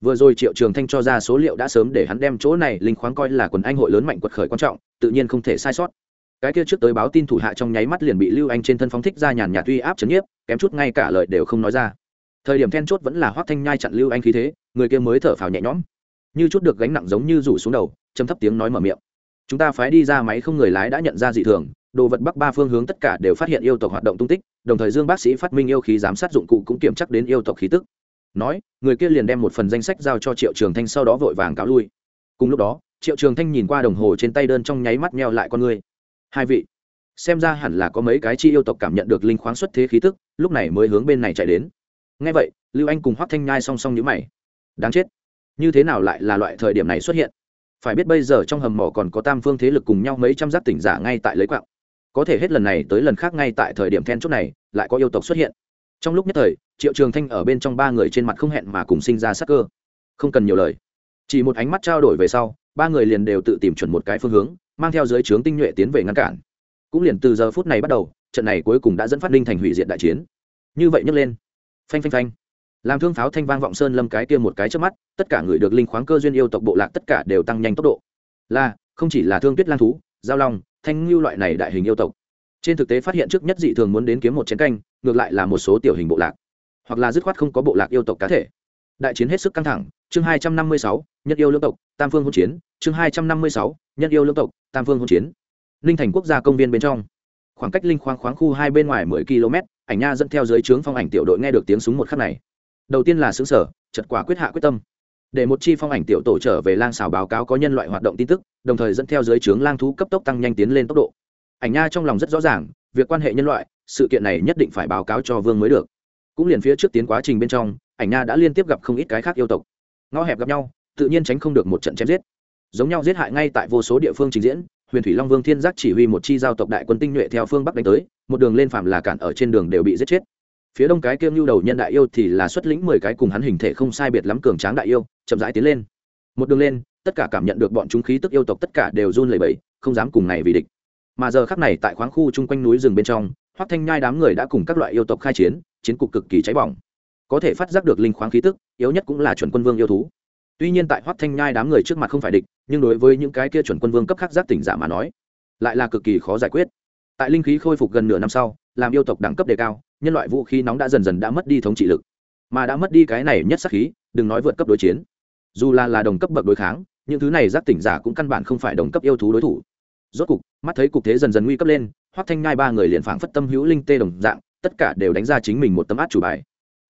A: Vừa rồi triệu trường thanh cho ra số liệu đã sớm để hắn đem chỗ này linh khoáng coi là quần anh hội lớn mạnh quật khởi quan trọng, tự nhiên không thể sai sót cái kia trước tới báo tin thủ hạ trong nháy mắt liền bị lưu anh trên thân phóng thích ra nhàn nhạt uy áp chấn nhiếp, kém chút ngay cả lời đều không nói ra. Thời điểm then chốt vẫn là hoác thanh nhai chặn lưu anh khí thế, người kia mới thở phào nhẹ nhõm. Như chút được gánh nặng giống như rủ xuống đầu chấm thấp tiếng nói mở miệng. Chúng ta phái đi ra máy không người lái đã nhận ra dị thường, đồ vật bắc ba phương hướng tất cả đều phát hiện yêu tộc hoạt động tung tích, đồng thời dương bác sĩ phát minh yêu khí giám sát dụng cụ cũng kiểm chắc đến yêu tộc khí tức. Nói, người kia liền đem một phần danh sách giao cho triệu trường thanh sau đó vội vàng cáo lui. Cùng lúc đó, triệu trường thanh nhìn qua đồng hồ trên tay đơn trong nháy mắt meo lại con người hai vị. Xem ra hẳn là có mấy cái chi yêu tộc cảm nhận được linh khoáng xuất thế khí tức, lúc này mới hướng bên này chạy đến. Ngay vậy, lưu anh cùng hoác thanh nhai song song nhữ mày. Đáng chết. Như thế nào lại là loại thời điểm này xuất hiện? Phải biết bây giờ trong hầm mỏ còn có tam phương thế lực cùng nhau mấy trăm giác tỉnh giả ngay tại lấy quạng. Có thể hết lần này tới lần khác ngay tại thời điểm then chốt này, lại có yêu tộc xuất hiện. Trong lúc nhất thời, triệu trường thanh ở bên trong ba người trên mặt không hẹn mà cùng sinh ra sắc cơ. Không cần nhiều lời. Chỉ một ánh mắt trao đổi về sau, ba người liền đều tự tìm chuẩn một cái phương hướng mang theo giới trướng tinh nhuệ tiến về ngăn cản. Cũng liền từ giờ phút này bắt đầu, trận này cuối cùng đã dẫn phát linh thành hủy diệt đại chiến. Như vậy nhấc lên. Phanh phanh phanh. Làm thương pháo thanh vang vọng sơn lâm cái kia một cái trước mắt, tất cả người được linh khoáng cơ duyên yêu tộc bộ lạc tất cả đều tăng nhanh tốc độ. Là, không chỉ là thương tuyết lan thú, giao long, thanh ngưu loại này đại hình yêu tộc. Trên thực tế phát hiện trước nhất dị thường muốn đến kiếm một chén canh, ngược lại là một số tiểu hình bộ lạc. Hoặc là dứt khoát không có bộ lạc yêu tộc cá thể. Đại chiến hết sức căng thẳng, chương hai trăm năm mươi sáu, nhất yêu lưỡng tộc, tam phương hỗn chiến, chương hai trăm năm mươi sáu Nhân yêu lưỡng tộc, tam phương hỗn chiến. Linh thành quốc gia công viên bên trong. Khoảng cách linh khoáng khoáng khu hai bên ngoài mười km, ảnh nha dẫn theo dưới trướng phong ảnh tiểu đội nghe được tiếng súng một khắc này. Đầu tiên là xứng sở chật quả quyết hạ quyết tâm. Để một chi phong ảnh tiểu tổ trở về lang xào báo cáo có nhân loại hoạt động tin tức, đồng thời dẫn theo dưới trướng lang thú cấp tốc tăng nhanh tiến lên tốc độ. Ảnh nha trong lòng rất rõ ràng, việc quan hệ nhân loại, sự kiện này nhất định phải báo cáo cho vương mới được. Cũng liền phía trước tiến quá trình bên trong, ảnh nha đã liên tiếp gặp không ít cái khác yêu tộc. Ngõ hẹp gặp nhau, tự nhiên tránh không được một trận chém giết giống nhau giết hại ngay tại vô số địa phương trình diễn, huyền thủy long vương thiên giác chỉ huy một chi giao tộc đại quân tinh nhuệ theo phương bắc đánh tới, một đường lên phạm là cản ở trên đường đều bị giết chết. Phía đông cái kiêm nhu đầu nhân đại yêu thì là xuất lĩnh mười cái cùng hắn hình thể không sai biệt lắm cường tráng đại yêu, chậm rãi tiến lên. Một đường lên, tất cả cảm nhận được bọn chúng khí tức yêu tộc tất cả đều run lẩy bẩy, không dám cùng này vì địch. Mà giờ khắc này tại khoáng khu chung quanh núi rừng bên trong, hoắc thanh nhai đám người đã cùng các loại yêu tộc khai chiến chiến cục cực kỳ cháy bỏng. Có thể phát giác được linh khoáng khí tức, yếu nhất cũng là chuẩn quân vương yêu thú tuy nhiên tại hoắc thanh nhai đám người trước mặt không phải địch, nhưng đối với những cái kia chuẩn quân vương cấp khác giác tỉnh giả mà nói, lại là cực kỳ khó giải quyết. Tại linh khí khôi phục gần nửa năm sau, làm yêu tộc đẳng cấp đề cao, nhân loại vũ khí nóng đã dần dần đã mất đi thống trị lực. Mà đã mất đi cái này nhất sắc khí, đừng nói vượt cấp đối chiến. Dù là là đồng cấp bậc đối kháng, những thứ này giác tỉnh giả cũng căn bản không phải đồng cấp yêu thú đối thủ. Rốt cục, mắt thấy cục thế dần dần nguy cấp lên, hoắc thanh ngai ba người liền phảng phất tâm hữu linh tê đồng dạng, tất cả đều đánh ra chính mình một tấm át chủ bài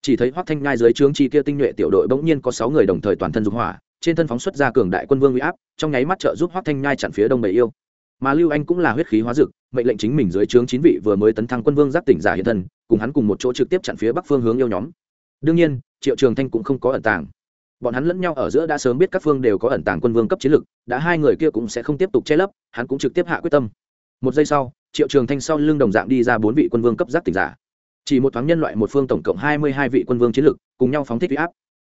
A: chỉ thấy hoắc thanh ngai dưới trướng chi kia tinh nhuệ tiểu đội bỗng nhiên có sáu người đồng thời toàn thân dục hỏa, trên thân phóng xuất ra cường đại quân vương uy áp, trong nháy mắt trợ giúp hoắc thanh ngai chặn phía đông bầy yêu. Mà lưu anh cũng là huyết khí hóa dực, mệnh lệnh chính mình dưới trướng chín vị vừa mới tấn thăng quân vương giác tỉnh giả hiện thân, cùng hắn cùng một chỗ trực tiếp chặn phía bắc phương hướng yêu nhóm. Đương nhiên, triệu trường thanh cũng không có ẩn tàng. Bọn hắn lẫn nhau ở giữa đã sớm biết các phương đều có ẩn tàng quân vương cấp chiến lực, đã hai người kia cũng sẽ không tiếp tục che lấp, hắn cũng trực tiếp hạ quyết tâm. Một giây sau, triệu trường thanh sau lưng đồng dạng đi ra bốn vị quân vương cấp giác tỉnh giả chỉ một thoáng nhân loại một phương tổng cộng hai mươi hai vị quân vương chiến lược cùng nhau phóng thích huy áp.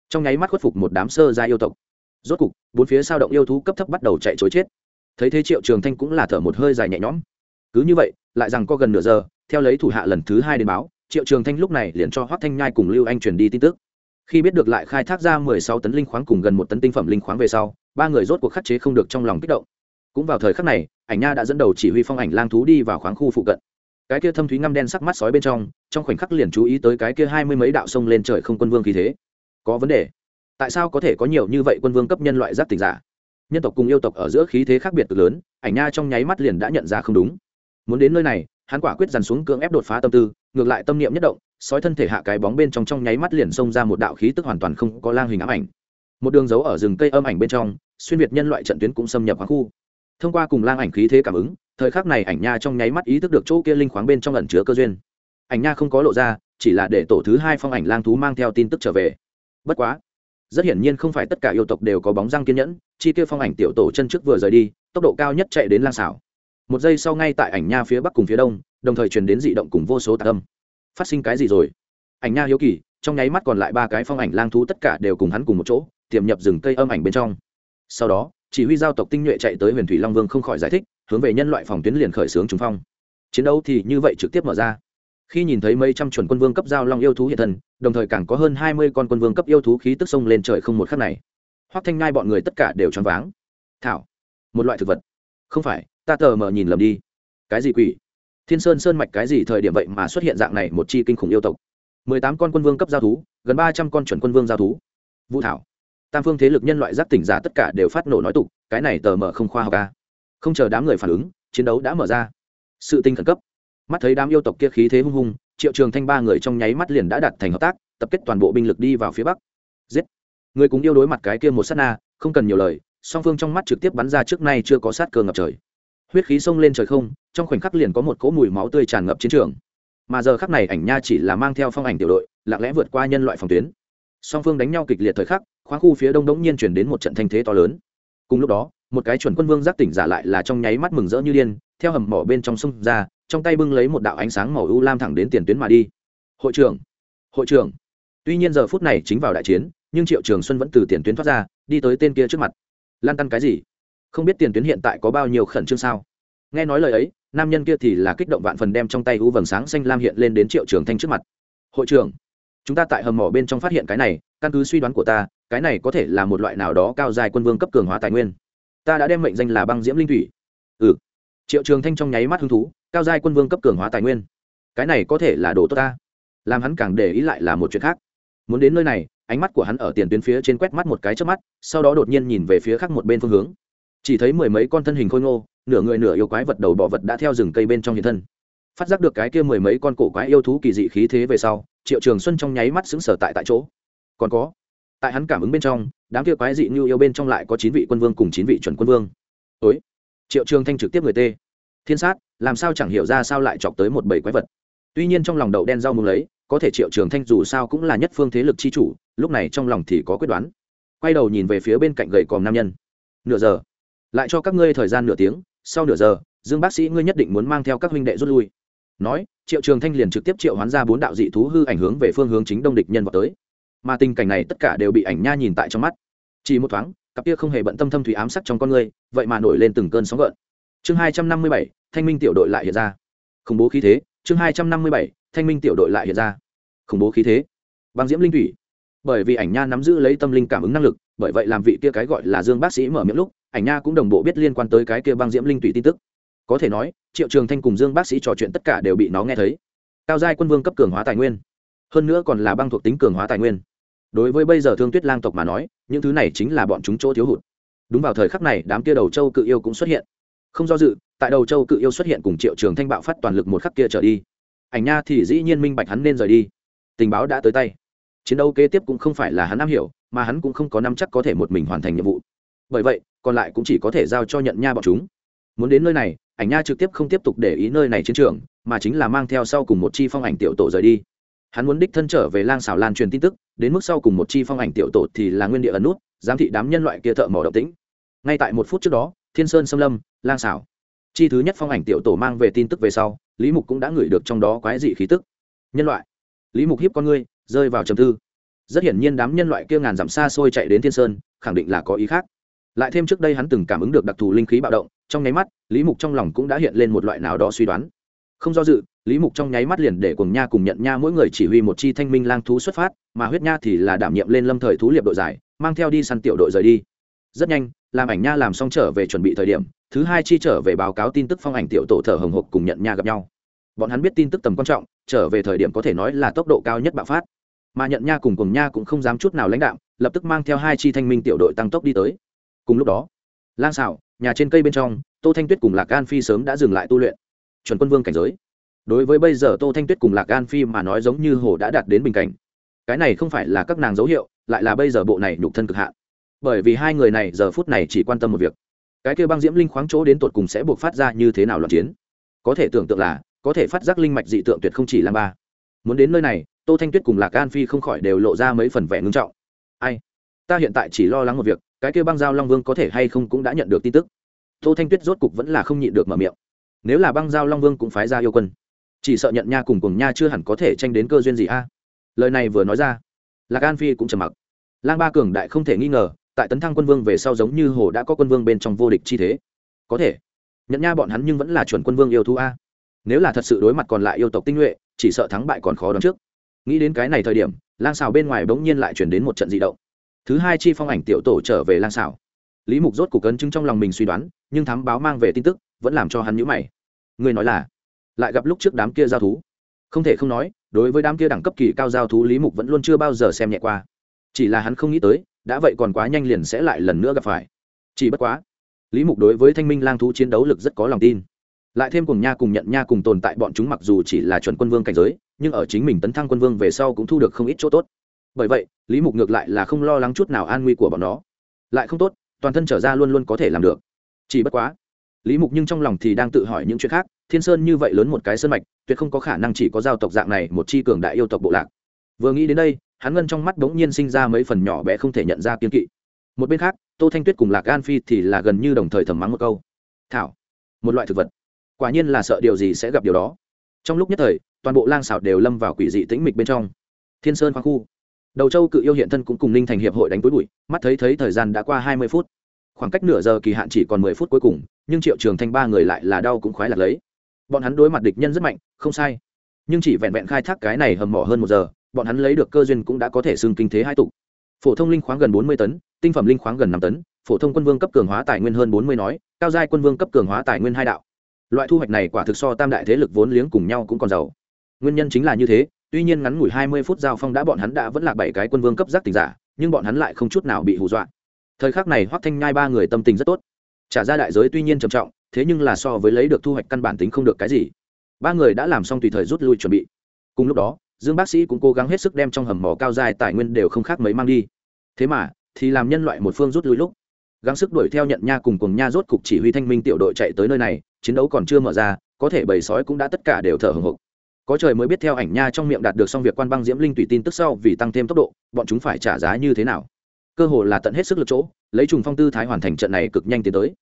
A: Trong nháy mắt khuất phục một đám sơ gia yêu tộc. Rốt cục, bốn phía sao động yêu thú cấp thấp bắt đầu chạy chối chết. Thấy thế triệu trường thanh cũng là thở một hơi dài nhẹ nhõm. Cứ như vậy, lại rằng có gần nửa giờ, theo lấy thủ hạ lần thứ hai đến báo, triệu trường thanh lúc này liền cho hoác thanh nhai cùng lưu anh truyền đi tin tức. Khi biết được lại khai thác ra mười sáu tấn linh khoáng cùng gần một tấn tinh phẩm linh khoáng về sau, ba người rốt cuộc khắc chế không được trong lòng kích động. Cũng vào thời khắc này, ảnh nha đã dẫn đầu chỉ huy phong ảnh lang thú đi vào khoáng khu phụ cận cái kia thâm thúy ngăm đen sắc mắt sói bên trong trong khoảnh khắc liền chú ý tới cái kia hai mươi mấy đạo sông lên trời không quân vương khí thế. Có vấn đề? Tại sao có thể có nhiều như vậy quân vương cấp nhân loại giáp tình giả? Nhân tộc cùng yêu tộc ở giữa khí thế khác biệt cực lớn, ảnh nha trong nháy mắt liền đã nhận ra không đúng. Muốn đến nơi này, hắn quả quyết dằn xuống cưỡng ép đột phá tâm tư, ngược lại tâm niệm nhất động, sói thân thể hạ cái bóng bên trong trong nháy mắt liền xông ra một đạo khí tức hoàn toàn không có lang hình ám ảnh. Một đường dấu ở rừng cây âm ảnh bên trong, xuyên việt nhân loại trận tuyến cũng xâm nhập hoàng khu. Thông qua cùng lang ảnh khí thế cảm ứng thời khắc này ảnh nha trong nháy mắt ý thức được chỗ kia linh khoáng bên trong ẩn chứa cơ duyên. Ảnh nha không có lộ ra, chỉ là để tổ thứ hai phong ảnh lang thú mang theo tin tức trở về. Bất quá, rất hiển nhiên không phải tất cả yêu tộc đều có bóng răng kiên nhẫn, chi tiêu phong ảnh tiểu tổ chân trước vừa rời đi, tốc độ cao nhất chạy đến lang xảo. Một giây sau ngay tại ảnh nha phía bắc cùng phía đông, đồng thời truyền đến dị động cùng vô số tạc âm. Phát sinh cái gì rồi? Ảnh nha hiếu kỳ, trong nháy mắt còn lại ba cái phong ảnh lang thú tất cả đều cùng hắn cùng một chỗ, tiềm nhập rừng cây âm ảnh bên trong. Sau đó chỉ huy giao tộc tinh nhuệ chạy tới huyền thủy long vương không khỏi giải thích, hướng về nhân loại phòng tuyến liền khởi xướng trúng phong. Chiến đấu thì như vậy trực tiếp mở ra. Khi nhìn thấy mấy trăm chuẩn quân vương cấp giao long yêu thú hiện thân, đồng thời càng có hơn hai mươi con quân vương cấp yêu thú khí tức sông lên trời không một khắc này. Hoắc thanh ngai bọn người tất cả đều choáng váng. Thảo, một loại thực vật. Không phải, ta tờ mờ nhìn lầm đi. Cái gì quỷ? Thiên sơn sơn mạch cái gì thời điểm vậy mà xuất hiện dạng này một chi kinh khủng yêu tộc? Mười tám con quân vương cấp giao thú, gần ba trăm con chuẩn quân vương giao thú. Vũ thảo tam phương thế lực nhân loại giác tỉnh giả tất cả đều phát nổ nói tục, cái này tờ mở không khoa học ca à. không chờ đám người phản ứng, chiến đấu đã mở ra. Sự tinh khẩn cấp. Mắt thấy đám yêu tộc kia khí thế hung hung, triệu trường thanh ba người trong nháy mắt liền đã đặt thành hợp tác, tập kết toàn bộ binh lực đi vào phía bắc. Giết. Người cùng yêu đối mặt cái kia một sát na, không cần nhiều lời, song phương trong mắt trực tiếp bắn ra trước nay chưa có sát cơ ngập trời. Huyết khí xông lên trời không, trong khoảnh khắc liền có một cỗ mùi máu tươi tràn ngập chiến trường. Mà giờ khắc này ảnh nha chỉ là mang theo phong ảnh tiểu đội, lặng lẽ vượt qua nhân loại phòng tuyến song phương đánh nhau kịch liệt thời khắc khoáng khu phía đông đống nhiên chuyển đến một trận thanh thế to lớn. Cùng lúc đó, một cái chuẩn quân vương giác tỉnh giả lại là trong nháy mắt mừng rỡ như điên, theo hầm mỏ bên trong sông ra, trong tay bưng lấy một đạo ánh sáng màu u lam thẳng đến tiền tuyến mà đi. Hội trưởng hội trưởng. Tuy nhiên giờ phút này chính vào đại chiến, nhưng triệu trường xuân vẫn từ tiền tuyến thoát ra, đi tới tên kia trước mặt. Lan tăn cái gì? Không biết tiền tuyến hiện tại có bao nhiêu khẩn trương sao? Nghe nói lời ấy, nam nhân kia thì là kích động vạn phần đem trong tay u vầng sáng xanh lam hiện lên đến triệu trường thanh trước mặt. Hội trưởng chúng ta tại hầm mỏ bên trong phát hiện cái này, căn cứ suy đoán của ta, cái này có thể là một loại nào đó cao dài quân vương cấp cường hóa tài nguyên. Ta đã đem mệnh danh là băng diễm linh thủy. Ừ. Triệu trường thanh trong nháy mắt hứng thú, cao giai quân vương cấp cường hóa tài nguyên. Cái này có thể là đồ tốt ta. Làm hắn càng để ý lại là một chuyện khác. Muốn đến nơi này, ánh mắt của hắn ở tiền tuyến phía trên quét mắt một cái trước mắt, sau đó đột nhiên nhìn về phía khác một bên phương hướng. Chỉ thấy mười mấy con thân hình khôi ngô, nửa người nửa yêu quái vật đầu bọ vật đã theo rừng cây bên trong hiện thân. Phát giác được cái kia mười mấy con cổ quái yêu thú kỳ dị khí thế về sau triệu trường xuân trong nháy mắt xứng sở tại tại chỗ. Còn có, tại hắn cảm ứng bên trong, đám kia quái dị như yêu bên trong lại có chín vị quân vương cùng chín vị chuẩn quân vương. Ối triệu trường thanh trực tiếp người tê. Thiên sát, làm sao chẳng hiểu ra sao lại chọc tới một bầy quái vật. Tuy nhiên trong lòng đậu đen rau mừng lấy, có thể triệu trường thanh dù sao cũng là nhất phương thế lực chi chủ, lúc này trong lòng thì có quyết đoán. Quay đầu nhìn về phía bên cạnh gầy còm nam nhân. Nửa giờ. Lại cho các ngươi thời gian nửa tiếng, sau nửa giờ, dương bác sĩ ngươi nhất định muốn mang theo các huynh đệ rút lui nói, triệu trường thanh liền trực tiếp triệu hoán ra bốn đạo dị thú hư ảnh hướng về phương hướng chính đông địch nhân vào tới. Mà tình cảnh này tất cả đều bị ảnh nha nhìn tại trong mắt. Chỉ một thoáng, cặp kia không hề bận tâm thâm thủy ám sắc trong con người, vậy mà nổi lên từng cơn sóng gợn. Chương hai trăm năm mươi bảy, thanh minh tiểu đội lại hiện ra. Khủng bố khí thế, chương hai trăm năm mươi bảy, thanh minh tiểu đội lại hiện ra. Khủng bố khí thế. Băng diễm linh thủy. Bởi vì ảnh nha nắm giữ lấy tâm linh cảm ứng năng lực, bởi vậy làm vị kia cái gọi là dương bác sĩ mở miệng lúc, ảnh nha cũng đồng bộ biết liên quan tới cái kia băng diễm linh thủy tin tức. Có thể nói triệu trường thanh cùng dương bác sĩ trò chuyện tất cả đều bị nó nghe thấy. Cao giai quân vương cấp cường hóa tài nguyên. Hơn nữa còn là băng thuộc tính cường hóa tài nguyên. Đối với bây giờ thương tuyết lang tộc mà nói, những thứ này chính là bọn chúng chỗ thiếu hụt. Đúng vào thời khắc này, đám kia đầu châu cự yêu cũng xuất hiện. Không do dự, tại đầu châu cự yêu xuất hiện cùng triệu trường thanh bạo phát toàn lực một khắc kia trở đi. Ảnh nha thì dĩ nhiên minh bạch hắn nên rời đi. Tình báo đã tới tay. Chiến đấu kế tiếp cũng không phải là hắn am hiểu, mà hắn cũng không có năm chắc có thể một mình hoàn thành nhiệm vụ. Bởi vậy, còn lại cũng chỉ có thể giao cho nhận nha bọn chúng muốn đến nơi này, ảnh nha trực tiếp không tiếp tục để ý nơi này chiến trường, mà chính là mang theo sau cùng một chi phong ảnh tiểu tổ rời đi. Hắn muốn đích thân trở về lang xảo lan truyền tin tức, đến mức sau cùng một chi phong ảnh tiểu tổ thì là nguyên địa ẩn nút, giám thị đám nhân loại kia thợ mỏ động tĩnh. Ngay tại một phút trước đó, thiên sơn xâm lâm, lang xảo chi thứ nhất phong ảnh tiểu tổ mang về tin tức về sau, lý mục cũng đã ngửi được trong đó quái dị khí tức. Nhân loại. Lý mục hiếp con ngươi, rơi vào trầm tư. Rất hiển nhiên đám nhân loại kia ngàn dặm xa xôi chạy đến thiên sơn, khẳng định là có ý khác. Lại thêm trước đây hắn từng cảm ứng được đặc thù linh khí bạo động trong nháy mắt, lý mục trong lòng cũng đã hiện lên một loại nào đó suy đoán. Không do dự, lý mục trong nháy mắt liền để cùng nha cùng nhận nha mỗi người chỉ huy một chi thanh minh lang thú xuất phát, mà huyết nha thì là đảm nhiệm lên lâm thời thú liệp đội giải, mang theo đi săn tiểu đội rời đi. Rất nhanh, làm ảnh nha làm xong trở về chuẩn bị thời điểm, thứ hai chi trở về báo cáo tin tức phong ảnh tiểu tổ thở hồng hộc cùng nhận nha gặp nhau. Bọn hắn biết tin tức tầm quan trọng, trở về thời điểm có thể nói là tốc độ cao nhất bạo phát. Mà nhận nha cùng cùng nha cũng không dám chút nào lãnh đạo lập tức mang theo hai chi thanh minh tiểu đội tăng tốc đi tới. Cùng lúc đó, lang xảo nhà trên cây bên trong, tô thanh tuyết cùng lạc an phi sớm đã dừng lại tu luyện. Chuẩn quân vương cảnh giới. Đối với bây giờ tô thanh tuyết cùng lạc an phi mà nói giống như hồ đã đạt đến bình cảnh. Cái này không phải là các nàng dấu hiệu, lại là bây giờ bộ này nhục thân cực hạn. Bởi vì hai người này giờ phút này chỉ quan tâm một việc. Cái kêu băng diễm linh khoáng chỗ đến tột cùng sẽ buộc phát ra như thế nào loạn chiến? Có thể tưởng tượng là, có thể phát giác linh mạch dị tượng tuyệt không chỉ là ba. Muốn đến nơi này, tô thanh tuyết cùng lạc an phi không khỏi đều lộ ra mấy phần vẻ ngưng trọng. Ai? Ta hiện tại chỉ lo lắng một việc cái kêu băng giao long vương có thể hay không cũng đã nhận được tin tức. Tô thanh tuyết rốt cục vẫn là không nhịn được mở miệng. Nếu là băng giao long vương cũng phái ra yêu quân, chỉ sợ nhận nha cùng cùng nha chưa hẳn có thể tranh đến cơ duyên gì a? Lời này vừa nói ra, lạc an phi cũng trầm mặc. Lang ba cường đại không thể nghi ngờ, tại tấn thăng quân vương về sau giống như hồ đã có quân vương bên trong vô địch chi thế. Có thể, nhận nha bọn hắn nhưng vẫn là chuẩn quân vương yêu thú a. Nếu là thật sự đối mặt còn lại yêu tộc tinh nhuệ, chỉ sợ thắng bại còn khó đoán trước. Nghĩ đến cái này thời điểm, lang xào bên ngoài bỗng nhiên lại chuyển đến một trận d ị động thứ hai chi phong ảnh tiểu tổ trở về lang xào lý mục rốt cục cấn chứng trong lòng mình suy đoán, nhưng thám báo mang về tin tức, vẫn làm cho hắn nhữ mày. Người nói là, lại gặp lúc trước đám kia giao thú. Không thể không nói, đối với đám kia đẳng cấp kỳ cao giao thú lý mục vẫn luôn chưa bao giờ xem nhẹ qua. Chỉ là hắn không nghĩ tới, đã vậy còn quá nhanh liền sẽ lại lần nữa gặp phải. Chỉ bất quá, lý mục đối với thanh minh lang thú chiến đấu lực rất có lòng tin. Lại thêm cùng nha cùng nhận nha cùng tồn tại bọn chúng mặc dù chỉ là chuẩn quân vương cảnh giới, nhưng ở chính mình tấn thăng quân vương về sau cũng thu được không ít chỗ tốt bởi vậy, lý mục ngược lại là không lo lắng chút nào an nguy của bọn nó. Lại không tốt, toàn thân trở ra luôn luôn có thể làm được. Chỉ bất quá, lý mục nhưng trong lòng thì đang tự hỏi những chuyện khác, thiên sơn như vậy lớn một cái sơn mạch, tuyệt không có khả năng chỉ có giao tộc dạng này một chi cường đại yêu tộc bộ lạc. Vừa nghĩ đến đây, hắn ngân trong mắt bỗng nhiên sinh ra mấy phần nhỏ bé không thể nhận ra kiên kỵ. Một bên khác, tô thanh tuyết cùng lạc an phi thì là gần như đồng thời thầm mắng một câu. Thảo, một loại thực vật. Quả nhiên là sợ điều gì sẽ gặp điều đó. Trong lúc nhất thời, toàn bộ lang xảo đều lâm vào quỷ dị tĩnh mịch bên trong. Thiên sơn khoáng khu đầu châu cự yêu hiện thân cũng cùng ninh thành hiệp hội đánh cuối bụi, mắt thấy thấy thời gian đã qua hai mươi phút. Khoảng cách nửa giờ kỳ hạn chỉ còn mười phút cuối cùng, nhưng triệu trường thanh ba người lại là đau cũng khoái lạc lấy. Bọn hắn đối mặt địch nhân rất mạnh, không sai. Nhưng chỉ vẹn vẹn khai thác cái này hầm mỏ hơn một giờ, bọn hắn lấy được cơ duyên cũng đã có thể xưng kinh thế hai tục. Phổ thông linh khoáng gần bốn mươi tấn, tinh phẩm linh khoáng gần năm tấn, phổ thông quân vương cấp cường hóa tài nguyên hơn bốn mươi nói, cao giai quân vương cấp cường hóa tài nguyên hai đạo. Loại thu hoạch này quả thực so tam đại thế lực vốn liếng cùng nhau cũng còn giàu. Nguyên nhân chính là như thế tuy nhiên ngắn ngủi hai mươi phút giao phong đã bọn hắn đã vẫn là bảy cái quân vương cấp giác tỉnh giả, nhưng bọn hắn lại không chút nào bị hù dọa. Thời khắc này hoắc thanh nhai ba người tâm tình rất tốt. Trả ra đại giới tuy nhiên trầm trọng, thế nhưng là so với lấy được thu hoạch căn bản tính không được cái gì. Ba người đã làm xong tùy thời rút lui chuẩn bị. Cùng lúc đó, dương bác sĩ cũng cố gắng hết sức đem trong hầm mỏ cao dài tài nguyên đều không khác mấy mang đi. Thế mà, thì làm nhân loại một phương rút lui lúc, gắng sức đuổi theo nhận nha cùng cùng nha rốt cục chỉ huy thanh minh tiểu đội chạy tới nơi này, chiến đấu còn chưa mở ra, có thể bầy sói cũng đã tất cả đều thở hồng hộc có trời mới biết theo ảnh nha trong miệng đạt được xong việc quan băng diễm linh tùy tin tức sau vì tăng thêm tốc độ, bọn chúng phải trả giá như thế nào? Cơ hồ là tận hết sức lực chỗ, lấy trùng phong tư thái hoàn thành trận này cực nhanh tiến tới.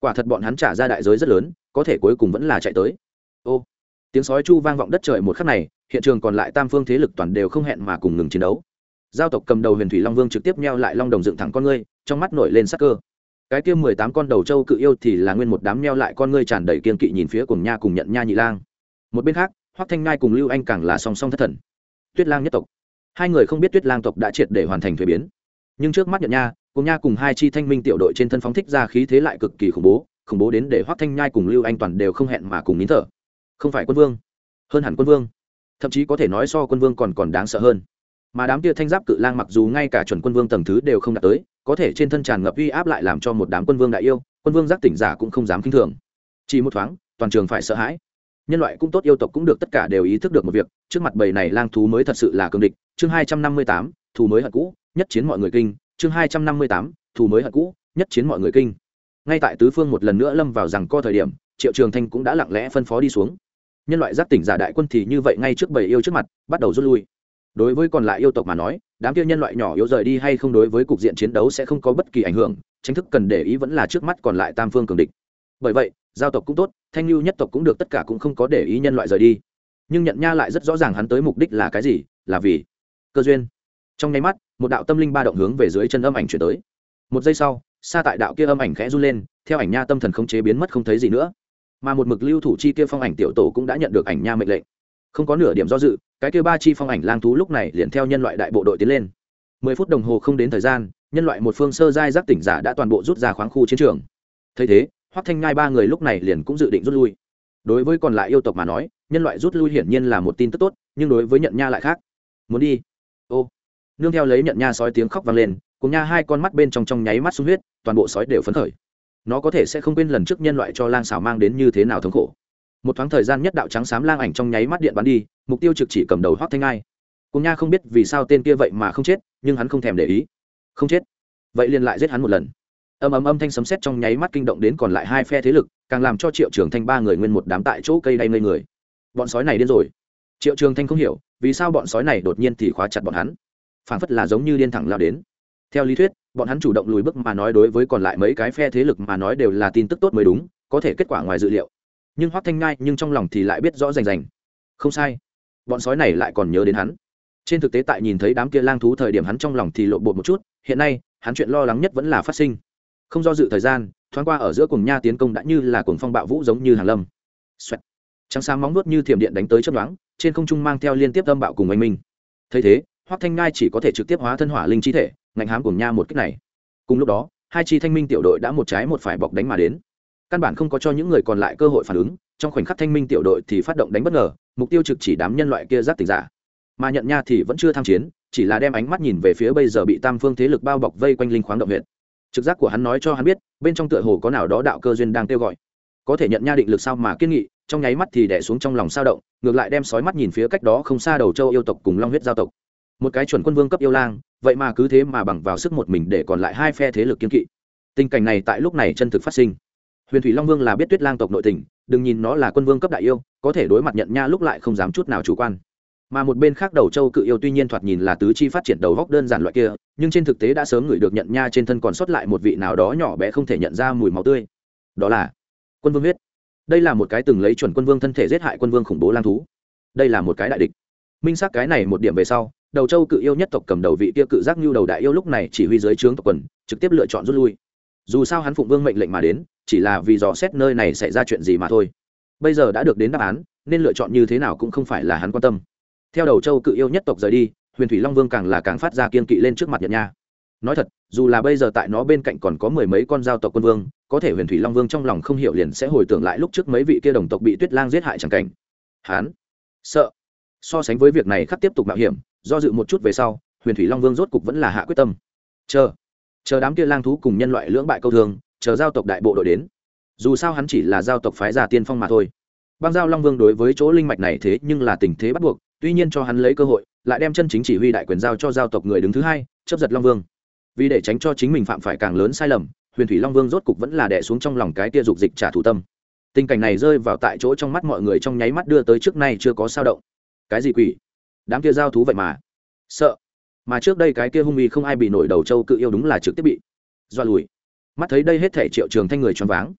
A: Quả thật bọn hắn trả ra đại giới rất lớn, có thể cuối cùng vẫn là chạy tới. Ô, tiếng sói chu vang vọng đất trời một khắc này, hiện trường còn lại tam phương thế lực toàn đều không hẹn mà cùng ngừng chiến đấu. Giao tộc cầm đầu huyền thủy long vương trực tiếp neo lại long đồng dựng thẳng con ngươi, trong mắt nổi lên sắc cơ. Cái kia mười tám con đầu trâu cự yêu thì là nguyên một đám neo lại con ngươi tràn đầy kiên kỵ nhìn phía cùng nha cùng nhận nha nhị lang. Một bên khác hoắc thanh ngai cùng lưu anh càng là song song thất thần. Tuyết lang nhất tộc. Hai người không biết tuyết lang tộc đã triệt để hoàn thành thuế biến. Nhưng trước mắt nhận nha, cùng nha cùng hai chi thanh minh tiểu đội trên thân phóng thích ra khí thế lại cực kỳ khủng bố khủng bố đến để hoắc thanh nhai cùng lưu anh toàn đều không hẹn mà cùng nín thở. Không phải quân vương, hơn hẳn quân vương. Thậm chí có thể nói so quân vương còn còn đáng sợ hơn. Mà đám kia thanh giáp cự lang mặc dù ngay cả chuẩn quân vương tầng thứ đều không đạt tới, có thể trên thân tràn ngập uy áp lại làm cho một đám quân vương đại yêu, quân vương giác tỉnh giả cũng không dám k i n h thường. Chỉ một thoáng, toàn trường phải sợ hãi nhân loại cũng tốt, yêu tộc cũng được, tất cả đều ý thức được một việc, trước mặt bầy này lang thú mới thật sự là cường địch. Chương hai trăm năm mươi tám, thù mới hận cũ, nhất chiến mọi người kinh. Chương hai trăm năm mươi tám, thù mới hận cũ, nhất chiến mọi người kinh. Ngay tại tứ phương một lần nữa lâm vào rằng co thời điểm, triệu trường thanh cũng đã lặng lẽ phân phó đi xuống. Nhân loại giác tỉnh giả đại quân thì như vậy ngay trước bầy yêu trước mặt, bắt đầu rút lui. Đối với còn lại yêu tộc mà nói, đám kia nhân loại nhỏ yếu rời đi hay không đối với cục diện chiến đấu sẽ không có bất kỳ ảnh hưởng, tranh thức cần để ý vẫn là trước mắt còn lại tam phương cường địch. Bởi vậy giao tộc cũng tốt, thanh lưu nhất tộc cũng được, tất cả cũng không có để ý nhân loại rời đi. Nhưng nhận nha lại rất rõ ràng hắn tới mục đích là cái gì, là vì cơ duyên. Trong nháy mắt, một đạo tâm linh ba động hướng về dưới chân âm ảnh chuyển tới. Một giây sau, xa tại đạo kia âm ảnh khẽ run lên, theo ảnh nha tâm thần không chế biến mất không thấy gì nữa. Mà một mực lưu thủ chi kia phong ảnh tiểu tổ cũng đã nhận được ảnh nha mệnh lệnh. Không có nửa điểm do dự, cái kia ba chi phong ảnh lang thú lúc này liền theo nhân loại đại bộ đội tiến lên. Mười phút đồng hồ không đến thời gian, nhân loại một phương sơ giai giác tỉnh giả đã toàn bộ rút ra khoáng khu chiến trường. Thấy thế hoắc thanh ngai ba người lúc này liền cũng dự định rút lui. Đối với còn lại yêu tộc mà nói, nhân loại rút lui hiển nhiên là một tin tức tốt, nhưng đối với nhận nha lại khác. Muốn đi? Ô. Nương theo lấy nhận nha sói tiếng khóc vang lên, cùng nha hai con mắt bên trong trong nháy mắt sung huyết, toàn bộ sói đều phấn khởi. Nó có thể sẽ không quên lần trước nhân loại cho lang xảo mang đến như thế nào thống khổ. Một thoáng thời gian nhất đạo trắng xám lang ảnh trong nháy mắt điện bắn đi, mục tiêu trực chỉ cầm đầu hoác thanh ai cùng nha không biết vì sao tên kia vậy mà không chết, nhưng hắn không thèm để ý. Không chết. Vậy liền lại giết hắn một lần âm âm âm thanh sấm sét trong nháy mắt kinh động đến còn lại hai phe thế lực, càng làm cho triệu trường thanh ba người nguyên một đám tại chỗ cây đay ngây người. Bọn sói này điên rồi. Triệu trường thanh không hiểu, vì sao bọn sói này đột nhiên thì khóa chặt bọn hắn? Phảng phất là giống như điên thẳng lao đến. Theo lý thuyết, bọn hắn chủ động lùi bước mà nói đối với còn lại mấy cái phe thế lực mà nói đều là tin tức tốt mới đúng, có thể kết quả ngoài dự liệu. Nhưng hoác thanh ngai nhưng trong lòng thì lại biết rõ rành rành. Không sai. Bọn sói này lại còn nhớ đến hắn. Trên thực tế tại nhìn thấy đám kia lang thú thời điểm hắn trong lòng thì lộ bột một chút, hiện nay, hắn chuyện lo lắng nhất vẫn là phát sinh không do dự thời gian, thoáng qua ở giữa cùng nha tiến công đã như là cùng phong bạo vũ giống như hàng lâm. Xoẹt. trắng sáng móng nuốt như thiểm điện đánh tới chấp đoán trên không trung mang theo liên tiếp âm bạo cùng anh minh. Thấy thế, hoắc thanh ngai chỉ có thể trực tiếp hóa thân hỏa linh chi thể, ngạnh hám cùng nha một cách này. Cùng lúc đó, hai chi thanh minh tiểu đội đã một trái một phải bọc đánh mà đến. Căn bản không có cho những người còn lại cơ hội phản ứng, trong khoảnh khắc thanh minh tiểu đội thì phát động đánh bất ngờ, mục tiêu trực chỉ đám nhân loại kia giác tỉnh giả. Mà nhận nha thì vẫn chưa tham chiến, chỉ là đem ánh mắt nhìn về phía bây giờ bị tam phương thế lực bao bọc vây quanh linh khoáng động huyện trực giác của hắn nói cho hắn biết, bên trong tựa hồ có nào đó đạo cơ duyên đang kêu gọi. Có thể nhận nha định lực sao mà kiên nghị, trong nháy mắt thì đẻ xuống trong lòng sao động, ngược lại đem sói mắt nhìn phía cách đó không xa đầu châu yêu tộc cùng long huyết giao tộc. Một cái chuẩn quân vương cấp yêu lang, vậy mà cứ thế mà bằng vào sức một mình để còn lại hai phe thế lực kiên kỵ. Tình cảnh này tại lúc này chân thực phát sinh. Huyền thủy long vương là biết tuyết lang tộc nội tình, đừng nhìn nó là quân vương cấp đại yêu, có thể đối mặt nhận nha lúc lại không dám chút nào chủ quan mà một bên khác đầu châu cự yêu tuy nhiên thoạt nhìn là tứ chi phát triển đầu góc đơn giản loại kia, nhưng trên thực tế đã sớm ngửi được nhận nha trên thân còn sót lại một vị nào đó nhỏ bé không thể nhận ra mùi máu tươi. Đó là quân vương huyết. Đây là một cái từng lấy chuẩn quân vương thân thể giết hại quân vương khủng bố lang thú. Đây là một cái đại địch. Minh xác cái này một điểm về sau, đầu châu cự yêu nhất tộc cầm đầu vị kia cự giác như đầu đại yêu lúc này chỉ huy dưới trướng tộc quần, trực tiếp lựa chọn rút lui. Dù sao hắn phụng vương mệnh lệnh mà đến, chỉ là vì dò xét nơi này xảy ra chuyện gì mà thôi. Bây giờ đã được đến đáp án, nên lựa chọn như thế nào cũng không phải là hắn quan tâm theo đầu châu cự yêu nhất tộc rời đi huyền thủy long vương càng là càng phát ra kiên kỵ lên trước mặt nhật nha. Nói thật dù là bây giờ tại nó bên cạnh còn có mười mấy con giao tộc quân vương có thể huyền thủy long vương trong lòng không hiểu liền sẽ hồi tưởng lại lúc trước mấy vị kia đồng tộc bị tuyết lang giết hại chẳng cảnh. Hán sợ. So sánh với việc này khắc tiếp tục mạo hiểm do dự một chút về sau huyền thủy long vương rốt cục vẫn là hạ quyết tâm. Chờ chờ đám kia lang thú cùng nhân loại lưỡng bại câu thường, chờ giao tộc đại bộ đội đến. Dù sao hắn chỉ là giao tộc phái già tiên phong mà thôi. Băng giao long vương đối với chỗ linh mạch này thế nhưng là tình thế bắt buộc tuy nhiên cho hắn lấy cơ hội, lại đem chân chính chỉ huy đại quyền giao cho giao tộc người đứng thứ hai, chấp giật long vương. Vì để tránh cho chính mình phạm phải càng lớn sai lầm, huyền thủy long vương rốt cục vẫn là đẻ xuống trong lòng cái tia dục dịch trả thủ tâm. Tình cảnh này rơi vào tại chỗ trong mắt mọi người trong nháy mắt đưa tới trước nay chưa có sao động. Cái gì quỷ? Đám kia giao thú vậy mà. Sợ. Mà trước đây cái kia hung y không ai bị nổi đầu châu cự yêu đúng là trực tiếp bị do lùi. Mắt thấy đây hết thể triệu trường thanh người choáng váng.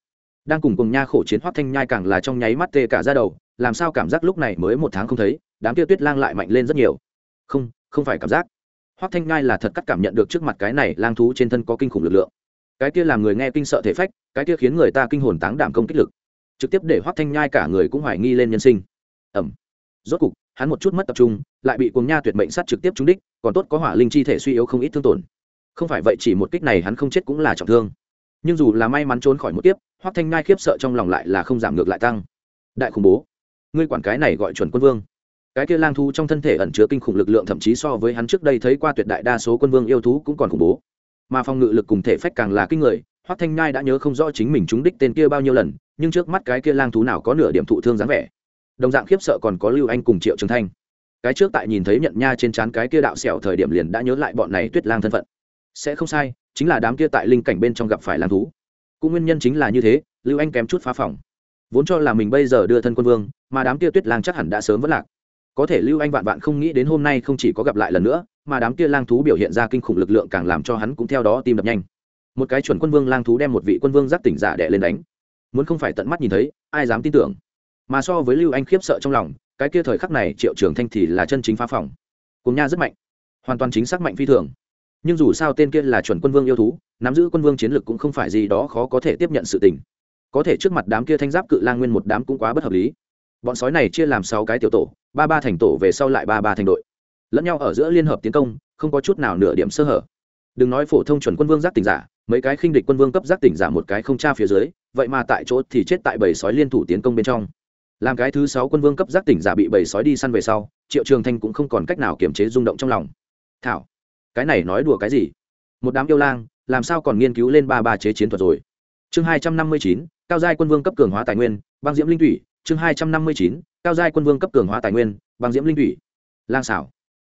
A: Đang cùng cùng nha khổ chiến hoắc thanh nhai càng là trong nháy mắt tê cả ra đầu, làm sao cảm giác lúc này mới một tháng không thấy đám kia tuyết lang lại mạnh lên rất nhiều. Không không phải cảm giác. Hoác thanh nhai là thật cắt cảm nhận được trước mặt cái này lang thú trên thân có kinh khủng lực lượng. Cái kia làm người nghe kinh sợ thể phách, cái kia khiến người ta kinh hồn táng đảm công kích lực. Trực tiếp để hoác thanh nhai cả người cũng hoài nghi lên nhân sinh. Ẩm rốt cục, hắn một chút mất tập trung, lại bị cuồng nha tuyệt mệnh sát trực tiếp trúng đích, còn tốt có hỏa linh chi thể suy yếu không ít thương tổn. Không phải vậy chỉ một kích này hắn không chết cũng là trọng thương. Nhưng dù là may mắn trốn khỏi một tiếp hoắc thanh ngai khiếp sợ trong lòng lại là không giảm ngược lại tăng. Đại khủng bố. Ngươi quản cái này gọi chuẩn quân vương cái kia lang thú trong thân thể ẩn chứa kinh khủng lực lượng thậm chí so với hắn trước đây thấy qua tuyệt đại đa số quân vương yêu thú cũng còn khủng bố. Mà phòng ngự lực cùng thể phách càng là kinh người, hoắc thanh Nhai đã nhớ không rõ chính mình trúng đích tên kia bao nhiêu lần, nhưng trước mắt cái kia lang thú nào có nửa điểm thụ thương dáng vẻ. Đồng dạng khiếp sợ còn có lưu anh cùng triệu trường thanh. Cái trước tại nhìn thấy nhận nha trên trán cái kia đạo sẹo thời điểm liền đã nhớ lại bọn này tuyết lang thân phận. Sẽ không sai, chính là đám kia tại linh cảnh bên trong gặp phải lang thú. Cũng nguyên nhân chính là như thế, lưu anh kém chút phá phòng. Vốn cho là mình bây giờ đưa thân quân vương, mà đám kia tuyết lang chắc hẳn đã sớm vất lạc có thể lưu anh vạn vạn không nghĩ đến hôm nay không chỉ có gặp lại lần nữa, mà đám kia lang thú biểu hiện ra kinh khủng lực lượng càng làm cho hắn cũng theo đó tim đập nhanh. Một cái chuẩn quân vương lang thú đem một vị quân vương giác tỉnh giả đệ lên đánh. Muốn không phải tận mắt nhìn thấy, ai dám tin tưởng? Mà so với lưu anh khiếp sợ trong lòng, cái kia thời khắc này triệu trường thanh thì là chân chính phá phòng. Cùng nha rất mạnh, hoàn toàn chính xác mạnh phi thường. Nhưng dù sao tên kia là chuẩn quân vương yêu thú, nắm giữ quân vương chiến lực cũng không phải gì đó khó có thể tiếp nhận sự tình. Có thể trước mặt đám kia thanh giáp cự lang nguyên một đám cũng quá bất hợp lý. Bọn sói này chia làm sáu cái tiểu tổ ba ba thành tổ về sau lại ba ba thành đội. Lẫn nhau ở giữa liên hợp tiến công, không có chút nào nửa điểm sơ hở. Đừng nói phổ thông chuẩn quân vương giác tỉnh giả, mấy cái khinh địch quân vương cấp giác tỉnh giả một cái không tra phía dưới, vậy mà tại chỗ thì chết tại bầy sói liên thủ tiến công bên trong. Làm cái thứ sáu quân vương cấp giác tỉnh giả bị bầy sói đi săn về sau, triệu trường thanh cũng không còn cách nào kiềm chế rung động trong lòng. Thảo, cái này nói đùa cái gì? Một đám yêu lang, làm sao còn nghiên cứu lên ba ba chế chiến thuật rồi? Chương hai trăm năm mươi chín, cao giai quân vương cấp cường hóa tài nguyên, băng diễm linh thủy, chương hai trăm năm mươi chín cao giai quân vương cấp cường hóa tài nguyên, băng diễm linh thủy, lang xảo.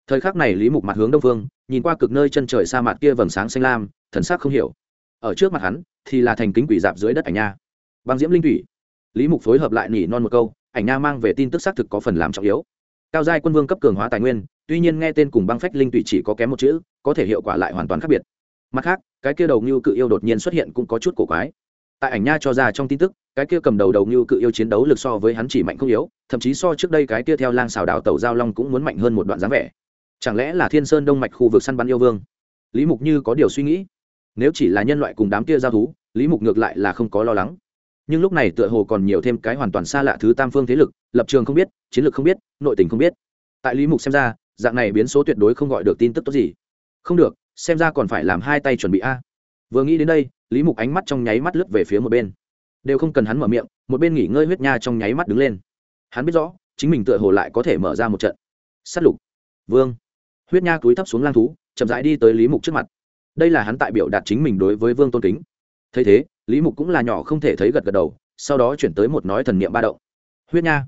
A: Thời khắc này lý mục mặt hướng đông phương, nhìn qua cực nơi chân trời sa mạc kia vầng sáng xanh lam, thần sắc không hiểu. Ở trước mặt hắn, thì là thành kính quỷ dạp dưới đất ảnh nha. Băng diễm linh thủy. Lý mục phối hợp lại nỉ non một câu, ảnh nha mang về tin tức xác thực có phần làm trọng yếu. Cao giai quân vương cấp cường hóa tài nguyên, tuy nhiên nghe tên cùng băng phách linh tụy chỉ có kém một chữ, có thể hiệu quả lại hoàn toàn khác biệt. Mặt khác, cái kia đầu như cự yêu đột nhiên xuất hiện cũng có chút cổ quái. Tại ảnh nha cho ra trong tin tức cái kia cầm đầu đầu như cự yêu chiến đấu lực so với hắn chỉ mạnh không yếu, thậm chí so trước đây cái kia theo lang xào đảo tàu giao long cũng muốn mạnh hơn một đoạn dáng vẻ. Chẳng lẽ là thiên sơn đông mạch khu vực săn bắn yêu vương? Lý mục như có điều suy nghĩ. Nếu chỉ là nhân loại cùng đám kia giao thú, lý mục ngược lại là không có lo lắng. Nhưng lúc này tựa hồ còn nhiều thêm cái hoàn toàn xa lạ thứ tam phương thế lực, lập trường không biết, chiến lược không biết, nội tình không biết. Tại lý mục xem ra, dạng này biến số tuyệt đối không gọi được tin tức tốt gì. Không được, xem ra còn phải làm hai tay chuẩn bị a. Vừa nghĩ đến đây, lý mục ánh mắt trong nháy mắt lướt về phía một bên đều không cần hắn mở miệng, một bên nghỉ ngơi huyết nha trong nháy mắt đứng lên. Hắn biết rõ, chính mình tựa hồ lại có thể mở ra một trận. S á t lục. Vương. Huyết nha cúi thấp xuống lang thú, chậm rãi đi tới lý mục trước mặt. Đây là hắn tại biểu đạt chính mình đối với vương tôn kính. Thấy thế, lý mục cũng là nhỏ không thể thấy gật gật đầu, sau đó chuyển tới một nói thần niệm ba động. Huyết nha.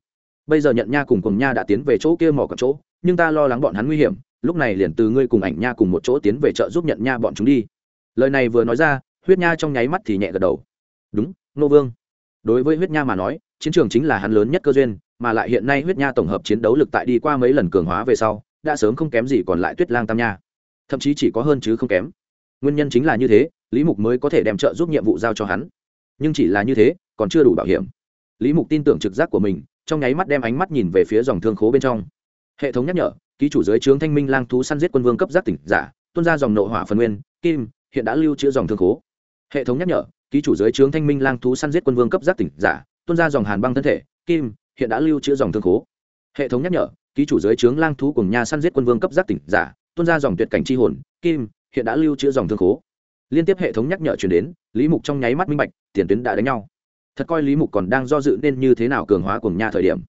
A: Bây giờ nhận nha cùng cùng nha đã tiến về chỗ kia mỏ cả chỗ, nhưng ta lo lắng bọn hắn nguy hiểm, lúc này liền từ ngươi cùng ảnh nha cùng một chỗ tiến về chợ giúp nhận nha bọn chúng đi. Lời này vừa nói ra, huyết nha trong nháy mắt thì nhẹ gật đầu. Đúng nô vương. Đối với huyết nha mà nói, chiến trường chính là hắn lớn nhất cơ duyên, mà lại hiện nay huyết nha tổng hợp chiến đấu lực tại đi qua mấy lần cường hóa về sau, đã sớm không kém gì còn lại tuyết lang tam nha. Thậm chí chỉ có hơn chứ không kém. Nguyên nhân chính là như thế, lý mục mới có thể đem trợ giúp nhiệm vụ giao cho hắn. Nhưng chỉ là như thế, còn chưa đủ bảo hiểm. Lý mục tin tưởng trực giác của mình, trong nháy mắt đem ánh mắt nhìn về phía dòng thương khố bên trong. Hệ thống nhắc nhở, ký chủ giới trướng thanh minh lang thú săn giết quân vương cấp giác tỉnh giả, tuân ra dòng nộ hỏa phần nguyên, kim, hiện đã lưu trữ dòng thương khố. Hệ thống nhắc nhở ký chủ giới trướng thanh minh lang thú săn giết quân vương cấp giác tỉnh giả tuân ra dòng hàn băng thân thể, kim, hiện đã lưu trữ dòng thương khố. Hệ thống nhắc nhở, ký chủ giới trướng lang thú cùng nhà săn giết quân vương cấp giác tỉnh giả tuân ra dòng tuyệt cảnh tri hồn, kim, hiện đã lưu trữ dòng thương khố. Liên tiếp hệ thống nhắc nhở chuyển đến, lý mục trong nháy mắt minh bạch, tiền tuyến đã đánh nhau. Thật coi lý mục còn đang do dự nên như thế nào cường hóa cùng nha thời điểm.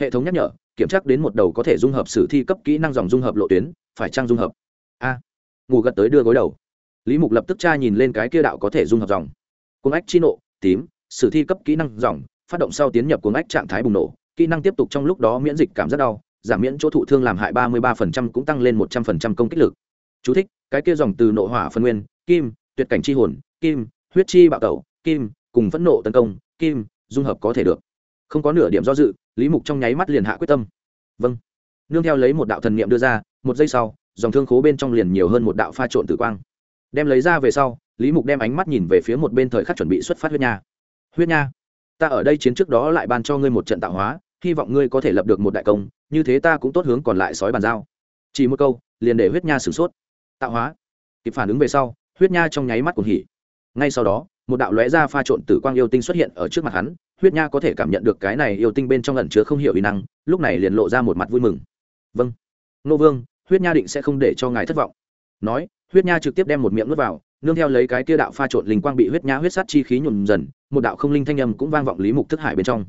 A: Hệ thống nhắc nhở, kiểm tra đến một đầu có thể dung hợp sử thi cấp kỹ năng dòng dung hợp lộ tuyến, phải trang dung hợp? A. Ngủ gật tới đưa gối đầu. Lý mục lập tức tra nhìn lên cái kia đạo có thể dung hợp dòng cuồng ách chi nộ tím sử thi cấp kỹ năng dòng phát động sau tiến nhập cuồng ách trạng thái bùng nổ kỹ năng tiếp tục trong lúc đó miễn dịch cảm giác đau giảm miễn chỗ thụ thương làm hại ba mươi 33% cũng tăng lên một trăm 100% công kích lực. Chú thích, cái kia dòng từ nộ hỏa phân nguyên kim tuyệt cảnh chi hồn kim huyết chi bạo tẩu kim cùng phẫn nộ tấn công kim dung hợp có thể được. Không có nửa điểm do dự lý mục trong nháy mắt liền hạ quyết tâm. Vâng. Nương theo lấy một đạo thần niệm đưa ra một giây sau dòng thương khố bên trong liền nhiều hơn một đạo pha trộn tử quang. Đem lấy ra về sau lý mục đem ánh mắt nhìn về phía một bên thời khắc chuẩn bị xuất phát huyết nha. Huyết nha, ta ở đây chiến trước đó lại ban cho ngươi một trận tạo hóa, hy vọng ngươi có thể lập được một đại công, như thế ta cũng tốt hướng còn lại sói bàn giao. Chỉ một câu, liền để huyết nha sửng sốt. Tạo hóa? Kịp phản ứng về sau, huyết nha trong nháy mắt cuồng hỉ. Ngay sau đó, một đạo lóe ra pha trộn tử quang yêu tinh xuất hiện ở trước mặt hắn, huyết nha có thể cảm nhận được cái này yêu tinh bên trong ẩn chứa không hiểu ý năng, lúc này liền lộ ra một mặt vui mừng. Vâng nô vương, huyết nha định sẽ không để cho ngài thất vọng. Nói, huyết nha trực tiếp đem một miệng nuốt vào nương theo lấy cái kia đạo pha trộn linh quang bị huyết nhã huyết sát chi khí nhuộm dần, một đạo không linh thanh âm cũng vang vọng lý mục thức hải bên trong.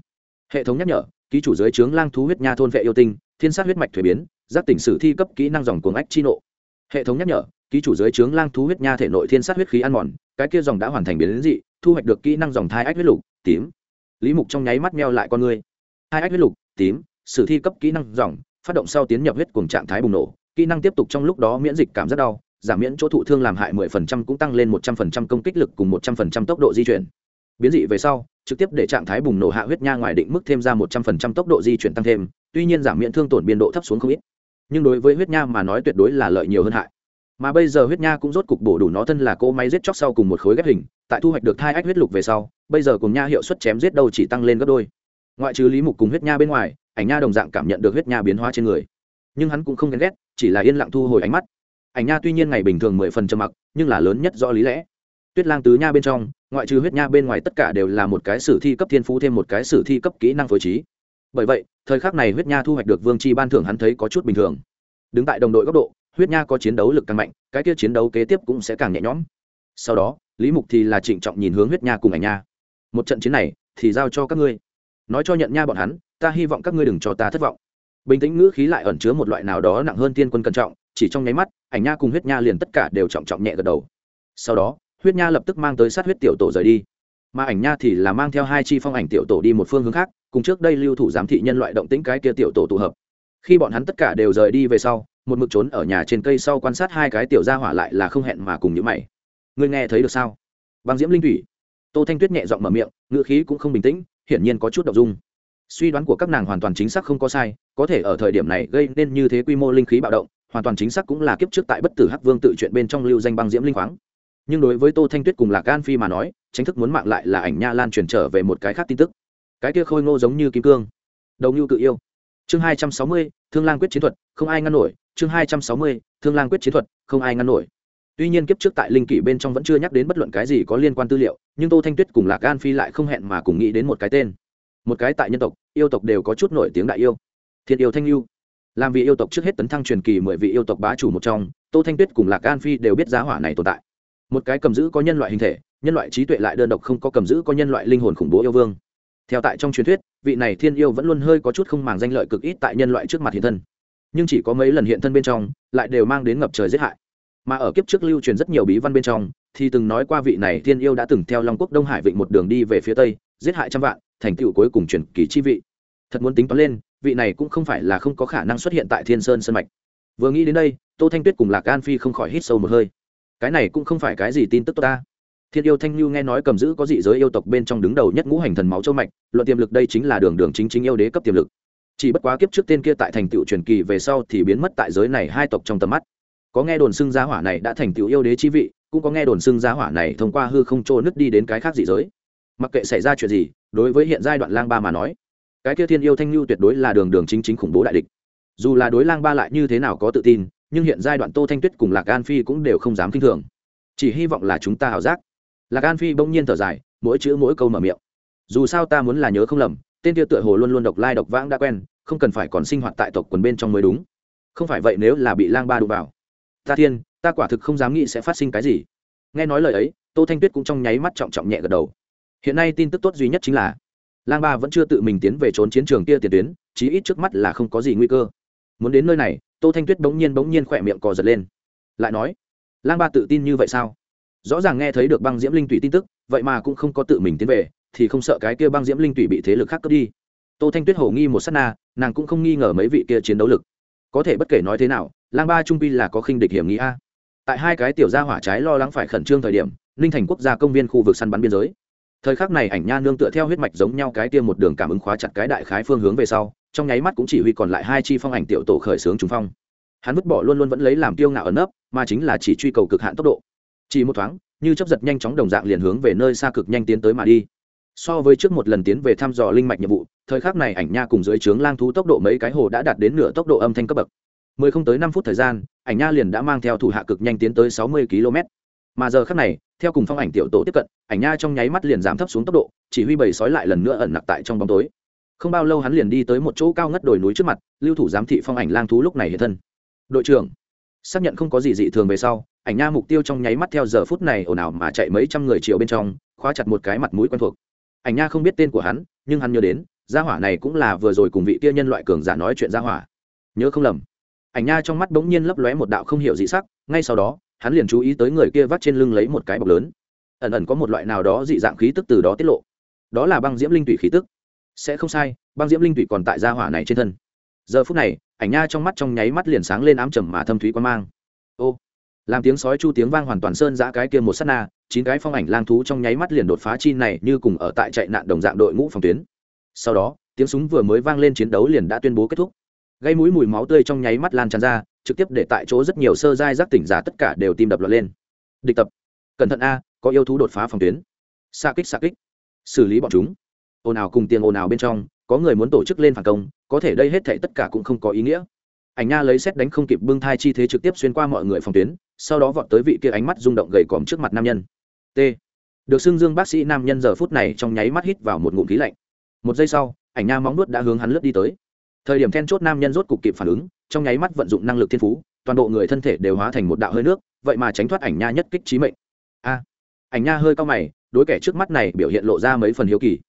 A: Hệ thống nhắc nhở, ký chủ giới trướng lang thú huyết nha thôn vệ yêu tinh, thiên sát huyết mạch thuế biến, giác tỉnh sử thi cấp kỹ năng dòng cuồng ách chi nộ. Hệ thống nhắc nhở, ký chủ giới trướng lang thú huyết nha thể nội thiên sát huyết khí ăn mòn, cái kia dòng đã hoàn thành biến đến dị, thu hoạch được kỹ năng dòng thai ách huyết lục, tím. Lý mục trong nháy mắt meo lại con người hai ách huyết lục, tím, sử thi cấp kỹ năng dòng, phát động sau tiến nhập huyết cùng trạng thái bùng nổ, kỹ năng tiếp tục trong lúc đó miễn dịch cảm rất đau giảm miễn chỗ thụ thương làm hại 10% cũng tăng lên 100% công kích lực cùng 100% tốc độ di chuyển. Biến dị về sau, trực tiếp để trạng thái bùng nổ hạ huyết nha ngoài định mức thêm ra 100% tốc độ di chuyển tăng thêm, tuy nhiên giảm miễn thương tổn biên độ thấp xuống không ít. Nhưng đối với huyết nha mà nói tuyệt đối là lợi nhiều hơn hại. Mà bây giờ huyết nha cũng rốt cục bổ đủ nó thân là cô máy giết chóc sau cùng một khối ghép hình, tại thu hoạch được hai ách huyết lục về sau, bây giờ cùng nha hiệu suất chém giết đâu chỉ tăng lên gấp đôi. Ngoại trừ lý mục cùng huyết nha bên ngoài, ảnh nha đồng dạng cảm nhận được huyết nha biến hóa trên người. Nhưng hắn cũng không ghen ghét, chỉ là yên lặng thu hồi ánh mắt ảnh nha tuy nhiên ngày bình thường mười phần trầm mặc, nhưng là lớn nhất do lý lẽ. Tuyết lang tứ nha bên trong, ngoại trừ huyết nha bên ngoài tất cả đều là một cái sử thi cấp thiên phú thêm một cái sử thi cấp kỹ năng phối trí. Bởi vậy, thời khắc này huyết nha thu hoạch được vương chi ban thưởng hắn thấy có chút bình thường. Đứng tại đồng đội góc độ, huyết nha có chiến đấu lực càng mạnh, cái kia chiến đấu kế tiếp cũng sẽ càng nhẹ nhõm. Sau đó, lý mục thì là trịnh trọng nhìn hướng huyết nha cùng ảnh nha. Một trận chiến này thì giao cho các ngươi. Nói cho nhận nha bọn hắn, ta hy vọng các ngươi đừng cho ta thất vọng. Bình tĩnh ngữ khí lại ẩn chứa một loại nào đó nặng hơn tiên quân cẩn trọng chỉ trong nháy mắt, ảnh nha cùng huyết nha liền tất cả đều trọng trọng nhẹ gật đầu. Sau đó, huyết nha lập tức mang tới sát huyết tiểu tổ rời đi. Mà ảnh nha thì là mang theo hai chi phong ảnh tiểu tổ đi một phương hướng khác, cùng trước đây lưu thủ giám thị nhân loại động tĩnh cái kia tiểu tổ tụ hợp. Khi bọn hắn tất cả đều rời đi về sau, một mực trốn ở nhà trên cây sau quan sát hai cái tiểu gia hỏa lại là không hẹn mà cùng những mày. Ngươi nghe thấy được sao? Băng diễm linh thủy. Tô thanh tuyết nhẹ giọng mở miệng, ngữ khí cũng không bình tĩnh, hiển nhiên có chút đ dung. Suy đoán của các nàng hoàn toàn chính xác không có sai, có thể ở thời điểm này gây nên như thế quy mô linh khí bạo động hoàn toàn chính xác cũng là kiếp trước tại bất tử hắc vương tự chuyện bên trong lưu danh băng diễm linh khoáng. Nhưng đối với tô thanh tuyết cùng lạc gan phi mà nói tranh thức muốn mạng lại là ảnh nha lan truyền trở về một cái khác tin tức. Cái kia khôi ngô giống như kim cương. Đầu ngưu cự yêu. Chương hai trăm sáu mươi, thương lang quyết chiến thuật, không ai ngăn nổi. Chương hai trăm sáu mươi, thương lang quyết chiến thuật, không ai ngăn nổi. Tuy nhiên kiếp trước tại linh kỷ bên trong vẫn chưa nhắc đến bất luận cái gì có liên quan tư liệu, nhưng tô thanh tuyết cùng lạc gan phi lại không hẹn mà cùng nghĩ đến một cái tên. Một cái tại nhân tộc, yêu tộc đều có chút nổi tiếng đại yêu. Thiệt yêu thanh lưu làm vị yêu tộc trước hết tấn thăng truyền kỳ mười vị yêu tộc bá chủ một trong, tô thanh tuyết cùng lạc an phi đều biết giá hỏa này tồn tại. Một cái cầm giữ có nhân loại hình thể, nhân loại trí tuệ lại đơn độc không có cầm giữ có nhân loại linh hồn khủng bố yêu vương. Theo tại trong truyền thuyết, vị này thiên yêu vẫn luôn hơi có chút không màng danh lợi cực ít tại nhân loại trước mặt hiện thân. Nhưng chỉ có mấy lần hiện thân bên trong, lại đều mang đến ngập trời giết hại. Mà ở kiếp trước lưu truyền rất nhiều bí văn bên trong, thì từng nói qua vị này thiên yêu đã từng theo long quốc đông hải vịnh một đường đi về phía tây, giết hại trăm vạn, thành tựu cuối cùng truyền kỳ chi vị. Thật muốn tính toán lên vị này cũng không phải là không có khả năng xuất hiện tại thiên sơn sân mạch. Vừa nghĩ đến đây, tô thanh tuyết cùng lạc an phi không khỏi hít sâu một hơi. Cái này cũng không phải cái gì tin tức tốt ta. Thiên yêu thanh lưu nghe nói cầm giữ có dị giới yêu tộc bên trong đứng đầu nhất ngũ hành thần máu châu mạch, luận tiềm lực đây chính là đường đường chính chính yêu đế cấp tiềm lực. Chỉ bất quá kiếp trước tên kia tại thành tựu truyền kỳ về sau thì biến mất tại giới này hai tộc trong tầm mắt. Có nghe đồn xưng giá hỏa này đã thành tựu yêu đế chi vị, cũng có nghe đồn xưng giá hỏa này thông qua hư không trô nứt đi đến cái khác dị giới. Mặc kệ xảy ra chuyện gì, đối với hiện giai đoạn lang ba mà nói cái kia thiên yêu thanh lưu tuyệt đối là đường đường chính chính khủng bố đại địch. Dù là đối lang ba lại như thế nào có tự tin, nhưng hiện giai đoạn tô thanh tuyết cùng lạc an phi cũng đều không dám k i n h thường. Chỉ hy vọng là chúng ta ảo giác. Lạc an phi bỗng nhiên thở dài, mỗi chữ mỗi câu mở miệng. Dù sao ta muốn là nhớ không lầm, tên Tiêu tựa hồ luôn luôn độc lai độc vãng đã quen, không cần phải còn sinh hoạt tại tộc quần bên trong mới đúng. Không phải vậy nếu là bị lang ba đụng vào. Ta thiên, ta quả thực không dám nghĩ sẽ phát sinh cái gì. Nghe nói lời ấy, tô thanh tuyết cũng trong nháy mắt trọng trọng nhẹ gật đầu. Hiện nay tin tức tốt duy nhất chính là lang ba vẫn chưa tự mình tiến về trốn chiến trường kia tiền tuyến, chí ít trước mắt là không có gì nguy cơ. Muốn đến nơi này, tô thanh tuyết bỗng nhiên bỗng nhiên khỏe miệng cò giật lên. Lại nói, lang ba tự tin như vậy sao? Rõ ràng nghe thấy được băng diễm linh tụy tin tức, vậy mà cũng không có tự mình tiến về, thì không sợ cái kia băng diễm linh tụy bị thế lực khác cướp đi? Tô thanh tuyết hổ nghi một s á t na, nàng cũng không nghi ngờ mấy vị kia chiến đấu lực. Có thể bất kể nói thế nào, lang ba trung pi là có khinh địch hiểm nghĩ a. Tại hai cái tiểu gia hỏa trái lo lắng phải khẩn trương thời điểm, ninh thành quốc gia công viên khu vực săn bắn biên giới thời khắc này ảnh nha nương tựa theo huyết mạch giống nhau cái tiêm một đường cảm ứng khóa chặt cái đại khái phương hướng về sau, trong nháy mắt cũng chỉ huy còn lại hai chi phong ảnh tiểu tổ khởi xướng trúng phong. Hắn vứt bỏ luôn luôn vẫn lấy làm tiêu ngạo ẩn nấp, mà chính là chỉ truy cầu cực hạn tốc độ. Chỉ một thoáng, như chấp giật nhanh chóng đồng dạng liền hướng về nơi xa cực nhanh tiến tới mà đi. So với trước một lần tiến về thăm dò linh mạch nhiệm vụ, thời khắc này ảnh nha cùng dưới trướng lang thú tốc độ mấy cái hồ đã đạt đến nửa tốc độ âm thanh cấp bậc. Mười không tới năm phút thời gian, ảnh nha liền đã mang theo thủ hạ cực nhanh tiến tới sáu mươi km mà giờ khắc này, theo cùng phong ảnh tiểu tổ tiếp cận, ảnh nha trong nháy mắt liền giảm thấp xuống tốc độ, chỉ huy bầy sói lại lần nữa ẩn nặc tại trong bóng tối. Không bao lâu hắn liền đi tới một chỗ cao ngất đồi núi trước mặt, lưu thủ giám thị phong ảnh lang thú lúc này hiện thân. Đội trưởng. Xác nhận không có gì dị thường về sau, ảnh nha mục tiêu trong nháy mắt theo giờ phút này ồn ào mà chạy mấy trăm người chiều bên trong, khóa chặt một cái mặt mũi quen thuộc. Ảnh nha không biết tên của hắn, nhưng hắn nhớ đến, gia hỏa này cũng là vừa rồi cùng vị kia nhân loại cường giả nói chuyện gia hỏa. Nhớ không lầm. Ảnh nha trong mắt bỗng nhiên lấp lóe một đạo không hiểu dị sắc, ngay sau đó hắn liền chú ý tới người kia vắt trên lưng lấy một cái bọc lớn. Ẩn ẩn có một loại nào đó dị dạng khí tức từ đó tiết lộ. Đó là băng diễm linh tủy khí tức. Sẽ không sai, băng diễm linh tủy còn tại gia hỏa này trên thân. Giờ phút này, ảnh nha trong mắt trong nháy mắt liền sáng lên ám trầm mà thâm thúy quan mang. Ô, làm tiếng sói chu tiếng vang hoàn toàn sơn giã cái kia một s á t na, chín cái phong ảnh lang thú trong nháy mắt liền đột phá chi này như cùng ở tại chạy nạn đồng dạng đội ngũ phòng tuyến. Sau đó, tiếng súng vừa mới vang lên chiến đấu liền đã tuyên bố kết thúc. Gây mũi mùi máu tươi trong nháy mắt lan tràn ra trực tiếp để tại chỗ rất nhiều sơ giai giác tỉnh giả tất cả đều tim đập loạn lên. Địch tập. Cẩn thận a, có yêu thú đột phá phòng tuyến. Xa kích xa kích. Xử lý bọn chúng. Ồn ào cùng tiền ồn ào bên trong, có người muốn tổ chức lên phản công, có thể đây hết thảy tất cả cũng không có ý nghĩa. Ảnh nha lấy xét đánh không kịp bưng thai chi thế trực tiếp xuyên qua mọi người phòng tuyến, sau đó vọt tới vị kia ánh mắt rung động gầy còm trước mặt nam nhân. T. Được xưng dương bác sĩ nam nhân giờ phút này trong nháy mắt hít vào một ngụm khí lạnh. Một giây sau, ảnh nha móng nuốt đã hướng hắn lướt đi tới. Thời điểm then chốt nam nhân rốt cục kịp phản ứng trong nháy mắt vận dụng năng lực thiên phú, toàn bộ người thân thể đều hóa thành một đạo hơi nước, vậy mà tránh thoát ảnh nha nhất kích trí mệnh. A, ảnh nha hơi cao mày, đối kẻ trước mắt này biểu hiện lộ ra mấy phần hiếu kỳ.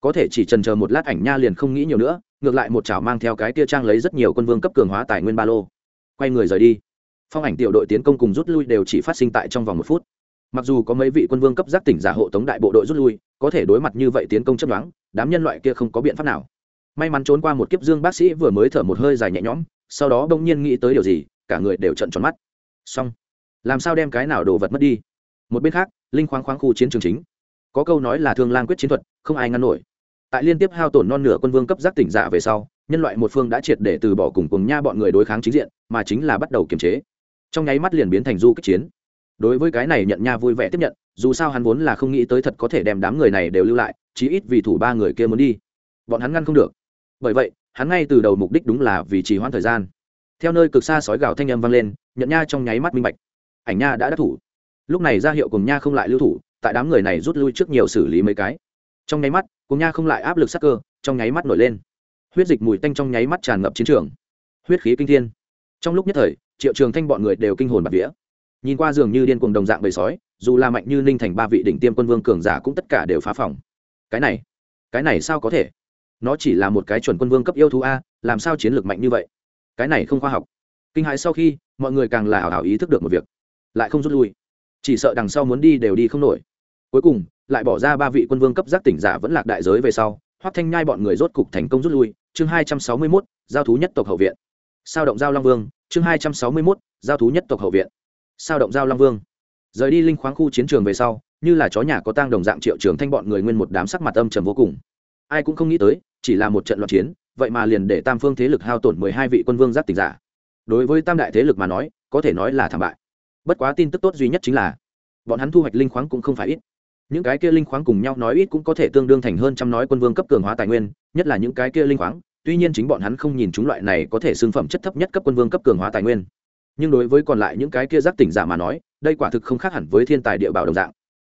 A: Có thể chỉ trần chờ một lát ảnh nha liền không nghĩ nhiều nữa, ngược lại một chảo mang theo cái tia trang lấy rất nhiều quân vương cấp cường hóa tài nguyên ba lô. Quay người rời đi. Phong ảnh tiểu đội tiến công cùng rút lui đều chỉ phát sinh tại trong vòng một phút. Mặc dù có mấy vị quân vương cấp giác tỉnh giả hộ tống đại bộ đội rút lui, có thể đối mặt như vậy tiến công chấp đoán đám nhân loại kia không có biện pháp nào. May mắn trốn qua một kiếp dương bác sĩ vừa mới thở một hơi dài nhẹ nhõm sau đó bỗng nhiên nghĩ tới điều gì, cả người đều trận tròn mắt. Xong. Làm sao đem cái nào đồ vật mất đi? Một bên khác, linh khoáng khoáng khu chiến trường chính. Có câu nói là thương lang quyết chiến thuật, không ai ngăn nổi. Tại liên tiếp hao tổn non nửa quân vương cấp giác tỉnh dạ về sau, nhân loại một phương đã triệt để từ bỏ cùng cùng nha bọn người đối kháng chính diện, mà chính là bắt đầu kiềm chế. Trong nháy mắt liền biến thành du kích chiến. Đối với cái này nhận nha vui vẻ tiếp nhận, dù sao hắn vốn là không nghĩ tới thật có thể đem đám người này đều lưu lại, chí ít vì thủ ba người kia muốn đi. Bọn hắn ngăn không được. Bởi vậy hắn ngay từ đầu mục đích đúng là vì trì hoãn thời gian. Theo nơi cực xa sói gào thanh âm vang lên nhận nha trong nháy mắt minh bạch. Ảnh nha đã đắc thủ. Lúc này ra hiệu cùng nha không lại lưu thủ, tại đám người này rút lui trước nhiều xử lý mấy cái. Trong nháy mắt cùng nha không lại áp lực sắc cơ, trong nháy mắt nổi lên. Huyết dịch mùi tanh trong nháy mắt tràn ngập chiến trường. Huyết khí kinh thiên. Trong lúc nhất thời, triệu trường thanh bọn người đều kinh hồn bạt vía. Nhìn qua dường như điên cuồng đồng dạng bầy sói, dù là mạnh như ninh thành ba vị đỉnh tiêm quân vương cường giả cũng tất cả đều phá phòng. Cái này cái này sao có thể? Nó chỉ là một cái chuẩn quân vương cấp yêu thú a, làm sao chiến lược mạnh như vậy? Cái này không khoa học. Kinh hãi sau khi, mọi người càng là ảo ảo ý thức được một việc. Lại không rút lui. Chỉ sợ đằng sau muốn đi đều đi không nổi. Cuối cùng, lại bỏ ra ba vị quân vương cấp giác tỉnh giả vẫn lạc đại giới về sau, hoắc thanh nhai bọn người rốt cục thành công rút lui. Chương hai trăm sáu mươi mốt, giao thú nhất tộc hậu viện. Sao động giao long vương. Chương hai trăm sáu mươi mốt, giao thú nhất tộc hậu viện. Sao động giao long vương. Rời đi linh khoáng khu chiến trường về sau, như là chó nhà có tang đồng dạng triệu trường thanh bọn người nguyên một đám sắc mặt âm trầm vô cùng. Ai cũng không nghĩ tới chỉ là một trận loạn chiến, vậy mà liền để tam phương thế lực hao tổn mười hai vị quân vương giác tỉnh giả. Đối với tam đại thế lực mà nói, có thể nói là thảm bại. Bất quá tin tức tốt duy nhất chính là, bọn hắn thu hoạch linh khoáng cũng không phải ít. Những cái kia linh khoáng cùng nhau nói ít cũng có thể tương đương thành hơn trăm nói quân vương cấp cường hóa tài nguyên, nhất là những cái kia linh khoáng, tuy nhiên chính bọn hắn không nhìn chúng loại này có thể xương phẩm chất thấp nhất cấp quân vương cấp cường hóa tài nguyên. Nhưng đối với còn lại những cái kia giác tỉnh giả mà nói, đây quả thực không khác hẳn với thiên tài địa bảo đồng dạng.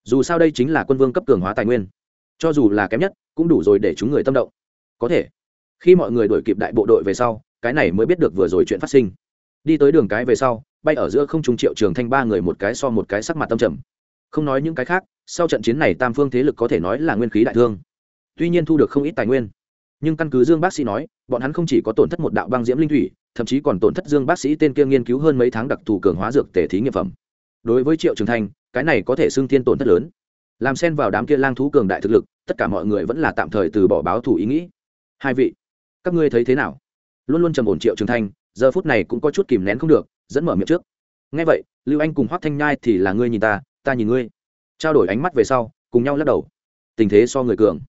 A: Dù sao đây chính là quân vương cấp cường hóa tài nguyên. Cho dù là kém nhất, cũng đủ rồi để chúng người tâm động có thể. Khi mọi người đuổi kịp đại bộ đội về sau, cái này mới biết được vừa rồi chuyện phát sinh. Đi tới đường cái về sau, bay ở giữa không trung triệu trường thanh ba người một cái so một cái sắc mặt tâm trầm. Không nói những cái khác, sau trận chiến này tam phương thế lực có thể nói là nguyên khí đại thương. Tuy nhiên thu được không ít tài nguyên. Nhưng căn cứ dương bác sĩ nói, bọn hắn không chỉ có tổn thất một đạo băng diễm linh thủy, thậm chí còn tổn thất dương bác sĩ tên kia nghiên cứu hơn mấy tháng đặc thù cường hóa dược tể thí nghiệm phẩm. Đối với triệu trường thanh, cái này có thể xưng thiên tổn thất lớn. Làm xen vào đám kia lang thú cường đại thực lực, tất cả mọi người vẫn là tạm thời từ bỏ báo thủ ý nghĩ hai vị, các ngươi thấy thế nào? Luôn luôn trầm ổn triệu trường thanh, giờ phút này cũng có chút kìm nén không được, dẫn mở miệng trước. Ngay vậy, lưu anh cùng hoác thanh nhai thì là ngươi nhìn ta ta nhìn ngươi. Trao đổi ánh mắt về sau, cùng nhau lắc đầu. Tình thế so người cường.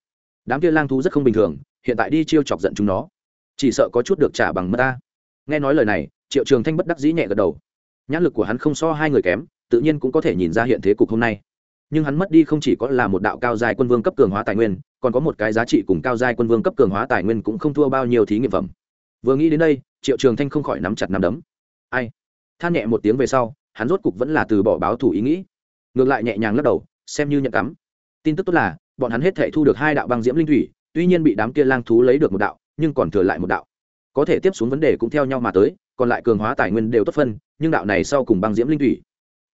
A: Đám kia lang thú rất không bình thường, hiện tại đi chiêu chọc giận chúng nó. Chỉ sợ có chút được trả bằng mất ta. Nghe nói lời này, triệu trường thanh bất đắc dĩ nhẹ gật đầu. Nhãn lực của hắn không so hai người kém, tự nhiên cũng có thể nhìn ra hiện thế cục hôm nay. Nhưng hắn mất đi không chỉ có là một đạo cao dài quân vương cấp cường hóa tài nguyên còn có một cái giá trị cùng cao giai quân vương cấp cường hóa tài nguyên cũng không thua bao nhiêu thí nghiệm phẩm. Vừa nghĩ đến đây, triệu trường thanh không khỏi nắm chặt nắm đấm. Ai? Than nhẹ một tiếng về sau, hắn rốt cục vẫn là từ bỏ báo thủ ý nghĩ. Ngược lại nhẹ nhàng lắc đầu, xem như nhận cắm. Tin tức tốt là, bọn hắn hết thể thu được hai đạo băng diễm linh thủy, tuy nhiên bị đám kia lang thú lấy được một đạo, nhưng còn thừa lại một đạo. Có thể tiếp xuống vấn đề cũng theo nhau mà tới, còn lại cường hóa tài nguyên đều tốt phân, nhưng đạo này sau cùng băng diễm linh thủy.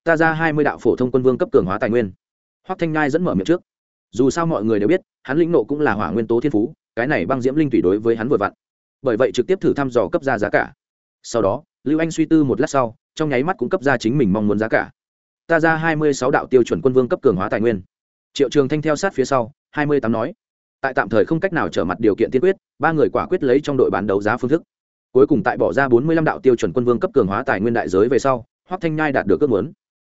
A: Ta ra hai mươi đạo phổ thông quân vương cấp cường hóa tài nguyên. Hoắc thanh ngai dẫn mở miệng trước dù sao mọi người đều biết, hắn lĩnh nộ cũng là hỏa nguyên tố thiên phú, cái này băng diễm linh thủy đối với hắn vừa vặn. Bởi vậy trực tiếp thử thăm dò cấp ra giá cả. Sau đó, lưu anh suy tư một lát sau, trong nháy mắt cũng cấp ra chính mình mong muốn giá cả. Ta ra hai mươi sáu đạo tiêu chuẩn quân vương cấp cường hóa tài nguyên. Triệu trường thanh theo sát phía sau, hai mươi tám nói. Tại tạm thời không cách nào trở mặt điều kiện tiên quyết, ba người quả quyết lấy trong đội bán đấu giá phương thức. Cuối cùng tại bỏ ra bốn mươi lăm đạo tiêu chuẩn quân vương cấp cường hóa tài nguyên đại giới về sau, hoắc thanh nhai đạt được ước muốn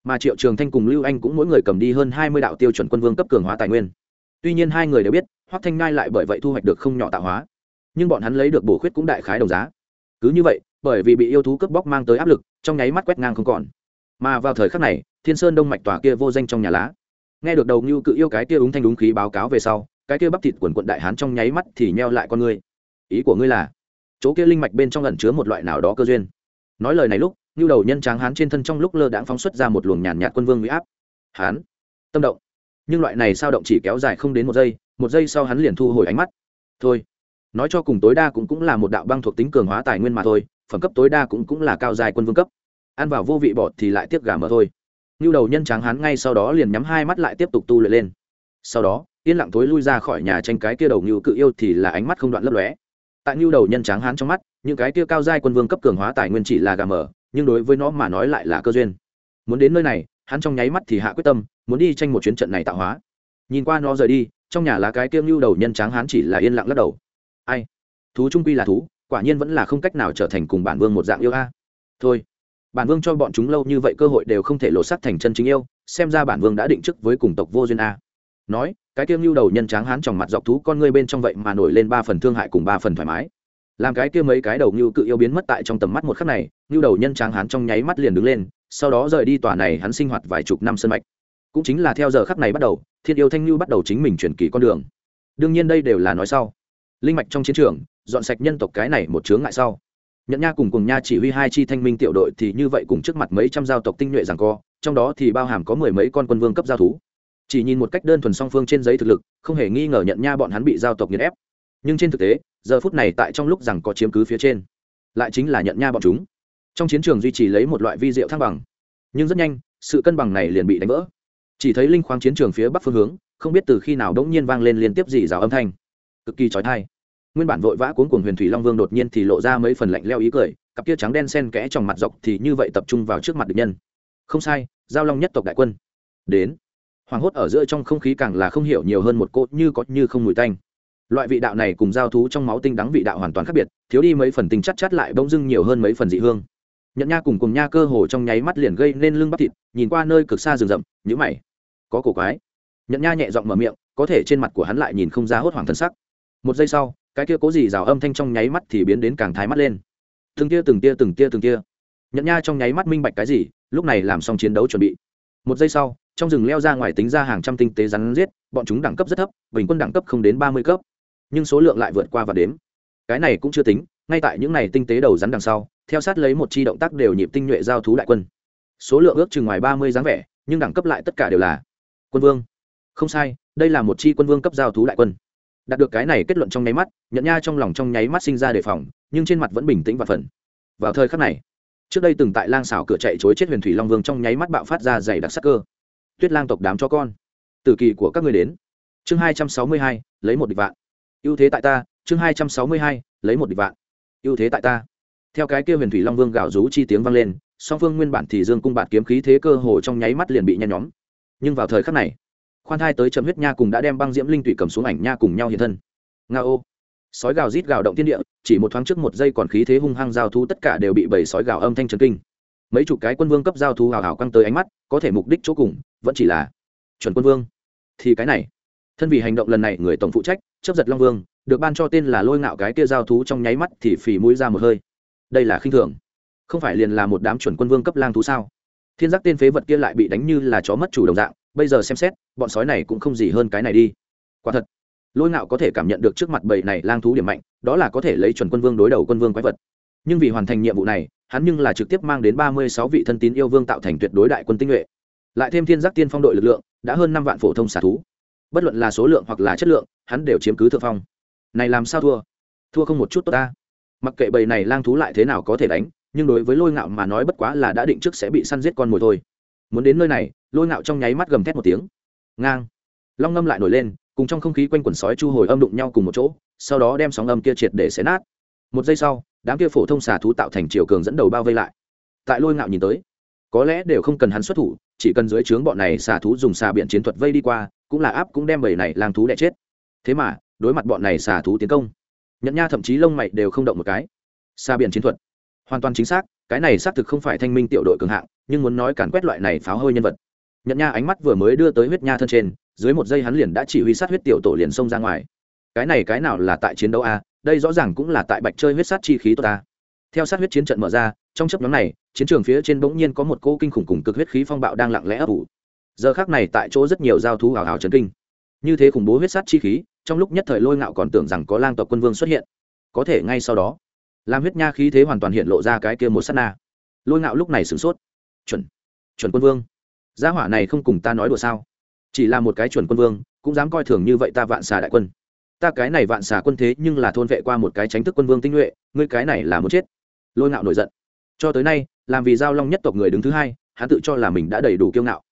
A: mà triệu trường thanh cùng lưu anh cũng mỗi người cầm đi hơn hai mươi đạo tiêu chuẩn quân vương cấp cường hóa tài nguyên. Tuy nhiên hai người đều biết, hoắc thanh ngai lại bởi vậy thu hoạch được không nhỏ tạo hóa. Nhưng bọn hắn lấy được bổ khuyết cũng đại khái đồng giá. Cứ như vậy, bởi vì bị yêu thú cướp bóc mang tới áp lực, trong nháy mắt quét ngang không còn. Mà vào thời khắc này, thiên sơn đông mạch tòa kia vô danh trong nhà lá. Nghe được đầu như cự yêu cái kia úng thanh đúng khí báo cáo về sau, cái kia bắp thịt quần quận đại hán trong nháy mắt thì nheo lại con ngươi. Ý của ngươi là, chỗ kia linh mạch bên trong ẩn chứa một loại nào đó cơ duyên. Nói lời này lúc nhu đầu nhân tráng hán trên thân trong lúc lơ đãng phóng xuất ra một luồng nhàn nhạt quân vương huy áp. Hán. Tâm động. Nhưng loại này sao động chỉ kéo dài không đến một giây một giây sau hắn liền thu hồi ánh mắt. Thôi. Nói cho cùng tối đa cũng cũng là một đạo băng thuộc tính cường hóa tài nguyên mà thôi, phẩm cấp tối đa cũng cũng là cao dài quân vương cấp. Ăn vào vô vị bọt thì lại tiếc gà mở thôi. Nhu đầu nhân tráng hán ngay sau đó liền nhắm hai mắt lại tiếp tục tu luyện lên. Sau đó, yên lặng tối lui ra khỏi nhà tranh cái kia đầu như cự yêu thì là ánh mắt không đoạn lấp lóe. Tại nhu đầu nhân tráng hán trong mắt, những cái kia cao giai quân vương cấp cường hóa tài nguyên chỉ là gà mở nhưng đối với nó mà nói lại là cơ duyên. Muốn đến nơi này, hắn trong nháy mắt thì hạ quyết tâm, muốn đi tranh một chuyến trận này tạo hóa. Nhìn qua nó rời đi, trong nhà lá cái kiêng lưu đầu nhân tráng hắn chỉ là yên lặng lắc đầu. Ai? Thú trung quy là thú, quả nhiên vẫn là không cách nào trở thành cùng bản vương một dạng yêu a. Thôi. Bản vương cho bọn chúng lâu như vậy cơ hội đều không thể lộ sắt thành chân chính yêu, xem ra bản vương đã định chức với cùng tộc vô duyên a. Nói, cái kiêng lưu đầu nhân tráng hắn trong mặt dọc thú con ngươi bên trong vậy mà nổi lên ba phần thương hại cùng ba phần thoải mái làm cái kia mấy cái đầu như cự yêu biến mất tại trong tầm mắt một khắc này như đầu nhân tráng hán trong nháy mắt liền đứng lên, sau đó rời đi tòa này hắn sinh hoạt vài chục năm sân mạch. Cũng chính là theo giờ khắc này bắt đầu, thiên yêu thanh như bắt đầu chính mình chuyển kỳ con đường. Đương nhiên đây đều là nói sau. Linh mạch trong chiến trường, dọn sạch nhân tộc cái này một chướng ngại sau. Nhận nha cùng cùng nha chỉ huy hai chi thanh minh tiểu đội thì như vậy cùng trước mặt mấy trăm giao tộc tinh nhuệ rằng co, trong đó thì bao hàm có mười mấy con quân vương cấp giao thú. Chỉ nhìn một cách đơn thuần song phương trên giấy thực lực, không hề nghi ngờ nhận nha bọn hắn bị giao tộc nghiền ép nhưng trên thực tế, giờ phút này tại trong lúc rằng có chiếm cứ phía trên, lại chính là nhận nha bọn chúng. Trong chiến trường duy trì lấy một loại vi diệu thăng bằng, nhưng rất nhanh, sự cân bằng này liền bị đánh vỡ. Chỉ thấy linh khoáng chiến trường phía bắc phương hướng, không biết từ khi nào đ ỗ n g nhiên vang lên liên tiếp dì rào âm thanh. Cực kỳ trói thai nguyên bản vội vã cuốn cuồng huyền thủy long vương đột nhiên thì lộ ra mấy phần lạnh leo ý cười, cặp kia trắng đen sen kẽ trong mặt dọc thì như vậy tập trung vào trước mặt địch nhân. Không sai, giao long nhất tộc đại quân. Đến. Hoàng hốt ở giữa trong không khí càng là không hiểu nhiều hơn một cốt như có như không mùi tanh loại vị đạo này cùng giao thú trong máu tinh đắng vị đạo hoàn toàn khác biệt, thiếu đi mấy phần tinh chắc chát lại bỗng dưng nhiều hơn mấy phần dị hương. Nhận nha cùng cùng nha cơ hồ trong nháy mắt liền gây nên lưng bắp thịt, nhìn qua nơi cực xa rừng rậm nhữ mày. Có cổ quái. Nhận nha nhẹ giọng mở miệng, có thể trên mặt của hắn lại nhìn không ra hốt hoảng thân sắc. Một giây sau, cái kia cố gì rào âm thanh trong nháy mắt thì biến đến càng thái mắt lên. Từng tia từng tia từng tia từng tia. Nhận nha trong nháy mắt minh bạch cái gì, lúc này làm xong chiến đấu chuẩn bị. Một giây sau, trong rừng leo ra ngoài tính ra hàng trăm tinh tế rắn giết, bọn chúng đẳng cấp rất thấp, bình quân đẳng cấp không đến ba mươi cấp nhưng số lượng lại vượt qua và đếm. Cái này cũng chưa tính, ngay tại những này tinh tế đầu rắn đằng sau, theo sát lấy một chi động tác đều nhịp tinh nhuệ giao thú đại quân. Số lượng ước chừng ngoài ba mươi dáng vẻ, nhưng đẳng cấp lại tất cả đều là quân vương. Không sai, đây là một chi quân vương cấp giao thú đại quân. Đạt được cái này kết luận trong nháy mắt nhận nha trong lòng trong nháy mắt sinh ra đề phòng, nhưng trên mặt vẫn bình tĩnh và phần vào thời khắc này, trước đây từng tại lang xảo cửa chạy chối chết huyền thủy long vương trong nháy mắt bạo phát ra dày đặc sắc cơ. Tuyết lang tộc đám cho con. Tử kỳ của các người đến. Chương hai trăm sáu mươi hai, lấy một địch vạn ưu thế tại ta, chương hai trăm sáu mươi hai, lấy một địch vạn. Ưu thế tại ta. Theo cái kia huyền thủy long vương gào rú chi tiếng vang lên, song phương nguyên bản thì dương cung bạt kiếm khí thế cơ hồ trong nháy mắt liền bị nhen nhóm. Nhưng vào thời khắc này, khoan thai tới trầm huyết nha cùng đã đem băng diễm linh tụy cầm xuống ảnh nha cùng nhau hiện thân. Nga ô. Sói gào rít gào động thiên địa, chỉ một thoáng trước một giây còn khí thế hung hăng giao thu tất cả đều bị bầy sói gào âm thanh trần kinh. Mấy chục cái quân vương cấp giao thu hào hào căng tới ánh mắt, có thể mục đích chỗ cùng, vẫn chỉ là chuẩn quân vương. Thì cái này thân vì hành động lần này, người tổng phụ trách, chấp giật long vương, được ban cho tên là lôi ngạo cái kia giao thú trong nháy mắt thì phì mũi ra một hơi. Đây là khinh thường. Không phải liền là một đám chuẩn quân vương cấp lang thú sao? Thiên giác tên phế vật kia lại bị đánh như là chó mất chủ đồng dạng, bây giờ xem xét, bọn sói này cũng không gì hơn cái này đi. Quả thật, lôi ngạo có thể cảm nhận được trước mặt bầy này lang thú điểm mạnh, đó là có thể lấy chuẩn quân vương đối đầu quân vương quái vật. Nhưng vì hoàn thành nhiệm vụ này, hắn nhưng là trực tiếp mang đến ba mươi sáu vị thân tín yêu vương tạo thành tuyệt đối đại quân tinh nhuệ. Lại thêm thiên giác tiên phong đội lực lượng, đã hơn năm vạn phổ thông xả thú bất luận là số lượng hoặc là chất lượng, hắn đều chiếm cứ thượng phong. Này làm sao thua? Thua không một chút tốt ta. Mặc kệ bầy này lang thú lại thế nào có thể đánh, nhưng đối với lôi ngạo mà nói bất quá là đã định trước sẽ bị săn giết con mồi thôi. Muốn đến nơi này, lôi ngạo trong nháy mắt gầm thét một tiếng. Ngang. Long ngâm lại nổi lên, cùng trong không khí quanh quần sói chu hồi âm đụng nhau cùng một chỗ, sau đó đem sóng âm kia triệt để xé nát. Một giây sau, đám kia phổ thông xà thú tạo thành chiều cường dẫn đầu bao vây lại. Tại lôi ngạo nhìn tới, có lẽ đều không cần hắn xuất thủ, chỉ cần dưới trướng bọn này xà thú dùng xà biện chiến thuật vây đi qua cũng là áp cũng đem bầy này lang thú đẻ chết. Thế mà, đối mặt bọn này xà thú tiến công nhận nha thậm chí lông mày đều không động một cái. Xa biển chiến thuật. Hoàn toàn chính xác, cái này xác thực không phải thanh minh tiểu đội cường hạng, nhưng muốn nói càn quét loại này pháo hơi nhân vật. Nhận nha ánh mắt vừa mới đưa tới huyết nha thân trên, dưới một giây hắn liền đã chỉ huy sát huyết tiểu tổ liền xông ra ngoài. Cái này cái nào là tại chiến đấu a? Đây rõ ràng cũng là tại bạch chơi huyết sát chi khí tốt ta theo sát huyết chiến trận mở ra, trong chấp nhóm này, chiến trường phía trên bỗng nhiên có một cô kinh khủng cùng cực huyết khí phong bạo đang lặng lẽ ấp ủ giờ khác này tại chỗ rất nhiều giao thú hào hào chấn kinh. Như thế khủng bố huyết sát chi khí, trong lúc nhất thời lôi ngạo còn tưởng rằng có lang tộc quân vương xuất hiện. Có thể ngay sau đó, làm huyết nha khí thế hoàn toàn hiện lộ ra cái kia một s á t na. Lôi ngạo lúc này sửng sốt. Chuẩn chuẩn quân vương. Gia hỏa này không cùng ta nói đùa sao? Chỉ là một cái chuẩn quân vương, cũng dám coi thường như vậy ta vạn xà đại quân. Ta cái này vạn xà quân thế nhưng là thôn vệ qua một cái tránh thức quân vương tinh nhuệ, ngươi cái này là muốn chết. Lôi ngạo nổi giận. Cho tới nay, làm vì giao long nhất tộc người đứng thứ hai, hắn tự cho là mình đã đầy đủ kiêu ngạo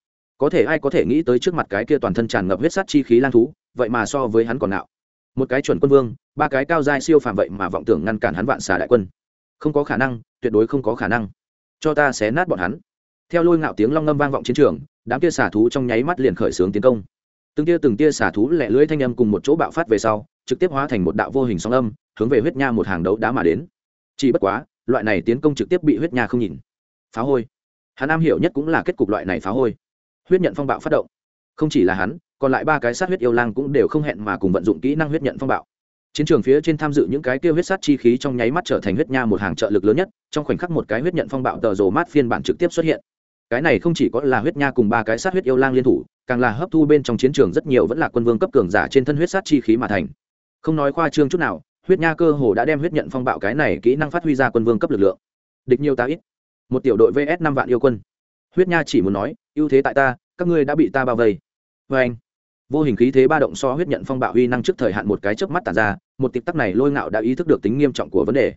A: có thể ai có thể nghĩ tới trước mặt cái kia toàn thân tràn ngập huyết sát chi khí lang thú, vậy mà so với hắn còn nạo một cái chuẩn quân vương, ba cái cao giai siêu phàm vậy mà vọng tưởng ngăn cản hắn vạn xà đại quân. Không có khả năng, tuyệt đối không có khả năng. Cho ta xé nát bọn hắn. Theo lôi ngạo tiếng long ngâm vang vọng chiến trường, đám kia xả thú trong nháy mắt liền khởi xướng tiến công. Từng tia từng tia xả thú lẹ lưỡi thanh âm cùng một chỗ bạo phát về sau, trực tiếp hóa thành một đạo vô hình sóng âm, hướng về huyết nha một hàng đấu đá mà đến. Chỉ bất quá, loại này tiến công trực tiếp bị huyết nha không nhìn. Phá hôi. Hắn am hiểu nhất cũng là kết cục loại này phá hôi huyết nhận phong bạo phát động. Không chỉ là hắn, còn lại ba cái sát huyết yêu lang cũng đều không hẹn mà cùng vận dụng kỹ năng huyết nhận phong bạo. Chiến trường phía trên tham dự những cái tiêu huyết sát chi khí trong nháy mắt trở thành huyết nha một hàng trợ lực lớn nhất, trong khoảnh khắc một cái huyết nhận phong bạo tờ rồ mát phiên bản trực tiếp xuất hiện. Cái này không chỉ có là huyết nha cùng ba cái sát huyết yêu lang liên thủ, càng là hấp thu bên trong chiến trường rất nhiều vẫn là quân vương cấp cường giả trên thân huyết sát chi khí mà thành. Không nói khoa trương chút nào, huyết nha cơ hồ đã đem huyết nhận phong bạo cái này kỹ năng phát huy ra quân vương cấp lực lượng. Địch nhiều ta ít. Một tiểu đội vs năm vạn yêu quân huyết nha chỉ muốn nói, ưu thế tại ta, các ngươi đã bị ta bao vây. Vê anh, vô hình khí thế ba động so huyết nhận phong bạo huy năng trước thời hạn một cái chớp mắt tàn ra, một tịp tắc này lôi ngạo đã ý thức được tính nghiêm trọng của vấn đề.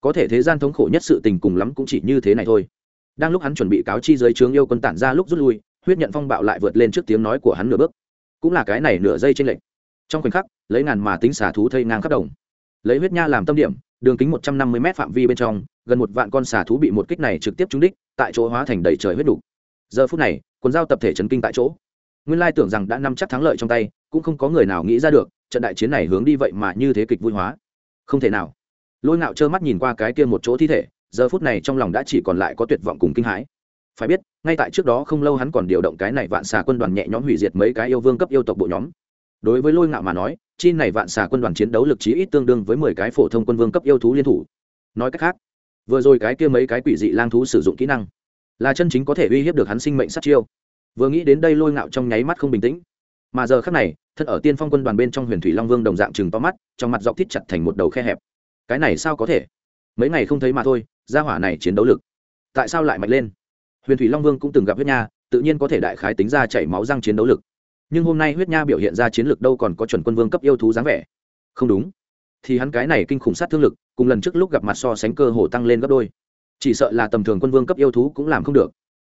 A: Có thể thế gian thống khổ nhất sự tình cùng lắm cũng chỉ như thế này thôi. Đang lúc hắn chuẩn bị cáo chi giới trướng yêu quân tản ra lúc rút lui, huyết nhận phong bạo lại vượt lên trước tiếng nói của hắn nửa bước. Cũng là cái này nửa giây trên lệnh trong khoảnh khắc, lấy ngàn mà tính xả thú thây ngang khắp đồng. Lấy huyết nha làm tâm điểm, đường kính một trăm năm mươi m phạm vi bên trong, gần một vạn con xả thú bị một kích này trực tiếp trúng đích tại chỗ hóa thành đầy trời huyết đủ giờ phút này, quần giao tập thể chấn kinh tại chỗ. Nguyên lai tưởng rằng đã nắm chắc thắng lợi trong tay, cũng không có người nào nghĩ ra được, trận đại chiến này hướng đi vậy mà như thế kịch vui hóa. Không thể nào. Lôi ngạo trơ mắt nhìn qua cái kia một chỗ thi thể, giờ phút này trong lòng đã chỉ còn lại có tuyệt vọng cùng kinh hãi. Phải biết, ngay tại trước đó không lâu hắn còn điều động cái này vạn xà quân đoàn nhẹ nhõm hủy diệt mấy cái yêu vương cấp yêu tộc bộ nhóm. Đối với lôi ngạo mà nói, chi này vạn xà quân đoàn chiến đấu lực chí ít tương đương với mười cái phổ thông quân vương cấp yêu thú liên thủ. Nói cách khác vừa rồi cái kia mấy cái quỷ dị lang thú sử dụng kỹ năng, là chân chính có thể uy hiếp được hắn sinh mệnh sát chiêu. Vừa nghĩ đến đây lôi ngạo trong nháy mắt không bình tĩnh. Mà giờ khác này, thân ở tiên phong quân đoàn bên trong huyền thủy long vương đồng dạng chừng to mắt, trong mặt dọc thít chặt thành một đầu khe hẹp. Cái này sao có thể? Mấy ngày không thấy mà thôi, gia hỏa này chiến đấu lực, tại sao lại mạnh lên? Huyền thủy long vương cũng từng gặp huyết nha, tự nhiên có thể đại khái tính ra chảy máu răng chiến đấu lực. Nhưng hôm nay huyết nha biểu hiện ra chiến lược đâu còn có chuẩn quân vương cấp yêu thú dáng vẻ. Không đúng thì hắn cái này kinh khủng sát thương lực, cùng lần trước lúc gặp mặt so sánh cơ hồ tăng lên gấp đôi. Chỉ sợ là tầm thường quân vương cấp yêu thú cũng làm không được.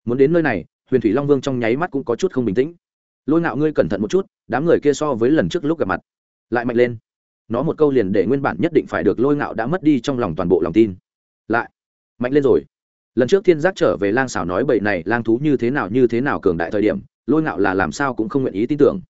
A: Muốn đến nơi này, huyền thủy long vương trong nháy mắt cũng có chút không bình tĩnh. Lôi ngạo, ngươi cẩn thận một chút, đám người kia so với lần trước lúc gặp mặt lại mạnh lên. Nó một câu liền để nguyên bản nhất định phải được lôi ngạo đã mất đi trong lòng toàn bộ lòng tin. Lại, mạnh lên rồi. Lần trước thiên giác trở về lang xảo nói bậy này, lang thú như thế nào, như thế nào cường đại thời điểm, lôi ngạo là làm sao cũng không nguyện ý tin tưởng.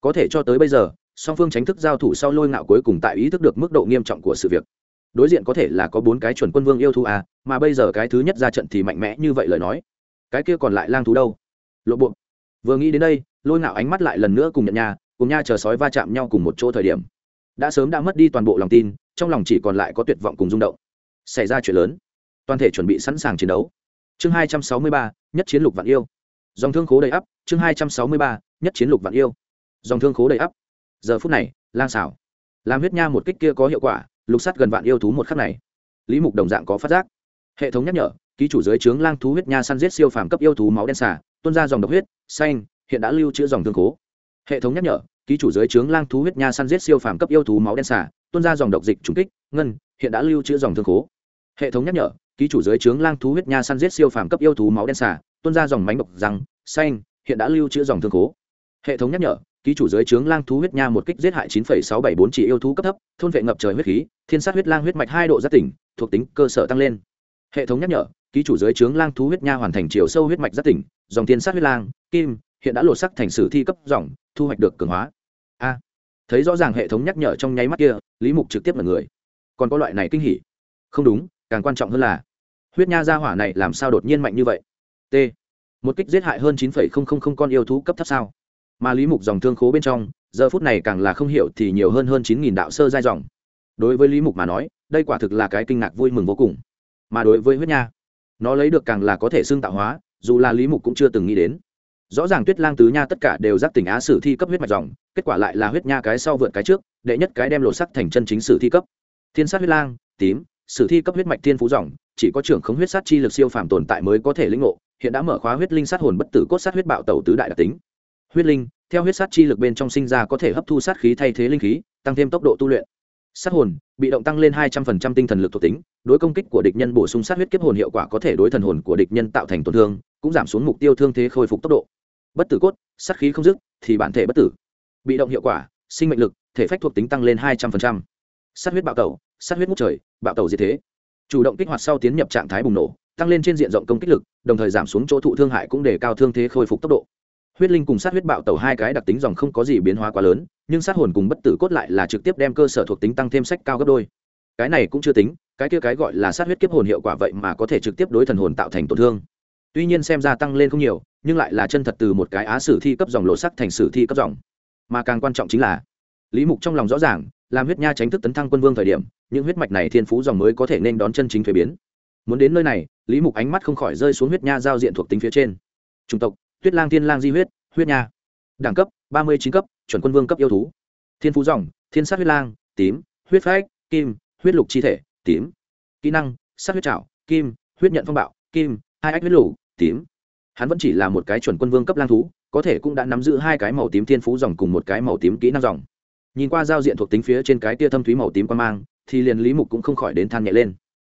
A: Có thể cho tới bây giờ song phương tránh thức giao thủ sau lôi ngạo cuối cùng tại ý thức được mức độ nghiêm trọng của sự việc. Đối diện có thể là có bốn cái chuẩn quân vương yêu thú à mà bây giờ cái thứ nhất ra trận thì mạnh mẽ như vậy lời nói. Cái kia còn lại lang thú đâu? Lộ bộ. Vừa nghĩ đến đây, lôi ngạo ánh mắt lại lần nữa cùng nhận nhà cùng nha chờ sói va chạm nhau cùng một chỗ thời điểm. Đã sớm đã mất đi toàn bộ lòng tin, trong lòng chỉ còn lại có tuyệt vọng cùng rung động. Xảy ra chuyện lớn. Toàn thể chuẩn bị sẵn sàng chiến đấu. Chương hai trăm sáu mươi ba, nhất chiến lục vạn yêu. Dòng thương khố đầy ắp, chương hai trăm sáu mươi ba, nhất chiến lục vạn yêu. Dòng thương khố đầy ắp giờ phút này, lang xảo làm huyết nha một kích kia có hiệu quả, lục sắt gần vạn yêu thú một khắc này lý mục đồng dạng có phát giác hệ thống nhắc nhở, ký chủ giới trướng lang thú huyết nha săn giết siêu phàm cấp yêu thú máu đen xả tuôn ra dòng độc huyết, xanh, hiện đã lưu trữ dòng thương cố. hệ thống nhắc nhở, ký chủ giới trướng lang thú huyết nha săn giết siêu phàm cấp yêu thú máu đen xả tuôn ra dòng độc dịch trùng kích, ngân, hiện đã lưu trữ dòng thương cố. hệ thống nhắc nhở, ký chủ giới trướng lang thú huyết nha săn giết siêu phàm cấp yêu thú máu đen xả tuôn ra dòng mánh độc răng, xanh, hiện đã lưu trữ dòng thương cố. hệ thống nhắc nhở ký chủ giới trướng lang thú huyết nha một kích giết hại 9,674 chỉ yêu thú cấp thấp thôn vệ ngập trời huyết khí thiên sát huyết lang huyết mạch hai độ giác tỉnh thuộc tính cơ sở tăng lên. Hệ thống nhắc nhở ký chủ giới trướng lang thú huyết nha hoàn thành chiều sâu huyết mạch giác tỉnh dòng thiên sát huyết lang kim hiện đã lột sắc thành sử thi cấp dòng thu hoạch được cường hóa. A. Thấy rõ ràng hệ thống nhắc nhở trong nháy mắt kia lý mục trực tiếp là người. Còn có loại này kinh hỉ? Không đúng càng quan trọng hơn là huyết nha gia hỏa này làm sao đột nhiên mạnh như vậy? T. Một kích giết hại hơn 9,000 con yêu thú cấp thấp sao? Mà lý mục dòng thương khố bên trong, giờ phút này càng là không hiểu thì nhiều hơn hơn chín nghìn đạo sơ giai dòng. Đối với lý mục mà nói, đây quả thực là cái kinh ngạc vui mừng vô cùng. Mà đối với huyết nha, nó lấy được càng là có thể xương tạo hóa, dù là lý mục cũng chưa từng nghĩ đến. Rõ ràng tuyết lang, tứ nha tất cả đều giác tỉnh á sử thi cấp huyết mạch dòng, kết quả lại là huyết nha cái sau vượt cái trước, đệ nhất cái đem lộ sắc thành chân chính sử thi cấp. Thiên sát huyết lang, tím, sử thi cấp huyết mạch thiên phú dòng, chỉ có trưởng khống huyết sát chi lực siêu phàm tồn tại mới có thể lĩnh ngộ, hiện đã mở khóa huyết linh sát hồn bất tử cốt sát huyết bạo tẩu tứ đại đặc tính huyết linh, theo huyết sát chi lực bên trong sinh ra có thể hấp thu sát khí thay thế linh khí, tăng thêm tốc độ tu luyện. Sát hồn, bị động tăng lên hai trăm phần trăm tinh thần lực thuộc tính, đối công kích của địch nhân bổ sung sát huyết kiếp hồn hiệu quả có thể đối thần hồn của địch nhân tạo thành tổn thương, cũng giảm xuống mục tiêu thương thế khôi phục tốc độ. Bất tử cốt, sát khí không dứt, thì bản thể bất tử. Bị động hiệu quả, sinh mệnh lực, thể phách thuộc tính tăng lên hai trăm linh sát huyết bạo tẩu, sát huyết ngút trời, bạo tẩu diệt thế. Chủ động kích hoạt sau tiến nhập trạng thái bùng nổ, tăng lên trên diện rộng công kích lực, đồng thời giảm xuống chỗ thụ thương hại cũng để cao thương thế khôi phục tốc độ huyết linh cùng sát huyết bạo tẩu hai cái đặc tính dòng không có gì biến hóa quá lớn, nhưng sát hồn cùng bất tử cốt lại là trực tiếp đem cơ sở thuộc tính tăng thêm sách cao gấp đôi. Cái này cũng chưa tính, cái kia cái gọi là sát huyết kiếp hồn hiệu quả vậy mà có thể trực tiếp đối thần hồn tạo thành tổn thương. Tuy nhiên xem ra tăng lên không nhiều, nhưng lại là chân thật từ một cái á sử thi cấp dòng lộ sắc thành sử thi cấp dòng. Mà càng quan trọng chính là, lý mục trong lòng rõ ràng, làm huyết nha tránh thức tấn thăng quân vương thời điểm, những huyết mạch này thiên phú dòng mới có thể nên đón chân chính thuế biến. Muốn đến nơi này, lý mục ánh mắt không khỏi rơi xuống huyết nha giao diện thuộc tính phía trên. Chủng tộc tuyết lang, thiên lang di huyết huyết nha. Đẳng cấp, ba mươi chín cấp, chuẩn quân vương cấp yêu thú. Thiên phú dòng, thiên sát huyết lang, tím, huyết phách, kim, huyết lục chi thể, tím. Kỹ năng, sát huyết trảo, kim, huyết nhận phong bạo, kim, hai ách huyết lục tím. Hắn vẫn chỉ là một cái chuẩn quân vương cấp lang thú, có thể cũng đã nắm giữ hai cái màu tím thiên phú dòng cùng một cái màu tím kỹ năng dòng. Nhìn qua giao diện thuộc tính phía trên cái tia thâm thúy màu tím quan mang, thì liền lý mục cũng không khỏi đến than nhẹ lên.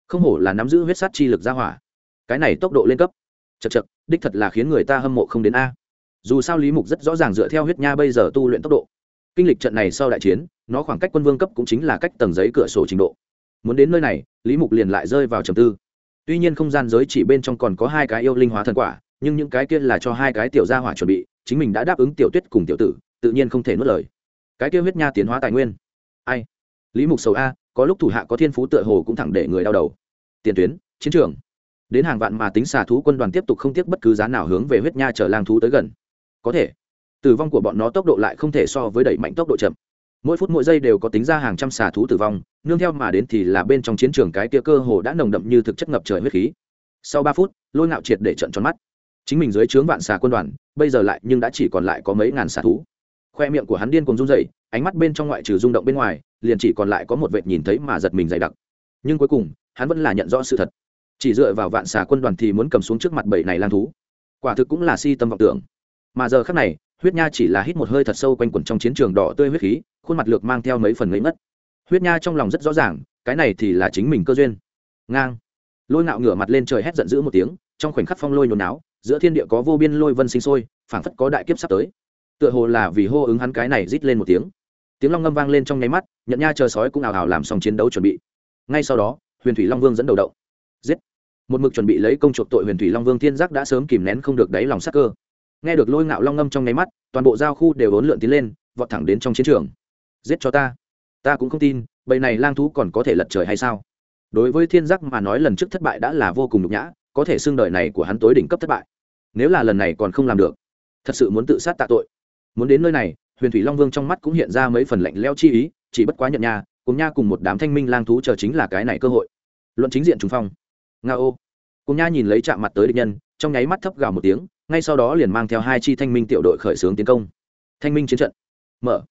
A: Không hổ là nắm giữ huyết sát chi lực ra hỏa. Cái này tốc độ lên cấp. Chật chật đích thật là khiến người ta hâm mộ không đến a. Dù sao lý mục rất rõ ràng dựa theo huyết nha bây giờ tu luyện tốc độ. Kinh lịch trận này sau đại chiến, nó khoảng cách quân vương cấp cũng chính là cách tầng giấy cửa sổ trình độ. Muốn đến nơi này, lý mục liền lại rơi vào trầm tư. Tuy nhiên không gian giới chỉ bên trong còn có hai cái yêu linh hóa thần quả, nhưng những cái kia là cho hai cái tiểu gia hỏa chuẩn bị, chính mình đã đáp ứng tiểu tuyết cùng tiểu tử, tự nhiên không thể nuốt lời. Cái kia huyết nha tiến hóa tài nguyên. Ai? Lý mục sầu a, có lúc thủ hạ có thiên phú tựa hồ cũng thẳng để người đau đầu. Tiền tuyến, chiến trường đến hàng vạn mà tính xà thú quân đoàn tiếp tục không tiếc bất cứ giá nào hướng về huyết nha chở lang thú tới gần. Có thể, tử vong của bọn nó tốc độ lại không thể so với đẩy mạnh tốc độ chậm. Mỗi phút mỗi giây đều có tính ra hàng trăm xà thú tử vong, nương theo mà đến thì là bên trong chiến trường cái kia cơ hồ đã nồng đậm như thực chất ngập trời huyết khí. Sau ba phút, lôi ngạo triệt để trận tròn mắt. Chính mình dưới trướng vạn xà quân đoàn, bây giờ lại nhưng đã chỉ còn lại có mấy ngàn xà thú. Khoe miệng của hắn điên cùng run dậy ánh mắt bên trong ngoại trừ rung động bên ngoài, liền chỉ còn lại có một vệt nhìn thấy mà giật mình dày đặc. Nhưng cuối cùng, hắn vẫn là nhận rõ sự thật chỉ dựa vào vạn xà quân đoàn thì muốn cầm xuống trước mặt bảy này lang thú. Quả thực cũng là si tâm vọng tưởng. Mà giờ khác này, huyết nha chỉ là hít một hơi thật sâu quanh quẩn trong chiến trường đỏ tươi huyết khí, khuôn mặt lược mang theo mấy phần lấy mất huyết nha trong lòng rất rõ ràng, cái này thì là chính mình cơ duyên. Ngang. Lôi ngạo ngửa mặt lên trời hét giận dữ một tiếng, trong khoảnh khắc phong lôi nhốn náo giữa thiên địa có vô biên lôi vân sinh sôi, phảng phất có đại kiếp sắp tới. Tựa hồ là vì hô ứng hắn cái này rít lên một tiếng. Tiếng long ngâm vang lên trong nháy mắt, nhận nha chờ sói cũng ảo ảo làm xong chiến đấu chuẩn bị. Ngay sau đó, huyền thủy long vương dẫn đầu động. Giết một mực chuẩn bị lấy công chuộc tội huyền thủy long vương thiên giác đã sớm kìm nén không được đáy lòng sắc cơ. Nghe được lôi ngạo long ngâm trong nháy mắt, toàn bộ giao khu đều ốn lượn tiến lên, vọt thẳng đến trong chiến trường. Giết cho ta. Ta cũng không tin, bầy này lang thú còn có thể lật trời hay sao? Đối với thiên giác mà nói lần trước thất bại đã là vô cùng nhục nhã, có thể xương đời này của hắn tối đỉnh cấp thất bại. Nếu là lần này còn không làm được, thật sự muốn tự sát tạ tội. Muốn đến nơi này, huyền thủy long vương trong mắt cũng hiện ra mấy phần lạnh leo chi ý, chỉ bất quá nhận nha, cùng nha cùng một đám thanh minh lang thú chờ chính là cái này cơ hội. Luận chính diện trùng phong. Nga ô cùng nha nhìn lấy chạm mặt tới địch nhân, trong nháy mắt thấp gào một tiếng, ngay sau đó liền mang theo hai chi thanh minh tiểu đội khởi xướng tiến công. Thanh minh chiến trận. Mở.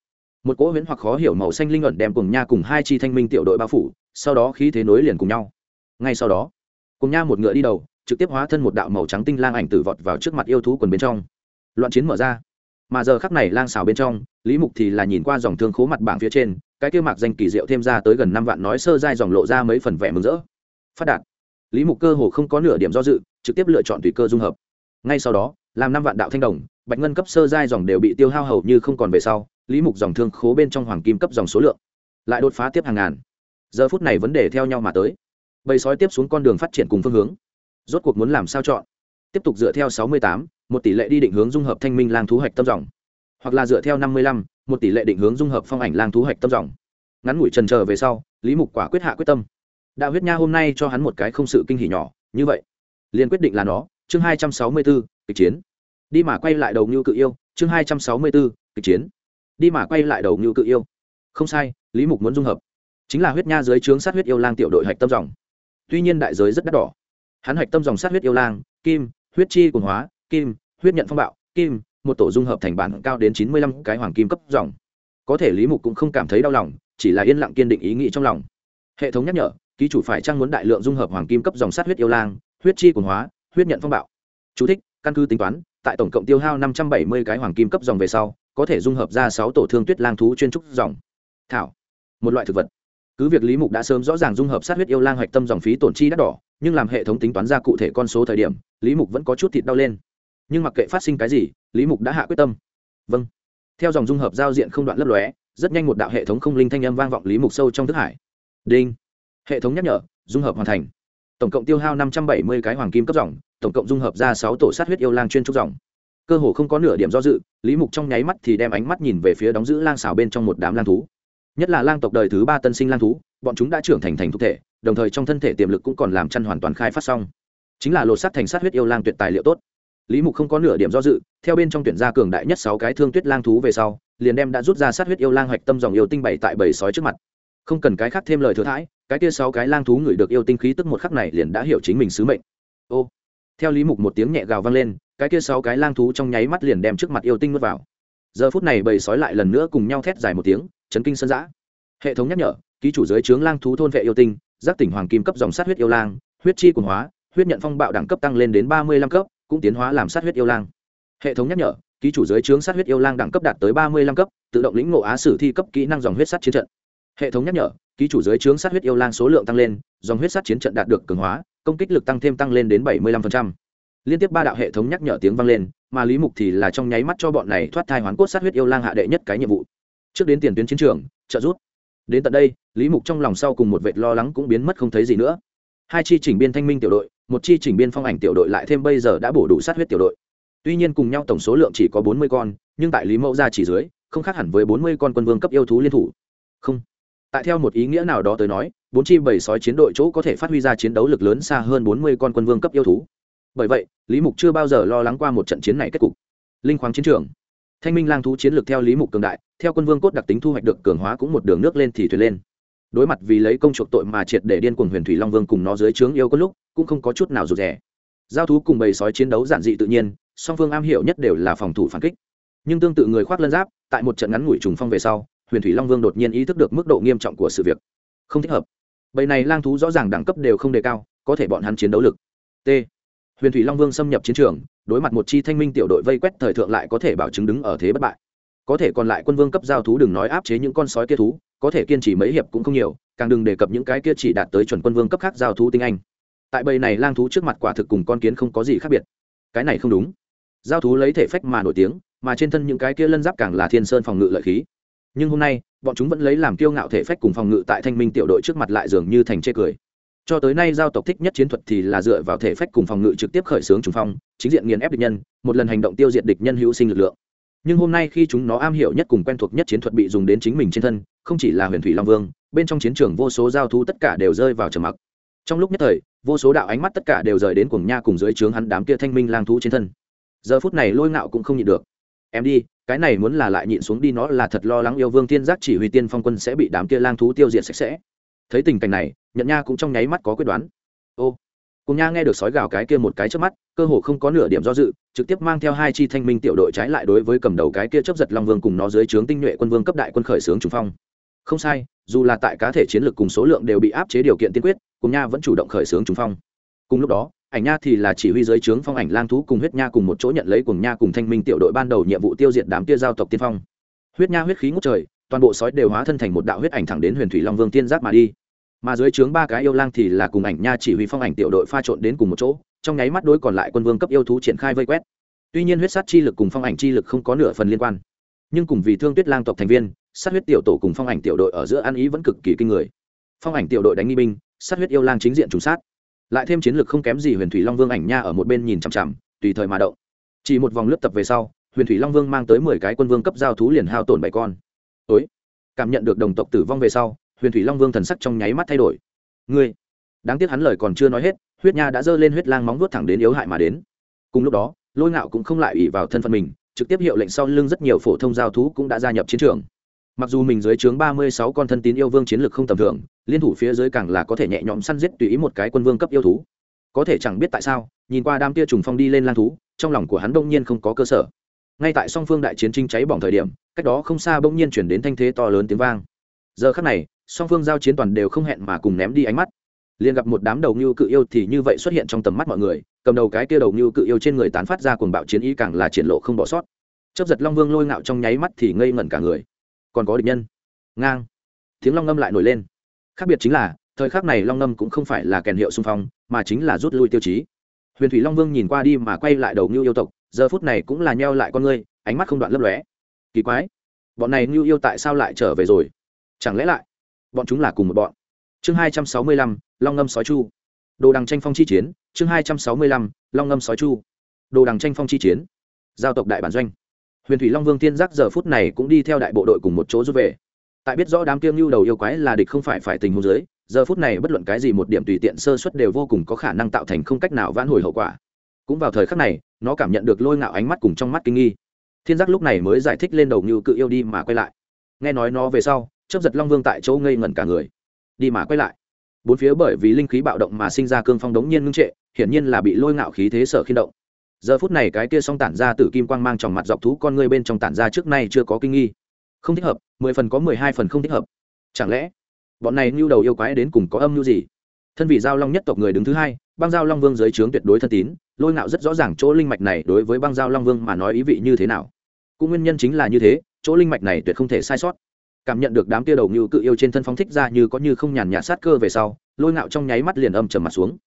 A: Một cỗ huyễn hoặc khó hiểu màu xanh linh ẩn đem cùng nha cùng hai chi thanh minh tiểu đội bao phủ, sau đó khí thế nối liền cùng nhau. Ngay sau đó, cùng nha một ngựa đi đầu, trực tiếp hóa thân một đạo màu trắng tinh lang ảnh tử vọt vào trước mặt yêu thú quần bên trong. Loạn chiến mở ra. Mà giờ khắc này lang xào bên trong, lý mục thì là nhìn qua dòng thương khố mặt bảng phía trên, cái kia mạc danh kỳ diệu thêm ra tới gần năm vạn nói sơ dai dòng lộ ra mấy phần vẻ mừng rỡ. Phát đạt lý mục cơ hồ không có nửa điểm do dự, trực tiếp lựa chọn tùy cơ dung hợp. Ngay sau đó, làm năm vạn đạo thanh đồng, bạch ngân cấp sơ giai dòng đều bị tiêu hao hầu như không còn về sau, lý mục dòng thương khố bên trong hoàng kim cấp dòng số lượng lại đột phá tiếp hàng ngàn. Giờ phút này vấn đề theo nhau mà tới. Bầy sói tiếp xuống con đường phát triển cùng phương hướng. Rốt cuộc muốn làm sao chọn? Tiếp tục dựa theo sáu mươi tám, một tỷ lệ đi định hướng dung hợp thanh minh lang thú hạch tâm dòng. Hoặc là dựa theo năm mươi lăm, một tỷ lệ định hướng dung hợp phong ảnh lang thú hạch tâm dòng. Ngắn ngủi trần chờ về sau, lý mục quả quyết hạ quyết tâm đạo huyết nha hôm nay cho hắn một cái không sự kinh hỉ nhỏ, như vậy. Liền quyết định là nó, chương hai trăm sáu mươi bốn kịch chiến. Đi mà quay lại đầu ngưu cự yêu, chương hai trăm sáu mươi bốn kịch chiến. Đi mà quay lại đầu ngưu cự yêu. Không sai, lý mục muốn dung hợp. Chính là huyết nha dưới trướng sát huyết yêu lang tiểu đội hạch tâm dòng. Tuy nhiên đại giới rất đắt đỏ. Hắn hạch tâm dòng sát huyết yêu lang, kim, huyết chi cồn hóa, kim, huyết nhận phong bạo, kim, một tổ dung hợp thành bản cao đến chín mươi lăm cái hoàng kim cấp dòng. Có thể lý mục cũng không cảm thấy đau lòng, chỉ là yên lặng kiên định ý nghĩ trong lòng. Hệ thống nhắc nhở ký chủ phải trang muốn đại lượng dung hợp hoàng kim cấp dòng sát huyết yêu lang huyết chi quần hóa huyết nhận phong bạo. Chú thích, căn cứ tính toán tại tổng cộng tiêu hao năm trăm bảy mươi cái hoàng kim cấp dòng về sau có thể dung hợp ra sáu tổ thương tuyết lang thú chuyên trúc dòng. Thảo. Một loại thực vật. Cứ việc lý mục đã sớm rõ ràng dung hợp sát huyết yêu lang hoạch tâm dòng phí tổn chi đắt đỏ nhưng làm hệ thống tính toán ra cụ thể con số thời điểm lý mục vẫn có chút thịt đau lên. Nhưng mặc kệ phát sinh cái gì lý mục đã hạ quyết tâm. Vâng. Theo dòng dung hợp giao diện không đoạn lấp lóe rất nhanh một đạo hệ thống không linh thanh âm vang vọng lý mục sâu trong thức hải. Đinh hệ thống nhắc nhở, dung hợp hoàn thành. Tổng cộng tiêu hao năm trăm bảy mươi cái hoàng kim cấp dòng, tổng cộng dung hợp ra sáu tổ sát huyết yêu lang chuyên trúc dòng. Cơ hồ không có nửa điểm do dự, lý mục trong nháy mắt thì đem ánh mắt nhìn về phía đóng giữ lang xào bên trong một đám lang thú. Nhất là lang tộc đời thứ ba tân sinh lang thú, bọn chúng đã trưởng thành thành thục thể, đồng thời trong thân thể tiềm lực cũng còn làm chăn hoàn toàn khai phát xong. Chính là lột sắt thành sát huyết yêu lang tuyệt tài liệu tốt. Lý mục không có nửa điểm do dự, theo bên trong tuyển gia cường đại nhất sáu cái thương tuyết lang thú về sau, liền đem đã rút ra sát huyết yêu lang hoạch tâm dòng yêu tinh bảy tại bảy sói trước mặt. Không cần cái khác thêm lời thừa thãi cái kia sáu cái lang thú người được yêu tinh khí tức một khắc này liền đã hiểu chính mình sứ mệnh. Ô, theo lý mục một tiếng nhẹ gào vang lên, cái kia sáu cái lang thú trong nháy mắt liền đem trước mặt yêu tinh nuốt vào. Giờ phút này bầy sói lại lần nữa cùng nhau thét dài một tiếng, chấn kinh sân giã hệ thống nhắc nhở, ký chủ giới trướng lang thú thôn vệ yêu tinh, giác tỉnh hoàng kim cấp dòng sát huyết yêu lang, huyết chi quần hóa, huyết nhận phong bạo đẳng cấp tăng lên đến ba mươi lăm cấp, cũng tiến hóa làm sát huyết yêu lang. Hệ thống nhắc nhở, ký chủ giới trướng sát huyết yêu lang đẳng cấp đạt tới ba mươi lăm cấp, tự động lĩnh ngộ á sử thi cấp kỹ năng dòng huyết sát chiến trận hệ thống nhắc nhở, ký chủ giới trướng sát huyết yêu lang số lượng tăng lên, dòng huyết sát chiến trận đạt được cường hóa, công kích lực tăng thêm tăng lên đến bảy mươi lăm liên tiếp ba đạo hệ thống nhắc nhở tiếng vang lên, mà lý mục thì là trong nháy mắt cho bọn này thoát thai hoán cốt sát huyết yêu lang hạ đệ nhất cái nhiệm vụ. Trước đến tiền tuyến chiến trường, trợ rút đến tận đây, lý mục trong lòng sau cùng một vệt lo lắng cũng biến mất không thấy gì nữa. Hai chi chỉnh biên thanh minh tiểu đội, một chi chỉnh biên phong ảnh tiểu đội lại thêm bây giờ đã bổ đủ sát huyết tiểu đội. Tuy nhiên cùng nhau tổng số lượng chỉ có bốn mươi con, nhưng tại lý mẫu gia chỉ dưới, không khác hẳn với bốn mươi con quân vương cấp yêu thú liên thủ. Không tại theo một ý nghĩa nào đó tới nói, bốn chi bảy sói chiến đội chỗ có thể phát huy ra chiến đấu lực lớn xa hơn bốn mươi con quân vương cấp yêu thú. Bởi vậy, lý mục chưa bao giờ lo lắng qua một trận chiến này kết cục. Linh khoáng chiến trường. Thanh minh lang thú chiến lược theo lý mục cường đại, theo quân vương cốt đặc tính thu hoạch được cường hóa cũng một đường nước lên thì thuyền lên. Đối mặt vì lấy công chuộc tội mà triệt để điên cuồng huyền thủy long vương cùng nó dưới trướng yêu có lúc, cũng không có chút nào rụt rẻ giao thú cùng bầy sói chiến đấu giản dị tự nhiên, song phương am hiểu nhất đều là phòng thủ phản kích. Nhưng tương tự người khoác lân giáp, tại một trận ngắn ngủi trùng phong về sau huyền thủy long vương đột nhiên ý thức được mức độ nghiêm trọng của sự việc. Không thích hợp. Bầy này lang thú rõ ràng đẳng cấp đều không đề cao, có thể bọn hắn chiến đấu lực. T. Huyền thủy long vương xâm nhập chiến trường, đối mặt một chi thanh minh tiểu đội vây quét thời thượng lại có thể bảo chứng đứng ở thế bất bại. Có thể còn lại quân vương cấp giao thú đừng nói áp chế những con sói kia thú, có thể kiên trì mấy hiệp cũng không nhiều, càng đừng đề cập những cái kia chỉ đạt tới chuẩn quân vương cấp khác giao thú tinh anh. Tại bầy này lang thú trước mặt quả thực cùng con kiến không có gì khác biệt. Cái này không đúng. Giao thú lấy thể phách mà nổi tiếng, mà trên thân những cái kia lân giáp càng là thiên sơn phòng ngự lợi khí nhưng hôm nay, bọn chúng vẫn lấy làm kiêu ngạo thể phách cùng phòng ngự tại thanh minh tiểu đội trước mặt lại dường như thành chê cười. Cho tới nay giao tộc thích nhất chiến thuật thì là dựa vào thể phách cùng phòng ngự trực tiếp khởi xướng trùng phong, chính diện nghiền ép địch nhân, một lần hành động tiêu diệt địch nhân hữu sinh lực lượng. Nhưng hôm nay khi chúng nó am hiểu nhất cùng quen thuộc nhất chiến thuật bị dùng đến chính mình trên thân, không chỉ là huyền thủy long vương, bên trong chiến trường vô số giao thú tất cả đều rơi vào trầm mặc. Trong lúc nhất thời, vô số đạo ánh mắt tất cả đều rời đến cuồng nha cùng dưới trướng hắn đám kia thanh minh lang thú trên thân. Giờ phút này lôi ngạo cũng không nhịn được. Em đi cái này muốn là lại nhịn xuống đi nó là thật lo lắng yêu vương tiên giác chỉ huy tiên phong quân sẽ bị đám kia lang thú tiêu diệt sạch sẽ. Thấy tình cảnh này nhận nha cũng trong nháy mắt có quyết đoán. Ô, cùng nha nghe được sói gào cái kia một cái trước mắt, cơ hồ không có nửa điểm do dự, trực tiếp mang theo hai chi thanh minh tiểu đội trái lại đối với cầm đầu cái kia chấp giật long vương cùng nó dưới trướng tinh nhuệ quân vương cấp đại quân khởi xướng trùng phong. Không sai, dù là tại cá thể chiến lược cùng số lượng đều bị áp chế điều kiện tiên quyết, cùng nha vẫn chủ động khởi xướng trùng phong. Cùng lúc đó ảnh nha thì là chỉ huy dưới trướng phong ảnh lang thú cùng huyết nha cùng một chỗ nhận lấy cùng nha cùng thanh minh tiểu đội ban đầu nhiệm vụ tiêu diệt đám kia giao tộc tiên phong. Huyết nha huyết khí ngút trời, toàn bộ sói đều hóa thân thành một đạo huyết ảnh thẳng đến huyền thủy long vương tiên giáp mà đi. Mà dưới trướng ba cái yêu lang thì là cùng ảnh nha chỉ huy phong ảnh tiểu đội pha trộn đến cùng một chỗ, trong nháy mắt đối còn lại quân vương cấp yêu thú triển khai vây quét. Tuy nhiên huyết sát chi lực cùng phong ảnh chi lực không có nửa phần liên quan, nhưng cùng vì thương tuyết lang tộc thành viên, sát huyết tiểu tổ cùng phong ảnh tiểu đội ở giữa ăn ý vẫn cực kỳ kinh người. Phong ảnh tiểu đội đánh nghi binh, sát huyết yêu lang chính diện trùng sát lại thêm chiến lược không kém gì huyền thủy long vương ảnh nha ở một bên nhìn chằm chằm, tùy thời mà động. Chỉ một vòng lướt tập về sau, huyền thủy long vương mang tới mười cái quân vương cấp giao thú liền hao tổn bảy con. Ối, cảm nhận được đồng tộc tử vong về sau, huyền thủy long vương thần sắc trong nháy mắt thay đổi. Ngươi, đáng tiếc hắn lời còn chưa nói hết, huyết nha đã giơ lên huyết lang móng vuốt thẳng đến yếu hại mà đến. Cùng lúc đó, lôi ngạo cũng không lại ủy vào thân phận mình, trực tiếp hiệu lệnh sau lưng rất nhiều phổ thông giao thú cũng đã gia nhập chiến trường mặc dù mình dưới trướng ba mươi sáu con thân tín yêu vương chiến lược không tầm thường, liên thủ phía dưới càng là có thể nhẹ nhõm săn giết tùy ý một cái quân vương cấp yêu thú. Có thể chẳng biết tại sao, nhìn qua đám tia trùng phong đi lên lang thú, trong lòng của hắn đông nhiên không có cơ sở. Ngay tại song phương đại chiến tranh cháy bỏng thời điểm, cách đó không xa bỗng nhiên chuyển đến thanh thế to lớn tiếng vang. Giờ khắc này, song phương giao chiến toàn đều không hẹn mà cùng ném đi ánh mắt. Liền gặp một đám đầu nhu cự yêu thì như vậy xuất hiện trong tầm mắt mọi người, cầm đầu cái kia đầu nhu cự yêu trên người tán phát ra cuồng bạo chiến ý càng là triển lộ không bỏ sót. Chấp giật long vương lôi ngạo trong nháy mắt thì ngây ngẩn cả người còn có địch nhân. Ngang. Tiếng long ngâm lại nổi lên. Khác biệt chính là, thời khắc này long ngâm cũng không phải là kèn hiệu xung phong, mà chính là rút lui tiêu chí. Huyền thủy long vương nhìn qua đi mà quay lại đầu ngưu yêu tộc, giờ phút này cũng là nheo lại con ngươi, ánh mắt không đoạn lấp lóe. Kỳ quái, bọn này ngưu yêu tại sao lại trở về rồi? Chẳng lẽ lại, bọn chúng là cùng một bọn? Chương hai trăm sáu mươi lăm, long ngâm sói chu. Đồ đằng tranh phong chi chiến, chương hai trăm sáu mươi lăm, long ngâm sói chu. Đồ đằng tranh phong chi chiến. Giao tộc đại bản doanh huyền thủy long vương tiên giác giờ phút này cũng đi theo đại bộ đội cùng một chỗ rút về. Tại biết rõ đám kiêng lưu đầu yêu quái là địch không phải phải tình huống dưới, giờ phút này bất luận cái gì một điểm tùy tiện sơ suất đều vô cùng có khả năng tạo thành không cách nào vãn hồi hậu quả. Cũng vào thời khắc này, nó cảm nhận được lôi ngạo ánh mắt cùng trong mắt kinh nghi. Thiên giác lúc này mới giải thích lên đầu như cự yêu đi mà quay lại. Nghe nói nó về sau chấp giật long vương tại chỗ ngây ngẩn cả người. Đi mà quay lại. Bốn phía bởi vì linh khí bạo động mà sinh ra cương phong đống nhiên ngưng trệ, hiển nhiên là bị lôi ngạo khí thế sở khiên động giờ phút này cái kia song tản ra từ kim quang mang tròng mặt dọc thú con ngươi bên trong tản ra trước nay chưa có kinh nghi. Không thích hợp, mười phần có mười hai phần không thích hợp. Chẳng lẽ, bọn này nhu đầu yêu quái đến cùng có âm mưu gì? Thân vị giao long nhất tộc người đứng thứ hai, băng giao long vương dưới trướng tuyệt đối thân tín, lôi ngạo rất rõ ràng chỗ linh mạch này đối với băng giao long vương mà nói ý vị như thế nào. Cũng nguyên nhân chính là như thế, chỗ linh mạch này tuyệt không thể sai sót. Cảm nhận được đám tia đầu như cự yêu trên thân phóng thích ra như có như không nhàn nhạt sát cơ về sau, lôi ngạo trong nháy mắt liền âm trầm mặt xuống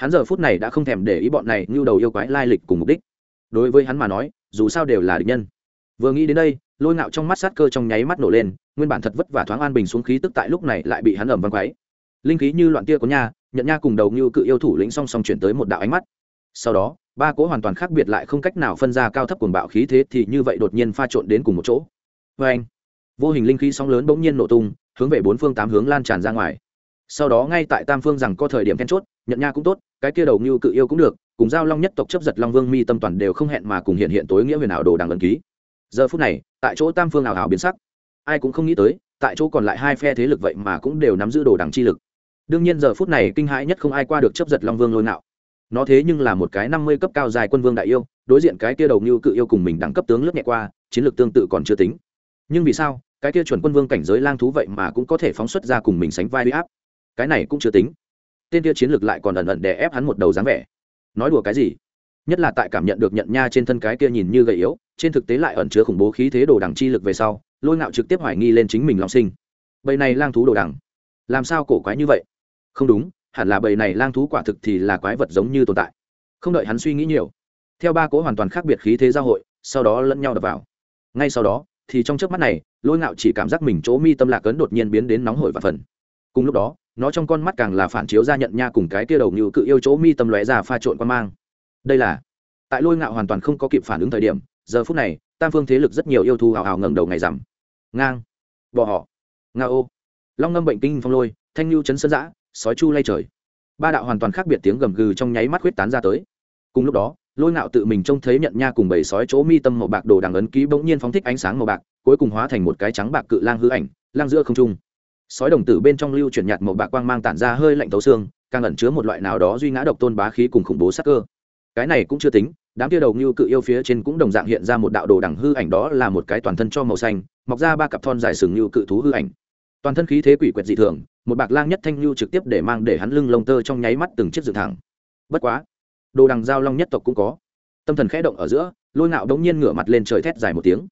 A: hắn giờ phút này đã không thèm để ý bọn này như đầu yêu quái lai lịch cùng mục đích. Đối với hắn mà nói, dù sao đều là địch nhân. Vừa nghĩ đến đây, lôi ngạo trong mắt sát cơ trong nháy mắt nổ lên, nguyên bản thật vất vả thoáng an bình xuống khí tức tại lúc này lại bị hắn ẩm văng quáy linh khí như loạn tia có nha, nhận nha cùng đầu như cự yêu thủ lĩnh song song chuyển tới một đạo ánh mắt. Sau đó, ba cỗ hoàn toàn khác biệt lại không cách nào phân ra cao thấp cuồng bạo khí thế thì như vậy đột nhiên pha trộn đến cùng một chỗ. Vê anh vô hình linh khí sóng lớn bỗng nhiên nổ tung, hướng về bốn phương tám hướng lan tràn ra ngoài sau đó ngay tại tam phương rằng có thời điểm then chốt, nhận nha cũng tốt, cái kia đầu như cự yêu cũng được, cùng giao long nhất tộc chấp giật long vương mi tâm toàn đều không hẹn mà cùng hiện hiện tối nghĩa huyền ảo đồ đằng ấn ký. Giờ phút này, tại chỗ tam phương ảo ảo biến sắc. Ai cũng không nghĩ tới, tại chỗ còn lại hai phe thế lực vậy mà cũng đều nắm giữ đồ đằng chi lực. Đương nhiên giờ phút này kinh hãi nhất không ai qua được chấp giật long vương lôi nạo nó thế nhưng là một cái năm mươi cấp cao dài quân vương đại yêu, đối diện cái kia đầu như cự yêu cùng mình đẳng cấp tướng lướt nhẹ qua, chiến lược tương tự còn chưa tính. Nhưng vì sao, cái kia chuẩn quân vương cảnh giới lang thú vậy mà cũng có thể phóng xuất ra cùng mình sánh vai huy áp? Cái này cũng chưa tính. Tên kia chiến lược lại còn ẩn ẩn đè ép hắn một đầu dáng vẻ. Nói đùa cái gì? Nhất là tại cảm nhận được nhận nha trên thân cái kia nhìn như gầy yếu, trên thực tế lại ẩn chứa khủng bố khí thế đồ đằng chi lực về sau, lôi ngạo trực tiếp hoài nghi lên chính mình long sinh. Bầy này lang thú đồ đằng, làm sao cổ quái như vậy? Không đúng, hẳn là bầy này lang thú quả thực thì là quái vật giống như tồn tại. Không đợi hắn suy nghĩ nhiều, theo ba cỗ hoàn toàn khác biệt khí thế giao hội, sau đó lẫn nhau đập vào. Ngay sau đó, thì trong chớp mắt này, lôi ngạo chỉ cảm giác mình chỗ mi tâm lạc ấn đột nhiên biến đến nóng hổi và phần cùng lúc đó, nó trong con mắt càng là phản chiếu ra nhận nha cùng cái kia đầu như cự yêu chỗ mi tâm lóe ra pha trộn quan mang. Đây là, tại lôi ngạo hoàn toàn không có kịp phản ứng thời điểm, giờ phút này, tam phương thế lực rất nhiều yêu thú hào hào ngẩng đầu ngày rằm. Ngang, bò họ, nga ô. Long ngâm bệnh kinh phong lôi, thanh lưu chấn sơn giã sói chu lay trời. Ba đạo hoàn toàn khác biệt tiếng gầm gừ trong nháy mắt huyết tán ra tới. Cùng lúc đó, lôi ngạo tự mình trông thấy nhận nha cùng bầy sói chỗ mi tâm màu bạc đồ đằng ấn ký bỗng nhiên phóng thích ánh sáng màu bạc, cuối cùng hóa thành một cái trắng bạc cự lang hư ảnh, lang giữa không trung sói đồng tử bên trong lưu chuyển nhạt màu bạc quang mang tản ra hơi lạnh tấu xương, càng ẩn chứa một loại nào đó duy ngã độc tôn bá khí cùng khủng bố sắc cơ. Cái này cũng chưa tính, đám kia đầu như cự yêu phía trên cũng đồng dạng hiện ra một đạo đồ đằng hư ảnh đó là một cái toàn thân cho màu xanh, mọc ra ba cặp thon dài sừng như cự thú hư ảnh. Toàn thân khí thế quỷ quyệt dị thường, một bạc lang nhất thanh lưu trực tiếp để mang để hắn lưng lông tơ trong nháy mắt từng chiếc dựng thẳng. Bất quá, đồ đằng giao long nhất tộc cũng có. Tâm thần khẽ động ở giữa, lôi ngạo đống nhiên ngửa mặt lên trời thét dài một tiếng.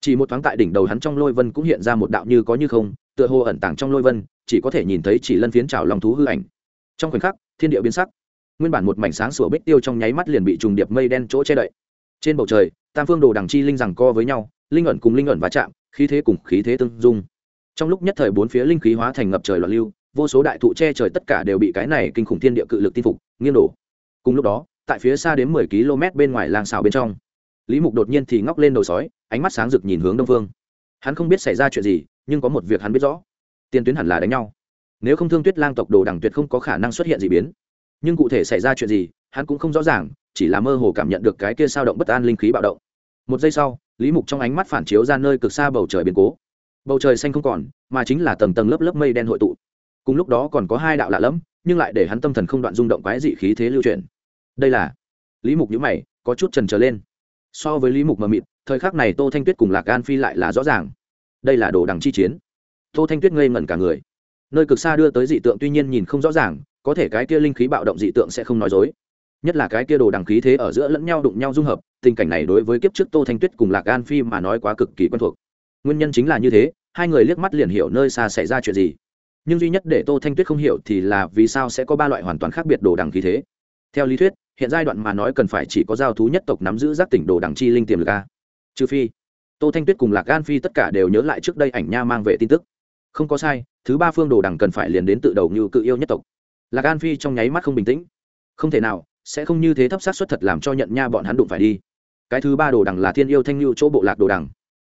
A: Chỉ một thoáng tại đỉnh đầu hắn trong lôi vân cũng hiện ra một đạo như có như không tựa hồ ẩn tàng trong lôi vân, chỉ có thể nhìn thấy chỉ lân phiến trào lòng thú hư ảnh. Trong khoảnh khắc, thiên địa biến sắc. Nguyên bản một mảnh sáng sủa bích tiêu trong nháy mắt liền bị trùng điệp mây đen chỗ che đậy. Trên bầu trời, tam phương đồ đằng chi linh rằng co với nhau, linh ẩn cùng linh ẩn va chạm, khí thế cùng khí thế tương dung. Trong lúc nhất thời bốn phía linh khí hóa thành ngập trời loạn lưu, vô số đại thụ che trời tất cả đều bị cái này kinh khủng thiên địa cự lực tin phục, nghiêng đổ. Cùng lúc đó, tại phía xa đến mười km bên ngoài làng xào bên trong, lý mục đột nhiên thì ngóc lên đầu sói, ánh mắt sáng rực nhìn hướng đông phương. Hắn không biết xảy ra chuyện gì nhưng có một việc hắn biết rõ. Tiền tuyến hẳn là đánh nhau. Nếu không thương tuyết lang tộc đồ đằng tuyệt không có khả năng xuất hiện d ị biến. Nhưng cụ thể xảy ra chuyện gì, hắn cũng không rõ ràng, chỉ là mơ hồ cảm nhận được cái kia sao động bất an linh khí bạo động. Một giây sau, lý mục trong ánh mắt phản chiếu ra nơi cực xa bầu trời biến cố. Bầu trời xanh không còn, mà chính là tầng tầng lớp lớp mây đen hội tụ. Cùng lúc đó còn có hai đạo lạ lẫm, nhưng lại để hắn tâm thần không đoạn rung động quái dị khí thế lưu truyền đây là lý mục nhữ mày, có chút trần trở lên. So với lý mục mờ mịt, thời khắc này tô thanh tuyết cùng lạc gan phi lại là rõ ràng đây là đồ đằng chi chiến. Tô thanh tuyết ngây ngẩn cả người. Nơi cực xa đưa tới dị tượng tuy nhiên nhìn không rõ ràng, có thể cái kia linh khí bạo động dị tượng sẽ không nói dối. Nhất là cái kia đồ đằng khí thế ở giữa lẫn nhau đụng nhau dung hợp, tình cảnh này đối với kiếp trước tô thanh tuyết cùng lạc an phi mà nói quá cực kỳ quen thuộc. Nguyên nhân chính là như thế, hai người liếc mắt liền hiểu nơi xa xảy ra chuyện gì. Nhưng duy nhất để tô thanh tuyết không hiểu thì là vì sao sẽ có ba loại hoàn toàn khác biệt đồ đằng khí thế. Theo lý thuyết, hiện giai đoạn mà nói cần phải chỉ có giao thú nhất tộc nắm giữ giác tỉnh đồ đằng chi linh tiềm lực a. Trừ phi tô thanh tuyết cùng lạc gan phi tất cả đều nhớ lại trước đây ảnh nha mang về tin tức. Không có sai, thứ ba phương đồ đằng cần phải liền đến tự đầu như cự yêu nhất tộc. Lạc gan phi trong nháy mắt không bình tĩnh. Không thể nào, sẽ không như thế thấp sát xuất thật làm cho nhận nha bọn hắn đụng phải đi. Cái thứ ba đồ đằng là thiên yêu thanh lưu chỗ bộ lạc đồ đằng.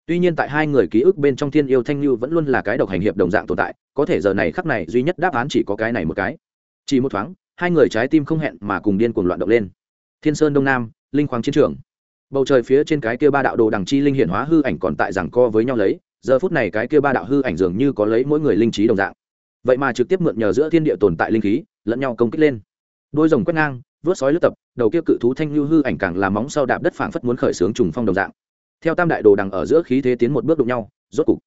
A: Tuy nhiên tại hai người ký ức bên trong thiên yêu thanh lưu vẫn luôn là cái độc hành hiệp đồng dạng tồn tại, có thể giờ này khắc này duy nhất đáp án chỉ có cái này một cái. Chỉ một thoáng, hai người trái tim không hẹn mà cùng điên cuồng loạn động lên. Thiên sơn đông nam, linh khoáng chiến trường bầu trời phía trên cái kia ba đạo đồ đằng chi linh hiển hóa hư ảnh còn tại rằng co với nhau lấy, giờ phút này cái kia ba đạo hư ảnh dường như có lấy mỗi người linh trí đồng dạng. Vậy mà trực tiếp mượn nhờ giữa thiên địa tồn tại linh khí, lẫn nhau công kích lên. Đôi rồng quét ngang, vớt sói lướt tập, đầu kia cự thú thanh lưu hư ảnh càng làm móng sau đạp đất phảng phất muốn khởi xướng trùng phong đồng dạng. Theo tam đại đồ đằng ở giữa khí thế tiến một bước đụng nhau, rốt cục,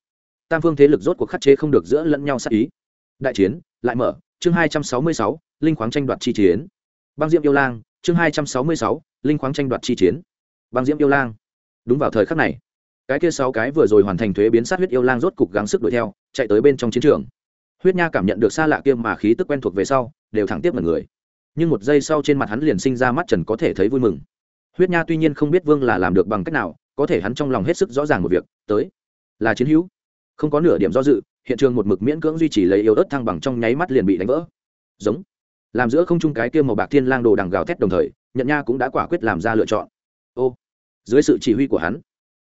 A: tam phương thế lực rốt cuộc khắc chế không được giữa lẫn nhau sát ý. Đại chiến, lại mở, chương hai trăm sáu mươi sáu, linh khoáng tranh đoạt chi chiến. Băng diệm yêu lang, chương hai trăm sáu mươi sáu, linh khoáng tranh đoạt chi chiến băng diễm yêu lang. Đúng vào thời khắc này, cái kia sáu cái vừa rồi hoàn thành thuế biến sát huyết yêu lang rốt cục gắng sức đuổi theo, chạy tới bên trong chiến trường. Huyết nha cảm nhận được xa lạ kia mà khí tức quen thuộc về sau, đều thẳng tiếp mật người. Nhưng một giây sau trên mặt hắn liền sinh ra mắt trần có thể thấy vui mừng. Huyết nha tuy nhiên không biết vương là làm được bằng cách nào, có thể hắn trong lòng hết sức rõ ràng một việc, tới, là chiến hữu. Không có nửa điểm do dự, hiện trường một mực miễn cưỡng duy trì lấy yếu ớt thăng bằng trong nháy mắt liền bị đánh vỡ. Giống. Làm giữa không trung cái kia màu bạc thiên lang đồ đằng gào thét đồng thời nhận nha cũng đã quả quyết làm ra lựa chọn. Ô dưới sự chỉ huy của hắn.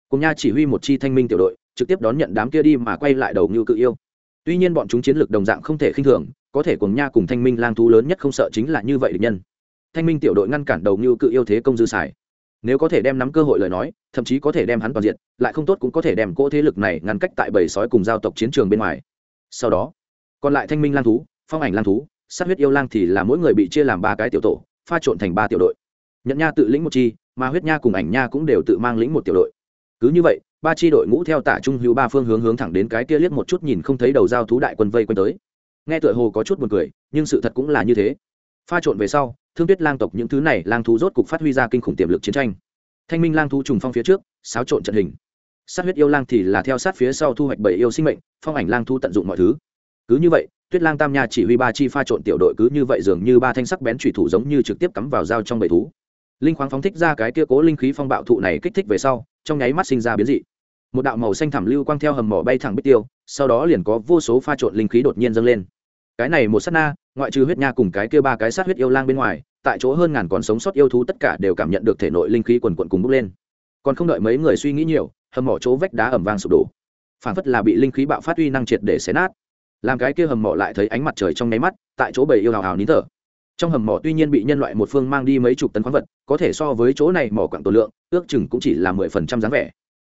A: Cùng nha chỉ huy một chi thanh minh tiểu đội, trực tiếp đón nhận đám kia đi mà quay lại đầu như cự yêu. Tuy nhiên bọn chúng chiến lược đồng dạng không thể khinh thường, có thể cùng nha cùng thanh minh lang thú lớn nhất không sợ chính là như vậy địch nhân. Thanh minh tiểu đội ngăn cản đầu như cự yêu thế công dư xài. Nếu có thể đem nắm cơ hội lời nói, thậm chí có thể đem hắn toàn diện, lại không tốt cũng có thể đem cỗ thế lực này ngăn cách tại bầy sói cùng giao tộc chiến trường bên ngoài. Sau đó, còn lại thanh minh lang thú, phong ảnh lang thú, sát huyết yêu lang thì là mỗi người bị chia làm ba cái tiểu tổ, pha trộn thành ba tiểu đội nhận nha tự lĩnh một chi, mà huyết nha cùng ảnh nha cũng đều tự mang lĩnh một tiểu đội. Cứ như vậy, ba chi đội ngũ theo tả trung hữu ba phương hướng hướng thẳng đến cái kia liếc một chút nhìn không thấy đầu giao thú đại quân vây quanh tới. Nghe tựa hồ có chút buồn cười, nhưng sự thật cũng là như thế. Pha trộn về sau, thương tuyết lang tộc những thứ này lang thú rốt cục phát huy ra kinh khủng tiềm lực chiến tranh. Thanh minh lang thú trùng phong phía trước, xáo trộn trận hình. Sát huyết yêu lang thì là theo sát phía sau thu hoạch bảy yêu sinh mệnh, phong ảnh lang thu tận dụng mọi thứ. Cứ như vậy, tuyết lang tam nha chỉ huy ba chi pha trộn tiểu đội cứ như vậy dường như ba thanh sắc bén thủy thủ giống như trực tiếp cắm vào dao trong bầy thú linh khoáng phóng thích ra cái kia cố linh khí phong bạo thụ này kích thích về sau, trong nháy mắt sinh ra biến dị. Một đạo màu xanh thảm lưu quang theo hầm mỏ bay thẳng bích tiêu, sau đó liền có vô số pha trộn linh khí đột nhiên dâng lên. Cái này một s á t na, ngoại trừ huyết nha cùng cái kia ba cái sát huyết yêu lang bên ngoài, tại chỗ hơn ngàn còn sống sót yêu thú tất cả đều cảm nhận được thể nội linh khí quần quận cùng bốc lên. Còn không đợi mấy người suy nghĩ nhiều, hầm mỏ chỗ vách đá ẩm vang sụp đổ. Phản phất là bị linh khí bạo phát uy năng triệt để xé nát. Làm cái kia hầm mỏ lại thấy ánh mặt trời trong nháy mắt, tại chỗ bầy yêu hào hào nín thở trong hầm mỏ tuy nhiên bị nhân loại một phương mang đi mấy chục tấn khoáng vật, có thể so với chỗ này mỏ quặng tổ lượng, ước chừng cũng chỉ là mười phần trăm dáng vẻ.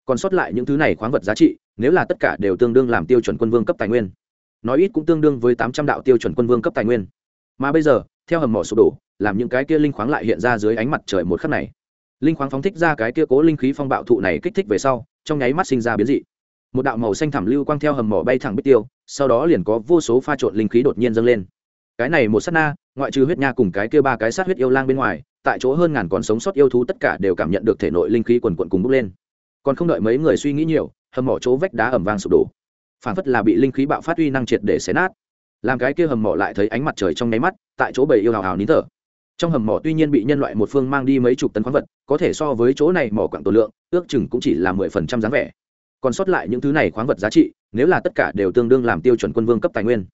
A: Còn sót lại những thứ này khoáng vật giá trị, nếu là tất cả đều tương đương làm tiêu chuẩn quân vương cấp tài nguyên. Nói ít cũng tương đương với tám trăm đạo tiêu chuẩn quân vương cấp tài nguyên. Mà bây giờ, theo hầm mỏ sụp đổ, làm những cái kia linh khoáng lại hiện ra dưới ánh mặt trời một khắc này. Linh khoáng phóng thích ra cái kia cố linh khí phong bạo thụ này kích thích về sau, trong nháy mắt sinh ra biến dị. Một đạo màu xanh thảm lưu quang theo hầm mỏ bay thẳng bích tiêu, sau đó liền có vô số pha trộn linh khí đột nhiên dâng lên. Cái này một s á t na ngoại trừ huyết nha cùng cái kia ba cái sát huyết yêu lang bên ngoài, tại chỗ hơn ngàn còn sống sót yêu thú tất cả đều cảm nhận được thể nội linh khí quần quận cùng bốc lên. Còn không đợi mấy người suy nghĩ nhiều, hầm mỏ chỗ vách đá ẩm vang sụp đổ. Phản phất là bị linh khí bạo phát uy năng triệt để xé nát. Làm cái kia hầm mỏ lại thấy ánh mặt trời trong nháy mắt, tại chỗ bầy yêu hào hào nín thở. Trong hầm mỏ tuy nhiên bị nhân loại một phương mang đi mấy chục tấn khoáng vật, có thể so với chỗ này mỏ quặng tổ lượng, ước chừng cũng chỉ là mười phần trăm dáng vẻ. Còn sót lại những thứ này khoáng vật giá trị, nếu là tất cả đều tương đương làm tiêu chuẩn quân vương cấp tài nguyên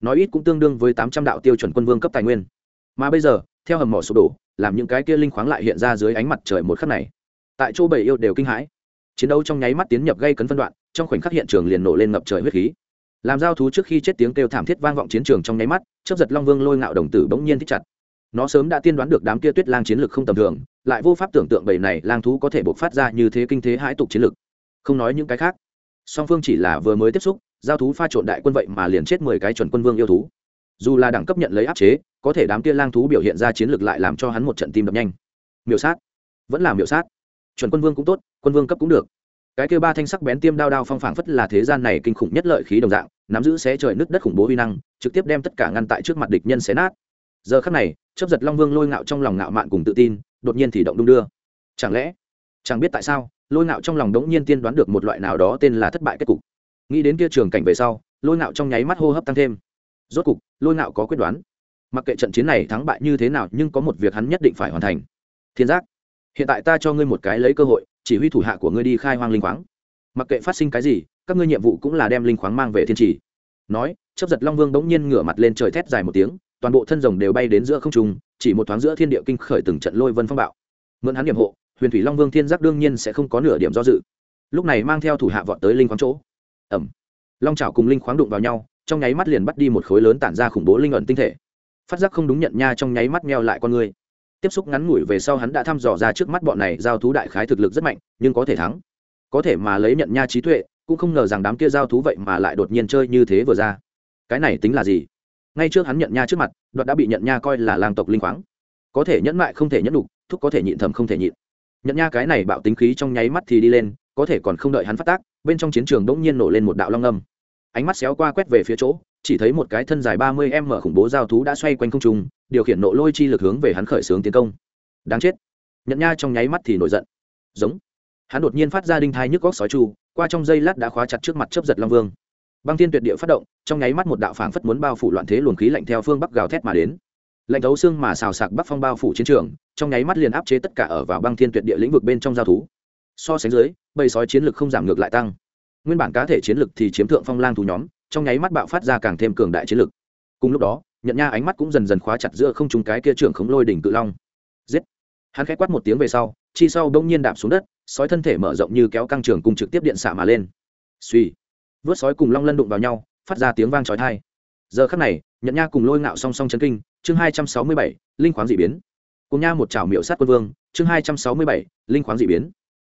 A: nói ít cũng tương đương với tám trăm đạo tiêu chuẩn quân vương cấp tài nguyên. Mà bây giờ, theo hầm mỏ sụp đổ, làm những cái kia linh khoáng lại hiện ra dưới ánh mặt trời một khắc này. Tại chỗ bảy yêu đều kinh hãi. Chiến đấu trong nháy mắt tiến nhập gây cấn phân đoạn, trong khoảnh khắc hiện trường liền nổ lên ngập trời huyết khí. Làm giao thú trước khi chết tiếng kêu thảm thiết vang vọng chiến trường trong nháy mắt chấp giật long vương lôi ngạo đồng tử bỗng nhiên thích chặt. Nó sớm đã tiên đoán được đám kia tuyết lang chiến lực không tầm thường, lại vô pháp tưởng tượng bầy này lang thú có thể bộc phát ra như thế kinh thế hãi tục chiến lực. Không nói những cái khác, song phương chỉ là vừa mới tiếp xúc giao thú pha trộn đại quân vậy mà liền chết mười cái chuẩn quân vương yêu thú. Dù là đẳng cấp nhận lấy áp chế, có thể đám kia lang thú biểu hiện ra chiến lược lại làm cho hắn một trận tim đập nhanh. Miểu sát. Vẫn là miểu sát. Chuẩn quân vương cũng tốt, quân vương cấp cũng được. Cái kia ba thanh sắc bén tiêm đao đao phong phảng phất là thế gian này kinh khủng nhất lợi khí đồng dạng, nắm giữ xé trời nứt đất khủng bố uy năng, trực tiếp đem tất cả ngăn tại trước mặt địch nhân xé nát. Giờ khắc này chấp giật long vương lôi ngạo trong lòng ngạo mạn cùng tự tin, đột nhiên thì động đung đưa. Chẳng lẽ, chẳng biết tại sao, lôi ngạo trong lòng đống nhiên tiên đoán được một loại nào đó tên là thất bại kết cục nghĩ đến kia trường cảnh về sau, lôi ngạo trong nháy mắt hô hấp tăng thêm. Rốt cục, lôi ngạo có quyết đoán. Mặc kệ trận chiến này thắng bại như thế nào, nhưng có một việc hắn nhất định phải hoàn thành. Thiên giác, hiện tại ta cho ngươi một cái lấy cơ hội, chỉ huy thủ hạ của ngươi đi khai hoang linh khoáng. Mặc kệ phát sinh cái gì, các ngươi nhiệm vụ cũng là đem linh khoáng mang về thiên trì. Nói chấp giật long vương bỗng nhiên ngửa mặt lên trời thét dài một tiếng, toàn bộ thân rồng đều bay đến giữa không trung, chỉ một thoáng giữa thiên địa kinh khởi từng trận lôi vân phong bạo. Mượn hắn nhiệm hộ, huyền thủy long vương thiên giác đương nhiên sẽ không có nửa điểm do dự. Lúc này mang theo thủ hạ vọt tới linh khoáng chỗ ẩm. Long trào cùng linh khoáng đụng vào nhau, trong nháy mắt liền bắt đi một khối lớn tản ra khủng bố linh ẩn tinh thể. Phát giác không đúng nhận nha trong nháy mắt meo lại con người. Tiếp xúc ngắn ngủi về sau hắn đã thăm dò ra trước mắt bọn này giao thú đại khái thực lực rất mạnh, nhưng có thể thắng. Có thể mà lấy nhận nha trí tuệ, cũng không ngờ rằng đám kia giao thú vậy mà lại đột nhiên chơi như thế vừa ra. Cái này tính là gì? Ngay trước hắn nhận nha trước mặt đoạn đã bị nhận nha coi là lang tộc linh khoáng. Có thể nhẫn mại không thể nhẫn đục thúc có thể nhịn thầm không thể nhịn. Nhận nha cái này bạo tính khí trong nháy mắt thì đi lên, có thể còn không đợi hắn phát tác bên trong chiến trường đ ỗ n g nhiên nổ lên một đạo long âm. Ánh mắt xéo qua quét về phía chỗ, chỉ thấy một cái thân dài ba mươi m khủng bố giao thú đã xoay quanh không trung, điều khiển nộ lôi chi lực hướng về hắn khởi xướng tiến công. Đáng chết. Nhận nha trong nháy mắt thì nổi giận. Giống. Hắn đột nhiên phát ra đinh thai nhức góc sói chu, qua trong dây lát đã khóa chặt trước mặt chấp giật long vương. Băng thiên tuyệt địa phát động, trong nháy mắt một đạo phảng phất muốn bao phủ loạn thế luồng khí lạnh theo phương bắc gào thét mà đến. Lạnh thấu xương mà xào sạc bắc phong bao phủ chiến trường, trong nháy mắt liền áp chế tất cả ở vào băng thiên tuyệt địa lĩnh vực bên trong giao thú so sánh dưới, bầy sói chiến lực không giảm ngược lại tăng. Nguyên bản cá thể chiến lực thì chiếm thượng phong lang thú nhóm, trong nháy mắt bạo phát ra càng thêm cường đại chiến lực. Cùng lúc đó, nhận nha ánh mắt cũng dần dần khóa chặt giữa không trung cái kia trưởng khống lôi đỉnh cự long. Giết! Hắn khẽ quát một tiếng về sau, chi sau bỗng nhiên đạp xuống đất, sói thân thể mở rộng như kéo căng trường cùng trực tiếp điện xạ mà lên. Suy vớt sói cùng long lân đụng vào nhau, phát ra tiếng vang trói thai giờ khắc này, nhận nha cùng lôi ngạo song song chấn kinh, chương hai trăm sáu mươi bảy, linh khoáng d ị biến. Cùng nha một chảo miệu sát quân vương, chương hai trăm sáu mươi bảy, linh khoáng d ị biến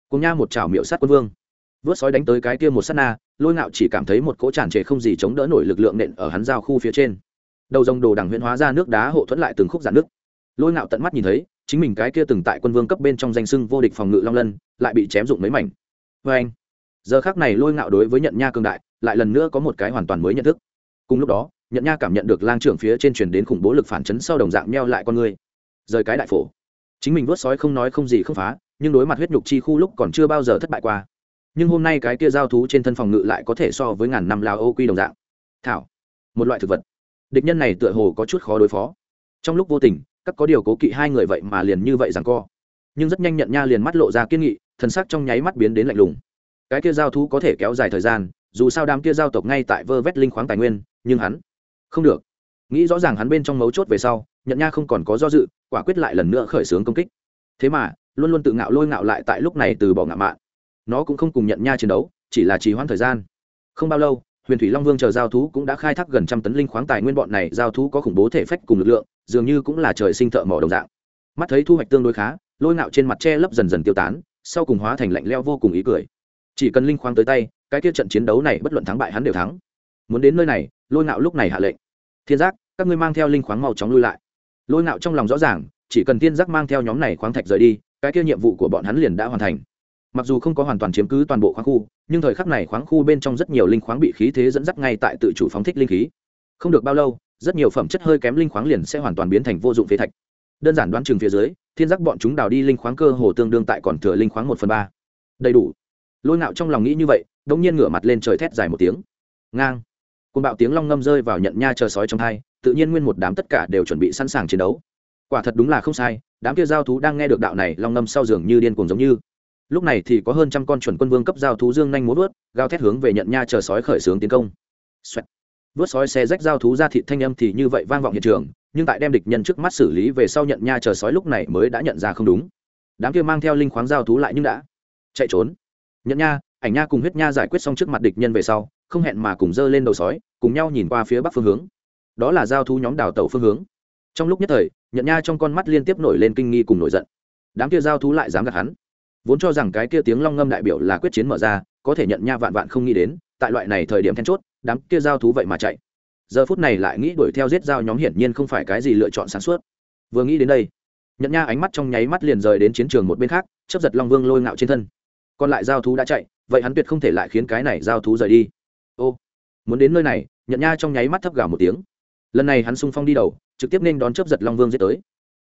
A: cùng nha một chảo miệu sát quân vương. Vớt sói đánh tới cái kia một s á t na, lôi ngạo chỉ cảm thấy một cỗ tràn trề không gì chống đỡ nổi lực lượng nện ở hắn giao khu phía trên. Đầu dòng đồ đằng huyễn hóa ra nước đá hộ thuẫn lại từng khúc giãn nước. Lôi ngạo tận mắt nhìn thấy, chính mình cái kia từng tại quân vương cấp bên trong danh sưng vô địch phòng ngự long lân, lại bị chém dụng mấy mảnh. Vê anh, giờ khác này lôi ngạo đối với nhận nha cường đại, lại lần nữa có một cái hoàn toàn mới nhận thức. Cùng lúc đó, nhận nha cảm nhận được lang trưởng phía trên truyền đến khủng bố lực phản chấn sau đồng dạng meo lại con người. Rời cái đại phổ. Chính mình vớt sói không nói không gì không phá nhưng đối mặt huyết nhục chi khu lúc còn chưa bao giờ thất bại qua. Nhưng hôm nay cái kia giao thú trên thân phòng ngự lại có thể so với ngàn năm lao ô quy đồng dạng. Thảo, một loại thực vật. Địch nhân này tựa hồ có chút khó đối phó. Trong lúc vô tình, các có điều cố kỵ hai người vậy mà liền như vậy rằng co. Nhưng rất nhanh nhận nha liền mắt lộ ra kiên nghị, thần sắc trong nháy mắt biến đến lạnh lùng. Cái kia giao thú có thể kéo dài thời gian, dù sao đám kia giao tộc ngay tại vơ vét linh khoáng tài nguyên, nhưng hắn không được. Nghĩ rõ ràng hắn bên trong mấu chốt về sau, nhận nha không còn có do dự, quả quyết lại lần nữa khởi xướng công kích. Thế mà luôn luôn tự ngạo lôi ngạo lại tại lúc này từ bỏ ngạo mạn. Nó cũng không cùng nhận nha chiến đấu, chỉ là trì hoãn thời gian. Không bao lâu, huyền thủy long vương chờ giao thú cũng đã khai thác gần trăm tấn linh khoáng tài nguyên bọn này, giao thú có khủng bố thể phách cùng lực lượng, dường như cũng là trời sinh thợ mỏ đồng dạng. Mắt thấy thu hoạch tương đối khá, lôi ngạo trên mặt che lấp dần dần tiêu tán, sau cùng hóa thành lạnh leo vô cùng ý cười. Chỉ cần linh khoáng tới tay, cái kia trận chiến đấu này bất luận thắng bại hắn đều thắng. Muốn đến nơi này, lôi ngạo lúc này hạ lệnh. Thiên giác, các ngươi mang theo linh khoáng mau chóng lui lại. Lôi ngạo trong lòng rõ ràng, chỉ cần thiên giác mang theo nhóm này khoáng thạch rời đi cái kia nhiệm vụ của bọn hắn liền đã hoàn thành. Mặc dù không có hoàn toàn chiếm cứ toàn bộ khoáng khu, nhưng thời khắc này khoáng khu bên trong rất nhiều linh khoáng bị khí thế dẫn dắt ngay tại tự chủ phóng thích linh khí. Không được bao lâu, rất nhiều phẩm chất hơi kém linh khoáng liền sẽ hoàn toàn biến thành vô dụng phế thạch. Đơn giản đoán chừng phía dưới, thiên giác bọn chúng đào đi linh khoáng cơ hồ tương đương tại còn thừa linh khoáng một phần ba. Đầy đủ. Lôi ngạo trong lòng nghĩ như vậy đ nhiên ngửa mặt lên trời thét dài một tiếng. Ngang. Côn bạo tiếng long ngâm rơi vào nhận nha chờ sói trong hai, tự nhiên nguyên một đám tất cả đều chuẩn bị sẵn sàng chiến đấu. Quả thật đúng là không sai đám kia giao thú đang nghe được đạo này long ngâm sau giường như điên cuồng giống như. Lúc này thì có hơn trăm con chuẩn quân vương cấp giao thú dương nhanh muốn vớt gao thét hướng về nhận nha chờ sói khởi xướng tiến công. Xoẹt. vớt sói xe rách giao thú ra thị thanh âm thì như vậy vang vọng hiện trường, nhưng tại đem địch nhân trước mắt xử lý về sau nhận nha chờ sói lúc này mới đã nhận ra không đúng. Đám kia mang theo linh khoáng giao thú lại nhưng đã chạy trốn. Nhận nha, ảnh nha cùng huyết nha giải quyết xong trước mặt địch nhân về sau, không hẹn mà cùng dơ lên đầu sói, cùng nhau nhìn qua phía bắc phương hướng. Đó là giao thú nhóm đào tẩu phương hướng. Trong lúc nhất thời nhận nha trong con mắt liên tiếp nổi lên kinh nghi cùng nổi giận. Đám kia giao thú lại dám gạt hắn. Vốn cho rằng cái kia tiếng long ngâm đại biểu là quyết chiến mở ra, có thể nhận nha vạn vạn không nghĩ đến, tại loại này thời điểm then chốt, đám kia giao thú vậy mà chạy. Giờ phút này lại nghĩ đuổi theo giết giao nhóm hiển nhiên không phải cái gì lựa chọn sáng suốt. Vừa nghĩ đến đây nhận nha ánh mắt trong nháy mắt liền rời đến chiến trường một bên khác chấp giật long vương lôi ngạo trên thân. Còn lại giao thú đã chạy, vậy hắn tuyệt không thể lại khiến cái này giao thú rời đi. Ô, muốn đến nơi này nhận nha trong nháy mắt thấp gào một tiếng. Lần này hắn sung phong đi đầu trực tiếp nên đón chấp giật long vương giết tới.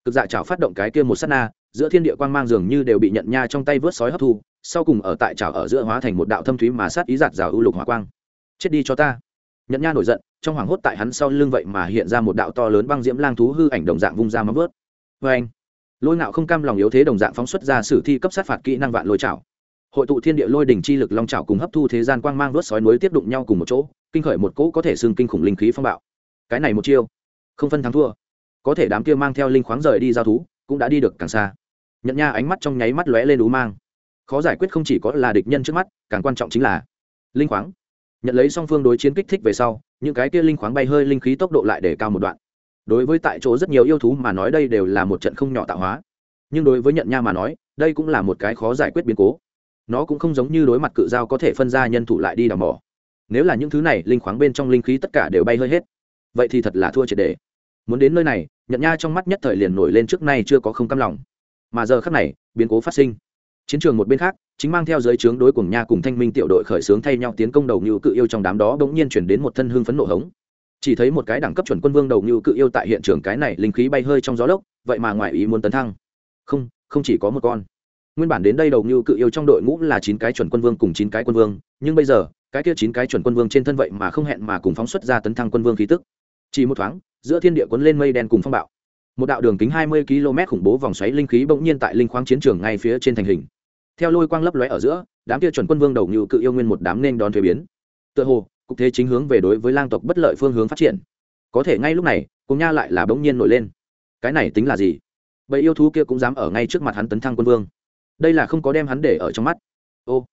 A: Cực dạ chảo phát động cái kia một s á t na, giữa thiên địa quang mang dường như đều bị nhận nha trong tay vớt sói hấp thu, sau cùng ở tại chảo ở giữa hóa thành một đạo thâm thúy mà sát ý giạt rào ưu lục hỏa quang. Chết đi cho ta. Nhận nha nổi giận, trong hoảng hốt tại hắn sau lưng vậy mà hiện ra một đạo to lớn băng diễm lang thú hư ảnh đồng dạng vung ra mắm vớt. Vê anh. Lôi ngạo không cam lòng yếu thế đồng dạng phóng xuất ra sử thi cấp sát phạt kỹ năng vạn lôi chảo. Hội tụ thiên địa lôi đỉnh chi lực long chảo cùng hấp thu thế gian quang mang vớt sói nối tiếp đụng nhau cùng một chỗ, kinh khởi một cỗ có thể xương kinh khủng linh khí phong bạo. Cái này một chiêu không phân thắng thua. Có thể đám kia mang theo linh khoáng rời đi giao thú, cũng đã đi được càng xa. Nhận nha ánh mắt trong nháy mắt lóe lên đú mang. Khó giải quyết không chỉ có là địch nhân trước mắt, càng quan trọng chính là linh khoáng. Nhận lấy song phương đối chiến kích thích về sau, những cái kia linh khoáng bay hơi linh khí tốc độ lại để cao một đoạn. Đối với tại chỗ rất nhiều yêu thú mà nói đây đều là một trận không nhỏ tạo hóa. Nhưng đối với nhận nha mà nói, đây cũng là một cái khó giải quyết biến cố. Nó cũng không giống như đối mặt cự giao có thể phân ra nhân thủ lại đi đào mỏ. Nếu là những thứ này, linh khoáng bên trong linh khí tất cả đều bay hơi hết vậy thì thật là thua triệt đề. Muốn đến nơi này nhận nha trong mắt nhất thời liền nổi lên trước nay chưa có không cam lòng. Mà giờ khắc này, biến cố phát sinh. Chiến trường một bên khác, chính mang theo giới trướng đối cùng nha cùng thanh minh tiểu đội khởi xướng thay nhau tiến công đầu như cự yêu trong đám đó bỗng nhiên chuyển đến một thân hương phấn nộ hống. Chỉ thấy một cái đẳng cấp chuẩn quân vương đầu như cự yêu tại hiện trường cái này linh khí bay hơi trong gió lốc, vậy mà ngoại ý muốn tấn thăng. Không không chỉ có một con. Nguyên bản đến đây đầu như cự yêu trong đội ngũ là chín cái chuẩn quân vương cùng chín cái quân vương, nhưng bây giờ, cái kia chín cái chuẩn quân vương trên thân vậy mà không hẹn mà cùng phóng xuất ra tấn thăng quân vương khí tức chỉ một thoáng, giữa thiên địa cuốn lên mây đen cùng phong bạo. Một đạo đường kính hai mươi km khủng bố vòng xoáy linh khí bỗng nhiên tại linh khoáng chiến trường ngay phía trên thành hình. Theo lôi quang lấp lóe ở giữa, đám kia chuẩn quân vương đầu như cự yêu nguyên một đám nên đón thuế biến. Tựa hồ, cục thế chính hướng về đối với lang tộc bất lợi phương hướng phát triển. Có thể ngay lúc này cùng nha lại là bỗng nhiên nổi lên. Cái này tính là gì? Bầy yêu thú kia cũng dám ở ngay trước mặt hắn tấn thăng quân vương. Đây là không có đem hắn để ở trong mắt. Ô,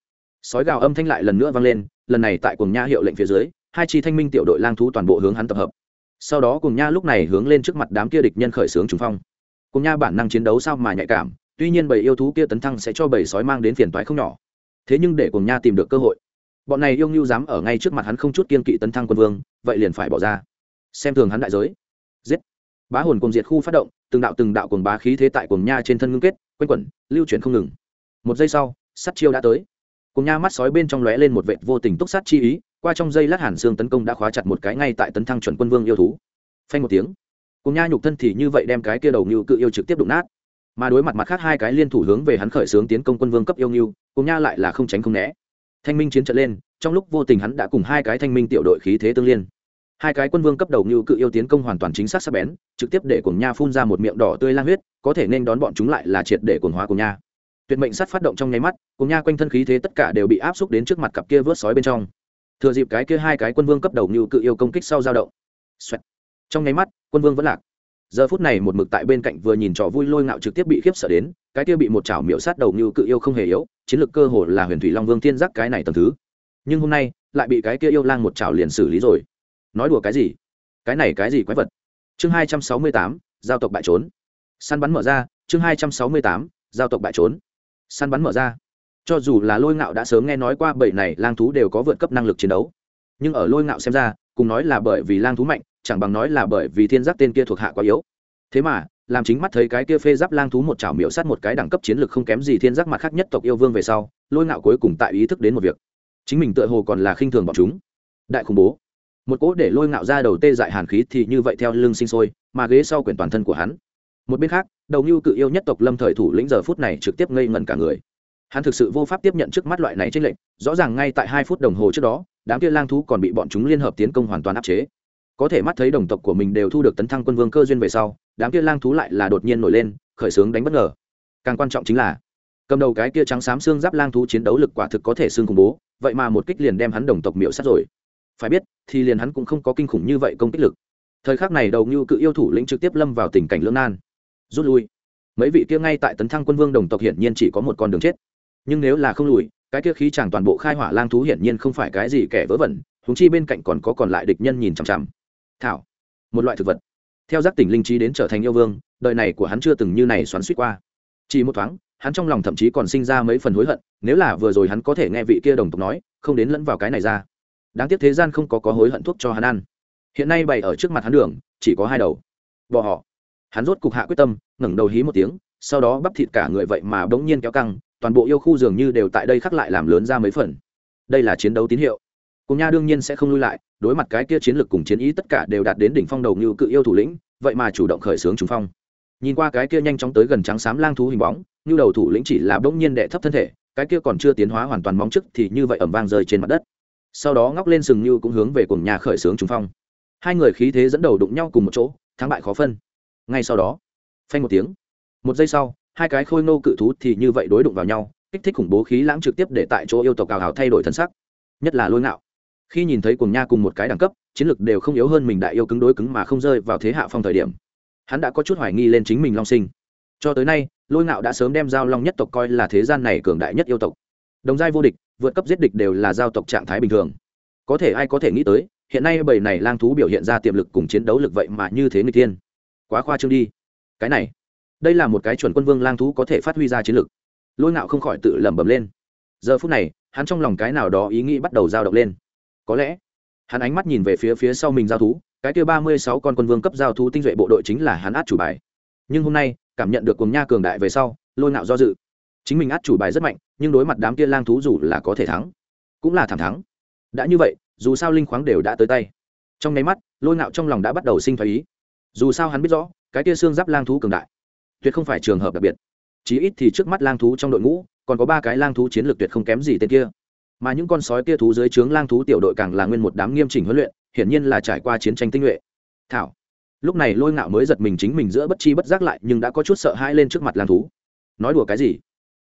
A: sói gào âm thanh lại lần nữa vang lên, lần này tại cùng nha hiệu lệnh phía dưới, hai chi thanh minh tiểu đội lang thú toàn bộ hướng hắn tập hợp sau đó cùng nha lúc này hướng lên trước mặt đám kia địch nhân khởi xướng trùng phong. Cùng nha bản năng chiến đấu sao mà nhạy cảm, tuy nhiên bầy yêu thú kia tấn thăng sẽ cho bầy sói mang đến phiền toái không nhỏ. Thế nhưng để cùng nha tìm được cơ hội, bọn này yêu ngưu dám ở ngay trước mặt hắn không chút kiên kỵ tấn thăng quân vương, vậy liền phải bỏ ra. Xem thường hắn đại giới. Giết. Bá hồn cùng diệt khu phát động, từng đạo từng đạo cùng bá khí thế tại cùng nha trên thân ngưng kết, quanh quẩn, lưu chuyển không ngừng. Một giây sau sắt chiêu đã tới. Cùng nha mắt sói bên trong lóe lên một vệt vô tình túc sát chi ý qua trong dây lát hàn xương tấn công đã khóa chặt một cái ngay tại tấn thăng chuẩn quân vương yêu thú. Phanh một tiếng, cùng nha nhục thân thì như vậy đem cái kia đầu như cự yêu trực tiếp đụng nát. Mà đối mặt mặt khác hai cái liên thủ hướng về hắn khởi xướng tiến công quân vương cấp yêu nghiêu cùng nha lại là không tránh không né. Thanh minh chiến trận lên, trong lúc vô tình hắn đã cùng hai cái thanh minh tiểu đội khí thế tương liên. Hai cái quân vương cấp đầu như cự yêu tiến công hoàn toàn chính xác sắc bén, trực tiếp để cùng nha phun ra một miệng đỏ tươi lang huyết, có thể nên đón bọn chúng lại là triệt để cuồng hóa cùng nha. Tuyệt mệnh sắt phát động trong nháy mắt, cùng nha quanh thân khí thế tất cả đều bị áp xúc đến trước mặt cặp kia vớt sói bên trong thừa dịp cái kia hai cái quân vương cấp đầu như cự yêu công kích sau dao động. Xoẹt. trong nháy mắt, quân vương vẫn lạc. Giờ phút này một mực tại bên cạnh vừa nhìn trò vui lôi ngạo trực tiếp bị khiếp sợ đến, cái kia bị một chảo miễu sát đầu như cự yêu không hề yếu, chiến lược cơ hồ là huyền thủy long vương tiên giác cái này tầm thứ. Nhưng hôm nay, lại bị cái kia yêu lang một chảo liền xử lý rồi. Nói đùa cái gì? Cái này cái gì quái vật? Chương hai trăm sáu mươi tám, giao tộc bại trốn. Săn bắn mở ra, chương hai trăm sáu mươi tám, giao tộc bại trốn. Săn bắn mở ra cho dù là lôi ngạo đã sớm nghe nói qua bảy này lang thú đều có vượt cấp năng lực chiến đấu. Nhưng ở lôi ngạo xem ra, cùng nói là bởi vì lang thú mạnh, chẳng bằng nói là bởi vì thiên giác tên kia thuộc hạ quá yếu. Thế mà, làm chính mắt thấy cái kia phê giáp lang thú một chảo miệu sát một cái đẳng cấp chiến lược không kém gì thiên giác mặt khác nhất tộc yêu vương về sau, lôi ngạo cuối cùng tại ý thức đến một việc. Chính mình tựa hồ còn là khinh thường bọn chúng. Đại khủng bố. Một cỗ để lôi ngạo ra đầu tê dại hàn khí thì như vậy theo lưng sinh sôi, mà ghế sau quyển toàn thân của hắn. Một bên khác, đầu ngưu cự yêu nhất tộc lâm thời thủ lĩnh giờ phút này trực tiếp ngây ngẩn cả người hắn thực sự vô pháp tiếp nhận trước mắt loại này trên lệnh rõ ràng ngay tại hai phút đồng hồ trước đó, đám kia lang thú còn bị bọn chúng liên hợp tiến công hoàn toàn áp chế. Có thể mắt thấy đồng tộc của mình đều thu được tấn thăng quân vương cơ duyên về sau, đám kia lang thú lại là đột nhiên nổi lên, khởi xướng đánh bất ngờ. Càng quan trọng chính là, cầm đầu cái kia trắng xám xương giáp lang thú chiến đấu lực quả thực có thể xương khủng bố, vậy mà một kích liền đem hắn đồng tộc miễu sát rồi. Phải biết, thì liền hắn cũng không có kinh khủng như vậy công kích lực. Thời khắc này đầu như cự yêu thủ lĩnh trực tiếp lâm vào tình cảnh lưỡng nan. Rút lui. Mấy vị kia ngay tại tấn thăng quân vương đồng tộc hiển nhiên chỉ có một con đường chết nhưng nếu là không lùi, cái kia khí chàng toàn bộ khai hỏa lang thú hiển nhiên không phải cái gì kẻ vớ vẩn húng chi bên cạnh còn có còn lại địch nhân nhìn chằm chằm. Thảo, một loại thực vật. Theo giác tỉnh linh trí đến trở thành yêu vương, đời này của hắn chưa từng như này xoắn suýt qua. Chỉ một thoáng, hắn trong lòng thậm chí còn sinh ra mấy phần hối hận, nếu là vừa rồi hắn có thể nghe vị kia đồng tộc nói, không đến lẫn vào cái này ra. Đáng tiếc thế gian không có có hối hận thuốc cho hắn ăn. Hiện nay bày ở trước mặt hắn đường, chỉ có hai đầu. Bỏ họ. Hắn rốt cục hạ quyết tâm, ngẩng đầu hí một tiếng, sau đó bắp thịt cả người vậy mà bỗng nhiên kéo căng toàn bộ yêu khu dường như đều tại đây khắc lại làm lớn ra mấy phần. Đây là chiến đấu tín hiệu. Cùng nha đương nhiên sẽ không lui lại, đối mặt cái kia chiến lược cùng chiến ý tất cả đều đạt đến đỉnh phong đầu như cự yêu thủ lĩnh, vậy mà chủ động khởi xướng trùng phong. Nhìn qua cái kia nhanh chóng tới gần trắng xám lang thú hình bóng, như đầu thủ lĩnh chỉ là bỗng nhiên đệ thấp thân thể, cái kia còn chưa tiến hóa hoàn toàn móng trước thì như vậy ẩm vang rơi trên mặt đất. Sau đó ngóc lên sừng như cũng hướng về cùng nhà khởi xướng trùng phong. Hai người khí thế dẫn đầu đụng nhau cùng một chỗ, thắng bại khó phân. Ngay sau đó, phanh một tiếng. Một giây sau hai cái khôi nô cự thú thì như vậy đối đụng vào nhau, kích thích khủng bố khí lãng trực tiếp để tại chỗ yêu tộc cào hào thay đổi thân sắc. Nhất là lôi ngạo. Khi nhìn thấy cùng nha cùng một cái đẳng cấp, chiến lược đều không yếu hơn mình đại yêu cứng đối cứng mà không rơi vào thế hạ phong thời điểm. Hắn đã có chút hoài nghi lên chính mình long sinh. Cho tới nay, lôi ngạo đã sớm đem giao long nhất tộc coi là thế gian này cường đại nhất yêu tộc. Đồng giai vô địch, vượt cấp giết địch đều là giao tộc trạng thái bình thường. Có thể ai có thể nghĩ tới, hiện nay bầy này lang thú biểu hiện ra tiềm lực cùng chiến đấu lực vậy mà như thế người tiên quá khoa trương đi. Cái này đây là một cái chuẩn quân vương lang thú có thể phát huy ra chiến lực. Lôi ngạo không khỏi tự lẩm bẩm lên. Giờ phút này, hắn trong lòng cái nào đó ý nghĩ bắt đầu dao động lên. Có lẽ, hắn ánh mắt nhìn về phía phía sau mình giao thú, cái kia ba mươi sáu con quân vương cấp giao thú tinh duệ bộ đội chính là hắn át chủ bài. Nhưng hôm nay, cảm nhận được cùng nha cường đại về sau, lôi ngạo do dự. Chính mình át chủ bài rất mạnh, nhưng đối mặt đám kia lang thú dù là có thể thắng, cũng là thẳng thắng. Đã như vậy, dù sao linh khoáng đều đã tới tay. Trong nháy mắt, lôi ngạo trong lòng đã bắt đầu sinh thái ý. Dù sao hắn biết rõ, cái kia xương giáp lang thú cường đại tuyệt không phải trường hợp đặc biệt. Chí ít thì trước mắt lang thú trong đội ngũ, còn có ba cái lang thú chiến lược tuyệt không kém gì tên kia. Mà những con sói kia thú dưới trướng lang thú tiểu đội càng là nguyên một đám nghiêm chỉnh huấn luyện, hiển nhiên là trải qua chiến tranh tinh nhuệ. Thảo. Lúc này lôi ngạo mới giật mình chính mình giữa bất chi bất giác lại, nhưng đã có chút sợ hãi lên trước mặt lang thú. Nói đùa cái gì?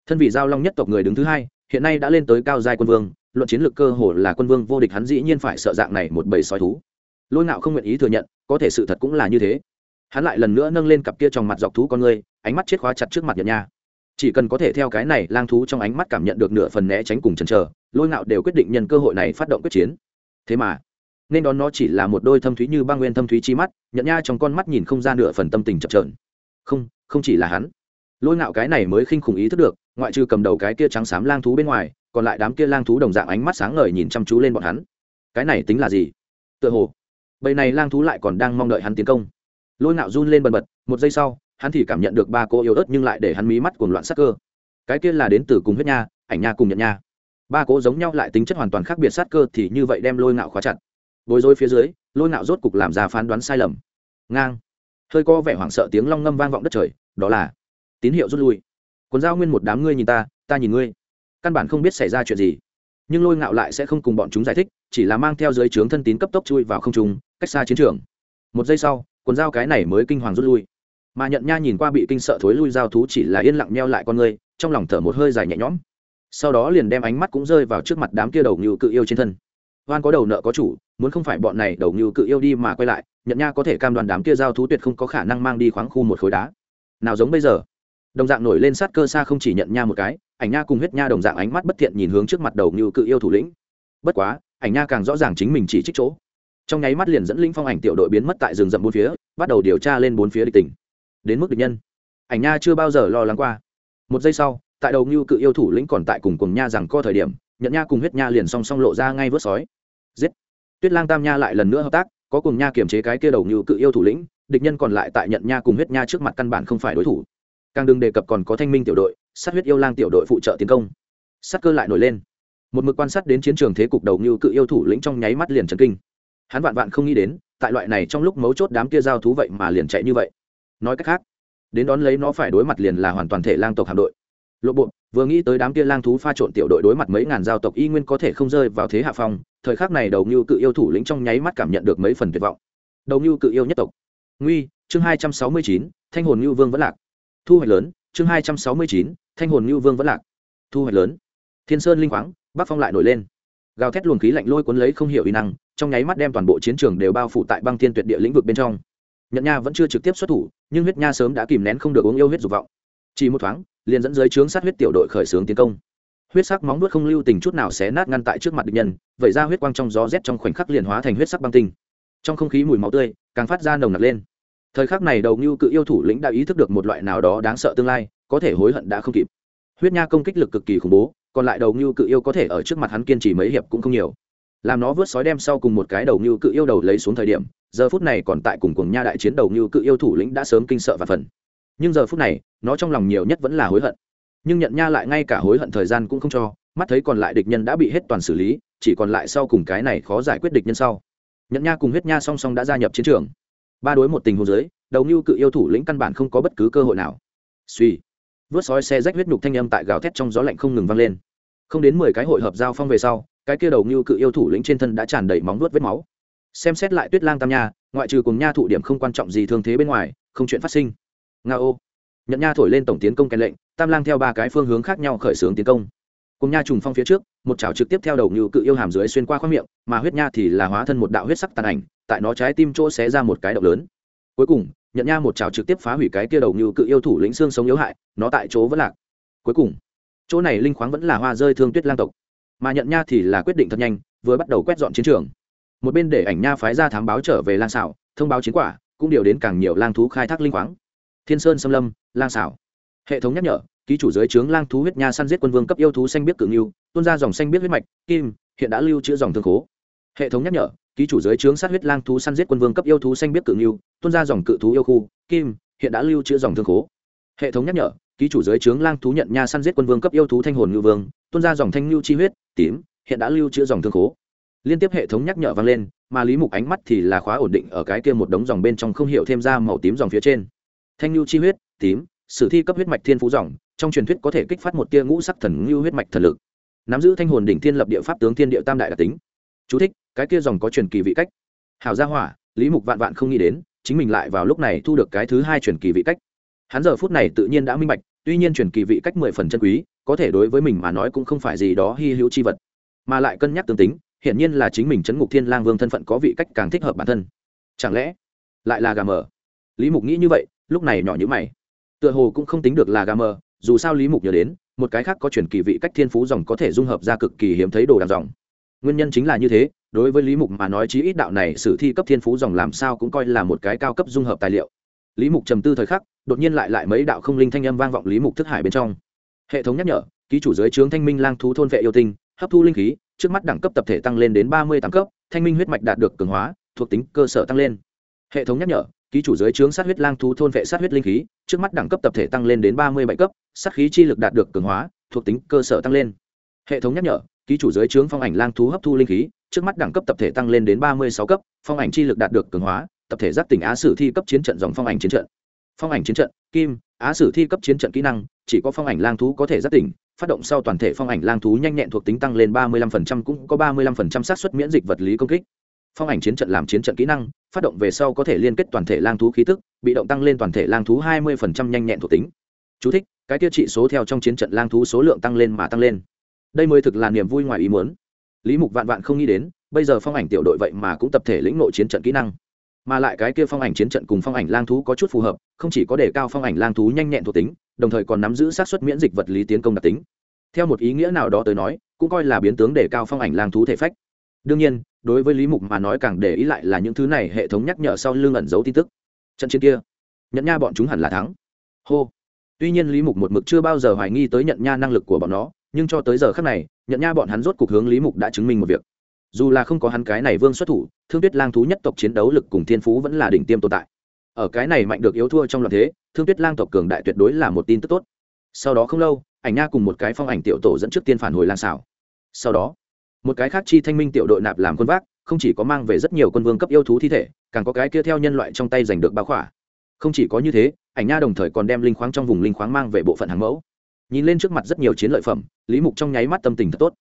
A: Thân vị giao long nhất tộc người đứng thứ hai, hiện nay đã lên tới cao giai quân vương, luận chiến lược cơ hồ là quân vương vô địch hắn dĩ nhiên phải sợ dạng này một bầy sói thú. Lôi ngạo không nguyện ý thừa nhận, có thể sự thật cũng là như thế hắn lại lần nữa nâng lên cặp kia trong mặt dọc thú con người ánh mắt chết khóa chặt trước mặt nhận nha. Chỉ cần có thể theo cái này lang thú trong ánh mắt cảm nhận được nửa phần né tránh cùng chần chờ, lôi ngạo đều quyết định nhân cơ hội này phát động quyết chiến. Thế mà, nên đón nó chỉ là một đôi thâm thúy như băng nguyên thâm thúy chi mắt nhận nha trong con mắt nhìn không ra nửa phần tâm tình chập trờn không không chỉ là hắn. Lôi ngạo cái này mới khinh khủng ý thức được, ngoại trừ cầm đầu cái kia trắng xám lang thú bên ngoài, còn lại đám kia lang thú đồng dạng ánh mắt sáng ngời nhìn chăm chú lên bọn hắn. Cái này tính là gì? Tựa hồ, bầy này lang thú lại còn đang mong đợi hắn tiến công lôi ngạo run lên bần bật, một giây sau, hắn thì cảm nhận được ba cô yếu ớt nhưng lại để hắn mí mắt cuồng loạn sắc cơ. Cái kia là đến từ cùng huyết nha, ảnh nha cùng nhận nha. Ba cố giống nhau lại tính chất hoàn toàn khác biệt sát cơ thì như vậy đem lôi ngạo khóa chặt. Bối rối phía dưới, lôi ngạo rốt cục làm ra phán đoán sai lầm. Ngang. Hơi co vẻ hoảng sợ tiếng long ngâm vang vọng đất trời, đó là tín hiệu rút lui. Quần giao nguyên một đám ngươi nhìn ta ta nhìn ngươi. Căn bản không biết xảy ra chuyện gì. Nhưng lôi ngạo lại sẽ không cùng bọn chúng giải thích, chỉ là mang theo dưới trướng thân tín cấp tốc chui vào không trung, cách xa chiến trường. Một giây sau quần dao cái này mới kinh hoàng rút lui. Mà nhận nha nhìn qua bị kinh sợ thối lui giao thú chỉ là yên lặng meo lại con người trong lòng thở một hơi dài nhẹ nhõm. Sau đó liền đem ánh mắt cũng rơi vào trước mặt đám kia đầu như cự yêu trên thân. Oan có đầu nợ có chủ, muốn không phải bọn này đầu như cự yêu đi mà quay lại nhận nha có thể cam đoan đám kia giao thú tuyệt không có khả năng mang đi khoáng khu một khối đá. Nào giống bây giờ? Đồng dạng nổi lên sát cơ xa không chỉ nhận nha một cái, ảnh nha cùng huyết nha đồng dạng ánh mắt bất thiện nhìn hướng trước mặt đầu như cự yêu thủ lĩnh. Bất quá, ảnh nha càng rõ ràng chính mình chỉ trích chỗ trong nháy mắt liền dẫn linh phong ảnh tiểu đội biến mất tại rừng rậm bốn phía, bắt đầu điều tra lên bốn phía địch tỉnh đến mức địch nhân. Ảnh nha chưa bao giờ lo lắng qua. Một giây sau, tại đầu ngưu cự yêu thủ lĩnh còn tại cùng cùng nha rằng co thời điểm nhận nha cùng huyết nha liền song song lộ ra ngay vớt sói. Giết. Tuyết lang tam nha lại lần nữa hợp tác, có cùng nha kiềm chế cái kia đầu ngưu cự yêu thủ lĩnh, địch nhân còn lại tại nhận nha cùng huyết nha trước mặt căn bản không phải đối thủ. Càng đừng đề cập còn có thanh minh tiểu đội, sát huyết yêu lang tiểu đội phụ trợ tiến công. Sát cơ lại nổi lên. Một mực quan sát đến chiến trường thế cục đầu ngưu cự yêu thủ lĩnh trong nháy mắt liền trần kinh hắn vạn vạn không nghĩ đến, tại loại này trong lúc mấu chốt đám kia giao thú vậy mà liền chạy như vậy. Nói cách khác, đến đón lấy nó phải đối mặt liền là hoàn toàn thể lang tộc hạm đội. Lộ bộ, vừa nghĩ tới đám kia lang thú pha trộn tiểu đội đối mặt mấy ngàn giao tộc y nguyên có thể không rơi vào thế hạ phong, thời khắc này đầu như cự yêu thủ lĩnh trong nháy mắt cảm nhận được mấy phần tuyệt vọng. Đầu như cự yêu nhất tộc. Nguy, chương hai trăm sáu mươi chín, thanh hồn như vương vẫn lạc. Thu hoạch lớn, chương hai trăm sáu mươi chín, thanh hồn như vương vẫn lạc. Thu hoạch lớn. Thiên sơn linh khoáng, bắc phong lại nổi lên. Gào thét luồng khí lạnh lôi cuốn lấy không hiểu y năng trong nháy mắt đem toàn bộ chiến trường đều bao phủ tại băng thiên tuyệt địa lĩnh vực bên trong. Nhận nha vẫn chưa trực tiếp xuất thủ, nhưng huyết nha sớm đã kìm nén không được uống yêu huyết dục vọng. Chỉ một thoáng, liền dẫn dưới trướng sát huyết tiểu đội khởi xướng tiến công. Huyết sắc móng nuốt không lưu tình chút nào xé nát ngăn tại trước mặt địch nhân vậy ra huyết quang trong gió rét trong khoảnh khắc liền hóa thành huyết sắc băng tinh. Trong không khí mùi máu tươi, càng phát ra nồng nặc lên. Thời khắc này đầu ngưu cự yêu thủ lĩnh đã ý thức được một loại nào đó đáng sợ tương lai, có thể hối hận đã không kịp. Huyết nha công kích lực cực kỳ khủng bố, còn lại đầu ngưu cự yêu có thể ở trước mặt hắn kiên trì mấy hiệp cũng không nhiều làm nó vớt sói đem sau cùng một cái đầu như cự yêu đầu lấy xuống thời điểm, giờ phút này còn tại cùng cùng nha đại chiến đầu như cự yêu thủ lĩnh đã sớm kinh sợ và phần. Nhưng giờ phút này, nó trong lòng nhiều nhất vẫn là hối hận. Nhưng nhận nha lại ngay cả hối hận thời gian cũng không cho, mắt thấy còn lại địch nhân đã bị hết toàn xử lý, chỉ còn lại sau cùng cái này khó giải quyết địch nhân sau. Nhận nha cùng huyết nha song song đã gia nhập chiến trường. Ba đối một tình huống dưới, đầu như cự yêu thủ lĩnh căn bản không có bất cứ cơ hội nào. Suy vớt sói xe rách huyết nhục thanh âm tại gào thét trong gió lạnh không ngừng vang lên. Không đến mười cái hội hợp giao phong về sau cái kia đầu như cự yêu thủ lĩnh trên thân đã tràn đầy móng vuốt vết máu. Xem xét lại tuyết lang tam nha, ngoại trừ cùng nha thụ điểm không quan trọng gì thương thế bên ngoài, không chuyện phát sinh. Nga ô. Nhận nha thổi lên tổng tiến công kèn lệnh, tam lang theo ba cái phương hướng khác nhau khởi xướng tiến công. Cùng nha trùng phong phía trước, một chảo trực tiếp theo đầu như cự yêu hàm dưới xuyên qua khoang miệng, mà huyết nha thì là hóa thân một đạo huyết sắc tàn ảnh, tại nó trái tim chỗ xé ra một cái động lớn. Cuối cùng nhận nha một chảo trực tiếp phá hủy cái kia đầu như cự yêu thủ lĩnh xương sống yếu hại, nó tại chỗ vẫn lạc. Cuối cùng, chỗ này linh khoáng vẫn là hoa rơi thương tuyết lang tộc mà nhận nha thì là quyết định thật nhanh vừa bắt đầu quét dọn chiến trường. Một bên để ảnh nha phái ra thám báo trở về lang xảo thông báo chiến quả cũng điều đến càng nhiều lang thú khai thác linh khoáng. Thiên sơn xâm lâm lang xảo hệ thống nhắc nhở ký chủ giới trướng lang thú huyết nha săn giết quân vương cấp yêu thú xanh biết cự yêu, tuôn ra dòng xanh biết huyết mạch kim hiện đã lưu trữ dòng thương khố. Hệ thống nhắc nhở ký chủ giới trướng sát huyết lang thú săn giết quân vương cấp yêu thú xanh biết cự yêu, tuôn ra dòng cự thú yêu khu kim hiện đã lưu trữ dòng thương khố. Hệ thống nhắc nhở ký chủ giới trướng lang thú nhận nha săn giết quân vương cấp yêu thú thanh hồn ngưu vương tuôn ra dòng thanh lưu chi huyết tím hiện đã lưu trữ dòng thương khố. Liên tiếp hệ thống nhắc nhở vang lên mà lý mục ánh mắt thì là khóa ổn định ở cái kia một đống dòng bên trong không hiểu thêm ra màu tím dòng phía trên. Thanh lưu chi huyết tím sử thi cấp huyết mạch thiên phú dòng trong truyền thuyết có thể kích phát một tia ngũ sắc thần lưu huyết mạch thần lực. Nắm giữ thanh hồn đỉnh thiên lập địa pháp tướng thiên địa tam đại đặc tính. Chú thích, cái kia dòng có truyền kỳ vị cách. Hảo gia hỏa lý mục vạn vạn không nghĩ đến chính mình lại vào lúc này thu được cái thứ hai truyền kỳ vị cách. Hắn giờ phút này tự nhiên đã minh bạch tuy nhiên truyền kỳ vị cách mười phần chân quý có thể đối với mình mà nói cũng không phải gì đó hy hữu chi vật. Mà lại cân nhắc tương tính, hiển nhiên là chính mình chấn ngục thiên lang vương thân phận có vị cách càng thích hợp bản thân. Chẳng lẽ lại là gà mờ? Lý mục nghĩ như vậy, lúc này nhỏ như mày. Tựa hồ cũng không tính được là gà mờ, dù sao lý mục nhớ đến, một cái khác có chuyển kỳ vị cách thiên phú dòng có thể dung hợp ra cực kỳ hiếm thấy đồ đằng dòng. Nguyên nhân chính là như thế, đối với lý mục mà nói chí ít đạo này sử thi cấp thiên phú dòng làm sao cũng coi là một cái cao cấp dung hợp tài liệu. Lý mục trầm tư thời khắc, đột nhiên lại lại mấy đạo không linh thanh âm vang vọng lý mục thức hải bên trong hệ thống nhắc nhở, ký chủ giới trướng thanh minh lang thú thôn vệ yêu tinh, hấp thu linh khí, trước mắt đẳng cấp tập thể tăng lên đến ba mươi tám cấp, thanh minh huyết mạch đạt được cường hóa, thuộc tính cơ sở tăng lên. Hệ thống nhắc nhở, ký chủ giới trướng sát huyết lang thú thôn vệ sát huyết linh khí, trước mắt đẳng cấp tập thể tăng lên đến ba mươi bảy cấp, sát khí chi lực đạt được cường hóa, thuộc tính cơ sở tăng lên. Hệ thống nhắc nhở, ký chủ giới trướng phong ảnh lang thú hấp thu linh khí, trước mắt đẳng cấp tập thể tăng lên đến ba mươi sáu cấp, phong ảnh chi lực đạt được cường hóa, tập thể giác tỉnh á sử thi cấp chiến trận dòng phong ảnh chiến trận phong ảnh chiến trận kim á sử thi cấp chiến trận kỹ năng chỉ có phong ảnh lang thú có thể giác tỉnh phát động sau toàn thể phong ảnh lang thú nhanh nhẹn thuộc tính tăng lên ba mươi 35% cũng có ba mươi 35% xác suất miễn dịch vật lý công kích. Phong ảnh chiến trận làm chiến trận kỹ năng phát động về sau có thể liên kết toàn thể lang thú khí tức bị động tăng lên toàn thể lang thú hai mươi nhanh nhẹn thuộc tính. Chú thích, cái tiêu trị số theo trong chiến trận lang thú số lượng tăng lên mà tăng lên. Đây mới thực là niềm vui ngoài ý muốn. Lý mục vạn vạn không nghĩ đến bây giờ phong ảnh tiểu đội vậy mà cũng tập thể lĩnh nội chiến trận kỹ năng mà lại cái kia phong ảnh chiến trận cùng phong ảnh lang thú có chút phù hợp, không chỉ có đề cao phong ảnh lang thú nhanh nhẹn thuộc tính, đồng thời còn nắm giữ sát xuất miễn dịch vật lý tiến công đặc tính. Theo một ý nghĩa nào đó tới nói, cũng coi là biến tướng đề cao phong ảnh lang thú thể phách. Đương nhiên, đối với lý mục mà nói càng để ý lại là những thứ này hệ thống nhắc nhở sau lưng ẩn giấu tin tức. Trận chiến kia nhận nha bọn chúng hẳn là thắng. Hô. Tuy nhiên lý mục một mực chưa bao giờ hoài nghi tới nhận nha năng lực của bọn nó, nhưng cho tới giờ khác này nhận nha bọn hắn rốt cuộc hướng lý mục đã chứng minh một việc dù là không có hắn cái này vương xuất thủ, thương tuyết lang thú nhất tộc chiến đấu lực cùng thiên phú vẫn là đỉnh tiêm tồn tại. Ở cái này mạnh được yếu thua trong loạn thế, thương tuyết lang tộc cường đại tuyệt đối là một tin tức tốt. Sau đó không lâu, ảnh nha cùng một cái phong ảnh tiểu tổ dẫn trước tiên phản hồi lang xảo. Sau đó, một cái khác chi thanh minh tiểu đội nạp làm quân vác, không chỉ có mang về rất nhiều quân vương cấp yêu thú thi thể, càng có cái kia theo nhân loại trong tay giành được bao khỏa. Không chỉ có như thế, ảnh nha đồng thời còn đem linh khoáng trong vùng linh khoáng mang về bộ phận hàng mẫu. Nhìn lên trước mặt rất nhiều chiến lợi phẩm, lý mục trong nháy mắt tâm tình thật tốt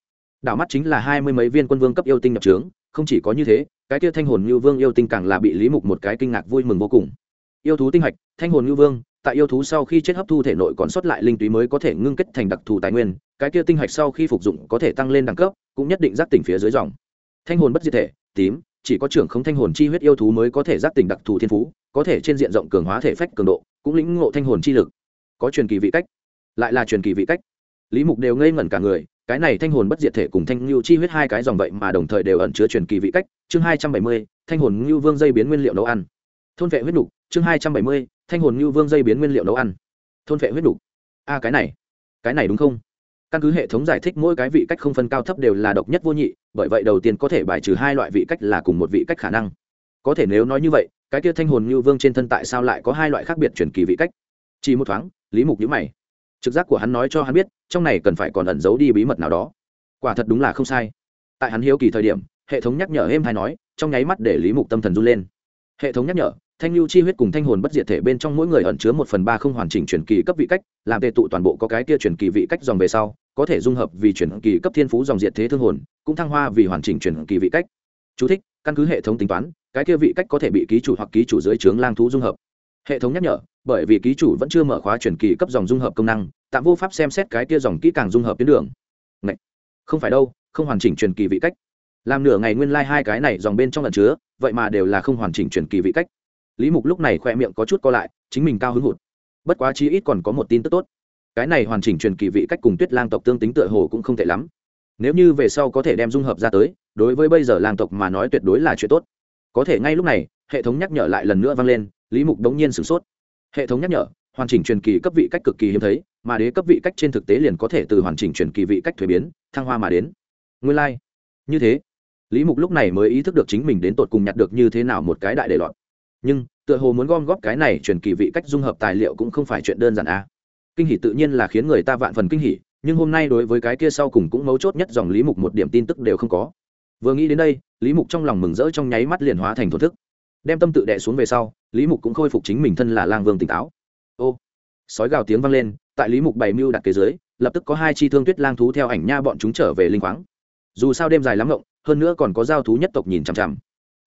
A: đảo mắt chính là hai mươi mấy viên quân vương cấp yêu tinh nhập trướng, không chỉ có như thế, cái kia thanh hồn như vương yêu tinh càng là bị lý mục một cái kinh ngạc vui mừng vô cùng. Yêu thú tinh hạch, thanh hồn như vương, tại yêu thú sau khi chết hấp thu thể nội còn sót lại linh túy mới có thể ngưng kết thành đặc thù tài nguyên, cái kia tinh hạch sau khi phục dụng có thể tăng lên đẳng cấp, cũng nhất định giác tỉnh phía dưới dòng. Thanh hồn bất diệt thể, tím, chỉ có trưởng không thanh hồn chi huyết yêu thú mới có thể giác tỉnh đặc thù thiên phú, có thể trên diện rộng cường hóa thể phách cường độ, cũng lĩnh ngộ thanh hồn chi lực. Có truyền kỳ vị cách. Lại là truyền kỳ vị cách. Lý mục đều ngây ngẩn cả người cái này thanh hồn bất diệt thể cùng thanh lưu chi huyết hai cái dòng vậy mà đồng thời đều ẩn chứa truyền kỳ vị cách, chương hai trăm bảy mươi, thanh hồn lưu vương dây biến nguyên liệu nấu ăn. Thôn vệ huyết nục, chương hai trăm bảy mươi, thanh hồn lưu vương dây biến nguyên liệu nấu ăn. Thôn vệ huyết nục. A cái này cái này đúng không? Căn cứ hệ thống giải thích mỗi cái vị cách không phân cao thấp đều là độc nhất vô nhị, bởi vậy đầu tiên có thể bài trừ hai loại vị cách là cùng một vị cách khả năng. Có thể nếu nói như vậy, cái kia thanh hồn như vương trên thân tại sao lại có hai loại khác biệt truyền kỳ vị cách? Chỉ một thoáng, lý mục nhữ mày trực giác của hắn nói cho hắn biết trong này cần phải còn ẩn giấu đi bí mật nào đó. Quả thật đúng là không sai. Tại hắn hiếu kỳ thời điểm hệ thống nhắc nhở êm hay nói trong nháy mắt để lý mục tâm thần run lên. Hệ thống nhắc nhở thanh lưu chi huyết cùng thanh hồn bất diệt thể bên trong mỗi người ẩn chứa một phần ba không hoàn chỉnh truyền kỳ cấp vị cách làm tệ tụ toàn bộ có cái kia truyền kỳ vị cách dòng về sau có thể dung hợp vì truyền kỳ cấp thiên phú dòng diệt thế thương hồn cũng thăng hoa vì hoàn chỉnh truyền kỳ vị cách. Chú thích, căn cứ hệ thống tính toán cái kia vị cách có thể bị ký chủ hoặc ký chủ dưới trướng lang thú dung hợp. Hệ thống nhắc nhở bởi vì ký chủ vẫn chưa mở khóa truyền kỳ cấp dòng dung hợp công năng, tạm vô pháp xem xét cái kia dòng kỹ càng dung hợp tuyến đường. Ngậy! không phải đâu, không hoàn chỉnh truyền kỳ vị cách. Làm nửa ngày nguyên lai、like、hai cái này dòng bên trong lần chứa, vậy mà đều là không hoàn chỉnh truyền kỳ vị cách. Lý mục lúc này khoe miệng có chút co lại, chính mình cao hứng hụt. Bất quá chi ít còn có một tin tức tốt. Cái này hoàn chỉnh truyền kỳ vị cách cùng tuyết lang tộc tương tính tựa hồ cũng không tệ lắm. Nếu như về sau có thể đem dung hợp ra tới, đối với bây giờ lang tộc mà nói tuyệt đối là chuyện tốt. Có thể ngay lúc này, hệ thống nhắc nhở lại lần nữa vang lên, lý mục đống nhiên sửng sốt hệ thống nhắc nhở, hoàn chỉnh truyền kỳ cấp vị cách cực kỳ hiếm thấy, mà đế cấp vị cách trên thực tế liền có thể từ hoàn chỉnh truyền kỳ vị cách thuế biến, thăng hoa mà đến nguyên lai、like. như thế lý mục lúc này mới ý thức được chính mình đến tột cùng nhặt được như thế nào một cái đại để lọt nhưng, tựa hồ muốn gom góp cái này truyền kỳ vị cách dung hợp tài liệu cũng không phải chuyện đơn giản a à. kinh hỷ tự nhiên là khiến người ta vạn phần kinh hỷ nhưng hôm nay đối với cái kia sau cùng cũng mấu chốt nhất dòng lý mục một điểm tin tức đều không có vừa nghĩ đến đây, lý mục trong lòng mừng rỡ trong nháy mắt liền hóa thành thổ thức đem tâm tự đẻ xuống về sau, lý mục cũng khôi phục chính mình thân là lang vương tỉnh táo. Ô, sói gào tiếng vang lên, tại lý mục bày mưu đặt kế dưới, lập tức có hai chi thương tuyết lang thú theo ảnh nha bọn chúng trở về linh khoáng. Dù sao đêm dài lắm ngộng, hơn nữa còn có giao thú nhất tộc nhìn chằm chằm.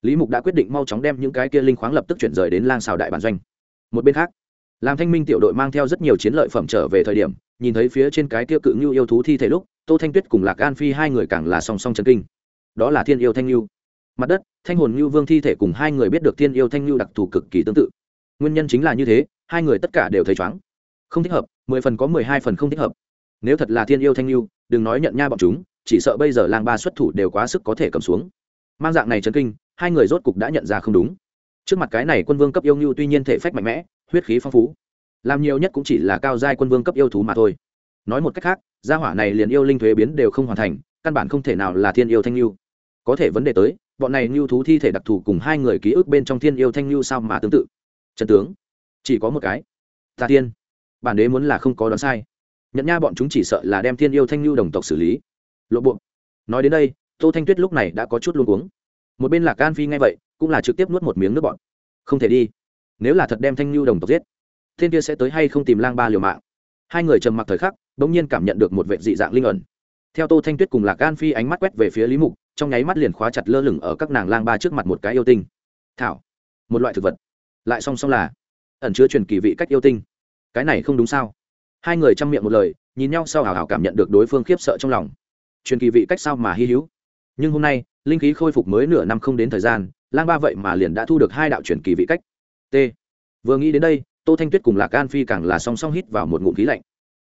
A: Lý mục đã quyết định mau chóng đem những cái kia linh khoáng lập tức chuyển rời đến lang xào đại bản doanh. Một bên khác làm thanh minh tiểu đội mang theo rất nhiều chiến lợi phẩm trở về thời điểm, nhìn thấy phía trên cái kia cự ngưu yêu thú thi thể lúc, tô thanh tuyết cùng lạc an phi hai người càng là song song chân kinh. Đó là thiên yêu thanh ngưu mặt đất, thanh hồn ngưu vương thi thể cùng hai người biết được thiên yêu thanh ngưu đặc thù cực kỳ tương tự. Nguyên nhân chính là như thế, hai người tất cả đều thấy chóng. Không thích hợp, mười phần có mười hai phần không thích hợp. Nếu thật là thiên yêu thanh ngưu đừng nói nhận nha bọn chúng, chỉ sợ bây giờ lang ba xuất thủ đều quá sức có thể cầm xuống. Mang dạng này chấn kinh, hai người rốt cục đã nhận ra không đúng. Trước mặt cái này quân vương cấp yêu ngưu tuy nhiên thể phách mạnh mẽ, huyết khí phong phú. Làm nhiều nhất cũng chỉ là cao giai quân vương cấp yêu thú mà thôi. Nói một cách khác, gia hỏa này liền yêu linh thuế biến đều không hoàn thành, căn bản không thể nào là thiên yêu thanh ngưu có thể vấn đề tới bọn này như thú thi thể đặc thù cùng hai người ký ức bên trong thiên yêu thanh như sao mà tương tự. Trần tướng, chỉ có một cái. Ta tiên, bản đế muốn là không có đoán sai. Nhận nha bọn chúng chỉ sợ là đem thiên yêu thanh như đồng tộc xử lý. Lộ bộ. Nói đến đây, tô thanh tuyết lúc này đã có chút luôn uống một bên là can phi ngay vậy, cũng là trực tiếp nuốt một miếng nước bọn không thể đi. Nếu là thật đem thanh như đồng tộc giết, thiên kia sẽ tới hay không tìm lang ba liều mạng? Hai người trầm mặc thời khắc, bỗng nhiên cảm nhận được một vệ dị dạng linh ẩn. Theo tô thanh tuyết cùng lạc gan phi ánh mắt quét về phía lý mục trong nháy mắt liền khóa chặt lơ lửng ở các nàng lang ba trước mặt một cái yêu tinh. Thảo, một loại thực vật. Lại song song là, ẩn chứa truyền kỳ vị cách yêu tinh. Cái này không đúng sao? Hai người chăm miệng một lời, nhìn nhau sau hào hào cảm nhận được đối phương khiếp sợ trong lòng. Truyền kỳ vị cách sao mà hy hữu? Nhưng hôm nay, linh khí khôi phục mới nửa năm không đến thời gian, lang ba vậy mà liền đã thu được hai đạo truyền kỳ vị cách. T. Vừa nghĩ đến đây, tô thanh tuyết cùng lạc an phi càng là song song hít vào một ngụm khí lạnh.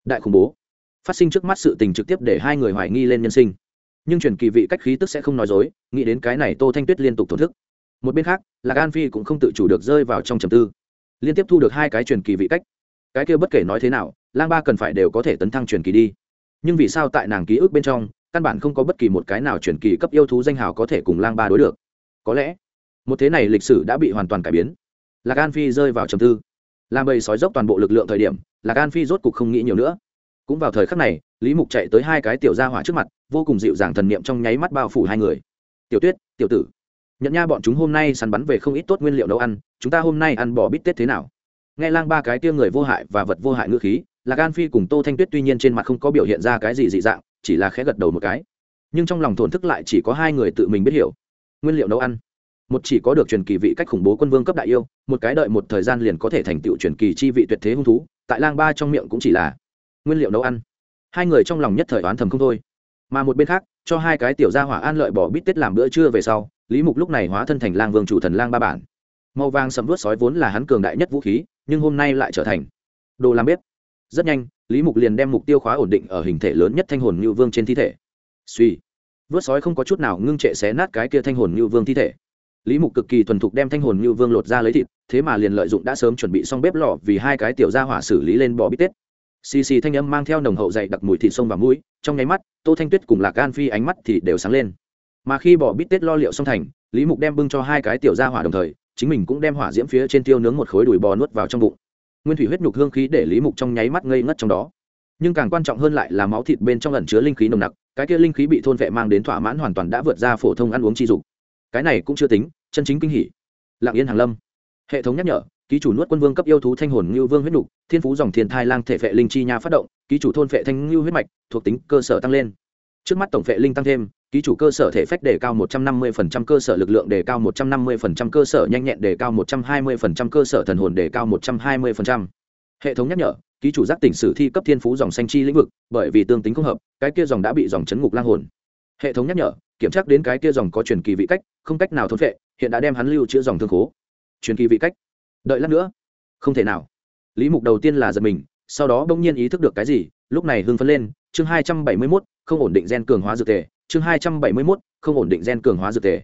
A: Đại khủng bố. Phát sinh trước mắt sự tình trực tiếp để hai người hoài nghi lên nhân sinh nhưng truyền kỳ vị cách khí tức sẽ không nói dối, nghĩ đến cái này tô thanh tuyết liên tục thổn thức. Một bên khác là gan phi cũng không tự chủ được rơi vào trong trầm tư. Liên tiếp thu được hai cái truyền kỳ vị cách. Cái kia bất kể nói thế nào, lang ba cần phải đều có thể tấn thăng truyền kỳ đi. Nhưng vì sao tại nàng ký ức bên trong, căn bản không có bất kỳ một cái nào truyền kỳ cấp yêu thú danh hào có thể cùng lang ba đối được? Có lẽ, một thế này lịch sử đã bị hoàn toàn cải biến. Lạc an phi rơi vào trầm tư. Làm bầy sói dốc toàn bộ lực lượng thời điểm, lạc an phi rốt cục không nghĩ nhiều nữa cũng vào thời khắc này, lý mục chạy tới hai cái tiểu gia hỏa trước mặt, vô cùng dịu dàng thần niệm trong nháy mắt bao phủ hai người. Tiểu tuyết, tiểu tử, nhận nha bọn chúng hôm nay săn bắn về không ít tốt nguyên liệu nấu ăn, chúng ta hôm nay ăn bò bít tết thế nào? Nghe lang ba cái tia người vô hại và vật vô hại ngữ khí là Gan phi cùng tô thanh tuyết tuy nhiên trên mặt không có biểu hiện ra cái gì dị dạng, chỉ là khẽ gật đầu một cái. Nhưng trong lòng thổn thức lại chỉ có hai người tự mình biết hiểu. Nguyên liệu nấu ăn. Một chỉ có được truyền kỳ vị cách khủng bố quân vương cấp đại yêu, một cái đợi một thời gian liền có thể thành tựu truyền kỳ chi vị tuyệt thế hung thú, tại lang ba trong miệng cũng chỉ là nguyên liệu nấu ăn. Hai người trong lòng nhất thời oán thầm không thôi. Mà một bên khác, cho hai cái tiểu gia hỏa an lợi bỏ bít tết làm bữa trưa về sau, lý mục lúc này hóa thân thành lang vương chủ thần lang ba bản. Màu vàng sầm vớt sói vốn là hắn cường đại nhất vũ khí, nhưng hôm nay lại trở thành đồ làm bếp. Rất nhanh, lý mục liền đem mục tiêu khóa ổn định ở hình thể lớn nhất thanh hồn như vương trên thi thể. Suy vớt sói không có chút nào ngưng trệ xé nát cái kia thanh hồn như vương thi thể. Lý mục cực kỳ thuần thục đem thanh hồn như vương lột ra lấy thịt, thế mà liền lợi dụng đã sớm chuẩn bị xong bếp lò vì hai cái tiểu gia hỏa xử lý lên bò bít tết xì xì thanh âm mang theo nồng hậu dày đặc mùi thịt sông và mũi, trong nháy mắt, tô thanh tuyết cùng lạc gan phi ánh mắt thì đều sáng lên. Mà khi bỏ bít tết lo liệu xong thành, lý mục đem bưng cho hai cái tiểu gia hỏa đồng thời, chính mình cũng đem hỏa diễm phía trên tiêu nướng một khối đùi bò nuốt vào trong bụng. Nguyên thủy huyết nhục hương khí để lý mục trong nháy mắt ngây ngất trong đó. Nhưng càng quan trọng hơn lại là máu thịt bên trong ẩn chứa linh khí nồng nặc, cái kia linh khí bị thôn vệ mang đến thỏa mãn hoàn toàn đã vượt ra phổ thông ăn uống chi dục. Cái này cũng chưa tính, chân chính kinh hỉ. Lặng yên hàng lâm. Hệ thống nhắc nhở ký chủ nuốt quân vương cấp yêu thú thanh hồn ngưu vương huyết nục, thiên phú dòng thiên thai lang thể vệ linh chi nha phát động, ký chủ thôn vệ thanh ngưu huyết mạch, thuộc tính cơ sở tăng lên. Trước mắt tổng vệ linh tăng thêm, ký chủ cơ sở thể phách đề cao 150% cơ sở lực lượng đề cao 150% cơ sở nhanh nhẹn đề cao 120% cơ sở thần hồn đề cao 120%. hệ thống nhắc nhở, ký chủ giác tỉnh sử thi cấp thiên phú dòng xanh chi lĩnh vực, bởi vì tương tính không hợp, cái kia dòng đã bị dòng chấn ngục lang hồn. Hệ thống nhắc nhở, kiểm tra đến cái kia dòng có truyền kỳ vị cách, không cách nào thôn vệ hiện đã đem hắn lưu chữa dòng thương khố. Truyền kỳ vị cách đợi lát nữa. Không thể nào. Lý mục đầu tiên là giật mình sau đó bỗng nhiên ý thức được cái gì lúc này hưng phấn lên chương hai trăm bảy mươi mốt không ổn định gen cường hóa dược thể, chương hai trăm bảy mươi mốt không ổn định gen cường hóa dược thể,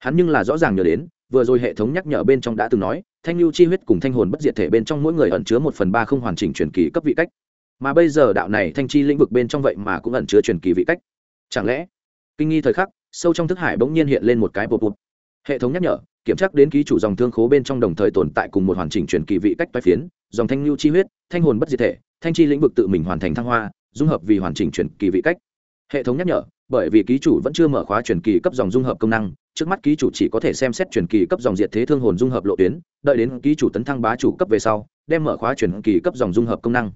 A: hắn nhưng là rõ ràng nhớ đến vừa rồi hệ thống nhắc nhở bên trong đã từng nói thanh lưu chi huyết cùng thanh hồn bất diệt thể bên trong mỗi người ẩn chứa một phần ba không hoàn chỉnh truyền kỳ cấp vị cách. Mà bây giờ đạo này thanh chi lĩnh vực bên trong vậy mà cũng ẩn chứa truyền kỳ vị cách. Chẳng lẽ kinh nghi thời khắc sâu trong thức hải bỗng nhiên hiện lên một cái bột bột. Hệ thống nhắc nhở kiểm tra đến ký chủ dòng thương khố bên trong đồng thời tồn tại cùng một hoàn chỉnh truyền kỳ vị cách toái phiến, dòng thanh lưu chi huyết, thanh hồn bất diệt thể, thanh chi lĩnh vực tự mình hoàn thành thăng hoa, dung hợp vì hoàn chỉnh truyền kỳ vị cách. Hệ thống nhắc nhở, bởi vì ký chủ vẫn chưa mở khóa truyền kỳ cấp dòng dung hợp công năng, trước mắt ký chủ chỉ có thể xem xét truyền kỳ cấp dòng diệt thế thương hồn dung hợp lộ tuyến, đợi đến ký chủ tấn thăng bá chủ cấp về sau, đem mở khóa truyền kỳ cấp dòng dung hợp công năng.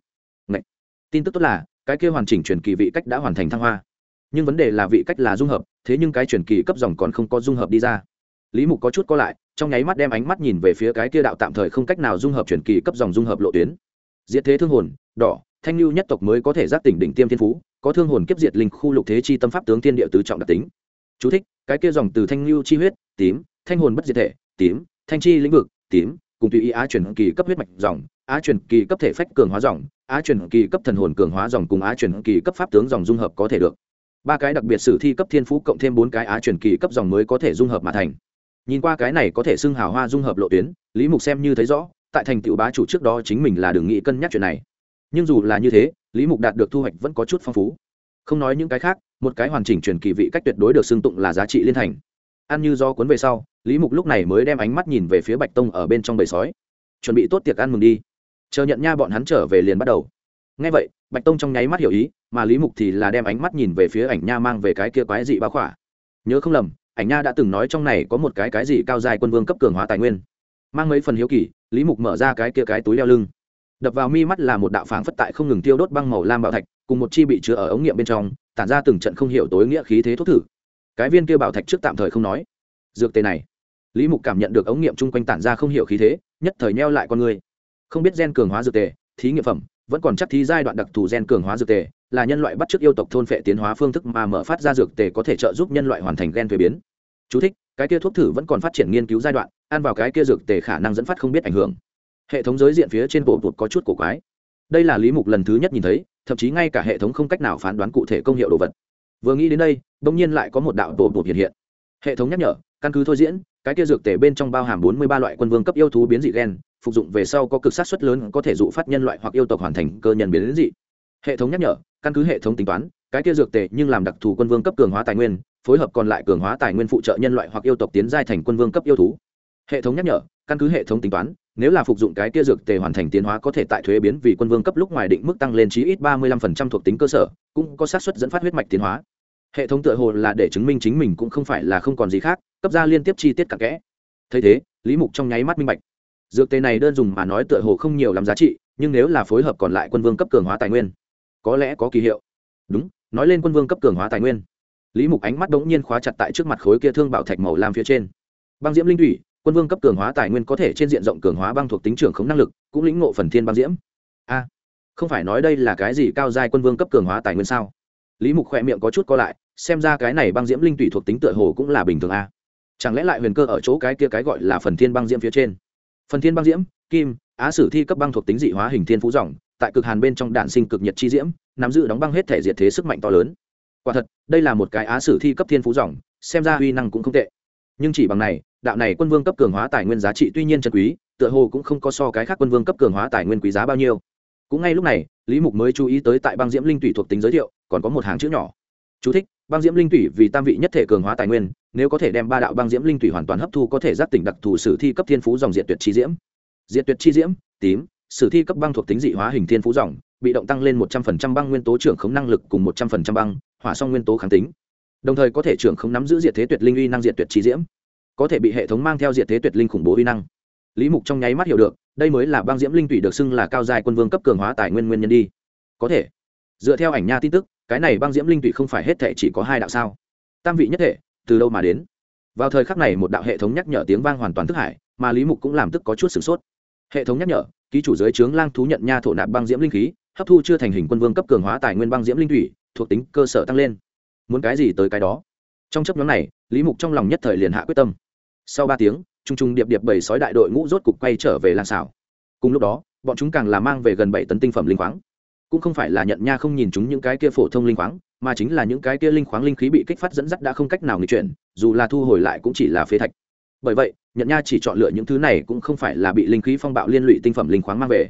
A: Ngậy. tin tức tốt là, cái kia hoàn chỉnh truyền kỳ vị cách đã hoàn thành thăng hoa. Nhưng vấn đề là vị cách là dung hợp, thế nhưng cái truyền kỳ cấp dòng còn không có dung hợp đi ra lý mục có chút co lại trong nháy mắt đem ánh mắt nhìn về phía cái kia đạo tạm thời không cách nào dung hợp truyền kỳ cấp dòng dung hợp lộ tuyến. Diệt thế thương hồn đỏ thanh lưu nhất tộc mới có thể giác tỉnh đỉnh tiêm thiên phú có thương hồn kiếp diệt linh khu lục thế chi tâm pháp tướng tiên địa tứ trọng đặc tính. Chú thích, cái kia dòng từ thanh lưu chi huyết tím thanh hồn bất diệt thể tím thanh chi lĩnh vực tím cùng tùy ý á truyền kỳ cấp huyết mạch dòng á truyền kỳ cấp thể phách cường hóa dòng á truyền kỳ cấp thần hồn cường hóa dòng cùng á truyền kỳ cấp pháp tướng dòng dung hợp có thể được. Ba cái đặc biệt sử thi cấp thiên phú cộng thêm bốn cái á truyền kỳ cấp dòng mới có thể dung hợp mà thành nhìn qua cái này có thể xưng hào hoa dung hợp lộ tuyến, lý mục xem như thấy rõ, tại thành tựu bá chủ trước đó chính mình là đừng nghĩ cân nhắc chuyện này. Nhưng dù là như thế, lý mục đạt được thu hoạch vẫn có chút phong phú. Không nói những cái khác, một cái hoàn chỉnh truyền kỳ vị cách tuyệt đối được xưng tụng là giá trị liên thành. Ăn như do cuốn về sau, lý mục lúc này mới đem ánh mắt nhìn về phía bạch tông ở bên trong bầy sói. Chuẩn bị tốt tiệc ăn mừng đi. Chờ nhận nha bọn hắn trở về liền bắt đầu. Ngay vậy, bạch tông trong nháy mắt hiểu ý, mà lý mục thì là đem ánh mắt nhìn về phía ảnh nha mang về cái kia quái dị bá khỏa. Nhớ không lầm ảnh nha đã từng nói trong này có một cái cái gì cao dài quân vương cấp cường hóa tài nguyên. Mang mấy phần hiếu kỳ, lý mục mở ra cái kia cái túi leo lưng. Đập vào mi mắt là một đạo phảng phất tại không ngừng tiêu đốt băng màu lam bảo thạch, cùng một chi bị chứa ở ống nghiệm bên trong, tản ra từng trận không hiểu tối nghĩa khí thế thuốc thử. Cái viên kia bảo thạch trước tạm thời không nói. Dược tề này. Lý mục cảm nhận được ống nghiệm chung quanh tản ra không hiểu khí thế, nhất thời neo lại con người. Không biết gen cường hóa dược tề, thí nghiệm phẩm, vẫn còn chắc thí giai đoạn đặc thù gen cường hóa dược tề là nhân loại bắt chước yêu tộc thôn phệ tiến hóa phương thức mà mở phát ra dược tề có thể trợ giúp nhân loại hoàn thành gen thuế biến. Chú thích, cái kia thuốc thử vẫn còn phát triển nghiên cứu giai đoạn ăn vào cái kia dược tề khả năng dẫn phát không biết ảnh hưởng. Hệ thống giới diện phía trên bộ bột có chút cổ quái. Đây là lý mục lần thứ nhất nhìn thấy thậm chí ngay cả hệ thống không cách nào phán đoán cụ thể công hiệu đồ vật. Vừa nghĩ đến đây đ ỗ n g nhiên lại có một đạo bộ bột hiện hiện. Hệ thống nhắc nhở căn cứ thôi diễn cái kia dược tề bên trong bao hàm bốn mươi ba loại quân vương cấp yêu thú biến dị gen phục dụng về sau có cực sát xuất lớn có thể dụ phát nhân loại hoặc yêu tộc hoàn thành cơ nhân biến dị. Hệ thống nhắc nhở căn cứ hệ thống tính toán, cái kia dược tề nhưng làm đặc thù quân vương cấp cường hóa tài nguyên, phối hợp còn lại cường hóa tài nguyên phụ trợ nhân loại hoặc yêu tộc tiến giai thành quân vương cấp yêu thú. Hệ thống nhắc nhở, căn cứ hệ thống tính toán, nếu là phục dụng cái kia dược tề hoàn thành tiến hóa có thể tại thuế biến vì quân vương cấp lúc ngoài định mức tăng lên chí ít ba mươi lăm phần trăm thuộc tính cơ sở, cũng có xác suất dẫn phát huyết mạch tiến hóa. Hệ thống tựa hồ là để chứng minh chính mình cũng không phải là không còn gì khác, cấp ra liên tiếp chi tiết cặn kẽ. Thấy thế, lý mục trong nháy mắt minh bạch. Dược tề này đơn dùng mà nói tựa hồ không nhiều làm giá trị, nhưng nếu là phối hợp còn lại quân vương cấp cường hóa tài nguyên có lẽ có kỳ hiệu. Đúng, nói lên quân vương cấp cường hóa tài nguyên. Lý mục ánh mắt đ ố n g nhiên khóa chặt tại trước mặt khối kia thương bảo thạch màu lam phía trên. Băng diễm linh thủy, quân vương cấp cường hóa tài nguyên có thể trên diện rộng cường hóa băng thuộc tính trưởng khống năng lực, cũng lĩnh ngộ phần thiên băng diễm. A, không phải nói đây là cái gì cao giai quân vương cấp cường hóa tài nguyên sao? Lý mục khỏe miệng có chút co lại, xem ra cái này băng diễm linh thủy thuộc tính tựa hồ cũng là bình thường a. Chẳng lẽ lại huyền cơ ở chỗ cái kia cái gọi là phần thiên băng diễm phía trên? Phần thiên băng diễm, kim, á sử thi cấp băng thuộc tính dị hóa hình thiên phú dòng tại cực hàn bên trong đạn sinh cực nhiệt chi diễm, nắm giữ đóng băng hết thể diệt thế sức mạnh to lớn. Quả thật, đây là một cái á sử thi cấp thiên phú dòng, xem ra uy năng cũng không tệ. Nhưng chỉ bằng này, đạo này quân vương cấp cường hóa tài nguyên giá trị tuy nhiên chân quý, tựa hồ cũng không có so cái khác quân vương cấp cường hóa tài nguyên quý giá bao nhiêu. Cũng ngay lúc này, lý mục mới chú ý tới tại băng diễm linh tủy thuộc tính giới thiệu, còn có một hàng chữ nhỏ. Chú thích, băng diễm linh tủy vì tam vị nhất thể cường hóa tài nguyên, nếu có thể đem ba đạo băng diễm linh tủy hoàn toàn hấp thu có thể giác tỉnh đặc thù sử thi cấp thiên phú dòng diệt tuyệt chi diễm. Diệt tuyệt chi diễm, tím sử thi cấp băng thuộc tính dị hóa hình thiên phú dòng, bị động tăng lên một trăm phần trăm băng nguyên tố trưởng khống năng lực cùng một trăm phần trăm băng, hỏa song nguyên tố kháng tính. Đồng thời có thể trưởng không nắm giữ diệt thế tuyệt linh uy năng diệt tuyệt trí diễm. Có thể bị hệ thống mang theo diệt thế tuyệt linh khủng bố uy năng. Lý mục trong nháy mắt hiểu được, đây mới là băng diễm linh tụy được xưng là cao dài quân vương cấp cường hóa tài nguyên nguyên nhân đi. Có thể. Dựa theo ảnh nha tin tức, cái này băng diễm linh tụy không phải hết thể chỉ có hai đạo sao. Tam vị nhất thể, từ đâu mà đến? Vào thời khắc này một đạo hệ thống nhắc nhở tiếng vang hoàn toàn thức hải, mà lý mục cũng làm tức có chút sửng sốt. Hệ thống nhắc nhở ký chủ giới trướng lang thú nhận nha thổ nạp băng diễm linh khí, hấp thu chưa thành hình quân vương cấp cường hóa tài nguyên băng diễm linh thủy, thuộc tính cơ sở tăng lên. Muốn cái gì tới cái đó? Trong chấp nhóm này, lý mục trong lòng nhất thời liền hạ quyết tâm. Sau ba tiếng t r u n g t r u n g điệp điệp bảy sói đại đội ngũ rốt cục quay trở về làng xảo. Cùng lúc đó, bọn chúng càng là mang về gần bảy tấn tinh phẩm linh khoáng. Cũng không phải là nhận nha không nhìn chúng những cái kia phổ thông linh khoáng, mà chính là những cái kia linh khoáng linh khí bị kích phát dẫn dắt đã không cách nào nghịch chuyển, dù là thu hồi lại cũng chỉ là phế thạch bởi vậy nhận nha chỉ chọn lựa những thứ này cũng không phải là bị linh khí phong bạo liên lụy tinh phẩm linh khoáng mang về.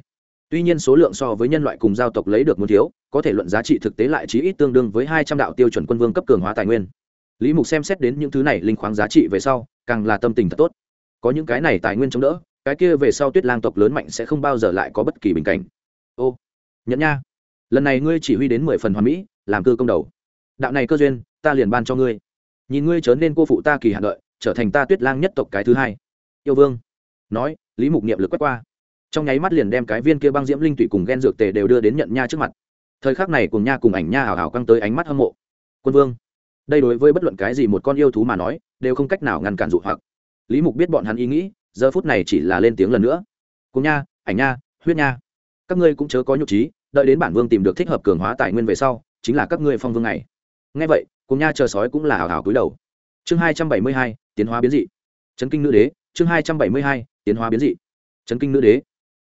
A: Tuy nhiên số lượng so với nhân loại cùng giao tộc lấy được một thiếu, có thể luận giá trị thực tế lại chí ít tương đương với hai trăm đạo tiêu chuẩn quân vương cấp cường hóa tài nguyên. Lý mục xem xét đến những thứ này linh khoáng giá trị về sau, càng là tâm tình thật tốt. Có những cái này tài nguyên chống đỡ, cái kia về sau tuyết lang tộc lớn mạnh sẽ không bao giờ lại có bất kỳ bình cảnh. Ô nhẫn nha, lần này ngươi chỉ huy đến mười phần hoàn mỹ, làm cơ công đầu. Đạo này cơ duyên, ta liền ban cho ngươi. Nhìn ngươi trở nên cô phụ ta kỳ hạn đợi trở thành ta tuyết lang nhất tộc cái thứ hai. Yêu vương. Nói, lý mục niệm lực quét qua. Trong nháy mắt liền đem cái viên kia băng diễm linh tụy cùng ghen dược tề đều đưa đến nhận nha trước mặt. Thời khắc này cùng nha cùng ảnh nha hào hào căng tới ánh mắt hâm mộ. Quân vương. Đây đối với bất luận cái gì một con yêu thú mà nói, đều không cách nào ngăn cản dụ hoặc. Lý mục biết bọn hắn ý nghĩ, giờ phút này chỉ là lên tiếng lần nữa. Cùng nha, ảnh nha, huyết nha. Các ngươi cũng chớ có nhục trí, đợi đến bản vương tìm được thích hợp cường hóa tài nguyên về sau, chính là các ngươi phong vương này. Ngay vậy, cùng nha chờ sói cũng là hào hào cúi đầu chương hai trăm bảy mươi hai, tiến hóa biến dị. Chấn kinh nữ đế, chương hai trăm bảy mươi hai, tiến hóa biến dị. Chấn kinh nữ đế.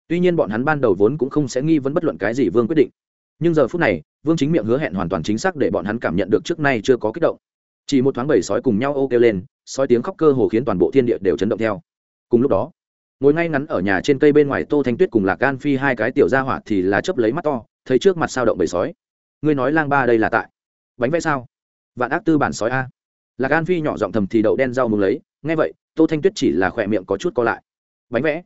A: Tuy nhiên bọn hắn ban đầu vốn cũng không sẽ nghi vấn bất luận cái gì vương quyết định. Nhưng giờ phút này, vương chính miệng hứa hẹn hoàn toàn chính xác để bọn hắn cảm nhận được trước nay chưa có kích động. Chỉ một thoáng bảy sói cùng nhau ô kêu lên, sói tiếng khóc cơ hồ khiến toàn bộ thiên địa đều chấn động theo. Cùng lúc đó, ngồi ngay ngắn ở nhà trên cây bên ngoài tô thanh tuyết cùng lạc gan phi hai cái tiểu ra hỏa thì là chấp lấy mắt to, thấy trước mặt sao động bầy sói. Ngươi nói lang ba đây là tại? Bánh vẽ sao? Vạn ác tư bản sói a lạc an phi nhỏ giọng thầm thì đậu đen rau mừng lấy, nghe vậy, tô thanh tuyết chỉ là khỏe miệng có chút co lại. Bánh vẽ,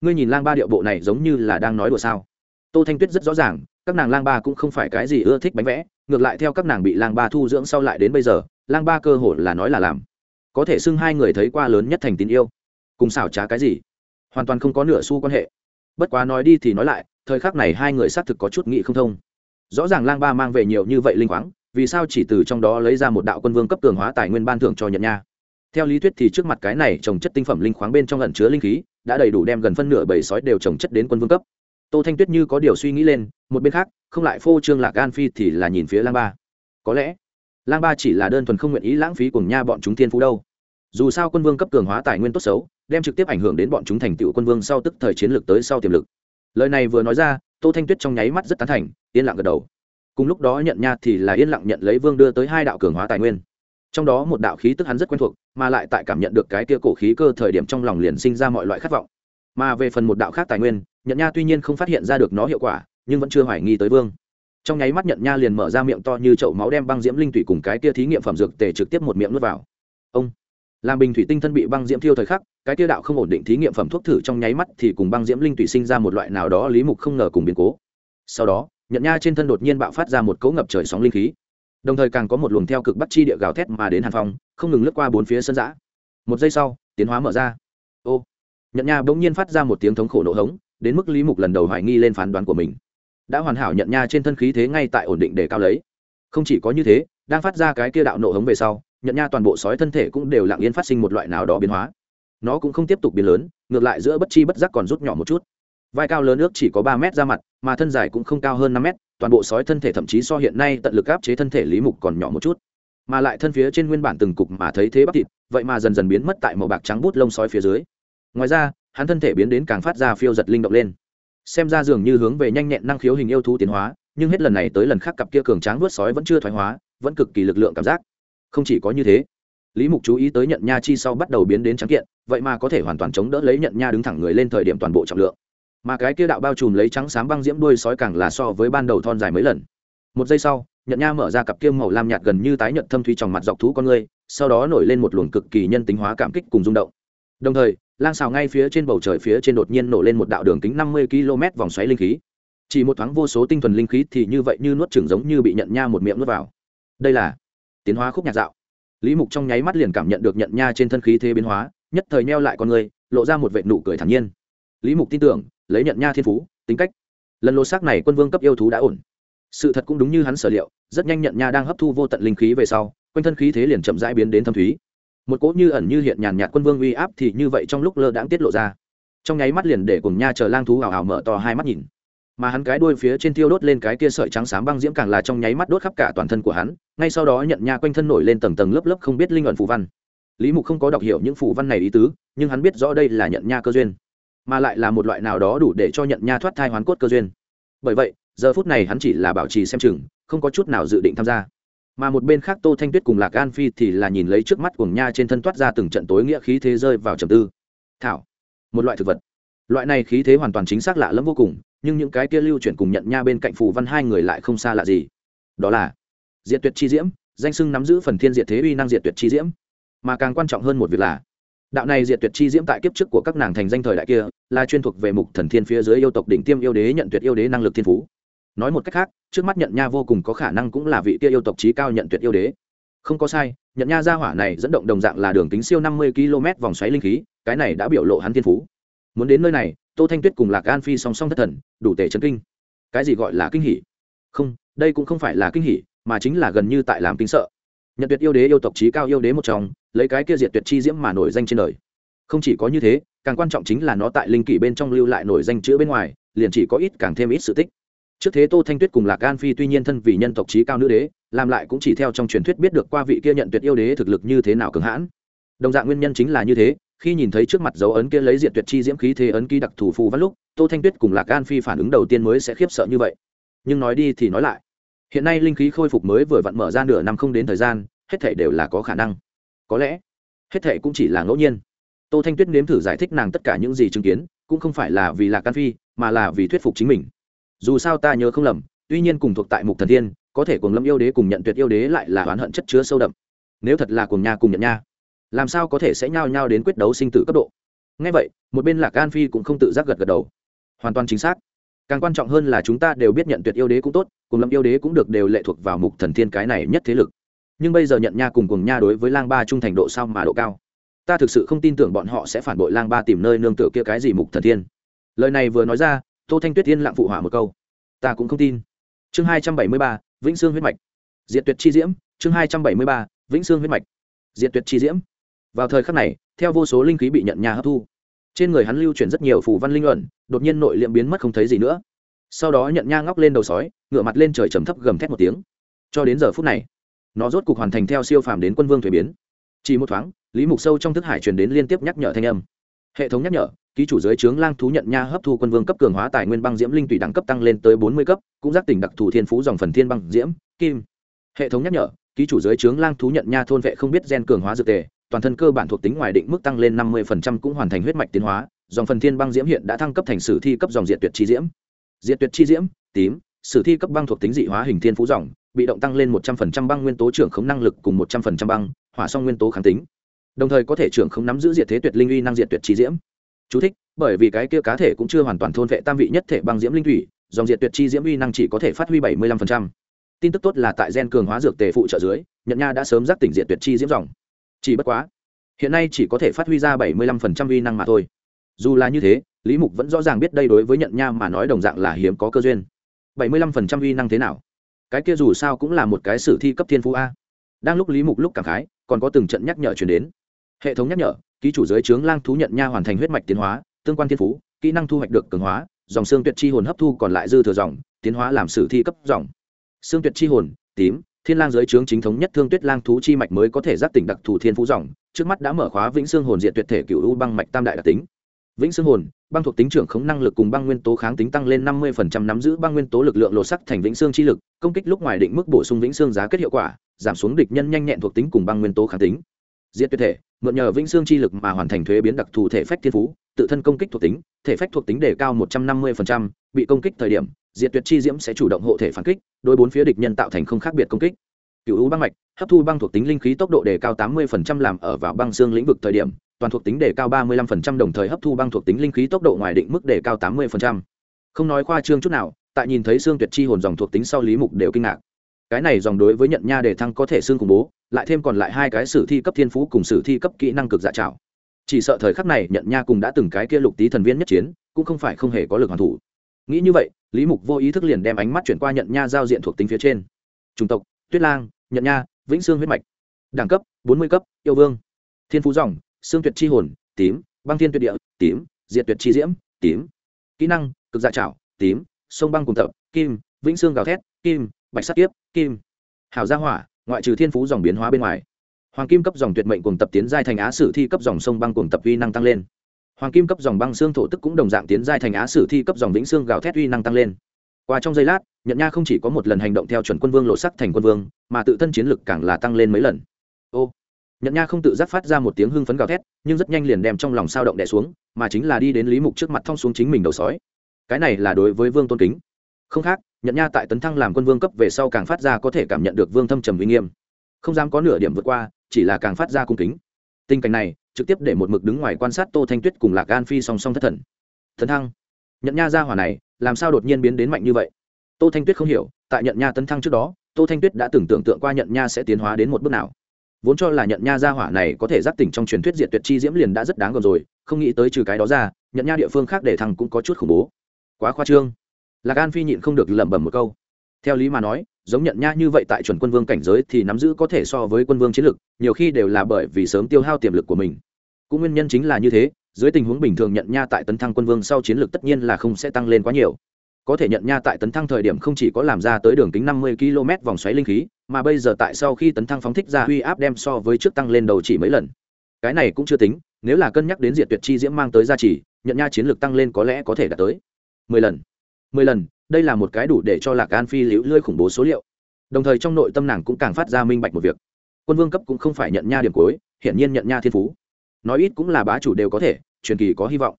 A: ngươi nhìn lang ba điệu bộ này giống như là đang nói đùa sao? Tô thanh tuyết rất rõ ràng, các nàng lang ba cũng không phải cái gì ưa thích bánh vẽ, ngược lại theo các nàng bị lang ba thu dưỡng sau lại đến bây giờ, lang ba cơ hội là nói là làm. Có thể xưng hai người thấy qua lớn nhất thành tín yêu. Cùng xảo trá cái gì? Hoàn toàn không có nửa xu quan hệ. Bất quá nói đi thì nói lại, thời khắc này hai người xác thực có chút nghị không thông. Rõ ràng lang ba mang về nhiều như vậy linh khoáng vì sao chỉ từ trong đó lấy ra một đạo quân vương cấp cường hóa tài nguyên ban thưởng cho nhận nha? Theo lý thuyết thì trước mặt cái này trồng chất tinh phẩm linh khoáng bên trong ẩn chứa linh khí, đã đầy đủ đem gần phân nửa bầy sói đều trồng chất đến quân vương cấp. Tô thanh tuyết như có điều suy nghĩ lên, một bên khác, không lại phô trương lạc an phi thì là nhìn phía lang ba. Có lẽ, lang ba chỉ là đơn thuần không nguyện ý lãng phí cùng nha bọn chúng thiên phú đâu. Dù sao quân vương cấp cường hóa tài nguyên tốt xấu, đem trực tiếp ảnh hưởng đến bọn chúng thành tựu quân vương sau tức thời chiến lược tới sau tiềm lực. Lời này vừa nói ra, tô thanh tuyết trong nháy mắt rất tán thành, yên lặng gật đầu cùng lúc đó nhận nha thì là yên lặng nhận lấy vương đưa tới hai đạo cường hóa tài nguyên. Trong đó một đạo khí tức hắn rất quen thuộc, mà lại tại cảm nhận được cái kia cổ khí cơ thời điểm trong lòng liền sinh ra mọi loại khát vọng. Mà về phần một đạo khác tài nguyên, nhận nha tuy nhiên không phát hiện ra được nó hiệu quả, nhưng vẫn chưa hoài nghi tới vương. Trong nháy mắt nhận nha liền mở ra miệng to như chậu máu đem băng diễm linh thủy cùng cái kia thí nghiệm phẩm dược tề trực tiếp một miệng nuốt vào. Ông! Làm bình thủy tinh thân bị băng diễm thiêu thời khắc, cái kia đạo không ổn định thí nghiệm phẩm thuốc thử trong nháy mắt thì cùng băng diễm linh thủy sinh ra một loại nào đó lý mục không ngờ cùng biến cố. Sau đó nhận nha trên thân đột nhiên bạo phát ra một cấu ngập trời sóng linh khí. Đồng thời càng có một luồng theo cực bắt chi địa gào thét mà đến hàn phong, không ngừng lướt qua bốn phía sân giã một giây sau, tiến hóa mở ra. Ô! Nhận nha bỗng nhiên phát ra một tiếng thống khổ nổ hống, đến mức lý mục lần đầu hoài nghi lên phán đoán của mình. Đã hoàn hảo nhận nha trên thân khí thế ngay tại ổn định để cao lấy. Không chỉ có như thế, đang phát ra cái kia đạo nổ hống về sau, nhận nha toàn bộ sói thân thể cũng đều lặng yên phát sinh một loại nào đó biến hóa. Nó cũng không tiếp tục biến lớn, ngược lại giữa bất chi bất giác còn rút nhỏ một chút vai cao lớn ước chỉ có ba mét ra mặt, mà thân dài cũng không cao hơn năm mét, toàn bộ sói thân thể thậm chí so hiện nay tận lực áp chế thân thể lý mục còn nhỏ một chút. Mà lại thân phía trên nguyên bản từng cục mà thấy thế bắp thịt, vậy mà dần dần biến mất tại màu bạc trắng bút lông sói phía dưới. Ngoài ra, hắn thân thể biến đến càng phát ra phiêu giật linh động lên. Xem ra dường như hướng về nhanh nhẹn năng khiếu hình yêu thú tiến hóa, nhưng hết lần này tới lần khác cặp kia cường tráng vớt sói vẫn chưa thoái hóa, vẫn cực kỳ lực lượng cảm giác. Không chỉ có như thế, lý mục chú ý tới nhận nha chi sau bắt đầu biến đến trắng kiện, vậy mà có thể hoàn toàn chống đỡ lấy nhận nha đứng thẳng người lên thời điểm toàn bộ trọng lượng mà cái kia đạo bao trùm lấy trắng sáng băng diễm đuôi sói càng là so với ban đầu thon dài mấy lần. Một giây sau nhận nha mở ra cặp kiêm màu lam nhạt gần như tái nhận thâm thủy trong mặt dọc thú con người sau đó nổi lên một luồng cực kỳ nhân tính hóa cảm kích cùng rung động. Đồng thời, lang xào ngay phía trên bầu trời phía trên đột nhiên nổ lên một đạo đường kính năm mươi km vòng xoáy linh khí. Chỉ một thoáng vô số tinh thuần linh khí thì như vậy như nuốt chừng giống như bị nhận nha một miệng nuốt vào. Đây là tiến hóa khúc nhạc dạo. Lý mục trong nháy mắt liền cảm nhận được nhận nha trên thân khí thế biến hóa, nhất thời neo lại con người, lộ ra một vệ nụ cười thản nhiên. Lý mục tin tưởng lấy nhận nha thiên phú, tính cách. Lần lô xác này quân vương cấp yêu thú đã ổn. Sự thật cũng đúng như hắn sở liệu, rất nhanh nhận nha đang hấp thu vô tận linh khí về sau, quanh thân khí thế liền chậm rãi biến đến thâm thúy. Một cỗ như ẩn như hiện nhàn nhạt quân vương uy áp thì như vậy trong lúc lơ đãng tiết lộ ra. Trong nháy mắt liền để cùng nha chờ lang thú ảo ảo mở to hai mắt nhìn. Mà hắn cái đuôi phía trên tiêu đốt lên cái kia sợi trắng sáng băng diễm càng là trong nháy mắt đốt khắp cả toàn thân của hắn, ngay sau đó nhận nha quanh thân nổi lên tầng tầng lớp lớp không biết linh luận phù văn. Lý mục không có đọc hiểu những phù văn này ý tứ, nhưng hắn biết rõ đây là nhận nha cơ duyên mà lại là một loại nào đó đủ để cho nhận nha thoát thai hoán cốt cơ duyên. Bởi vậy, giờ phút này hắn chỉ là bảo trì xem chừng, không có chút nào dự định tham gia. Mà một bên khác tô thanh tuyết cùng lạc an phi thì là nhìn lấy trước mắt cuồng nha trên thân toát ra từng trận tối nghĩa khí thế rơi vào trầm tư. Thảo, một loại thực vật. Loại này khí thế hoàn toàn chính xác lạ lẫm vô cùng, nhưng những cái kia lưu chuyển cùng nhận nha bên cạnh phù văn hai người lại không xa lạ gì. Đó là diệt tuyệt chi diễm, danh sưng nắm giữ phần thiên diệt thế uy năng diệt tuyệt chi diễm. Mà càng quan trọng hơn một việc là đạo này diệt tuyệt chi diễm tại kiếp trước của các nàng thành danh thời đại kia, là chuyên thuộc về mục thần thiên phía dưới yêu tộc đỉnh tiêm yêu đế nhận tuyệt yêu đế năng lực thiên phú. Nói một cách khác, trước mắt nhận nha vô cùng có khả năng cũng là vị kia yêu tộc trí cao nhận tuyệt yêu đế. Không có sai nhận nha gia hỏa này dẫn động đồng dạng là đường kính siêu năm mươi km vòng xoáy linh khí, cái này đã biểu lộ hắn thiên phú. Muốn đến nơi này, tô thanh tuyết cùng lạc an phi song song thất thần, đủ tể chấn kinh. Cái gì gọi là kinh hỉ? Không, đây cũng không phải là kinh hỉ, mà chính là gần như tại làm kinh sợ nhận tuyệt yêu đế yêu tộc trí cao yêu đế một trong, lấy cái kia diệt tuyệt chi diễm mà nổi danh trên đời. Không chỉ có như thế, càng quan trọng chính là nó tại linh kỷ bên trong lưu lại nổi danh chữ bên ngoài, liền chỉ có ít càng thêm ít sự tích. Trước thế tô thanh tuyết cùng lạc an phi tuy nhiên thân vì nhân tộc trí cao nữ đế, làm lại cũng chỉ theo trong truyền thuyết biết được qua vị kia nhận tuyệt yêu đế thực lực như thế nào cường hãn. Đồng dạng nguyên nhân chính là như thế, khi nhìn thấy trước mặt dấu ấn kia lấy diện tuyệt chi diễm khí thế ấn ký đặc thù phù văn lúc, tô thanh tuyết cùng lạc an phi phản ứng đầu tiên mới sẽ khiếp sợ như vậy. Nhưng nói đi thì nói lại hiện nay linh khí khôi phục mới vừa vặn mở ra nửa năm không đến thời gian, hết thể đều là có khả năng. Có lẽ, hết thể cũng chỉ là ngẫu nhiên. Tô thanh tuyết nếm thử giải thích nàng tất cả những gì chứng kiến, cũng không phải là vì lạc can phi, mà là vì thuyết phục chính mình. Dù sao ta nhớ không lầm, tuy nhiên cùng thuộc tại mục thần thiên, có thể cùng lâm yêu đế cùng nhận tuyệt yêu đế lại là oán hận chất chứa sâu đậm. Nếu thật là cùng nha cùng nhận nha, làm sao có thể sẽ nhao nhao đến quyết đấu sinh tử cấp độ? Ngay vậy, một bên lạc an phi cũng không tự giác gật gật đầu. Hoàn toàn chính xác càng quan trọng hơn là chúng ta đều biết nhận tuyệt yêu đế cũng tốt, cùng lâm yêu đế cũng được đều lệ thuộc vào mục thần thiên cái này nhất thế lực. Nhưng bây giờ nhận nha cùng cùng nha đối với lang ba trung thành độ sao mà độ cao? Ta thực sự không tin tưởng bọn họ sẽ phản bội lang ba tìm nơi nương tựa kia cái gì mục thần thiên. Lời này vừa nói ra, tô thanh tuyết tiên lặng phụ hỏa một câu. Ta cũng không tin. Chương hai trăm bảy mươi ba, vĩnh sương huyết mạch. Diện tuyệt chi diễm, chương hai trăm bảy mươi ba, vĩnh sương huyết mạch. Diện tuyệt chi diễm. Vào thời khắc này, theo vô số linh khí bị nhận nhà hấp thu trên người hắn lưu chuyển rất nhiều phù văn linh luận, đột nhiên nội liệm biến mất không thấy gì nữa. Sau đó nhận nha ngóc lên đầu sói ngựa mặt lên trời trầm thấp gầm thét một tiếng. Cho đến giờ phút này, nó rốt cục hoàn thành theo siêu phàm đến quân vương thuế biến. Chỉ một thoáng, lý mục sâu trong thức hải truyền đến liên tiếp nhắc nhở thanh âm. Hệ thống nhắc nhở, ký chủ giới trướng lang thú nhận nha hấp thu quân vương cấp cường hóa tài nguyên băng diễm linh tùy đẳng cấp tăng lên tới bốn mươi cấp, cũng giác tỉnh đặc thù thiên phú dòng phần thiên băng diễm, kim. Hệ thống nhắc nhở, ký chủ giới trướng lang thú nhận nha thôn vệ không biết gen cường hóa dược tề toàn thân cơ bản thuộc tính ngoài định mức tăng lên năm mươi cũng hoàn thành huyết mạch tiến hóa dòng phần thiên băng diễm hiện đã thăng cấp thành sử thi cấp dòng diện tuyệt chi diễm. Diện tuyệt chi diễm tím sử thi cấp băng thuộc tính dị hóa hình thiên phú dòng bị động tăng lên một trăm linh băng nguyên tố trưởng khống năng lực cùng một trăm linh băng hỏa song nguyên tố kháng tính. Đồng thời có thể trưởng không nắm giữ diệt thế tuyệt linh uy năng diệt tuyệt chi diễm. Chú thích, bởi vì cái kia cá thể cũng chưa hoàn toàn thôn vệ tam vị nhất thể băng diễm linh thủy dòng diệt tuyệt chi diễm uy năng chỉ có thể phát huy bảy mươi lăm tin tức tốt là tại gen cường hóa dược tề phụ trợ dưới nhận nha đã sớm giác tỉnh diệt tuyệt chi diễm dòng chỉ bất quá, hiện nay chỉ có thể phát huy ra bảy mươi lăm uy năng mà thôi. Dù là như thế, lý mục vẫn rõ ràng biết đây đối với nhận nha mà nói đồng dạng là hiếm có cơ duyên. bảy mươi lăm uy năng thế nào? Cái kia dù sao cũng là một cái sử thi cấp thiên phú a. Đang lúc lý mục lúc cảm khái, còn có từng trận nhắc nhở chuyển đến. Hệ thống nhắc nhở, ký chủ giới trướng lang thú nhận nha hoàn thành huyết mạch tiến hóa, tương quan thiên phú, kỹ năng thu hoạch được cường hóa, dòng xương tuyệt chi hồn hấp thu còn lại dư thừa dòng, tiến hóa làm sử thi cấp dòng. Xương tuyệt chi hồn, tím thiên lang giới trướng chính thống nhất thương tuyết lang thú chi mạch mới có thể giác tỉnh đặc thù thiên phú dòng, trước mắt đã mở khóa vĩnh xương hồn diện tuyệt thể cựu u băng mạch tam đại đặc tính. Vĩnh xương hồn, băng thuộc tính trưởng khống năng lực cùng băng nguyên tố kháng tính tăng lên năm mươi nắm giữ băng nguyên tố lực lượng lột sắc thành vĩnh xương chi lực, công kích lúc ngoài định mức bổ sung vĩnh xương giá kết hiệu quả, giảm xuống địch nhân nhanh nhẹn thuộc tính cùng băng nguyên tố kháng tính. Diệt tuyệt thể, mượn nhờ vĩnh xương chi lực mà hoàn thành thuế biến đặc thù thể phách thiên phú, tự thân công kích thuộc tính, thể phách thuộc tính đề cao một trăm năm mươi bị công kích thời điểm, diệt tuyệt chi diễm sẽ chủ động hộ thể phản kích đôi bốn phía địch nhân tạo thành không khác biệt công kích cựu u băng mạch hấp thu băng thuộc tính linh khí tốc độ đề cao tám mươi làm ở vào băng xương lĩnh vực thời điểm toàn thuộc tính đề cao ba mươi 35% đồng thời hấp thu băng thuộc tính linh khí tốc độ ngoài định mức đề cao tám 80%. Không nói khoa trương chút nào, tại nhìn thấy xương tuyệt chi hồn dòng thuộc tính sau lý mục đều kinh ngạc. Cái này dòng đối với nhận nha đề thăng có thể xương cùng bố, lại thêm còn lại hai cái sử thi cấp thiên phú cùng sử thi cấp kỹ năng cực dạ trảo. Chỉ sợ thời khắc này nhận nha cùng đã từng cái kia lục tí thần viên nhất chiến, cũng không phải không hề có lực hoàn thủ. Nghĩ như vậy, Lý Mục vô ý thức liền đem ánh mắt chuyển qua nhận nha giao diện thuộc tính phía trên. Chủng tộc: Tuyết Lang, nhận nha, Vĩnh Sương huyết mạch. Đẳng cấp: bốn mươi cấp, yêu vương. Thiên phú dòng: xương tuyệt chi hồn tím băng thiên tuyệt địa tím diệt tuyệt chi diễm tím kỹ năng cực dạ trảo tím sông băng cùng tập kim vĩnh xương gào thét kim bạch sắt tiếp kim hảo gia hỏa ngoại trừ thiên phú dòng biến hóa bên ngoài hoàng kim cấp dòng tuyệt mệnh cùng tập tiến giai thành á sử thi cấp dòng sông băng cùng tập vi năng tăng lên hoàng kim cấp dòng băng xương thổ tức cũng đồng dạng tiến giai thành á sử thi cấp dòng vĩnh xương gào thét uy năng tăng lên. Qua trong giây lát nhận nha không chỉ có một lần hành động theo chuẩn quân vương lộ sắc thành quân vương, mà tự thân chiến lực càng là tăng lên mấy lần. Ô! Nhận nha không tự giác phát ra một tiếng hưng phấn gào thét, nhưng rất nhanh liền đem trong lòng sao động đẻ xuống, mà chính là đi đến lý mục trước mặt thong xuống chính mình đầu sói. Cái này là đối với vương tôn kính. Không khác nhận nha tại tấn thăng làm quân vương cấp về sau càng phát ra có thể cảm nhận được vương thâm trầm uy nghiêm. Không dám có nửa điểm vượt qua, chỉ là càng phát ra cung kính tình cảnh này, trực tiếp để một mực đứng ngoài quan sát tô thanh tuyết cùng lạc gan phi song song thất thần. Thần thăng. Nhận nha ra hỏa này, làm sao đột nhiên biến đến mạnh như vậy? Tô thanh tuyết không hiểu, tại nhận nha tấn thăng trước đó, tô thanh tuyết đã từng tưởng tượng qua nhận nha sẽ tiến hóa đến một bước nào. Vốn cho là nhận nha gia hỏa này có thể giác tỉnh trong truyền thuyết diệt tuyệt chi diễm liền đã rất đáng gần rồi, không nghĩ tới trừ cái đó ra, nhận nha địa phương khác để thằng cũng có chút khủng bố. Quá khoa trương. Lạc an phi nhịn không được lẩm bẩm một câu theo lý mà nói, giống nhận nha như vậy tại chuẩn quân vương cảnh giới thì nắm giữ có thể so với quân vương chiến lực, nhiều khi đều là bởi vì sớm tiêu hao tiềm lực của mình. Cũng nguyên nhân chính là như thế, dưới tình huống bình thường nhận nha tại tấn thăng quân vương sau chiến lược tất nhiên là không sẽ tăng lên quá nhiều. Có thể nhận nha tại tấn thăng thời điểm không chỉ có làm ra tới đường kính năm mươi km vòng xoáy linh khí, mà bây giờ tại sau khi tấn thăng phóng thích ra uy áp đem so với trước tăng lên đầu chỉ mấy lần. Cái này cũng chưa tính, nếu là cân nhắc đến diệt tuyệt chi diễm mang tới gia trì, nhận nha chiến lược tăng lên có lẽ có thể đạt tới mười lần. Mười lần đây là một cái đủ để cho lạc an phi liễu lươi khủng bố số liệu. Đồng thời trong nội tâm nàng cũng càng phát ra minh bạch một việc. Quân vương cấp cũng không phải nhận nha điểm cuối, hiển nhiên nhận nha thiên phú. Nói ít cũng là bá chủ đều có thể, truyền kỳ có hy vọng.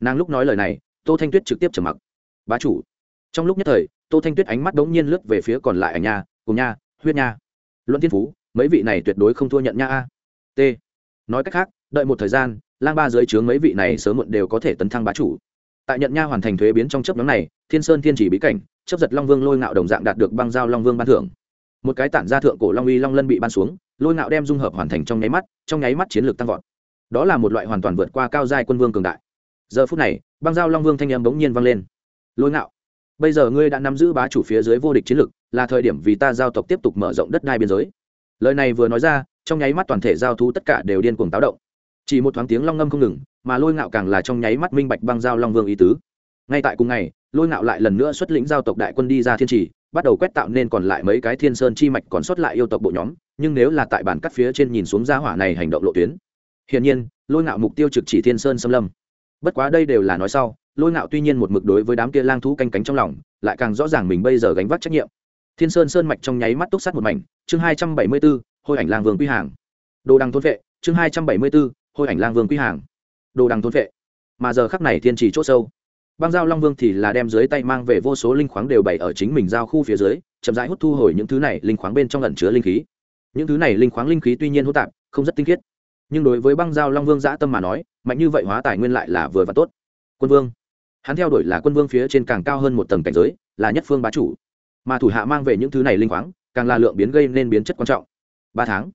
A: Nàng lúc nói lời này, tô thanh tuyết trực tiếp trầm mặc. Bá chủ. Trong lúc nhất thời, tô thanh tuyết ánh mắt đống nhiên lướt về phía còn lại ảnh nha, cùng nha, huyết nha. Luận thiên phú, mấy vị này tuyệt đối không thua nhận nha a. T. Nói cách khác, đợi một thời gian, lang ba dưới trướng mấy vị này sớm muộn đều có thể tấn thăng bá chủ tại nhận nha hoàn thành thuế biến trong chấp nhóm này, thiên sơn thiên chỉ bí cảnh chấp giật long vương lôi ngạo đồng dạng đạt được băng giao long vương ban thưởng. Một cái tản ra thượng cổ long uy long lân bị ban xuống, lôi ngạo đem dung hợp hoàn thành trong nháy mắt, trong nháy mắt chiến lược tăng vọt. Đó là một loại hoàn toàn vượt qua cao giai quân vương cường đại. Giờ phút này, băng giao long vương thanh âm bỗng nhiên vang lên. Lôi ngạo, bây giờ ngươi đã nắm giữ bá chủ phía dưới vô địch chiến lược, là thời điểm vì ta giao tộc tiếp tục mở rộng đất đai biên giới. Lời này vừa nói ra, trong nháy mắt toàn thể giao thú tất cả đều điên cuồng táo động. Chỉ một thoáng tiếng long ngâm không ngừng mà lôi ngạo càng là trong nháy mắt minh bạch băng giao long vương ý tứ. Ngay tại cùng ngày, lôi ngạo lại lần nữa xuất lĩnh giao tộc đại quân đi ra thiên trì, bắt đầu quét tạo nên còn lại mấy cái thiên sơn chi mạch còn sót lại yêu tộc bộ nhóm, nhưng nếu là tại bản cắt phía trên nhìn xuống gia hỏa này hành động lộ tuyến. Hiển nhiên, lôi ngạo mục tiêu trực chỉ thiên sơn xâm lâm. Bất quá đây đều là nói sau, lôi ngạo tuy nhiên một mực đối với đám kia lang thú canh cánh trong lòng, lại càng rõ ràng mình bây giờ gánh vác trách nhiệm. Thiên sơn sơn mạch trong nháy mắt túc sắt một mảnh, chương hai trăm bảy mươi b ố hôi ảnh lang vương quy hàng. Đồ đăng thôn vệ, chương hai trăm bảy mươi b ố hôi ảnh lang vương quy hàng đồ đằng thôn vệ mà giờ khắc này thiên trì c h ỗ sâu, băng giao long vương thì là đem dưới tay mang về vô số linh khoáng đều bày ở chính mình giao khu phía dưới, chậm rãi hút thu hồi những thứ này linh khoáng bên trong lẩn chứa linh khí. Những thứ này linh khoáng linh khí tuy nhiên hỗn tạp, không rất tinh khiết, nhưng đối với băng giao long vương dã tâm mà nói, mạnh như vậy hóa tài nguyên lại là vừa và tốt. Quân vương, hắn theo đuổi là quân vương phía trên càng cao hơn một tầng cảnh giới, là nhất phương bá chủ. Mà thủ hạ mang về những thứ này linh khoáng, càng là lượng biến gây nên biến chất quan trọng. Ba tháng,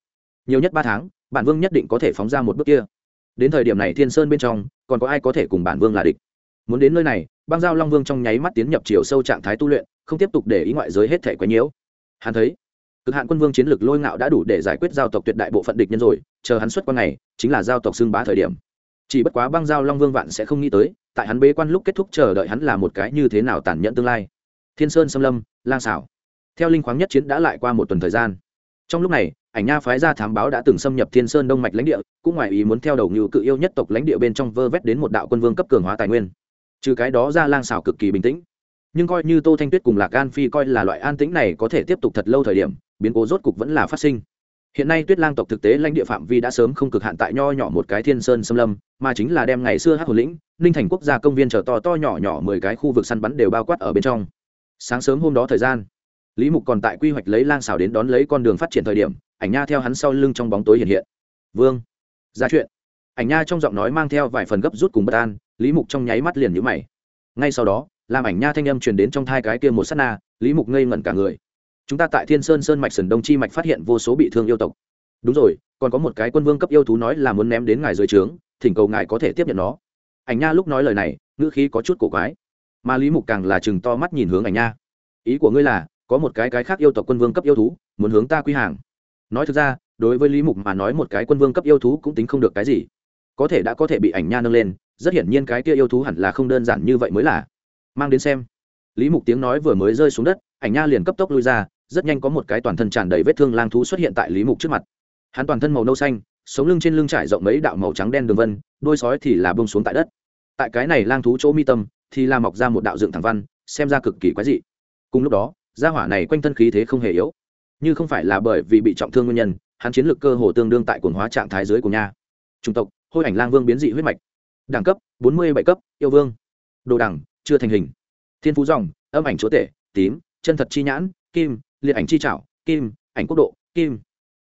A: nhiều nhất ba tháng, bản vương nhất định có thể phóng ra một bước kia đến thời điểm này thiên sơn bên trong, còn có ai có thể cùng bản vương là địch? Muốn đến nơi này, băng giao long vương trong nháy mắt tiến nhập chiều sâu trạng thái tu luyện, không tiếp tục để ý ngoại giới hết thể quấy nhiễu. Hắn thấy, cực hạn quân vương chiến lược lôi ngạo đã đủ để giải quyết giao tộc tuyệt đại bộ phận địch nhân rồi, chờ hắn xuất quan này, chính là giao tộc xưng bá thời điểm. Chỉ bất quá băng giao long vương vạn sẽ không nghĩ tới, tại hắn bế quan lúc kết thúc chờ đợi hắn là một cái như thế nào tàn nhẫn tương lai. Thiên sơn xâm lâm, lang xảo. Theo linh khoáng nhất chiến đã lại qua một tuần thời gian. Trong lúc này ảnh nha phái ra thám báo đã từng xâm nhập thiên sơn đông mạch lãnh địa, cũng ngoài ý muốn theo đầu ngưu cự yêu nhất tộc lãnh địa bên trong vơ vét đến một đạo quân vương cấp cường hóa tài nguyên. Trừ cái đó ra lang xảo cực kỳ bình tĩnh. Nhưng coi như tô thanh tuyết cùng lạc an phi coi là loại an tĩnh này có thể tiếp tục thật lâu thời điểm, biến cố rốt cục vẫn là phát sinh. Hiện nay tuyết lang tộc thực tế lãnh địa phạm vi đã sớm không cực hạn tại nho nhỏ một cái thiên sơn xâm lâm, mà chính là đem ngày xưa hát hồn lĩnh, ninh thành quốc gia công viên trở to to nhỏ nhỏ mười cái khu vực săn bắn đều bao quát ở bên trong. Sáng sớm hôm đó thời gian, lý mục còn tại quy hoạch lấy lang xào đến đón lấy con đường phát triển thời điểm ảnh nha theo hắn sau lưng trong bóng tối hiện hiện. Vương, ra chuyện. Ảnh nha trong giọng nói mang theo vài phần gấp rút cùng bất an, lý mục trong nháy mắt liền nhữ mày. Ngay sau đó, làm ảnh nha thanh âm truyền đến trong thai cái kia một s á t na, lý mục ngây ngẩn cả người. Chúng ta tại thiên sơn sơn mạch sườn đông chi mạch phát hiện vô số bị thương yêu tộc. Đúng rồi, còn có một cái quân vương cấp yêu thú nói là muốn ném đến ngài dưới trướng, thỉnh cầu ngài có thể tiếp nhận nó. Ảnh nha lúc nói lời này, ngữ khí có chút cổ quái. Mà lý mục càng là chừng to mắt nhìn hướng ảnh nha. Ý của ngươi là, có một cái cái khác yêu tộc quân vương cấp yêu thú, muốn hướng ta quy hàng nói thực ra, đối với lý mục mà nói một cái quân vương cấp yêu thú cũng tính không được cái gì. Có thể đã có thể bị ảnh nha nâng lên, rất hiển nhiên cái kia yêu thú hẳn là không đơn giản như vậy mới là. Mang đến xem. Lý mục tiếng nói vừa mới rơi xuống đất, ảnh nha liền cấp tốc lui ra, rất nhanh có một cái toàn thân tràn đầy vết thương lang thú xuất hiện tại lý mục trước mặt. Hắn toàn thân màu nâu xanh, sống lưng trên lưng trải rộng mấy đạo màu trắng đen đường vân, đôi sói thì là bông xuống tại đất. Tại cái này lang thú chỗ mi tâm, thì là mọc ra một đạo dựng thẳng văn, xem ra cực kỳ quái dị. Cùng lúc đó, gia hỏa này quanh thân khí thế không hề yếu như không phải là bởi vì bị trọng thương nguyên nhân, hắn chiến lược cơ hồ tương đương tại quần hóa trạng thái dưới của nha chủng tộc, hôi ảnh lang vương biến dị huyết mạch. Đẳng cấp, bốn mươi bảy cấp, yêu vương. Đồ đẳng, chưa thành hình. Thiên phú dòng, âm ảnh chúa tể, tím, chân thật chi nhãn, kim, liệt ảnh chi trảo, kim, ảnh quốc độ, kim.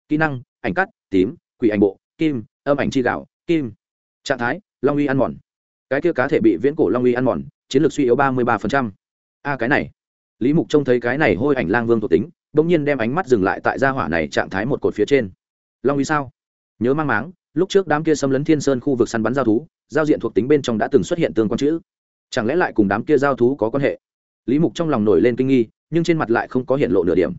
A: Kỹ năng, ảnh cắt, tím, quỷ ảnh bộ, kim, âm ảnh chi gạo, kim. Trạng thái, long uy ăn mòn. Cái kia cá thể bị viễn cổ long uy ăn mòn, chiến lược suy yếu ba mươi ba a, cái này. Lý mục trông thấy cái này hôi ảnh lang vương thuộc tính bỗng nhiên đem ánh mắt dừng lại tại gia hỏa này trạng thái một cột phía trên. Long uy sao? Nhớ mang máng, lúc trước đám kia xâm lấn thiên sơn khu vực săn bắn giao thú, giao diện thuộc tính bên trong đã từng xuất hiện tương quan chữ. Chẳng lẽ lại cùng đám kia giao thú có quan hệ? Lý mục trong lòng nổi lên kinh nghi, nhưng trên mặt lại không có hiện lộ nửa điểm.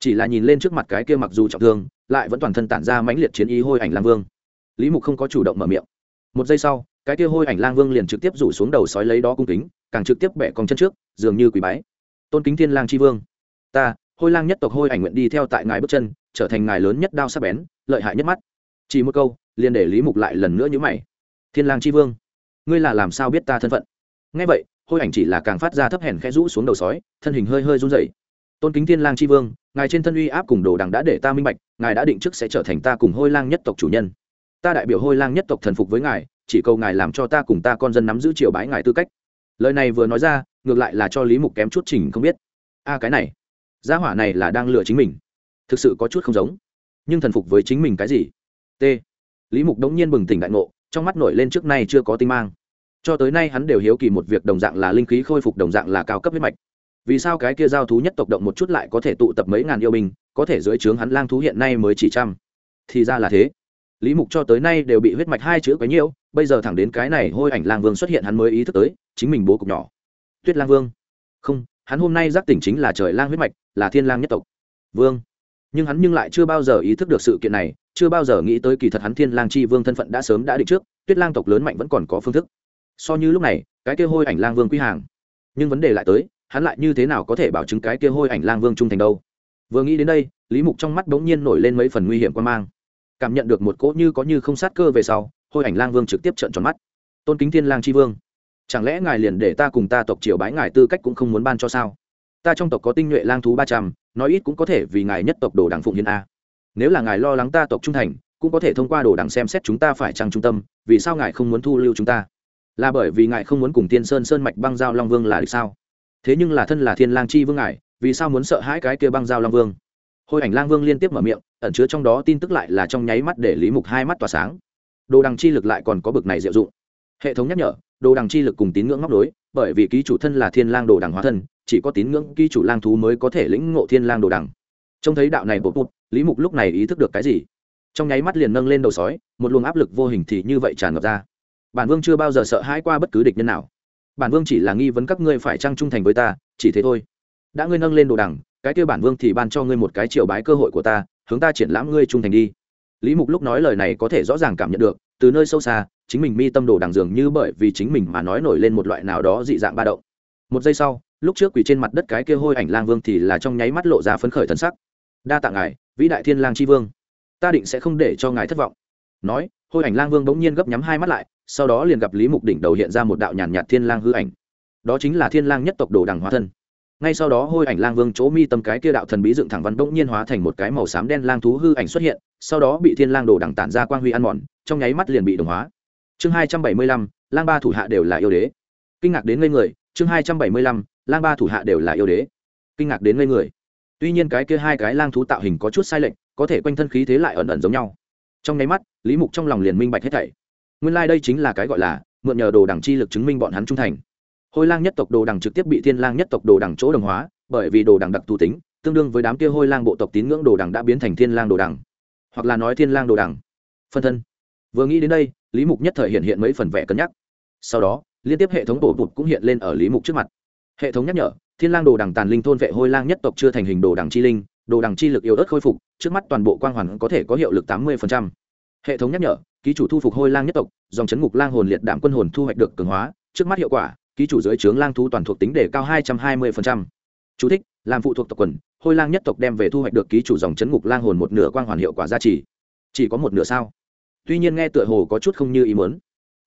A: Chỉ là nhìn lên trước mặt cái kia mặc dù trọng thương, lại vẫn toàn thân tản ra mãnh liệt chiến ý hôi ảnh lang vương. Lý mục không có chủ động mở miệng. Một giây sau, cái kia hôi ảnh lang vương liền trực tiếp rủ xuống đầu sói lấy đó cung kính, càng trực tiếp bẻ con chân trước, dường như quỳ bái. Tôn kính thiên lang c vương, ta hôi lang nhất tộc hôi ảnh nguyện đi theo tại ngài bước chân, trở thành ngài lớn nhất đao sắc bén, lợi hại nhất mắt. Chỉ một câu, liền để lý mục lại lần nữa nhữ mày. Thiên lang c vương, ngươi là làm sao biết ta thân phận? Ngay vậy, hôi ảnh chỉ là càng phát ra thấp hèn khẽ rũ xuống đầu sói, thân hình hơi hơi run rẩy. Tôn kính thiên lang c vương, ngài trên thân uy áp cùng đồ đằng đã để ta minh bạch, ngài đã định trước sẽ trở thành ta cùng hôi lang nhất tộc chủ nhân. Ta đại biểu hôi lang nhất tộc thần phục với ngài, chỉ cầu ngài làm cho ta cùng ta con dân nắm giữ triều bái ngài tư cách. Lời này vừa nói ra, ngược lại là cho lý mục kém chút trình không biết. A, cái này gia hỏa này là đang lừa chính mình. Thực sự có chút không giống. Nhưng thần phục với chính mình cái gì? T. Lý mục đống nhiên bừng tỉnh đại ngộ, trong mắt nổi lên trước nay chưa có tinh mang. Cho tới nay hắn đều hiếu kỳ một việc đồng dạng là linh khí khôi phục, đồng dạng là cao cấp huyết mạch. Vì sao cái kia giao thú nhất tộc động một chút lại có thể tụ tập mấy ngàn yêu binh, có thể dưới trướng hắn lang thú hiện nay mới chỉ trăm? Thì ra là thế. Lý mục cho tới nay đều bị huyết mạch hai chữ quấy nhiễu, bây giờ thẳng đến cái này hôi ảnh lang vương xuất hiện hắn mới ý thức tới, chính mình bố cục nhỏ. Tuyết lang vương. Không, hắn hôm nay giác tỉnh chính là trời lang huyết mạch là thiên lang nhất tộc. Vương. Nhưng hắn nhưng lại chưa bao giờ ý thức được sự kiện này, chưa bao giờ nghĩ tới kỳ thật hắn thiên lang chi vương thân phận đã sớm đã định trước, tuyết lang tộc lớn mạnh vẫn còn có phương thức. So như lúc này, cái kia hôi ảnh lang vương quy hàng. Nhưng vấn đề lại tới, hắn lại như thế nào có thể bảo chứng cái kia hôi ảnh lang vương trung thành đâu? Vừa nghĩ đến đây, lý mục trong mắt bỗng nhiên nổi lên mấy phần nguy hiểm quan mang. Cảm nhận được một cỗ như có như không sát cơ về sau, hôi ảnh lang vương trực tiếp trợn tròn mắt. Tôn kính thiên lang chi vương, chẳng lẽ ngài liền để ta cùng ta tộc triều bái ngài tư cách cũng không muốn ban cho sao? Ta trong tộc có tinh nhuệ lang thú ba trăm, nói ít cũng có thể vì ngài nhất tộc đồ đảng phụng hiến a. Nếu là ngài lo lắng ta tộc trung thành, cũng có thể thông qua đồ đảng xem xét chúng ta phải trăng trung tâm, vì sao ngài không muốn thu lưu chúng ta? Là bởi vì ngài không muốn cùng tiên sơn sơn mạch băng giao long vương là được sao? Thế nhưng là thân là thiên lang chi vương ngài, vì sao muốn sợ hãi cái kia băng giao long vương? Hôi ảnh lang vương liên tiếp mở miệng, ẩn chứa trong đó tin tức lại là trong nháy mắt để lý mục hai mắt tỏa sáng. Đồ đằng chi lực lại còn có bực này diệu dụng. Hệ thống nhắc nhở, đồ đằng chi lực cùng tín ngưỡng móc đối, bởi vì ký chủ thân là thiên lang đồ đằng hóa thân chỉ có tín ngưỡng ký chủ lang thú mới có thể lĩnh ngộ thiên lang đồ đằng. Trông thấy đạo này bột bột lý mục lúc này ý thức được cái gì? Trong nháy mắt liền nâng lên đầu sói, một luồng áp lực vô hình thì như vậy tràn ngập ra. Bản vương chưa bao giờ sợ hãi qua bất cứ địch nhân nào. Bản vương chỉ là nghi vấn các ngươi phải trang trung thành với ta, chỉ thế thôi. Đã ngươi nâng lên đồ đằng, cái kia bản vương thì ban cho ngươi một cái triều bái cơ hội của ta, hướng ta triển lãm ngươi trung thành đi. Lý mục lúc nói lời này có thể rõ ràng cảm nhận được, từ nơi sâu xa, chính mình mi tâm đồ đằng dường như bởi vì chính mình mà nói nổi lên một loại nào đó dị dạng ba động. Một giây sau lúc trước quỳ trên mặt đất cái kia hôi ảnh lang vương thì là trong nháy mắt lộ ra phấn khởi thân sắc. Đa tạ ngài, vĩ đại thiên lang chi vương. Ta định sẽ không để cho ngài thất vọng. Nói, hôi ảnh lang vương bỗng nhiên gấp nhắm hai mắt lại, sau đó liền gặp lý mục đỉnh đầu hiện ra một đạo nhàn nhạt thiên lang hư ảnh. Đó chính là thiên lang nhất tộc đồ đằng hóa thân. Ngay sau đó hôi ảnh lang vương chỗ mi tâm cái kia đạo thần bí dựng thẳng văn bỗng nhiên hóa thành một cái màu xám đen lang thú hư ảnh xuất hiện, sau đó bị thiên lang đồ đằng tản ra quang huy ăn mòn, trong nháy mắt liền bị đồng hóa. Chương hai trăm bảy mươi lăm, lang ba thủ hạ đều là yêu đế. Kinh ngạc đến ngây người, chương hai trăm bảy mươi lăm lang ba thủ hạ đều là yêu đế. Kinh ngạc đến ngây người. Tuy nhiên cái kia hai cái lang thú tạo hình có chút sai lệch, có thể quanh thân khí thế lại ẩn ẩn giống nhau. Trong nháy mắt, lý mục trong lòng liền minh bạch hết thảy. Nguyên lai、like、đây chính là cái gọi là mượn nhờ đồ đẳng chi lực chứng minh bọn hắn trung thành. Hôi lang nhất tộc đồ đẳng trực tiếp bị thiên lang nhất tộc đồ đẳng chỗ đồng hóa, bởi vì đồ đẳng đặc thù tính, tương đương với đám kia hôi lang bộ tộc tín ngưỡng đồ đẳng đã biến thành thiên lang đồ đẳng hoặc là nói thiên lang đồ đẳng phân thân. Vừa nghĩ đến đây, lý mục nhất thời hiện hiện mấy phần vẻ cân nhắc. Sau đó, liên tiếp hệ thống bổ bụt cũng hiện lên ở lý mục trước mặt hệ thống nhắc nhở thiên lang đồ đằng tàn linh thôn vệ hôi lang nhất tộc chưa thành hình đồ đằng chi linh đồ đằng chi lực yếu ớt khôi phục trước mắt toàn bộ quang hoàn có thể có hiệu lực tám mươi hệ thống nhắc nhở ký chủ thu phục hôi lang nhất tộc dòng chấn ngục lang hồn liệt đạm quân hồn thu hoạch được cường hóa trước mắt hiệu quả ký chủ dưới trướng lang thú toàn thuộc tính đề cao hai trăm hai mươi Chú thích, làm phụ thuộc tộc quần hôi lang nhất tộc đem về thu hoạch được ký chủ dòng chấn ngục lang hồn một nửa quang hoàn hiệu quả gia trì. Chỉ có một nửa sao? Tuy nhiên nghe tựa hồ có chút không như ý muốn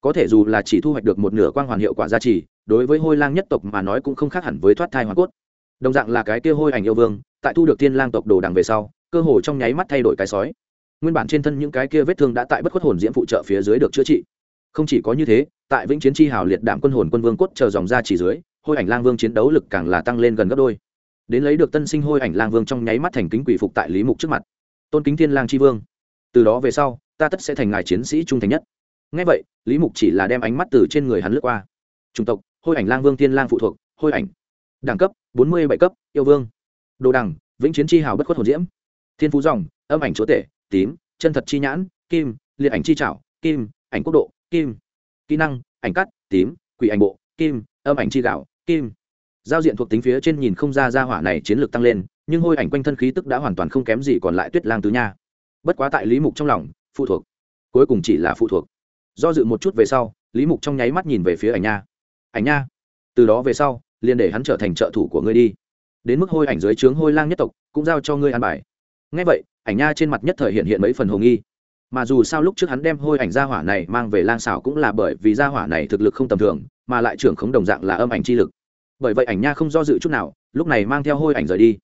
A: có thể dù là chỉ thu hoạch được một nửa quang hoàn hiệu quả gia trì, đối với hôi lang nhất tộc mà nói cũng không khác hẳn với thoát thai hoàn cốt. Đồng dạng là cái kia hôi ảnh yêu vương, tại thu được thiên lang tộc đồ đằng về sau, cơ hồ trong nháy mắt thay đổi cái sói. Nguyên bản trên thân những cái kia vết thương đã tại bất khuất hồn diễm phụ trợ phía dưới được chữa trị. Không chỉ có như thế, tại vĩnh chiến chi hào liệt đạm quân hồn quân vương cốt chờ dòng ra chỉ dưới, hôi ảnh lang vương chiến đấu lực càng là tăng lên gần gấp đôi. Đến lấy được tân sinh hôi ảnh lang vương trong nháy mắt thành kính quỷ phục tại lý mục trước mặt. Tôn kính thiên lang chi vương. Từ đó về sau, ta tất sẽ thành ngài chiến sĩ trung thành nhất ngay vậy, lý mục chỉ là đem ánh mắt từ trên người hắn lướt qua. Chủng tộc, hôi ảnh lang vương thiên lang phụ thuộc, hôi ảnh. Đẳng cấp, bốn mươi bảy cấp, yêu vương. Đồ đằng vĩnh chiến chi hào bất khuất hồn diễm. Thiên phú dòng, âm ảnh chúa tể, tím, chân thật chi nhãn, kim, liệt ảnh chi trảo, kim, ảnh quốc độ, kim. Kỹ năng, ảnh cắt, tím, quỷ ảnh bộ, kim, âm ảnh chi gạo, kim. Giao diện thuộc tính phía trên nhìn không ra ra hỏa này chiến lược tăng lên, nhưng hôi ảnh quanh thân khí tức đã hoàn toàn không kém gì còn lại tuyết lang tứ nha. Bất quá tại lý mục trong lòng, phụ thuộc. Cuối cùng chỉ là phụ thuộc do dự một chút về sau, lý mục trong nháy mắt nhìn về phía ảnh nha. Ảnh nha, từ đó về sau, liền để hắn trở thành trợ thủ của ngươi đi. Đến mức hôi ảnh dưới trướng hôi lang nhất tộc, cũng giao cho ngươi an bài. Ngay vậy, ảnh nha trên mặt nhất thời hiện hiện mấy phần hồ nghi. Mà dù sao lúc trước hắn đem hôi ảnh gia hỏa này mang về lang xảo cũng là bởi vì gia hỏa này thực lực không tầm thường, mà lại trưởng khống đồng dạng là âm ảnh chi lực. Bởi vậy ảnh nha không do dự chút nào, lúc này mang theo hôi ảnh rời đi.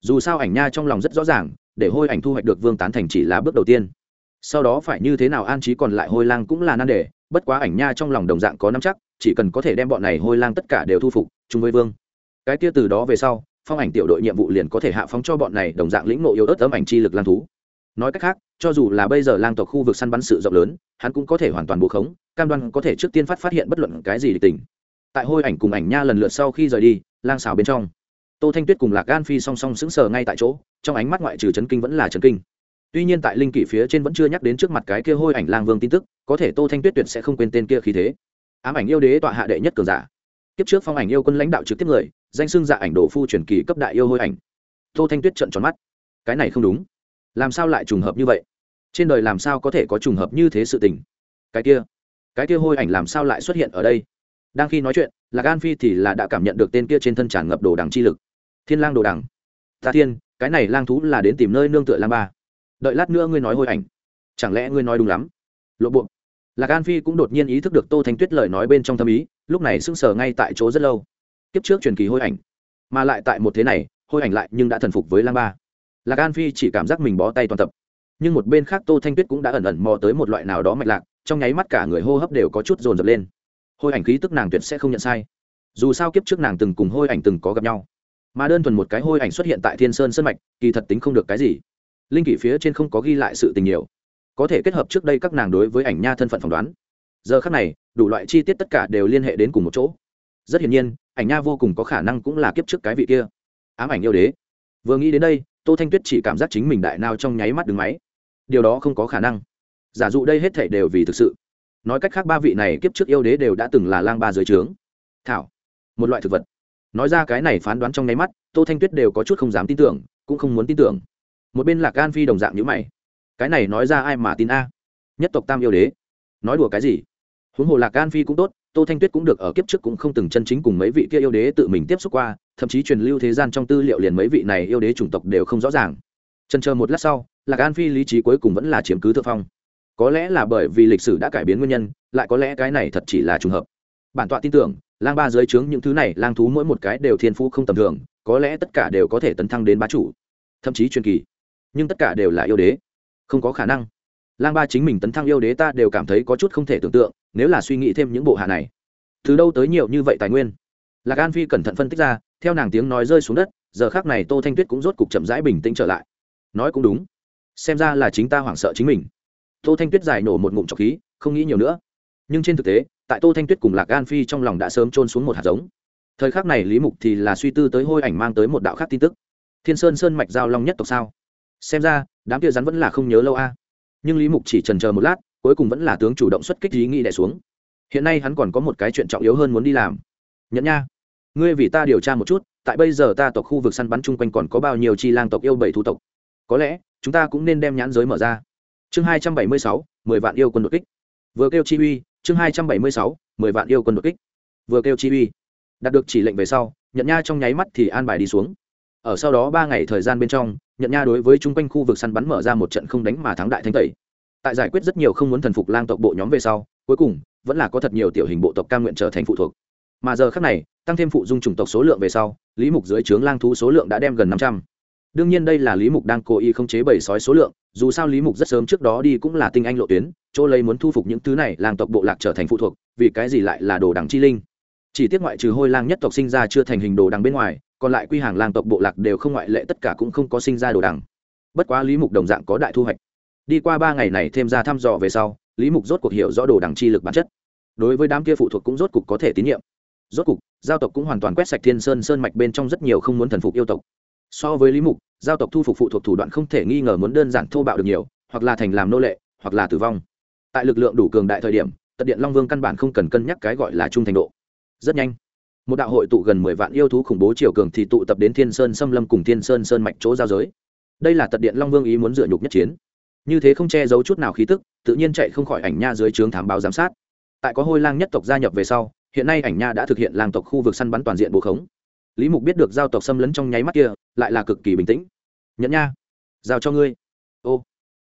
A: Dù sao ảnh nha trong lòng rất rõ ràng, để hôi ảnh thu hoạch được vương tán thành chỉ là bước đầu tiên sau đó phải như thế nào an trí còn lại hôi lang cũng là nan đề, bất quá ảnh nha trong lòng đồng dạng có nắm chắc, chỉ cần có thể đem bọn này hôi lang tất cả đều thu phục, chung với vương. Cái kia từ đó về sau, phong ảnh tiểu đội nhiệm vụ liền có thể hạ phóng cho bọn này đồng dạng lĩnh nộ yếu ớt ấm ảnh chi lực lang thú. Nói cách khác, cho dù là bây giờ lang tộc khu vực săn bắn sự rộng lớn, hắn cũng có thể hoàn toàn bù khống, cam đoan có thể trước tiên phát phát hiện bất luận cái gì địch tình. Tại hôi ảnh cùng ảnh nha lần lượt sau khi rời đi, lang xào bên trong, tô thanh tuyết cùng lạc gan phi song song sững sờ ngay tại chỗ, trong ánh mắt ngoại trừ chấn kinh vẫn là chấn kinh tuy nhiên tại linh kỷ phía trên vẫn chưa nhắc đến trước mặt cái kia hôi ảnh lang vương tin tức, có thể tô thanh tuyết tuyệt sẽ không quên tên kia khí thế. Ám ảnh yêu đế tọa hạ đệ nhất cường giả. Kiếp trước phong ảnh yêu quân lãnh đạo trực tiếp người, danh xưng dạ ảnh đồ phu truyền kỳ cấp đại yêu hôi ảnh. Tô thanh tuyết trận tròn mắt. Cái này không đúng. Làm sao lại trùng hợp như vậy? Trên đời làm sao có thể có trùng hợp như thế sự tình? Cái kia cái kia hôi ảnh làm sao lại xuất hiện ở đây? Đang khi nói chuyện là gan phi thì là đã cảm nhận được tên kia trên thân tràn ngập đồ đằng chi lực. Thiên lang đồ đằng. Ta thiên, cái này lang thú là đến tìm nơi nương tựa lang ba đợi lát nữa ngươi nói hôi ảnh. Chẳng lẽ ngươi nói đúng lắm? Lộ buộc lạc an phi cũng đột nhiên ý thức được tô thanh tuyết lời nói bên trong tâm ý, lúc này sững sờ ngay tại chỗ rất lâu. Kiếp trước truyền kỳ hôi ảnh, mà lại tại một thế này hôi ảnh lại nhưng đã thần phục với lang ba. Lạc an phi chỉ cảm giác mình bó tay toàn tập. Nhưng một bên khác tô thanh tuyết cũng đã ẩn ẩn mò tới một loại nào đó mạch lạc, trong nháy mắt cả người hô hấp đều có chút dồn dập lên. Hôi ảnh khí tức nàng tuyệt sẽ không nhận sai. Dù sao kiếp trước nàng từng cùng hôi ảnh từng có gặp nhau. Mà đơn thuần một cái hôi ảnh xuất hiện tại thiên sơn sân mạch, kỳ thật tính không được cái gì linh kỷ phía trên không có ghi lại sự tình nhiều. Có thể kết hợp trước đây các nàng đối với ảnh nha thân phận phỏng đoán. Giờ khác này, đủ loại chi tiết tất cả đều liên hệ đến cùng một chỗ. Rất hiển nhiên, ảnh nha vô cùng có khả năng cũng là kiếp trước cái vị kia. Ám ảnh yêu đế. Vừa nghĩ đến đây, tô thanh tuyết chỉ cảm giác chính mình đại nào trong nháy mắt đứng máy. Điều đó không có khả năng. Giả dụ đây hết thể đều vì thực sự. Nói cách khác ba vị này kiếp trước yêu đế đều đã từng là lang ba dưới trướng. Thảo. Một loại thực vật. Nói ra cái này phán đoán trong nháy mắt, tô thanh tuyết đều có chút không dám tin tưởng, cũng không muốn tin tưởng một bên lạc gan phi đồng dạng nhữ mày. Cái này nói ra ai mà tin a? Nhất tộc tam yêu đế. Nói đùa cái gì? Huống hồ lạc gan phi cũng tốt, tô thanh tuyết cũng được ở kiếp trước cũng không từng chân chính cùng mấy vị kia yêu đế tự mình tiếp xúc qua, thậm chí truyền lưu thế gian trong tư liệu liền mấy vị này yêu đế chủng tộc đều không rõ ràng. Chân chờ một lát sau, lạc an phi lý trí cuối cùng vẫn là chiếm cứ thượng phong. Có lẽ là bởi vì lịch sử đã cải biến nguyên nhân, lại có lẽ cái này thật chỉ là trùng hợp. Bản tọa tin tưởng, lang ba dưới trướng những thứ này, lang thú mỗi một cái đều thiên phú không tầm thường, có lẽ tất cả đều có thể tấn thăng đến bá chủ. Thậm chí truyền kỳ nhưng tất cả đều là yêu đế. Không có khả năng. Lang ba chính mình tấn thăng yêu đế ta đều cảm thấy có chút không thể tưởng tượng, nếu là suy nghĩ thêm những bộ hạ này. Từ đâu tới nhiều như vậy tài nguyên? Lạc an phi cẩn thận phân tích ra, theo nàng tiếng nói rơi xuống đất, giờ khác này tô thanh tuyết cũng rốt cục chậm rãi bình tĩnh trở lại. Nói cũng đúng. Xem ra là chính ta hoảng sợ chính mình. Tô thanh tuyết giải nổ một ngụm trọc khí, không nghĩ nhiều nữa. Nhưng trên thực tế, tại tô thanh tuyết cùng lạc an phi trong lòng đã sớm trôn xuống một hạt giống. Thời khắc này lý mục thì là suy tư tới hôi ảnh mang tới một đạo khác tin tức. Thiên sơn sơn mạch giao long nhất tộc sao? Xem ra, đám kia rắn vẫn là không nhớ lâu a. Nhưng lý mục chỉ trần chờ một lát, cuối cùng vẫn là tướng chủ động xuất kích ý nghĩ đẻ xuống. Hiện nay hắn còn có một cái chuyện trọng yếu hơn muốn đi làm. Nhận nha, ngươi vì ta điều tra một chút, tại bây giờ ta tộc khu vực săn bắn chung quanh còn có bao nhiêu chi lang tộc yêu bảy thu tộc. Có lẽ, chúng ta cũng nên đem nhãn giới mở ra. Chương hai trăm bảy mươi sáu, mười vạn yêu quân đột kích. Vừa kêu chi uy, chương hai trăm bảy mươi sáu, mười vạn yêu quân đột kích. Vừa kêu chi uy, đạt được chỉ lệnh về sau nhận nha trong nháy mắt thì an bài đi xuống. Ở sau đó ba ngày thời gian bên trong nhận nha đối với chung quanh khu vực săn bắn mở ra một trận không đánh mà thắng đại Thánh tẩy. Tại giải quyết rất nhiều không muốn thần phục lang tộc bộ nhóm về sau, cuối cùng, vẫn là có thật nhiều tiểu hình bộ tộc ca nguyện trở thành phụ thuộc. Mà giờ khác này, tăng thêm phụ dung chủng tộc số lượng về sau, lý mục dưới trướng lang thú số lượng đã đem gần năm trăm. Đương nhiên đây là lý mục đang cố ý không chế bầy sói số lượng, dù sao lý mục rất sớm trước đó đi cũng là tinh anh lộ tuyến, chỗ lấy muốn thu phục những thứ này làng tộc bộ lạc trở thành phụ thuộc, vì cái gì lại là đồ đằng chi linh? Chỉ tiếc ngoại trừ hôi lang nhất tộc sinh ra chưa thành hình đồ đằng bên ngoài còn lại quy hàng làng tộc bộ lạc đều không ngoại lệ, tất cả cũng không có sinh ra đồ đằng. Bất quá lý mục đồng dạng có đại thu hoạch. Đi qua ba ngày này thêm ra thăm dò về sau, lý mục rốt cuộc hiểu rõ đồ đằng chi lực bản chất. Đối với đám kia phụ thuộc cũng rốt cục có thể tín nhiệm. Rốt cục, giao tộc cũng hoàn toàn quét sạch thiên sơn sơn mạch bên trong rất nhiều không muốn thần phục yêu tộc. So với lý mục, giao tộc thu phục phụ thuộc thủ đoạn không thể nghi ngờ muốn đơn giản thô bạo được nhiều, hoặc là thành làm nô lệ, hoặc là tử vong. Tại lực lượng đủ cường đại thời điểm, tật điện long vương căn bản không cần cân nhắc cái gọi là trung thành độ. Rất nhanh một đạo hội tụ gần mười vạn yêu thú khủng bố triều cường thì tụ tập đến thiên sơn xâm lâm cùng thiên sơn sơn mạch chỗ giao giới. Đây là tật điện long vương ý muốn dựa nhục nhất chiến. Như thế không che giấu chút nào khí tức, tự nhiên chạy không khỏi ảnh nha dưới trướng thám báo giám sát. Tại có hôi lang nhất tộc gia nhập về sau, hiện nay ảnh nha đã thực hiện lang tộc khu vực săn bắn toàn diện bộ khống. Lý mục biết được giao tộc xâm lấn trong nháy mắt kia, lại là cực kỳ bình tĩnh. Nhẫn nha, giao cho ngươi. Ô.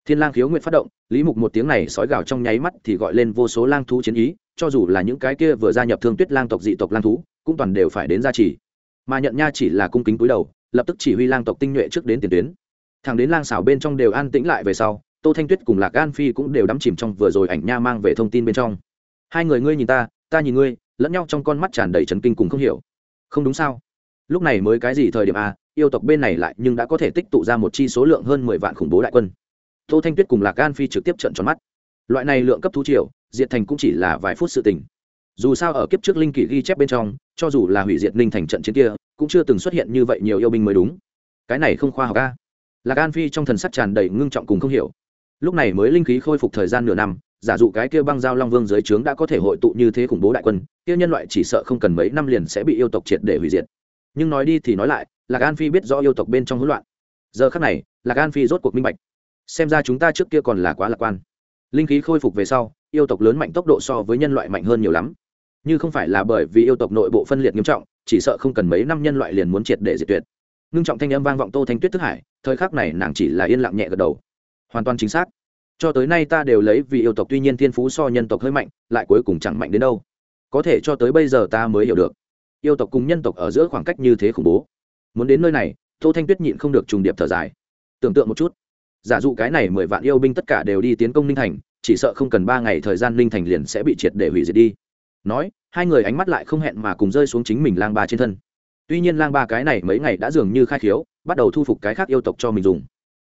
A: Thiên lang khiếu nguyện phát động, lý mục một tiếng này sói gào trong nháy mắt thì gọi lên vô số lang thú chiến ý, cho dù là những cái kia vừa gia nhập thương tuyết lang tộc dị tộc lang thú cũng toàn đều phải đến gia trì. Mà nhận nha chỉ là cung kính cúi đầu, lập tức chỉ huy lang tộc tinh nhuệ trước đến tiền tuyến. Thằng đến lang xảo bên trong đều an tĩnh lại về sau, tô thanh tuyết cùng lạc an phi cũng đều đắm chìm trong vừa rồi ảnh nha mang về thông tin bên trong. Hai người ngươi nhìn ta ta nhìn ngươi, lẫn nhau trong con mắt tràn đầy trấn kinh cùng không hiểu. Không đúng sao? Lúc này mới cái gì thời điểm a yêu tộc bên này lại nhưng đã có thể tích tụ ra một chi số lượng hơn mười vạn khủng bố đại quân. Tô thanh tuyết cùng lạc gan phi trực tiếp trận tròn mắt. Loại này lượng cấp thú triều, diệt thành cũng chỉ là vài phút sự tình dù sao ở kiếp trước linh kỷ ghi chép bên trong, cho dù là hủy diệt ninh thành trận chiến kia, cũng chưa từng xuất hiện như vậy nhiều yêu binh mới đúng. Cái này không khoa học ca lạc an phi trong thần sắc tràn đầy ngưng trọng cùng không hiểu. Lúc này mới linh khí khôi phục thời gian nửa năm, giả dụ cái kia băng giao long vương dưới trướng đã có thể hội tụ như thế khủng bố đại quân, kia nhân loại chỉ sợ không cần mấy năm liền sẽ bị yêu tộc triệt để hủy diệt. Nhưng nói đi thì nói lại, lạc an phi biết rõ yêu tộc bên trong hỗn loạn. Giờ khắc này, lạc an phi rốt cuộc minh bạch. Xem ra chúng ta trước kia còn là quá lạc quan. Linh khí khôi phục về sau, yêu tộc lớn mạnh tốc độ so với nhân loại mạnh hơn nhiều lắm như không phải là bởi vì yêu tộc nội bộ phân liệt nghiêm trọng, chỉ sợ không cần mấy năm nhân loại liền muốn triệt để diệt tuyệt. Ngưng trọng thanh âm vang vọng tô thanh tuyết thức hải, thời khắc này nàng chỉ là yên lặng nhẹ gật đầu. Hoàn toàn chính xác. Cho tới nay ta đều lấy vì yêu tộc tuy nhiên thiên phú so nhân tộc hơi mạnh, lại cuối cùng chẳng mạnh đến đâu. Có thể cho tới bây giờ ta mới hiểu được, yêu tộc cùng nhân tộc ở giữa khoảng cách như thế khủng bố. Muốn đến nơi này, tô thanh tuyết nhịn không được trùng điệp thở dài. Tưởng tượng một chút, giả dụ cái này mười vạn yêu binh tất cả đều đi tiến công ninh thành, chỉ sợ không cần ba ngày thời gian ninh thành liền sẽ bị triệt để hủy diệt đi nói, hai người ánh mắt lại không hẹn mà cùng rơi xuống chính mình lang ba trên thân. Tuy nhiên lang ba cái này mấy ngày đã dường như khai khiếu, bắt đầu thu phục cái khác yêu tộc cho mình dùng.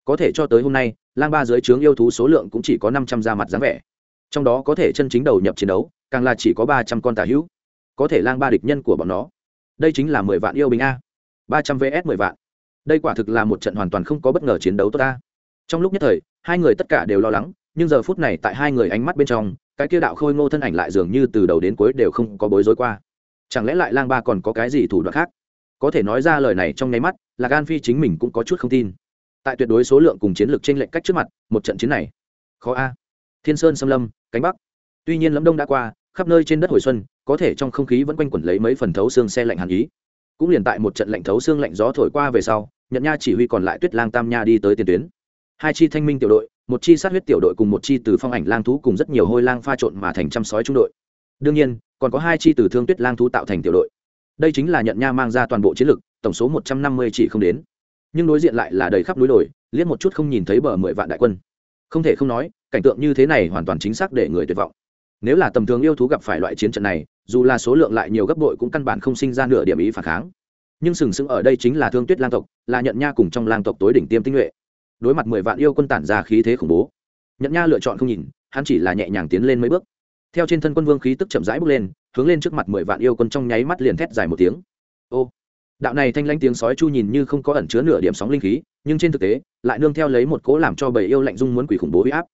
A: Có thể cho tới hôm nay, lang ba dưới trướng yêu thú số lượng cũng chỉ có năm trăm da mặt dáng vẻ. Trong đó có thể chân chính đầu nhập chiến đấu, càng là chỉ có ba trăm con tà hữu. Có thể lang ba địch nhân của bọn nó. Đây chính là mười vạn yêu binh a. Ba trăm vs mười vạn. Đây quả thực là một trận hoàn toàn không có bất ngờ chiến đấu tốt ta trong lúc nhất thời, hai người tất cả đều lo lắng, nhưng giờ phút này tại hai người ánh mắt bên trong cái kia đạo khôi ngô thân ảnh lại dường như từ đầu đến cuối đều không có bối rối qua. Chẳng lẽ lại lang ba còn có cái gì thủ đoạn khác? Có thể nói ra lời này trong nháy mắt là gan phi chính mình cũng có chút không tin. Tại tuyệt đối số lượng cùng chiến lược tranh lệch cách trước mặt, một trận chiến này, khó a. Thiên sơn xâm lâm, cánh bắc. Tuy nhiên lâm đông đã qua, khắp nơi trên đất hồi xuân, có thể trong không khí vẫn quanh quẩn lấy mấy phần thấu xương xe lạnh hàn ý. Cũng liền tại một trận lạnh thấu xương lạnh gió thổi qua về sau nhận nha chỉ huy còn lại tuyết lang tam nha đi tới tiền tuyến. Hai chi thanh minh tiểu đội một chi sát huyết tiểu đội cùng một chi từ phong ảnh lang thú cùng rất nhiều hôi lang pha trộn mà thành trăm sói trung đội. Đương nhiên, còn có hai chi từ thương tuyết lang thú tạo thành tiểu đội. Đây chính là nhận nha mang ra toàn bộ chiến lực, tổng số một trăm năm mươi chỉ không đến. Nhưng đối diện lại là đầy khắp núi đồi, liếc một chút không nhìn thấy bờ mười vạn đại quân. Không thể không nói, cảnh tượng như thế này hoàn toàn chính xác để người tuyệt vọng. Nếu là tầm thường yêu thú gặp phải loại chiến trận này, dù là số lượng lại nhiều gấp bội cũng căn bản không sinh ra nửa điểm ý phản kháng. Nhưng sừng sững ở đây chính là thương tuyết lang tộc, là nhận nha cùng trong lang tộc tối đỉnh tiêm tinh nhuệ đối mặt mười vạn yêu quân tản ra khí thế khủng bố. Nhận nha lựa chọn không nhìn, hắn chỉ là nhẹ nhàng tiến lên mấy bước. Theo trên thân quân vương khí tức chậm rãi bước lên, hướng lên trước mặt mười vạn yêu quân trong nháy mắt liền thét dài một tiếng. Ô, đạo này thanh lãnh tiếng sói chu nhìn như không có ẩn chứa nửa điểm sóng linh khí, nhưng trên thực tế, lại nương theo lấy một cố làm cho bầy yêu lạnh dung muốn quỷ khủng bố huy áp.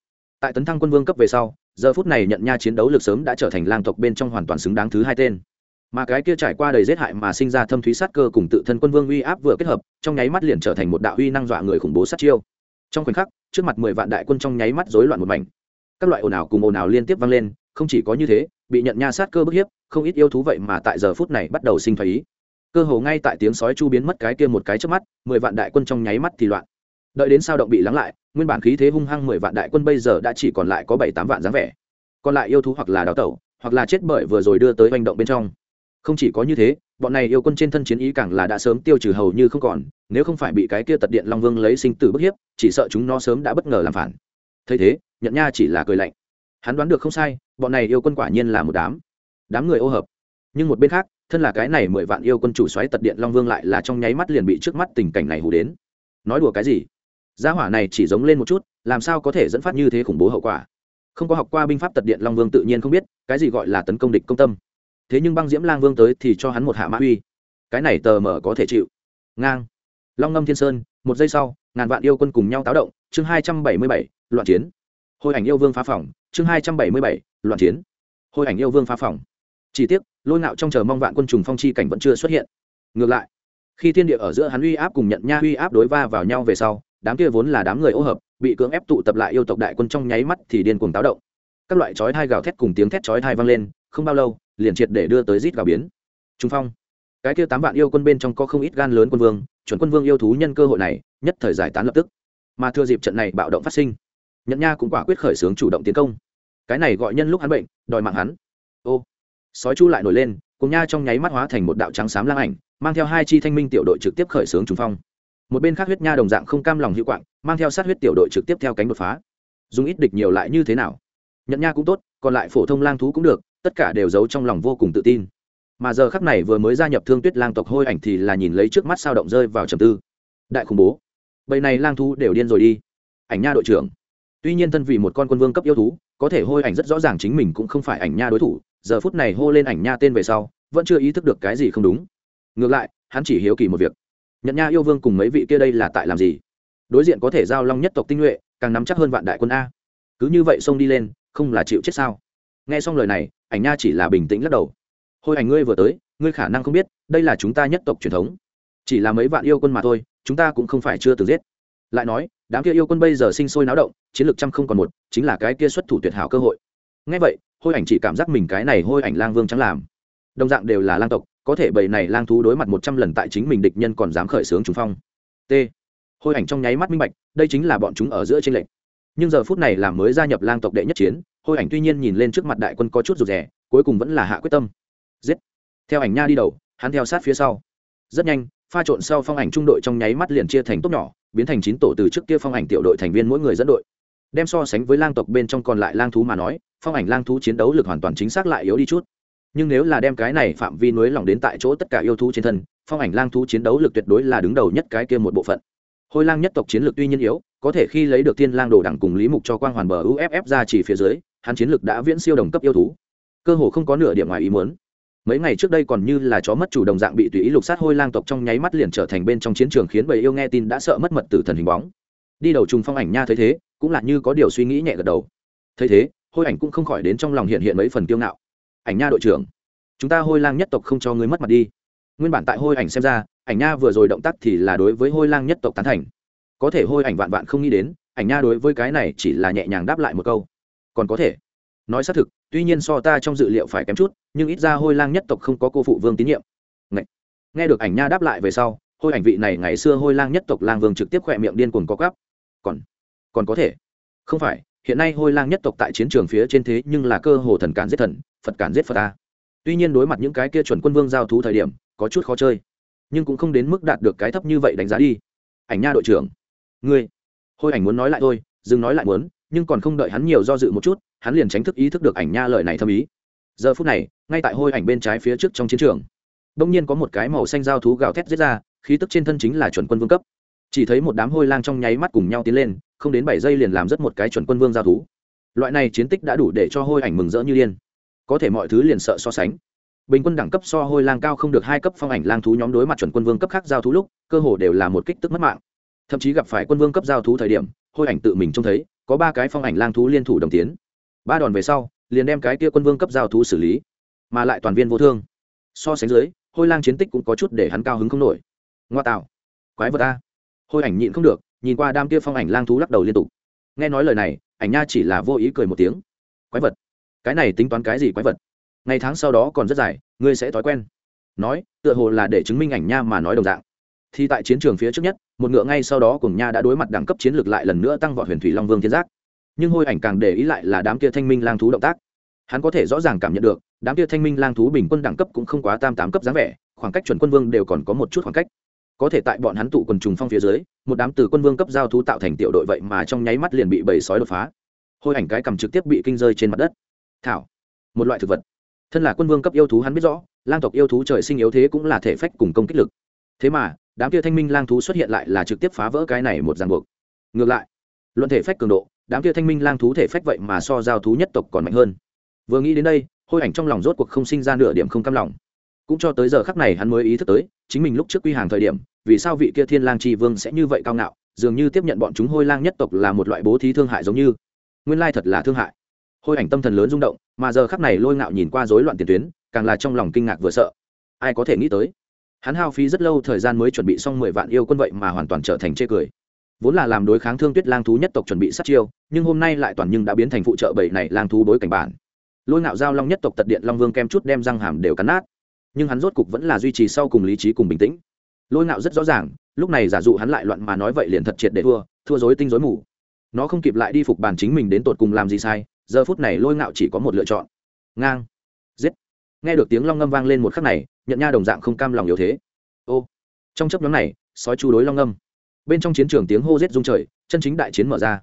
A: Tại tấn thăng quân vương cấp về sau, giờ phút này nhận nha chiến đấu lực sớm đã trở thành lang tộc bên trong hoàn toàn xứng đáng thứ hai tên. Mà cái kia trải qua đầy giết hại mà sinh ra thâm thúy sát cơ cùng tự thân quân vương uy áp vừa kết hợp, trong nháy mắt liền trở thành một đạo uy năng dọa người khủng bố sát chiêu trong khoảnh khắc, trước mặt mười vạn đại quân trong nháy mắt rối loạn một mảnh. Các loại ồn ào cùng ồn ào liên tiếp vang lên, không chỉ có như thế, bị nhận nha sát cơ bức hiếp, không ít yêu thú vậy mà tại giờ phút này bắt đầu sinh thái ý. Cơ hồ ngay tại tiếng sói chu biến mất cái kia một cái trước mắt, mười vạn đại quân trong nháy mắt thì loạn. Đợi đến sao động bị lắng lại, nguyên bản khí thế hung hăng mười vạn đại quân bây giờ đã chỉ còn lại có bảy tám vạn dáng vẻ. Còn lại yêu thú hoặc là đào tẩu, hoặc là chết bởi vừa rồi đưa tới hành động bên trong không chỉ có như thế, bọn này yêu quân trên thân chiến ý càng là đã sớm tiêu trừ hầu như không còn, nếu không phải bị cái kia tật điện long vương lấy sinh tử bức hiếp, chỉ sợ chúng nó sớm đã bất ngờ làm phản. Thấy thế nhận nha chỉ là cười lạnh. Hắn đoán được không sai, bọn này yêu quân quả nhiên là một đám đám người ô hợp. Nhưng một bên khác, thân là cái này mười vạn yêu quân chủ xoáy tật điện long vương lại là trong nháy mắt liền bị trước mắt tình cảnh này hù đến. Nói đùa cái gì? Gia hỏa này chỉ giống lên một chút, làm sao có thể dẫn phát như thế khủng bố hậu quả? Không có học qua binh pháp tật điện long vương tự nhiên không biết, cái gì gọi là tấn công địch công tâm thế nhưng băng diễm lang vương tới thì cho hắn một hạ mã uy. Cái này tờ mở có thể chịu. Ngang. Long ngâm thiên sơn, một giây sau, ngàn vạn yêu quân cùng nhau táo động, chương hai trăm bảy mươi bảy, loạn chiến. Hồi ảnh yêu vương phá phòng, chương hai trăm bảy mươi bảy, loạn chiến. Hồi ảnh yêu vương phá phòng. Chỉ tiếc, lôi ngạo trong chờ mong vạn quân trùng phong chi cảnh vẫn chưa xuất hiện. Ngược lại, khi thiên địa ở giữa hắn uy áp cùng nhận nha uy áp đối va vào nhau về sau, đám kia vốn là đám người ô hợp, bị cưỡng ép tụ tập lại yêu tộc đại quân trong nháy mắt thì điên cuồng táo động. Các loại chói thai gào thét cùng tiếng thét chói thai vang lên, không bao lâu liền triệt để đưa tới rít gào biến. Trung phong, cái kia tám vạn yêu quân bên trong có không ít gan lớn quân vương, chuẩn quân vương yêu thú nhân cơ hội này, nhất thời giải tán lập tức. Mà thừa dịp trận này bạo động phát sinh nhận nha cũng quả quyết khởi xướng chủ động tiến công. Cái này gọi nhân lúc hắn bệnh, đòi mạng hắn. Ô, sói chu lại nổi lên, cùng nha trong nháy mắt hóa thành một đạo trắng xám lang ảnh, mang theo hai chi thanh minh tiểu đội trực tiếp khởi xướng trùng phong. Một bên khác huyết nha đồng dạng không cam lòng hữu quạng, mang theo sát huyết tiểu đội trực tiếp theo cánh đột phá. Dùng ít địch nhiều lại như thế nào? Nhận nha cũng tốt, còn lại phổ thông lang thú cũng được tất cả đều giấu trong lòng vô cùng tự tin. Mà giờ khắc này vừa mới gia nhập thương tuyết lang tộc hôi ảnh thì là nhìn lấy trước mắt sao động rơi vào trầm tư. Đại khủng bố. Bầy này lang thú đều điên rồi đi. Ảnh nha đội trưởng. Tuy nhiên thân vì một con quân vương cấp yêu thú, có thể hôi ảnh rất rõ ràng chính mình cũng không phải ảnh nha đối thủ, giờ phút này hô lên ảnh nha tên về sau, vẫn chưa ý thức được cái gì không đúng. Ngược lại, hắn chỉ hiếu kỳ một việc. Nhận nha yêu vương cùng mấy vị kia đây là tại làm gì? Đối diện có thể giao long nhất tộc tinh nhuệ, càng nắm chắc hơn vạn đại quân a. Cứ như vậy xông đi lên, không là chịu chết sao? Nghe xong lời này, ảnh nha chỉ là bình tĩnh lắc đầu. Hồi ảnh ngươi vừa tới, ngươi khả năng không biết, đây là chúng ta nhất tộc truyền thống. Chỉ là mấy vạn yêu quân mà thôi, chúng ta cũng không phải chưa từng giết. Lại nói, đám kia yêu quân bây giờ sinh sôi náo động, chiến lược trăm không còn một, chính là cái kia xuất thủ tuyệt hảo cơ hội. Ngay vậy, hôi ảnh chỉ cảm giác mình cái này hôi ảnh lang vương trắng làm. Đồng dạng đều là lang tộc, có thể bầy này lang thú đối mặt một trăm lần tại chính mình địch nhân còn dám khởi xướng trùng phong. T. Hôi ảnh trong nháy mắt minh bạch, đây chính là bọn chúng ở giữa tranh lệch. nhưng giờ phút này làm mới gia nhập lang tộc đệ nhất chiến hôi ảnh tuy nhiên nhìn lên trước mặt đại quân có chút rụt rè, cuối cùng vẫn là hạ quyết tâm. Giết. Theo ảnh nha đi đầu, hắn theo sát phía sau. Rất nhanh, pha trộn sau phong ảnh trung đội trong nháy mắt liền chia thành tốt nhỏ, biến thành chín tổ từ trước kia phong ảnh tiểu đội thành viên mỗi người dẫn đội. Đem so sánh với lang tộc bên trong còn lại lang thú mà nói, phong ảnh lang thú chiến đấu lực hoàn toàn chính xác lại yếu đi chút. Nhưng nếu là đem cái này phạm vi nối lỏng đến tại chỗ tất cả yêu thú trên thân, phong ảnh lang thú chiến đấu lực tuyệt đối là đứng đầu nhất cái kia một bộ phận. Hôi lang nhất tộc chiến lược tuy nhiên yếu, có thể khi lấy được thiên lang đồ đẳng cùng lý mục cho quang hoàn bờ uff ra chỉ phía dưới hắn chiến lược đã viễn siêu đồng cấp yêu thú. Cơ hồ không có nửa điểm ngoài ý muốn. Mấy ngày trước đây còn như là chó mất chủ đồng dạng bị tùy ý lục sát hôi lang tộc trong nháy mắt liền trở thành bên trong chiến trường khiến bầy yêu nghe tin đã sợ mất mật tử thần hình bóng. Đi đầu trùng phong ảnh nha thấy thế, cũng là như có điều suy nghĩ nhẹ gật đầu. Thấy thế, hôi ảnh cũng không khỏi đến trong lòng hiện hiện mấy phần tiêu ngạo. Ảnh nha đội trưởng, chúng ta hôi lang nhất tộc không cho ngươi mất mặt đi. Nguyên bản tại hôi ảnh xem ra, ảnh nha vừa rồi động tác thì là đối với hôi lang nhất tộc tán thành. Có thể hôi ảnh vạn vạn không nghĩ đến, ảnh nha đối với cái này chỉ là nhẹ nhàng đáp lại một câu còn có thể. Nói xác thực, tuy nhiên so ta trong dự liệu phải kém chút, nhưng ít ra hôi lang nhất tộc không có cô phụ vương tín nhiệm. Ngày. nghe được ảnh nha đáp lại về sau, hôi ảnh vị này ngày xưa hôi lang nhất tộc lang vương trực tiếp khỏe miệng điên cuồng có gắp còn còn có thể. Không phải, hiện nay hôi lang nhất tộc tại chiến trường phía trên thế nhưng là cơ hồ thần cản giết thần, phật cản giết phật ta. Tuy nhiên đối mặt những cái kia chuẩn quân vương giao thú thời điểm, có chút khó chơi, nhưng cũng không đến mức đạt được cái thấp như vậy đánh giá đi. Ảnh nha đội trưởng, ngươi, hôi ảnh muốn nói lại thôi, dừng nói lại muốn nhưng còn không đợi hắn nhiều do dự một chút, hắn liền tránh thức ý thức được ảnh nha lời này thâm ý. Giờ phút này, ngay tại hôi ảnh bên trái phía trước trong chiến trường đông nhiên có một cái màu xanh giao thú gào thét giết ra, khí tức trên thân chính là chuẩn quân vương cấp. Chỉ thấy một đám hôi lang trong nháy mắt cùng nhau tiến lên, không đến bảy giây liền làm rất một cái chuẩn quân vương giao thú. Loại này chiến tích đã đủ để cho hôi ảnh mừng rỡ như điên. Có thể mọi thứ liền sợ so sánh. Bình quân đẳng cấp so hôi lang cao không được hai cấp phong ảnh lang thú nhóm đối mặt chuẩn quân vương cấp khác giao thú lúc, cơ hồ đều là một kích tức mất mạng. Thậm chí gặp phải quân vương cấp giao thú thời điểm hôi ảnh tự mình trông thấy, có ba cái phong ảnh lang thú liên thủ đồng tiến. Ba đòn về sau, liền đem cái kia quân vương cấp giao thú xử lý, mà lại toàn viên vô thương. So sánh dưới, hôi lang chiến tích cũng có chút để hắn cao hứng không nổi. Ngoa tạo. Quái vật ta hôi ảnh nhịn không được, nhìn qua đam kia phong ảnh lang thú lắc đầu liên tục. Nghe nói lời này, ảnh nha chỉ là vô ý cười một tiếng. Quái vật? Cái này tính toán cái gì quái vật? Ngày tháng sau đó còn rất dài, ngươi sẽ thói quen. Nói, tựa hồ là để chứng minh ảnh nha mà nói đồng dạng thì tại chiến trường phía trước nhất, một ngựa ngay sau đó cùng nha đã đối mặt đẳng cấp chiến lược lại lần nữa tăng vọt huyền thủy long vương thiên giác. Nhưng hôi ảnh càng để ý lại là đám kia thanh minh lang thú động tác. Hắn có thể rõ ràng cảm nhận được, đám kia thanh minh lang thú bình quân đẳng cấp cũng không quá tam tám cấp dáng vẻ, khoảng cách chuẩn quân vương đều còn có một chút khoảng cách. Có thể tại bọn hắn tụ quần trùng phong phía dưới, một đám từ quân vương cấp giao thú tạo thành tiểu đội vậy mà trong nháy mắt liền bị bầy sói đột phá. Hôi ảnh cái cầm trực tiếp bị kinh rơi trên mặt đất. Thảo, một loại thực vật. Thân là quân vương cấp yêu thú hắn biết rõ, lang tộc yêu thú trời sinh yếu thế cũng là thể phách cùng công kích lực. Thế mà đám kia thanh minh lang thú xuất hiện lại là trực tiếp phá vỡ cái này một ràng buộc. Ngược lại, luận thể phách cường độ, đám kia thanh minh lang thú thể phách vậy mà so giao thú nhất tộc còn mạnh hơn. Vừa nghĩ đến đây, hôi ảnh trong lòng rốt cuộc không sinh ra nửa điểm không cam lòng. Cũng cho tới giờ khắc này hắn mới ý thức tới, chính mình lúc trước quy hàng thời điểm, vì sao vị kia thiên lang tri vương sẽ như vậy cao ngạo, dường như tiếp nhận bọn chúng hôi lang nhất tộc là một loại bố thí thương hại giống như. Nguyên lai thật là thương hại. Hôi ảnh tâm thần lớn rung động, mà giờ khắc này lôi ngạo nhìn qua rối loạn tiền tuyến, càng là trong lòng kinh ngạc vừa sợ. Ai có thể nghĩ tới? Hắn hao phí rất lâu, thời gian mới chuẩn bị xong mười vạn yêu quân vậy mà hoàn toàn trở thành chê cười. Vốn là làm đối kháng thương tuyết lang thú nhất tộc chuẩn bị sát chiêu, nhưng hôm nay lại toàn nhưng đã biến thành phụ trợ bảy này lang thú đối cảnh bản. Lôi ngạo giao long nhất tộc tật điện long vương kem chút đem răng hàm đều cắn nát. Nhưng hắn rốt cục vẫn là duy trì sau cùng lý trí cùng bình tĩnh. Lôi ngạo rất rõ ràng, lúc này giả dụ hắn lại loạn mà nói vậy liền thật triệt để thua thua dối tinh dối mù. Nó không kịp lại đi phục bàn chính mình đến tột cùng làm gì sai, giờ phút này lôi ngạo chỉ có một lựa chọn. Ngang. Giết. Nghe được tiếng long ngâm vang lên một khắc này nhận nha đồng dạng không cam lòng yếu thế. Ô, trong chấp nhóm này, sói chu đối long ngâm bên trong chiến trường tiếng hô rết rung trời, chân chính đại chiến mở ra.